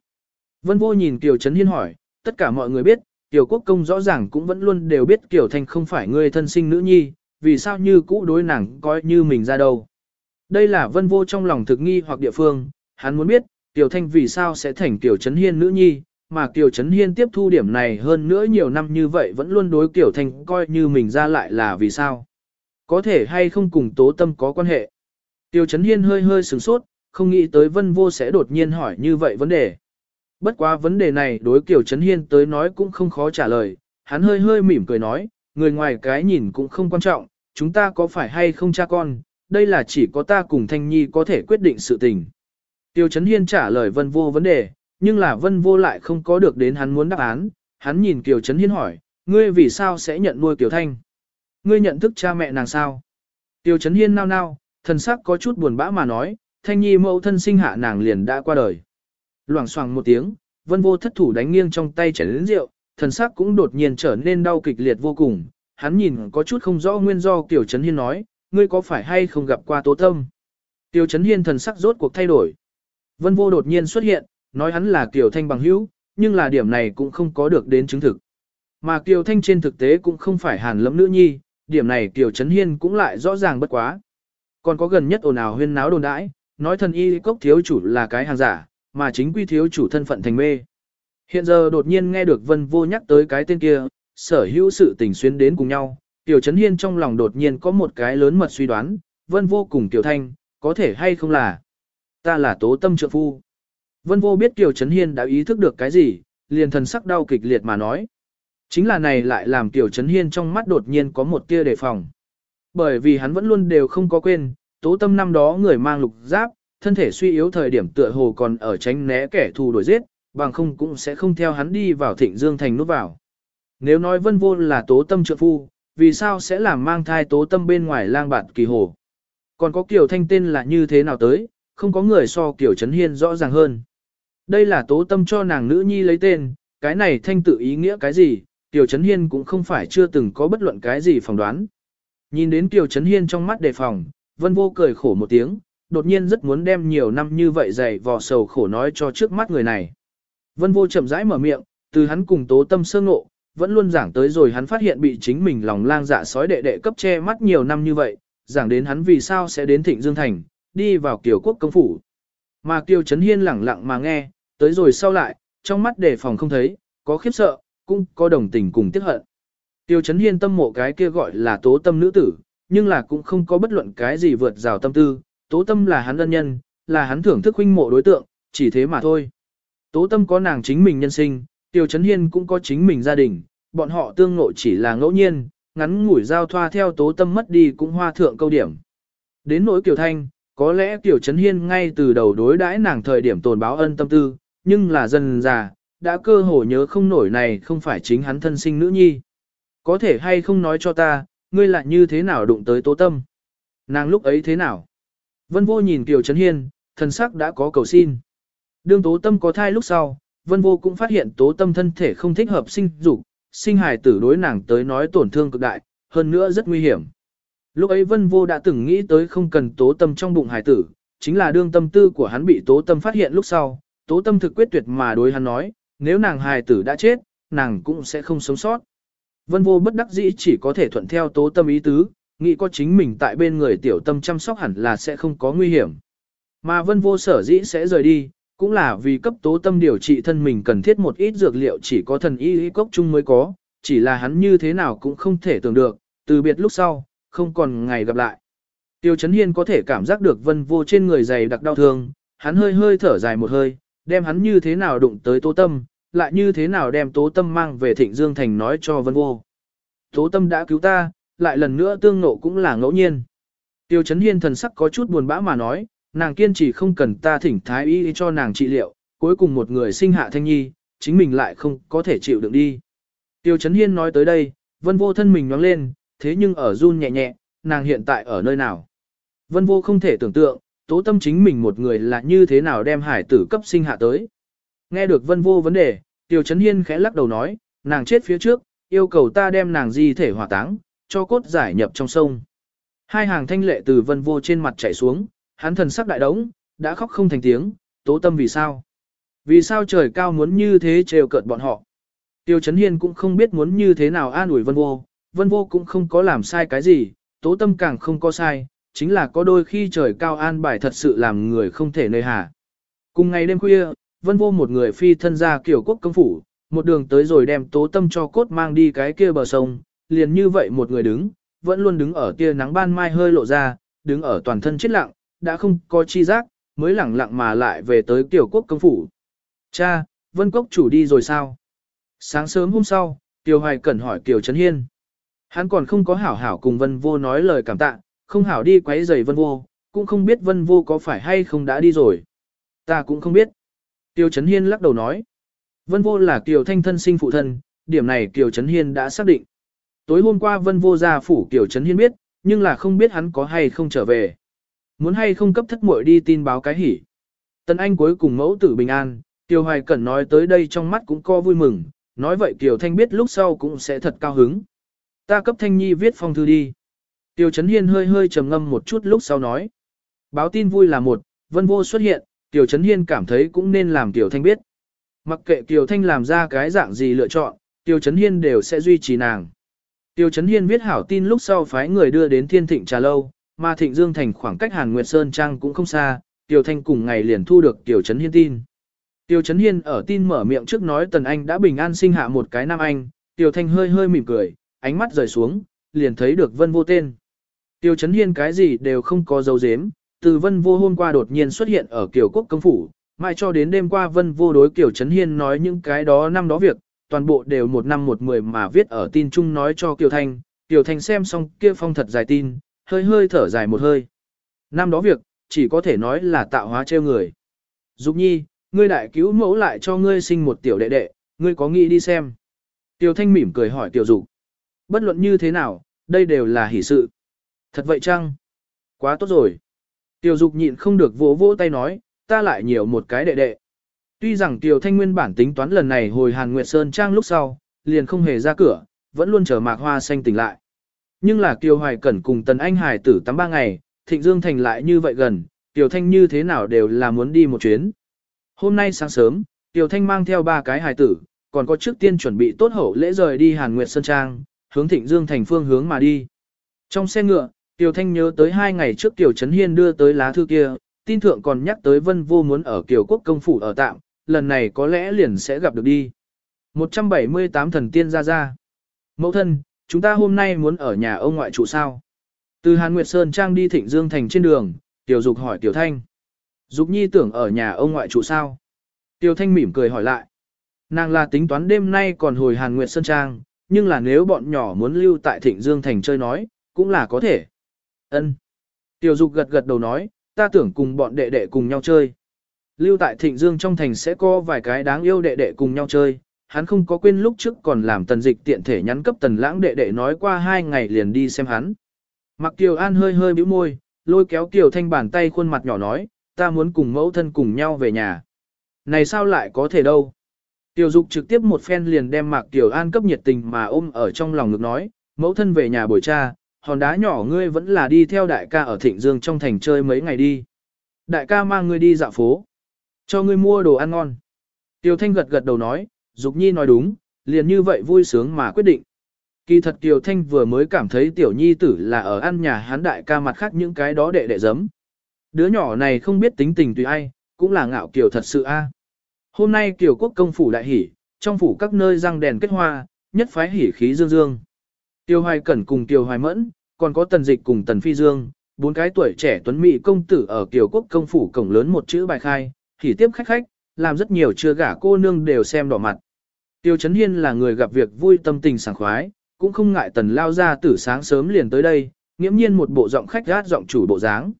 Vân Vô nhìn Kiều Trấn Hiên hỏi, tất cả mọi người biết, tiểu Quốc Công rõ ràng cũng vẫn luôn đều biết Kiều Thanh không phải người thân sinh nữ nhi, vì sao như cũ đối nàng coi như mình ra đâu. Đây là vân vô trong lòng thực nghi hoặc địa phương, hắn muốn biết, tiểu Thanh vì sao sẽ thành tiểu Trấn Hiên nữ nhi, mà Kiều Trấn Hiên tiếp thu điểm này hơn nữa nhiều năm như vậy vẫn luôn đối Kiều Thanh coi như mình ra lại là vì sao. Có thể hay không cùng tố tâm có quan hệ. Tiêu Chấn Hiên hơi hơi sửng sốt, không nghĩ tới vân vô sẽ đột nhiên hỏi như vậy vấn đề. Bất quá vấn đề này đối Kiều Trấn Hiên tới nói cũng không khó trả lời, hắn hơi hơi mỉm cười nói, người ngoài cái nhìn cũng không quan trọng, chúng ta có phải hay không cha con, đây là chỉ có ta cùng Thanh Nhi có thể quyết định sự tình. Tiêu Trấn Hiên trả lời vân vô vấn đề, nhưng là vân vô lại không có được đến hắn muốn đáp án, hắn nhìn Kiều Trấn Hiên hỏi, ngươi vì sao sẽ nhận nuôi Kiều Thanh? Ngươi nhận thức cha mẹ nàng sao? Tiêu Trấn Hiên nao nao, thần sắc có chút buồn bã mà nói, Thanh Nhi mẫu thân sinh hạ nàng liền đã qua đời. Loảng xoảng một tiếng, vân vô thất thủ đánh nghiêng trong tay chén rượu, thần sắc cũng đột nhiên trở nên đau kịch liệt vô cùng. Hắn nhìn có chút không rõ nguyên do Tiểu Trấn Hiên nói, ngươi có phải hay không gặp qua tố tâm? Tiểu Trấn Hiên thần sắc rốt cuộc thay đổi. Vân vô đột nhiên xuất hiện, nói hắn là Kiều Thanh bằng hữu, nhưng là điểm này cũng không có được đến chứng thực. Mà Kiều Thanh trên thực tế cũng không phải hàn lẫm nữ nhi, điểm này Kiều Trấn Hiên cũng lại rõ ràng bất quá. Còn có gần nhất ồn ào huyên náo đồn đãi, nói thần y cốc thiếu chủ là cái hàng giả, mà chính quy thiếu chủ thân phận thành mê. Hiện giờ đột nhiên nghe được vân vô nhắc tới cái tên kia, sở hữu sự tình xuyến đến cùng nhau, Tiểu Trấn Hiên trong lòng đột nhiên có một cái lớn mật suy đoán, vân vô cùng Tiểu Thanh, có thể hay không là, ta là tố tâm trợ phu. Vân vô biết Tiểu Trấn Hiên đã ý thức được cái gì, liền thần sắc đau kịch liệt mà nói. Chính là này lại làm Tiểu Trấn Hiên trong mắt đột nhiên có một tia đề phòng. Bởi vì hắn vẫn luôn đều không có quên, tố tâm năm đó người mang lục giáp, thân thể suy yếu thời điểm tựa hồ còn ở tránh né kẻ thù đuổi giết, bằng không cũng sẽ không theo hắn đi vào thịnh dương thành nút vào. Nếu nói vân vô là tố tâm trượng phu, vì sao sẽ làm mang thai tố tâm bên ngoài lang bạt kỳ hồ. Còn có kiểu thanh tên là như thế nào tới, không có người so kiểu trấn hiên rõ ràng hơn. Đây là tố tâm cho nàng nữ nhi lấy tên, cái này thanh tự ý nghĩa cái gì, Tiểu Trấn Hiên cũng không phải chưa từng có bất luận cái gì phỏng đoán. Nhìn đến Tiểu Trấn Hiên trong mắt đề phòng, Vân Vô cười khổ một tiếng, đột nhiên rất muốn đem nhiều năm như vậy dày vò sầu khổ nói cho trước mắt người này. Vân vô chậm rãi mở miệng, từ hắn cùng tố tâm sơ ngộ, vẫn luôn giảng tới rồi hắn phát hiện bị chính mình lòng lang dạ sói đệ đệ cấp che mắt nhiều năm như vậy, giảng đến hắn vì sao sẽ đến Thịnh Dương Thành, đi vào Kiều Quốc công phủ. Mà Kiều Trấn Hiên lẳng lặng mà nghe, tới rồi sau lại, trong mắt đề phòng không thấy, có khiếp sợ, cũng có đồng tình cùng tiếc hận. Tiêu Trấn Hiên tâm mộ cái kia gọi là tố tâm nữ tử, nhưng là cũng không có bất luận cái gì vượt rào tâm tư, tố tâm là hắn ân nhân, là hắn thưởng thức huynh mộ đối tượng, chỉ thế mà thôi. Tố tâm có nàng chính mình nhân sinh, Tiêu Trấn Hiên cũng có chính mình gia đình, bọn họ tương ngộ chỉ là ngẫu nhiên, ngắn ngủi giao thoa theo tố tâm mất đi cũng hoa thượng câu điểm. Đến nỗi Kiều Thanh, có lẽ Kiều Trấn Hiên ngay từ đầu đối đãi nàng thời điểm tồn báo ân tâm tư, nhưng là dần già, đã cơ hồ nhớ không nổi này không phải chính hắn thân sinh nữ nhi. Có thể hay không nói cho ta, ngươi lại như thế nào đụng tới tố tâm? Nàng lúc ấy thế nào? Vân vô nhìn Kiều Trấn Hiên, thần sắc đã có cầu xin. Đương tố tâm có thai lúc sau, vân vô cũng phát hiện tố tâm thân thể không thích hợp sinh dục, sinh hài tử đối nàng tới nói tổn thương cực đại, hơn nữa rất nguy hiểm. Lúc ấy vân vô đã từng nghĩ tới không cần tố tâm trong bụng hài tử, chính là đương tâm tư của hắn bị tố tâm phát hiện lúc sau, tố tâm thực quyết tuyệt mà đối hắn nói, nếu nàng hài tử đã chết, nàng cũng sẽ không sống sót. Vân vô bất đắc dĩ chỉ có thể thuận theo tố tâm ý tứ, nghĩ có chính mình tại bên người tiểu tâm chăm sóc hẳn là sẽ không có nguy hiểm. Mà vân vô sở dĩ sẽ rời đi, cũng là vì cấp tố tâm điều trị thân mình cần thiết một ít dược liệu chỉ có thần y y cốc chung mới có, chỉ là hắn như thế nào cũng không thể tưởng được, từ biệt lúc sau, không còn ngày gặp lại. Tiêu Chấn Hiên có thể cảm giác được vân vô trên người dày đặc đau thương, hắn hơi hơi thở dài một hơi, đem hắn như thế nào đụng tới tố tâm, lại như thế nào đem tố tâm mang về thịnh dương thành nói cho vân vô. Tố tâm đã cứu ta, lại lần nữa tương nộ cũng là ngẫu nhiên. Tiêu Chấn Hiên thần sắc có chút buồn bã mà nói, nàng kiên trì không cần ta thỉnh thái y cho nàng trị liệu, cuối cùng một người sinh hạ thanh nhi, chính mình lại không có thể chịu đựng đi. Tiêu Chấn Hiên nói tới đây, vân vô thân mình nhoáng lên, thế nhưng ở run nhẹ nhẹ, nàng hiện tại ở nơi nào. Vân vô không thể tưởng tượng, tố tâm chính mình một người là như thế nào đem hải tử cấp sinh hạ tới. Nghe được vân vô vấn đề, Tiêu Chấn Hiên khẽ lắc đầu nói, nàng chết phía trước, yêu cầu ta đem nàng di thể hỏa táng, cho cốt giải nhập trong sông. Hai hàng thanh lệ từ vân vô trên mặt chảy xuống, hắn thần sắc đại đống, đã khóc không thành tiếng, tố tâm vì sao? Vì sao trời cao muốn như thế trêu cợt bọn họ? Tiêu Chấn Hiên cũng không biết muốn như thế nào an ủi vân vô, vân vô cũng không có làm sai cái gì, tố tâm càng không có sai, chính là có đôi khi trời cao an bài thật sự làm người không thể nơi hà. Cùng ngày đêm khuya, vân vô một người phi thân ra kiểu quốc công phủ, một đường tới rồi đem tố tâm cho cốt mang đi cái kia bờ sông, liền như vậy một người đứng, vẫn luôn đứng ở tia nắng ban mai hơi lộ ra, đứng ở toàn thân chết lặng, đã không có chi giác, mới lẳng lặng mà lại về tới tiểu quốc công phủ. Cha, Vân Cốc chủ đi rồi sao? Sáng sớm hôm sau, Tiêu Hoài Cẩn hỏi Kiều Trấn Hiên. Hắn còn không có hảo hảo cùng Vân Vô nói lời cảm tạ, không hảo đi quấy rầy Vân Vô, cũng không biết Vân Vô có phải hay không đã đi rồi. Ta cũng không biết. Tiêu Trấn Hiên lắc đầu nói. Vân Vô là Kiều Thanh thân sinh phụ thân, điểm này Kiều Trấn Hiên đã xác định. Tối hôm qua Vân Vô ra phủ kiểu Trấn Hiên biết, nhưng là không biết hắn có hay không trở về. Muốn hay không cấp thất muội đi tin báo cái hỉ. Tần Anh cuối cùng mẫu tử bình an, Tiêu Hoài Cẩn nói tới đây trong mắt cũng co vui mừng, nói vậy Kiều Thanh biết lúc sau cũng sẽ thật cao hứng. Ta cấp Thanh Nhi viết phong thư đi. Tiêu Trấn Hiên hơi hơi trầm ngâm một chút lúc sau nói. Báo tin vui là một, vân vô xuất hiện, Tiêu Trấn Hiên cảm thấy cũng nên làm Tiêu Thanh biết. Mặc kệ Tiêu Thanh làm ra cái dạng gì lựa chọn, Tiêu Trấn Hiên đều sẽ duy trì nàng. Tiêu Trấn Hiên viết hảo tin lúc sau phái người đưa đến Thiên Thịnh Trà Lâu, mà Thịnh Dương Thành khoảng cách Hàn Nguyệt Sơn Trang cũng không xa, Tiêu Thanh cùng ngày liền thu được Tiêu Trấn Hiên tin. Tiêu Trấn Hiên ở tin mở miệng trước nói Tần Anh đã bình an sinh hạ một cái nam anh, Tiêu Thanh hơi hơi mỉm cười, ánh mắt rời xuống, liền thấy được Vân Vô tên. Tiêu Trấn Hiên cái gì đều không có dấu dếm, từ Vân Vô hôm qua đột nhiên xuất hiện ở Kiều Quốc công phủ, mãi cho đến đêm qua Vân Vô đối Kiều Trấn Hiên nói những cái đó năm đó việc, toàn bộ đều một năm một mười mà viết ở tin chung nói cho Kiều Thanh, Kiều Thanh xem xong kia phong thật dài tin, hơi hơi thở dài một hơi. Năm đó việc, chỉ có thể nói là tạo hóa trêu người. Dục nhi, ngươi đại cứu mẫu lại cho ngươi sinh một tiểu đệ đệ, ngươi có nghĩ đi xem. Tiểu thanh mỉm cười hỏi tiểu dục. Bất luận như thế nào, đây đều là hỷ sự. Thật vậy chăng? Quá tốt rồi. Tiểu dục nhịn không được vỗ vỗ tay nói, ta lại nhiều một cái đệ đệ. Tuy rằng Tiểu Thanh nguyên bản tính toán lần này hồi Hàn Nguyệt Sơn Trang lúc sau, liền không hề ra cửa, vẫn luôn chờ mạc hoa xanh tỉnh lại. Nhưng là Kiều Hoài Cẩn cùng Tần Anh Hải tử tắm ba ngày, Thịnh Dương Thành lại như vậy gần, Tiểu Thanh như thế nào đều là muốn đi một chuyến. Hôm nay sáng sớm, Tiểu Thanh mang theo ba cái hài tử, còn có trước tiên chuẩn bị tốt hậu lễ rời đi Hàn Nguyệt Sơn Trang, hướng Thịnh Dương thành phương hướng mà đi. Trong xe ngựa, Tiểu Thanh nhớ tới hai ngày trước Tiểu Trấn Hiên đưa tới lá thư kia, tin thượng còn nhắc tới Vân Vô muốn ở Kiều Quốc công phủ ở tạm, lần này có lẽ liền sẽ gặp được đi. 178 thần tiên ra ra. Mẫu thân, chúng ta hôm nay muốn ở nhà ông ngoại trụ sao? Từ Hàn Nguyệt Sơn Trang đi Thịnh Dương thành trên đường, Tiểu Dục hỏi Tiểu Thanh. Dục Nhi tưởng ở nhà ông ngoại trụ sao? Tiểu Thanh mỉm cười hỏi lại. Nàng là tính toán đêm nay còn hồi Hàn Nguyệt Sơn Trang, nhưng là nếu bọn nhỏ muốn lưu tại Thịnh Dương Thành chơi nói, cũng là có thể. Ân. Tiểu Dục gật gật đầu nói, ta tưởng cùng bọn đệ đệ cùng nhau chơi. Lưu tại Thịnh Dương trong thành sẽ có vài cái đáng yêu đệ đệ cùng nhau chơi. Hắn không có quên lúc trước còn làm tần dịch tiện thể nhắn cấp tần lãng đệ đệ nói qua hai ngày liền đi xem hắn. Mặc Kiều An hơi hơi bĩu môi, lôi kéo Kiều Thanh bàn tay khuôn mặt nhỏ nói, ta muốn cùng mẫu thân cùng nhau về nhà. Này sao lại có thể đâu? Tiểu Dục trực tiếp một phen liền đem Mạc Tiểu An cấp nhiệt tình mà ôm ở trong lòng ngực nói, mẫu thân về nhà buổi cha, hòn đá nhỏ ngươi vẫn là đi theo đại ca ở Thịnh Dương trong thành chơi mấy ngày đi. Đại ca mang ngươi đi dạo phố, cho ngươi mua đồ ăn ngon. Tiêu Thanh gật gật đầu nói, Dục Nhi nói đúng, liền như vậy vui sướng mà quyết định. Kỳ thật Tiêu Thanh vừa mới cảm thấy Tiểu Nhi tử là ở ăn nhà hán đại ca mặt khác những cái đó đệ đệ giấm. Đứa nhỏ này không biết tính tình tùy ai, cũng là ngạo kiều thật sự a. À. Hôm nay kiều quốc công phủ đại hỉ, trong phủ các nơi răng đèn kết hoa, nhất phái hỉ khí dương dương. Tiêu Hoài Cẩn cùng Tiêu Hoài Mẫn, còn có Tần Dịch cùng Tần Phi Dương, bốn cái tuổi trẻ tuấn mỹ công tử ở kiều quốc công phủ cổng lớn một chữ bài khai, thì tiếp khách khách, làm rất nhiều chưa gả cô nương đều xem đỏ mặt. Tiêu Chấn Hiên là người gặp việc vui tâm tình sảng khoái, cũng không ngại Tần lao ra tử sáng sớm liền tới đây, nghiễm nhiên một bộ giọng khách gát giọng chủ bộ dáng.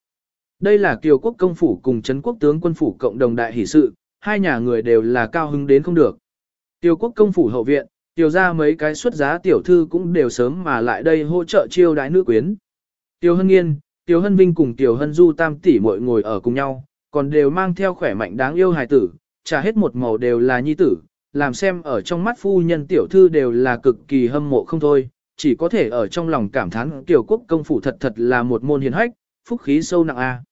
Đây là Kiều quốc công phủ cùng Trấn quốc tướng quân phủ cộng đồng đại hỷ sự, hai nhà người đều là cao hứng đến không được. Tiêu quốc công phủ hậu viện, tiêu ra mấy cái xuất giá tiểu thư cũng đều sớm mà lại đây hỗ trợ chiêu đái nữ quyến. Tiêu Hân Nghiên, Tiêu Hân Vinh cùng Tiêu Hân Du tam tỷ muội ngồi ở cùng nhau, còn đều mang theo khỏe mạnh đáng yêu hài tử, trả hết một màu đều là nhi tử, làm xem ở trong mắt phu nhân tiểu thư đều là cực kỳ hâm mộ không thôi, chỉ có thể ở trong lòng cảm thán tiểu quốc công phủ thật thật là một môn hiền hách, phúc khí sâu nặng a. À.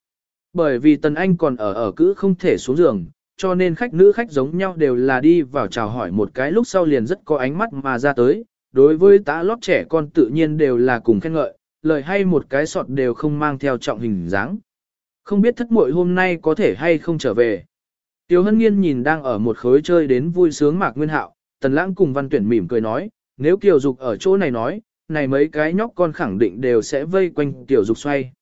Bởi vì Tần Anh còn ở ở cữ không thể xuống giường, cho nên khách nữ khách giống nhau đều là đi vào chào hỏi một cái lúc sau liền rất có ánh mắt mà ra tới. Đối với tá lót trẻ con tự nhiên đều là cùng khen ngợi, lời hay một cái sọt đều không mang theo trọng hình dáng. Không biết thất muội hôm nay có thể hay không trở về. Tiêu Hân Nghiên nhìn đang ở một khối chơi đến vui sướng Mạc Nguyên Hạo, Tần Lãng cùng Văn Tuyển mỉm cười nói, nếu Kiều Dục ở chỗ này nói, này mấy cái nhóc con khẳng định đều sẽ vây quanh tiểu dục xoay.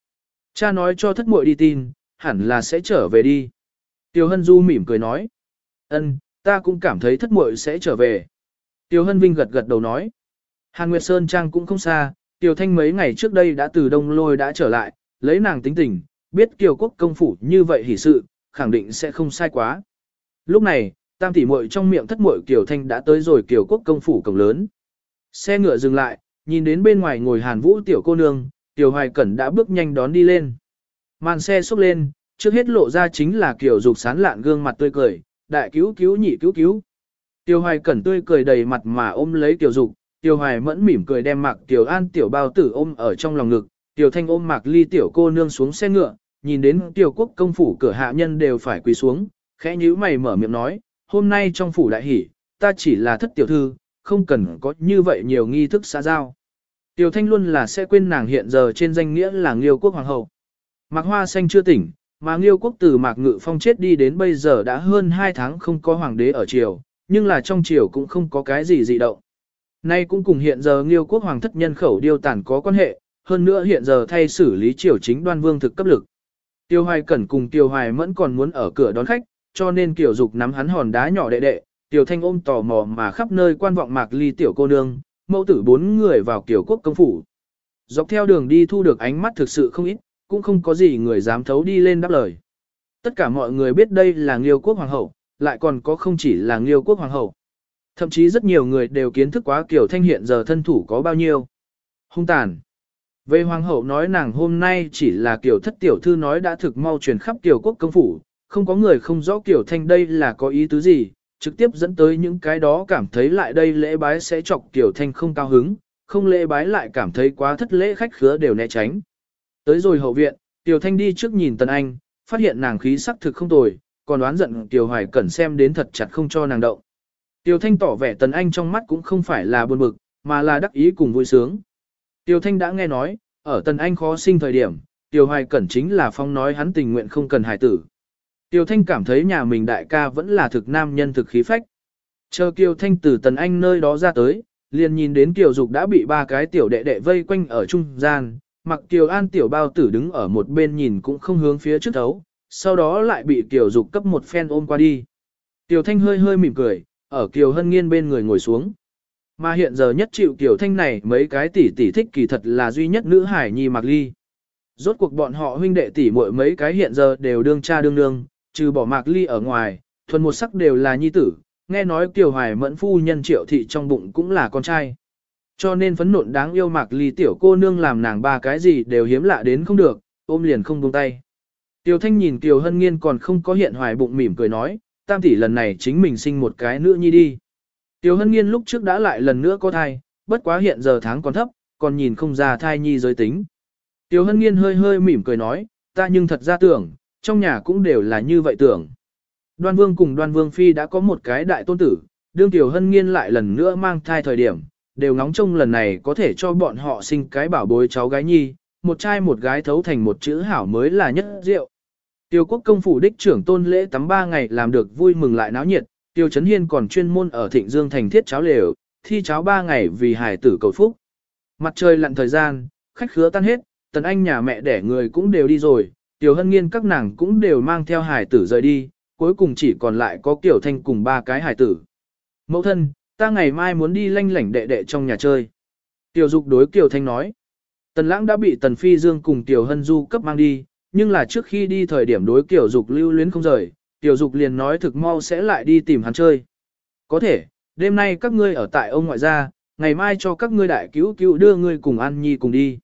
Cha nói cho thất muội đi tin, hẳn là sẽ trở về đi. Tiêu Hân Du mỉm cười nói. ân, ta cũng cảm thấy thất muội sẽ trở về. Tiêu Hân Vinh gật gật đầu nói. Hàn Nguyệt Sơn Trang cũng không xa, Tiêu Thanh mấy ngày trước đây đã từ Đông Lôi đã trở lại, lấy nàng tính tình, biết Kiều Quốc công phủ như vậy hỉ sự, khẳng định sẽ không sai quá. Lúc này, tam tỷ muội trong miệng thất muội Kiều Thanh đã tới rồi Kiều Quốc công phủ cổng lớn. Xe ngựa dừng lại, nhìn đến bên ngoài ngồi Hàn Vũ tiểu cô nương, Tiểu Hoài Cẩn đã bước nhanh đón đi lên. Màn xe xúc lên, trước hết lộ ra chính là Kiều Dục sán lạn gương mặt tươi cười, đại cứu cứu nhị cứu cứu. Tiểu Hoài Cẩn tươi cười đầy mặt mà ôm lấy Tiểu Dục, Tiểu Hoài mẫn mỉm cười đem mặc Tiểu An Tiểu Bao Tử ôm ở trong lòng ngực, Tiểu Thanh ôm mặc ly Tiểu cô nương xuống xe ngựa, nhìn đến Tiểu Quốc công phủ cửa hạ nhân đều phải quỳ xuống, khẽ nhíu mày mở miệng nói, hôm nay trong phủ đại hỷ, ta chỉ là thất tiểu thư, không cần có như vậy nhiều nghi thức xã giao. Tiểu Thanh luôn là sẽ quên nàng hiện giờ trên danh nghĩa là Nghiêu quốc hoàng hậu. Mạc Hoa Xanh chưa tỉnh, mà Nghiêu quốc từ Mạc Ngự Phong chết đi đến bây giờ đã hơn 2 tháng không có hoàng đế ở triều, nhưng là trong triều cũng không có cái gì dị động. Nay cũng cùng hiện giờ Nghiêu quốc hoàng thất nhân khẩu điêu tàn có quan hệ, hơn nữa hiện giờ thay xử lý triều chính đoan vương thực cấp lực. Tiêu Hoài Cẩn cùng Tiêu Hoài Mẫn còn muốn ở cửa đón khách, cho nên Kiều Dục nắm hắn hòn đá nhỏ đệ đệ, Tiêu Thanh ôm tò mò mà khắp nơi quan vọng Mạc Ly tiểu cô nương, mẫu tử bốn người vào Kiều Quốc công phủ. Dọc theo đường đi thu được ánh mắt thực sự không ít, cũng không có gì người dám thấu đi lên đáp lời. Tất cả mọi người biết đây là Nghiêu quốc hoàng hậu, lại còn có không chỉ là Nghiêu quốc hoàng hậu. Thậm chí rất nhiều người đều kiến thức quá Kiều Thanh hiện giờ thân thủ có bao nhiêu. Hung tàn. Về hoàng hậu nói nàng hôm nay chỉ là kiểu thất tiểu thư nói đã thực mau truyền khắp tiểu quốc công phủ, không có người không rõ kiểu Thanh đây là có ý tứ gì, trực tiếp dẫn tới những cái đó cảm thấy lại đây lễ bái sẽ chọc kiểu Thanh không cao hứng, không lễ bái lại cảm thấy quá thất lễ khách khứa đều né tránh. Tới rồi hậu viện, tiểu Thanh đi trước nhìn Tần Anh, phát hiện nàng khí sắc thực không tồi, còn đoán giận tiểu Hoài Cẩn xem đến thật chặt không cho nàng động. Tiểu Thanh tỏ vẻ Tần Anh trong mắt cũng không phải là buồn bực, mà là đắc ý cùng vui sướng. Tiêu Thanh đã nghe nói, ở Tần Anh khó sinh thời điểm, Tiêu Hoài Cẩn chính là phong nói hắn tình nguyện không cần hài tử. Tiêu Thanh cảm thấy nhà mình đại ca vẫn là thực nam nhân thực khí phách. Chờ Kiều Thanh từ Tần Anh nơi đó ra tới, liền nhìn đến Kiều Dục đã bị ba cái tiểu đệ đệ vây quanh ở trung gian, mặc Kiều An tiểu bao tử đứng ở một bên nhìn cũng không hướng phía trước thấu, sau đó lại bị Kiều Dục cấp một phen ôm qua đi. Tiêu Thanh hơi hơi mỉm cười, ở Kiều Hân Nghiên bên người ngồi xuống. Mà hiện giờ nhất chịu kiểu Thanh này mấy cái tỷ tỷ thích kỳ thật là duy nhất nữ hải nhi Mạc Ly. Rốt cuộc bọn họ huynh đệ tỷ muội mấy cái hiện giờ đều đương cha đương nương, trừ bỏ Mạc Ly ở ngoài, thuần một sắc đều là nhi tử, nghe nói Kiều Hoài Mẫn phu nhân triệu thị trong bụng cũng là con trai. Cho nên phấn nộn đáng yêu Mạc Ly tiểu cô nương làm nàng ba cái gì đều hiếm lạ đến không được, ôm liền không buông tay. tiểu Thanh nhìn Kiều Hân Nghiên còn không có hiện hoài bụng mỉm cười nói, tam tỷ lần này chính mình sinh một cái nữa nhi đi. Tiêu Hân Nghiên lúc trước đã lại lần nữa có thai, bất quá hiện giờ tháng còn thấp, còn nhìn không ra thai nhi giới tính. Tiêu Hân Nghiên hơi hơi mỉm cười nói, ta nhưng thật ra tưởng, trong nhà cũng đều là như vậy tưởng. Đoan Vương cùng Đoan Vương Phi đã có một cái đại tôn tử, đương Tiểu Hân Nghiên lại lần nữa mang thai thời điểm, đều ngóng trông lần này có thể cho bọn họ sinh cái bảo bối cháu gái nhi, một trai một gái thấu thành một chữ hảo mới là nhất diệu. Tiêu quốc công phủ đích trưởng tôn lễ tắm ba ngày làm được vui mừng lại náo nhiệt, Tiêu Trấn Hiên còn chuyên môn ở Thịnh Dương thành thiết cháo lều, thi cháo ba ngày vì hải tử cầu phúc. Mặt trời lặn thời gian, khách khứa tan hết, tần anh nhà mẹ đẻ người cũng đều đi rồi, Tiểu Hân Nghiên các nàng cũng đều mang theo hải tử rời đi, cuối cùng chỉ còn lại có Tiểu Thanh cùng ba cái hải tử. Mẫu thân, ta ngày mai muốn đi lanh lảnh đệ đệ trong nhà chơi. Tiểu Dục đối Kiều Thanh nói. Tần Lãng đã bị Tần Phi Dương cùng Tiểu Hân Du cấp mang đi, nhưng là trước khi đi thời điểm đối Kiều Dục lưu luyến không rời, Tiểu Dục liền nói thực mau sẽ lại đi tìm hắn chơi. Có thể, đêm nay các ngươi ở tại ông ngoại gia, ngày mai cho các ngươi đại cứu cứu đưa ngươi cùng An Nhi cùng đi.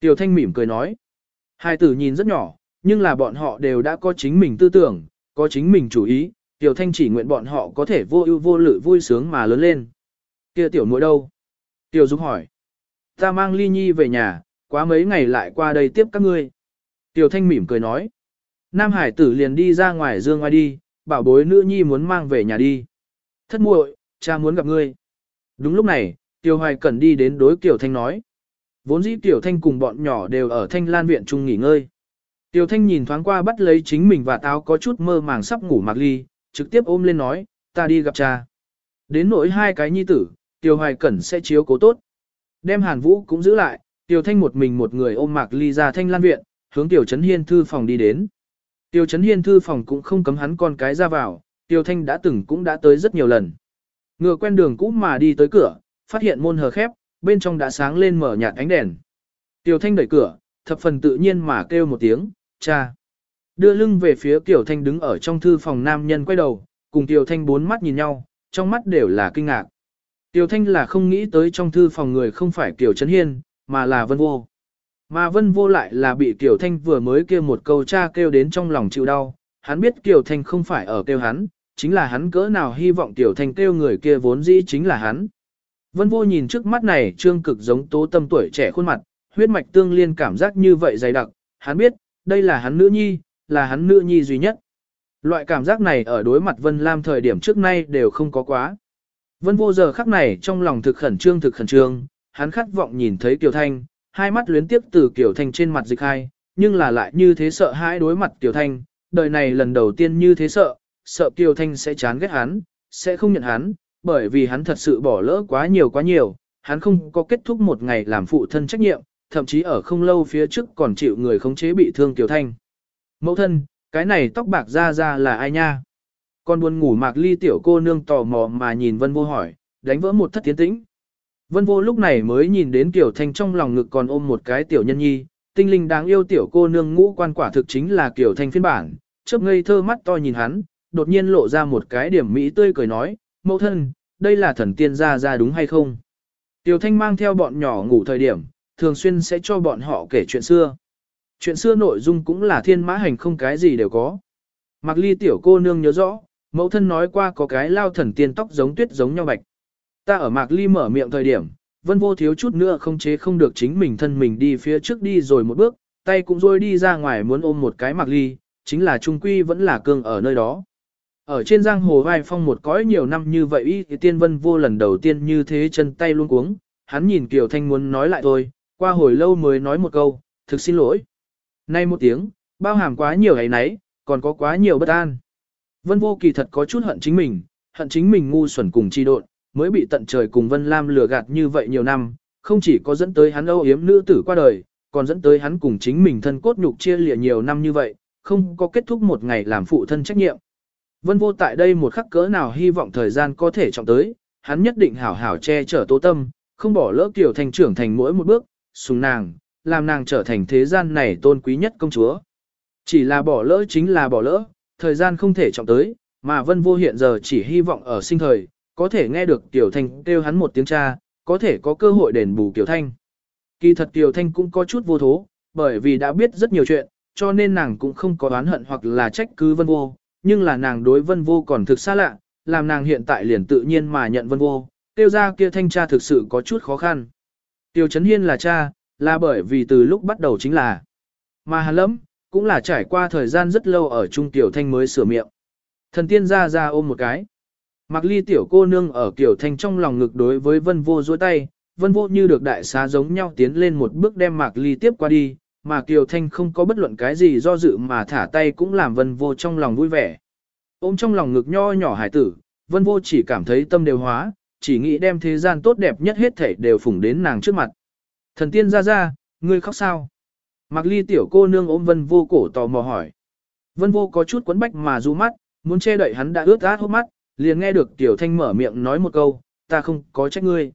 Tiểu Thanh mỉm cười nói. Hai tử nhìn rất nhỏ, nhưng là bọn họ đều đã có chính mình tư tưởng, có chính mình chủ ý, Tiểu Thanh chỉ nguyện bọn họ có thể vô ưu vô lự vui sướng mà lớn lên. Kia tiểu muội đâu? Tiểu Dục hỏi. Ta mang Ly Nhi về nhà, quá mấy ngày lại qua đây tiếp các ngươi. Tiểu Thanh mỉm cười nói. Nam Hải tử liền đi ra ngoài dương ngoài đi, bảo bối nữ nhi muốn mang về nhà đi. Thất muội, cha muốn gặp ngươi. Đúng lúc này, Tiểu Hoài Cẩn đi đến đối Tiểu Thanh nói. Vốn dĩ Tiểu Thanh cùng bọn nhỏ đều ở Thanh Lan Viện chung nghỉ ngơi. Tiểu Thanh nhìn thoáng qua bắt lấy chính mình và táo có chút mơ màng sắp ngủ Mạc Ly, trực tiếp ôm lên nói, ta đi gặp cha. Đến nỗi hai cái nhi tử, Tiểu Hoài Cẩn sẽ chiếu cố tốt. Đem Hàn Vũ cũng giữ lại, Tiểu Thanh một mình một người ôm Mạc Ly ra Thanh Lan viện, hướng Tiểu Trấn Hiên thư phòng đi đến. Tiêu Trấn Hiên thư phòng cũng không cấm hắn con cái ra vào, Tiêu Thanh đã từng cũng đã tới rất nhiều lần. Ngựa quen đường cũ mà đi tới cửa, phát hiện môn hờ khép, bên trong đã sáng lên mở nhạt ánh đèn. Tiêu Thanh đẩy cửa, thập phần tự nhiên mà kêu một tiếng, cha. Đưa lưng về phía Tiểu Thanh đứng ở trong thư phòng nam nhân quay đầu, cùng Tiểu Thanh bốn mắt nhìn nhau, trong mắt đều là kinh ngạc. Tiểu Thanh là không nghĩ tới trong thư phòng người không phải Kiều Trấn Hiên, mà là Vân Vô. Mà Vân Vô lại là bị Kiều Thanh vừa mới kêu một câu cha kêu đến trong lòng chịu đau. Hắn biết Kiều Thanh không phải ở kêu hắn, chính là hắn cỡ nào hy vọng Kiều Thanh kêu người kia vốn dĩ chính là hắn. Vân Vô nhìn trước mắt này trương cực giống tố tâm tuổi trẻ khuôn mặt, huyết mạch tương liên cảm giác như vậy dày đặc, hắn biết, đây là hắn nữ nhi, là hắn nữ nhi duy nhất. Loại cảm giác này ở đối mặt Vân Lam thời điểm trước nay đều không có quá. Vân vô giờ khắc này trong lòng thực khẩn trương thực khẩn trương, hắn khát vọng nhìn thấy Kiều Thanh, hai mắt luyến tiếp từ Kiều Thanh trên mặt dịch hai, nhưng là lại như thế sợ hãi đối mặt Kiều Thanh, đời này lần đầu tiên như thế sợ, sợ Kiều Thanh sẽ chán ghét hắn, sẽ không nhận hắn, bởi vì hắn thật sự bỏ lỡ quá nhiều quá nhiều, hắn không có kết thúc một ngày làm phụ thân trách nhiệm, thậm chí ở không lâu phía trước còn chịu người khống chế bị thương Kiều Thanh. Mẫu thân, cái này tóc bạc ra ra là ai nha? Con buồn ngủ mạc ly tiểu cô nương tò mò mà nhìn vân vô hỏi, đánh vỡ một thất tiến tĩnh. Vân vô lúc này mới nhìn đến tiểu thanh trong lòng ngực còn ôm một cái tiểu nhân nhi, tinh linh đáng yêu tiểu cô nương ngũ quan quả thực chính là Tiểu thanh phiên bản, chớp ngây thơ mắt to nhìn hắn, đột nhiên lộ ra một cái điểm mỹ tươi cười nói, mẫu thân, đây là thần tiên gia ra đúng hay không? Tiểu thanh mang theo bọn nhỏ ngủ thời điểm, thường xuyên sẽ cho bọn họ kể chuyện xưa. Chuyện xưa nội dung cũng là thiên mã hành không cái gì đều có. Mặc ly tiểu cô nương nhớ rõ, Mẫu thân nói qua có cái lao thần tiên tóc giống tuyết giống nhau bạch. Ta ở mạc ly mở miệng thời điểm, vân vô thiếu chút nữa không chế không được chính mình thân mình đi phía trước đi rồi một bước, tay cũng rồi đi ra ngoài muốn ôm một cái mạc ly, chính là trung quy vẫn là cương ở nơi đó. Ở trên giang hồ vai phong một cõi nhiều năm như vậy y thì tiên vân vô lần đầu tiên như thế chân tay luôn cuống, hắn nhìn Kiều Thanh muốn nói lại thôi, qua hồi lâu mới nói một câu, thực xin lỗi. Nay một tiếng, bao hàm quá nhiều ấy nấy, còn có quá nhiều bất an. Vân vô kỳ thật có chút hận chính mình, hận chính mình ngu xuẩn cùng chi độn, mới bị tận trời cùng Vân Lam lừa gạt như vậy nhiều năm, không chỉ có dẫn tới hắn âu yếm nữ tử qua đời, còn dẫn tới hắn cùng chính mình thân cốt nhục chia lìa nhiều năm như vậy, không có kết thúc một ngày làm phụ thân trách nhiệm. Vân vô tại đây một khắc cỡ nào hy vọng thời gian có thể trọng tới, hắn nhất định hảo hảo che chở tố tâm, không bỏ lỡ tiểu thành trưởng thành mỗi một bước, sùng nàng, làm nàng trở thành thế gian này tôn quý nhất công chúa. Chỉ là bỏ lỡ chính là bỏ lỡ, thời gian không thể trọng tới, mà vân vô hiện giờ chỉ hy vọng ở sinh thời, có thể nghe được Tiểu Thanh kêu hắn một tiếng cha, có thể có cơ hội đền bù Tiểu Thanh. Kỳ thật Tiểu Thanh cũng có chút vô thố, bởi vì đã biết rất nhiều chuyện, cho nên nàng cũng không có oán hận hoặc là trách cứ vân vô, nhưng là nàng đối vân vô còn thực xa lạ, làm nàng hiện tại liền tự nhiên mà nhận vân vô, tiêu ra kia thanh cha thực sự có chút khó khăn. Tiêu Trấn Hiên là cha, là bởi vì từ lúc bắt đầu chính là. Mà hàn lẫm, cũng là trải qua thời gian rất lâu ở Trung Tiểu Thanh mới sửa miệng. Thần tiên ra ra ôm một cái. Mạc ly tiểu cô nương ở kiều Thanh trong lòng ngực đối với vân vô duỗi tay, vân vô như được đại xá giống nhau tiến lên một bước đem Mạc Ly tiếp qua đi, mà Kiều Thanh không có bất luận cái gì do dự mà thả tay cũng làm vân vô trong lòng vui vẻ. Ôm trong lòng ngực nho nhỏ hải tử, vân vô chỉ cảm thấy tâm đều hóa, chỉ nghĩ đem thế gian tốt đẹp nhất hết thể đều phủng đến nàng trước mặt. Thần tiên ra ra, ngươi khóc sao? Mạc ly tiểu cô nương ôm vân vô cổ tò mò hỏi. Vân vô có chút quấn bách mà du mắt, muốn che đậy hắn đã ướt át hốc mắt, liền nghe được tiểu thanh mở miệng nói một câu, ta không có trách ngươi.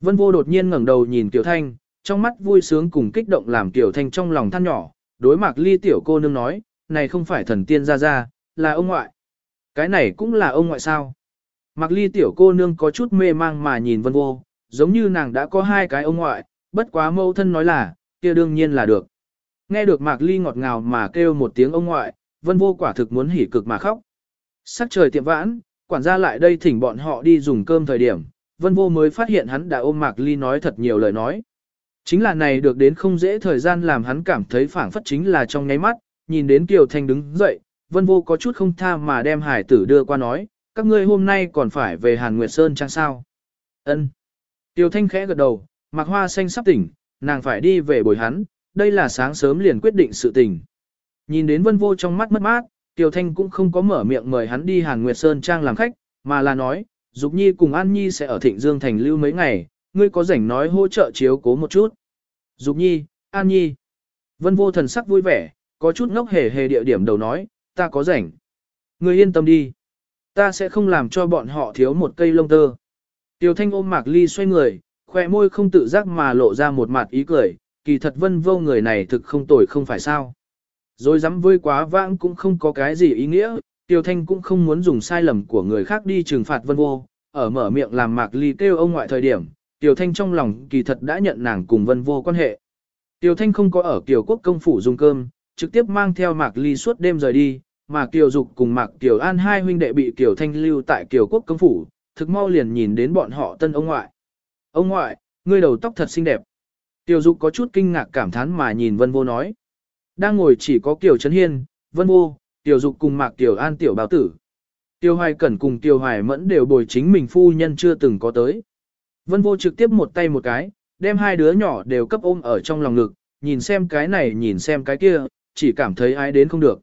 Vân vô đột nhiên ngẩng đầu nhìn tiểu thanh, trong mắt vui sướng cùng kích động làm tiểu thanh trong lòng than nhỏ, đối mặt ly tiểu cô nương nói, này không phải thần tiên ra ra, là ông ngoại. Cái này cũng là ông ngoại sao. mặc ly tiểu cô nương có chút mê mang mà nhìn vân vô, giống như nàng đã có hai cái ông ngoại, bất quá mâu thân nói là, kia đương nhiên là được. Nghe được Mạc Ly ngọt ngào mà kêu một tiếng ông ngoại, vân vô quả thực muốn hỉ cực mà khóc. Sắc trời tiệm vãn, quản gia lại đây thỉnh bọn họ đi dùng cơm thời điểm, vân vô mới phát hiện hắn đã ôm Mạc Ly nói thật nhiều lời nói. Chính là này được đến không dễ thời gian làm hắn cảm thấy phảng phất chính là trong nháy mắt, nhìn đến Kiều Thanh đứng dậy, vân vô có chút không tha mà đem hải tử đưa qua nói, các ngươi hôm nay còn phải về Hàn Nguyệt Sơn chăng sao? Ân. Kiều Thanh khẽ gật đầu, Mạc Hoa Xanh sắp tỉnh, nàng phải đi về bồi hắn, đây là sáng sớm liền quyết định sự tình. Nhìn đến vân vô trong mắt mất mát, Tiểu Thanh cũng không có mở miệng mời hắn đi Hàn Nguyệt Sơn Trang làm khách, mà là nói, Dục Nhi cùng An Nhi sẽ ở Thịnh Dương Thành lưu mấy ngày, ngươi có rảnh nói hỗ trợ chiếu cố một chút. Dục nhi, an nhi. Vân vô thần sắc vui vẻ, có chút ngốc hề hề địa điểm đầu nói, ta có rảnh. Ngươi yên tâm đi. Ta sẽ không làm cho bọn họ thiếu một cây lông tơ. Tiêu thanh ôm mạc ly xoay người, khoe môi không tự giác mà lộ ra một mặt ý cười, kỳ thật vân vô người này thực không tồi không phải sao. Rồi dám vơi quá vãng cũng không có cái gì ý nghĩa, Tiêu Thanh cũng không muốn dùng sai lầm của người khác đi trừng phạt vân vô, ở mở miệng làm mạc ly kêu ông ngoại thời điểm, Tiêu Thanh trong lòng kỳ thật đã nhận nàng cùng vân vô quan hệ. Tiêu Thanh không có ở Kiều Quốc công phủ dùng cơm, trực tiếp mang theo mạc ly suốt đêm rời đi, mà Kiều Dục cùng mạc Kiều An hai huynh đệ bị Kiều Thanh lưu tại Kiều Quốc công phủ, thực mau liền nhìn đến bọn họ tân ông ngoại. Ông ngoại, ngươi đầu tóc thật xinh đẹp. Tiêu Dục có chút kinh ngạc cảm thán mà nhìn vân vô nói. Đang ngồi chỉ có Kiều Trấn Hiên, vân vô, Tiểu Dục cùng Mạc Tiểu An tiểu bảo tử. Tiêu Hoài Cẩn cùng Tiêu Hoài Mẫn đều bồi chính mình phu nhân chưa từng có tới. Vân Vô trực tiếp một tay một cái, đem hai đứa nhỏ đều cấp ôm ở trong lòng ngực, nhìn xem cái này nhìn xem cái kia, chỉ cảm thấy ai đến không được.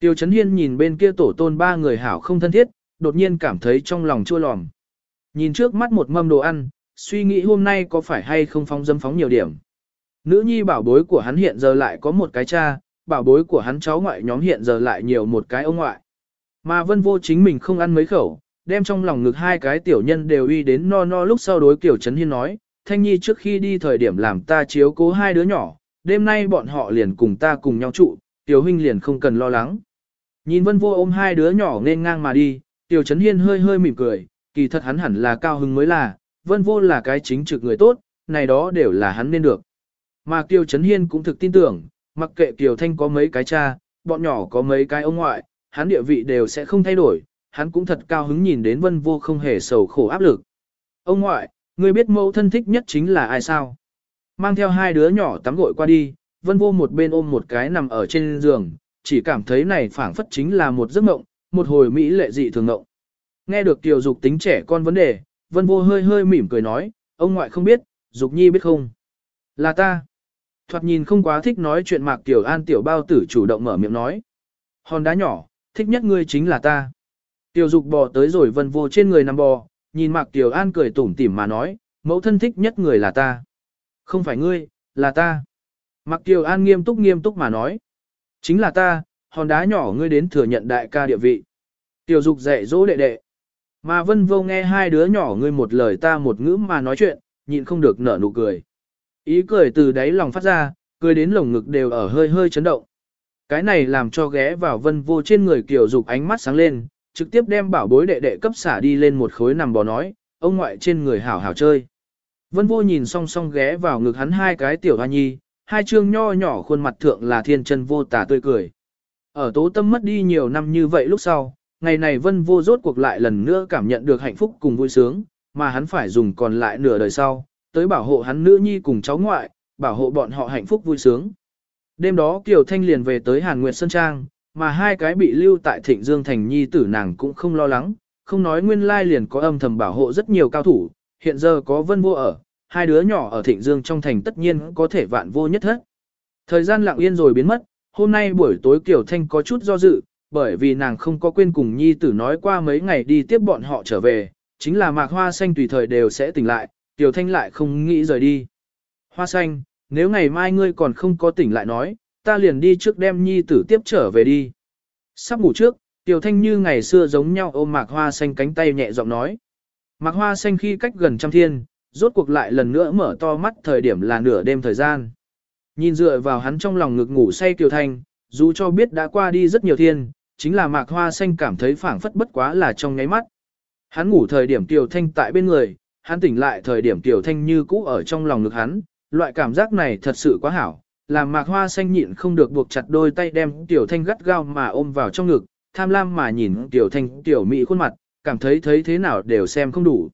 Tiêu Trấn Hiên nhìn bên kia tổ tôn ba người hảo không thân thiết, đột nhiên cảm thấy trong lòng chua lòm. Nhìn trước mắt một mâm đồ ăn, suy nghĩ hôm nay có phải hay không phóng dâm phóng nhiều điểm. Nữ nhi bảo bối của hắn hiện giờ lại có một cái cha, bảo bối của hắn cháu ngoại nhóm hiện giờ lại nhiều một cái ông ngoại. Mà vân vô chính mình không ăn mấy khẩu, đem trong lòng ngực hai cái tiểu nhân đều uy đến no no lúc sau đối kiểu Trấn Hiên nói, Thanh Nhi trước khi đi thời điểm làm ta chiếu cố hai đứa nhỏ, đêm nay bọn họ liền cùng ta cùng nhau trụ, tiểu huynh liền không cần lo lắng. Nhìn vân vô ôm hai đứa nhỏ nên ngang mà đi, tiểu Trấn Hiên hơi hơi mỉm cười, kỳ thật hắn hẳn là cao hứng mới là, vân vô là cái chính trực người tốt, này đó đều là hắn nên được. Mà Kiều Trấn Hiên cũng thực tin tưởng, mặc kệ Kiều Thanh có mấy cái cha, bọn nhỏ có mấy cái ông ngoại, hắn địa vị đều sẽ không thay đổi, hắn cũng thật cao hứng nhìn đến vân vô không hề sầu khổ áp lực. Ông ngoại, người biết mẫu thân thích nhất chính là ai sao? Mang theo hai đứa nhỏ tắm gội qua đi, vân vô một bên ôm một cái nằm ở trên giường, chỉ cảm thấy này phảng phất chính là một giấc mộng, một hồi mỹ lệ dị thường mộng. Nghe được tiểu dục tính trẻ con vấn đề, vân vô hơi hơi mỉm cười nói, ông ngoại không biết, dục nhi biết không? Là ta. Thoạt nhìn không quá thích nói chuyện mạc tiểu an tiểu bao tử chủ động mở miệng nói. Hòn đá nhỏ, thích nhất ngươi chính là ta. Tiểu dục bò tới rồi vân vô trên người nằm bò, nhìn mạc tiểu an cười tủm tỉm mà nói, mẫu thân thích nhất người là ta. Không phải ngươi, là ta. Mạc tiểu an nghiêm túc nghiêm túc mà nói. Chính là ta, hòn đá nhỏ ngươi đến thừa nhận đại ca địa vị. Tiểu dục dạy dỗ đệ đệ. Mà vân vô nghe hai đứa nhỏ ngươi một lời ta một ngữ mà nói chuyện, nhịn không được nở nụ cười. Ý cười từ đáy lòng phát ra, cười đến lồng ngực đều ở hơi hơi chấn động. Cái này làm cho ghé vào vân vô trên người kiểu dục ánh mắt sáng lên, trực tiếp đem bảo bối đệ đệ cấp xả đi lên một khối nằm bò nói, ông ngoại trên người hảo hảo chơi. Vân vô nhìn song song ghé vào ngực hắn hai cái tiểu hoa nhi, hai trương nho nhỏ khuôn mặt thượng là thiên chân vô tả tươi cười. Ở tố tâm mất đi nhiều năm như vậy lúc sau, ngày này vân vô rốt cuộc lại lần nữa cảm nhận được hạnh phúc cùng vui sướng, mà hắn phải dùng còn lại nửa đời sau, tới bảo hộ hắn nữ nhi cùng cháu ngoại, bảo hộ bọn họ hạnh phúc vui sướng. Đêm đó Kiều Thanh liền về tới Hàn Nguyệt Sơn Trang, mà hai cái bị lưu tại Thịnh Dương Thành nhi tử nàng cũng không lo lắng, không nói nguyên lai liền có âm thầm bảo hộ rất nhiều cao thủ, hiện giờ có vân vô ở, hai đứa nhỏ ở Thịnh Dương trong thành tất nhiên có thể vạn vô nhất hết. Thời gian lặng yên rồi biến mất, hôm nay buổi tối Kiều Thanh có chút do dự, bởi vì nàng không có quên cùng nhi tử nói qua mấy ngày đi tiếp bọn họ trở về, chính là mạc hoa xanh tùy thời đều sẽ tỉnh lại, Tiểu Thanh lại không nghĩ rời đi. Hoa xanh, nếu ngày mai ngươi còn không có tỉnh lại nói, ta liền đi trước đem nhi tử tiếp trở về đi. Sắp ngủ trước, Tiểu Thanh như ngày xưa giống nhau ôm mạc hoa xanh cánh tay nhẹ giọng nói. Mạc hoa xanh khi cách gần trăm thiên, rốt cuộc lại lần nữa mở to mắt thời điểm là nửa đêm thời gian. Nhìn dựa vào hắn trong lòng ngực ngủ say Tiểu Thanh, dù cho biết đã qua đi rất nhiều thiên, chính là mạc hoa xanh cảm thấy phảng phất bất quá là trong ngáy mắt. Hắn ngủ thời điểm Tiểu Thanh tại bên người, hắn tỉnh lại thời điểm Tiểu Thanh như cũ ở trong lòng ngực hắn, loại cảm giác này thật sự quá hảo, làm mạc hoa xanh nhịn không được buộc chặt đôi tay đem Tiểu Thanh gắt gao mà ôm vào trong ngực, tham lam mà nhìn Tiểu Thanh Tiểu Mỹ khuôn mặt, cảm thấy thấy thế nào đều xem không đủ.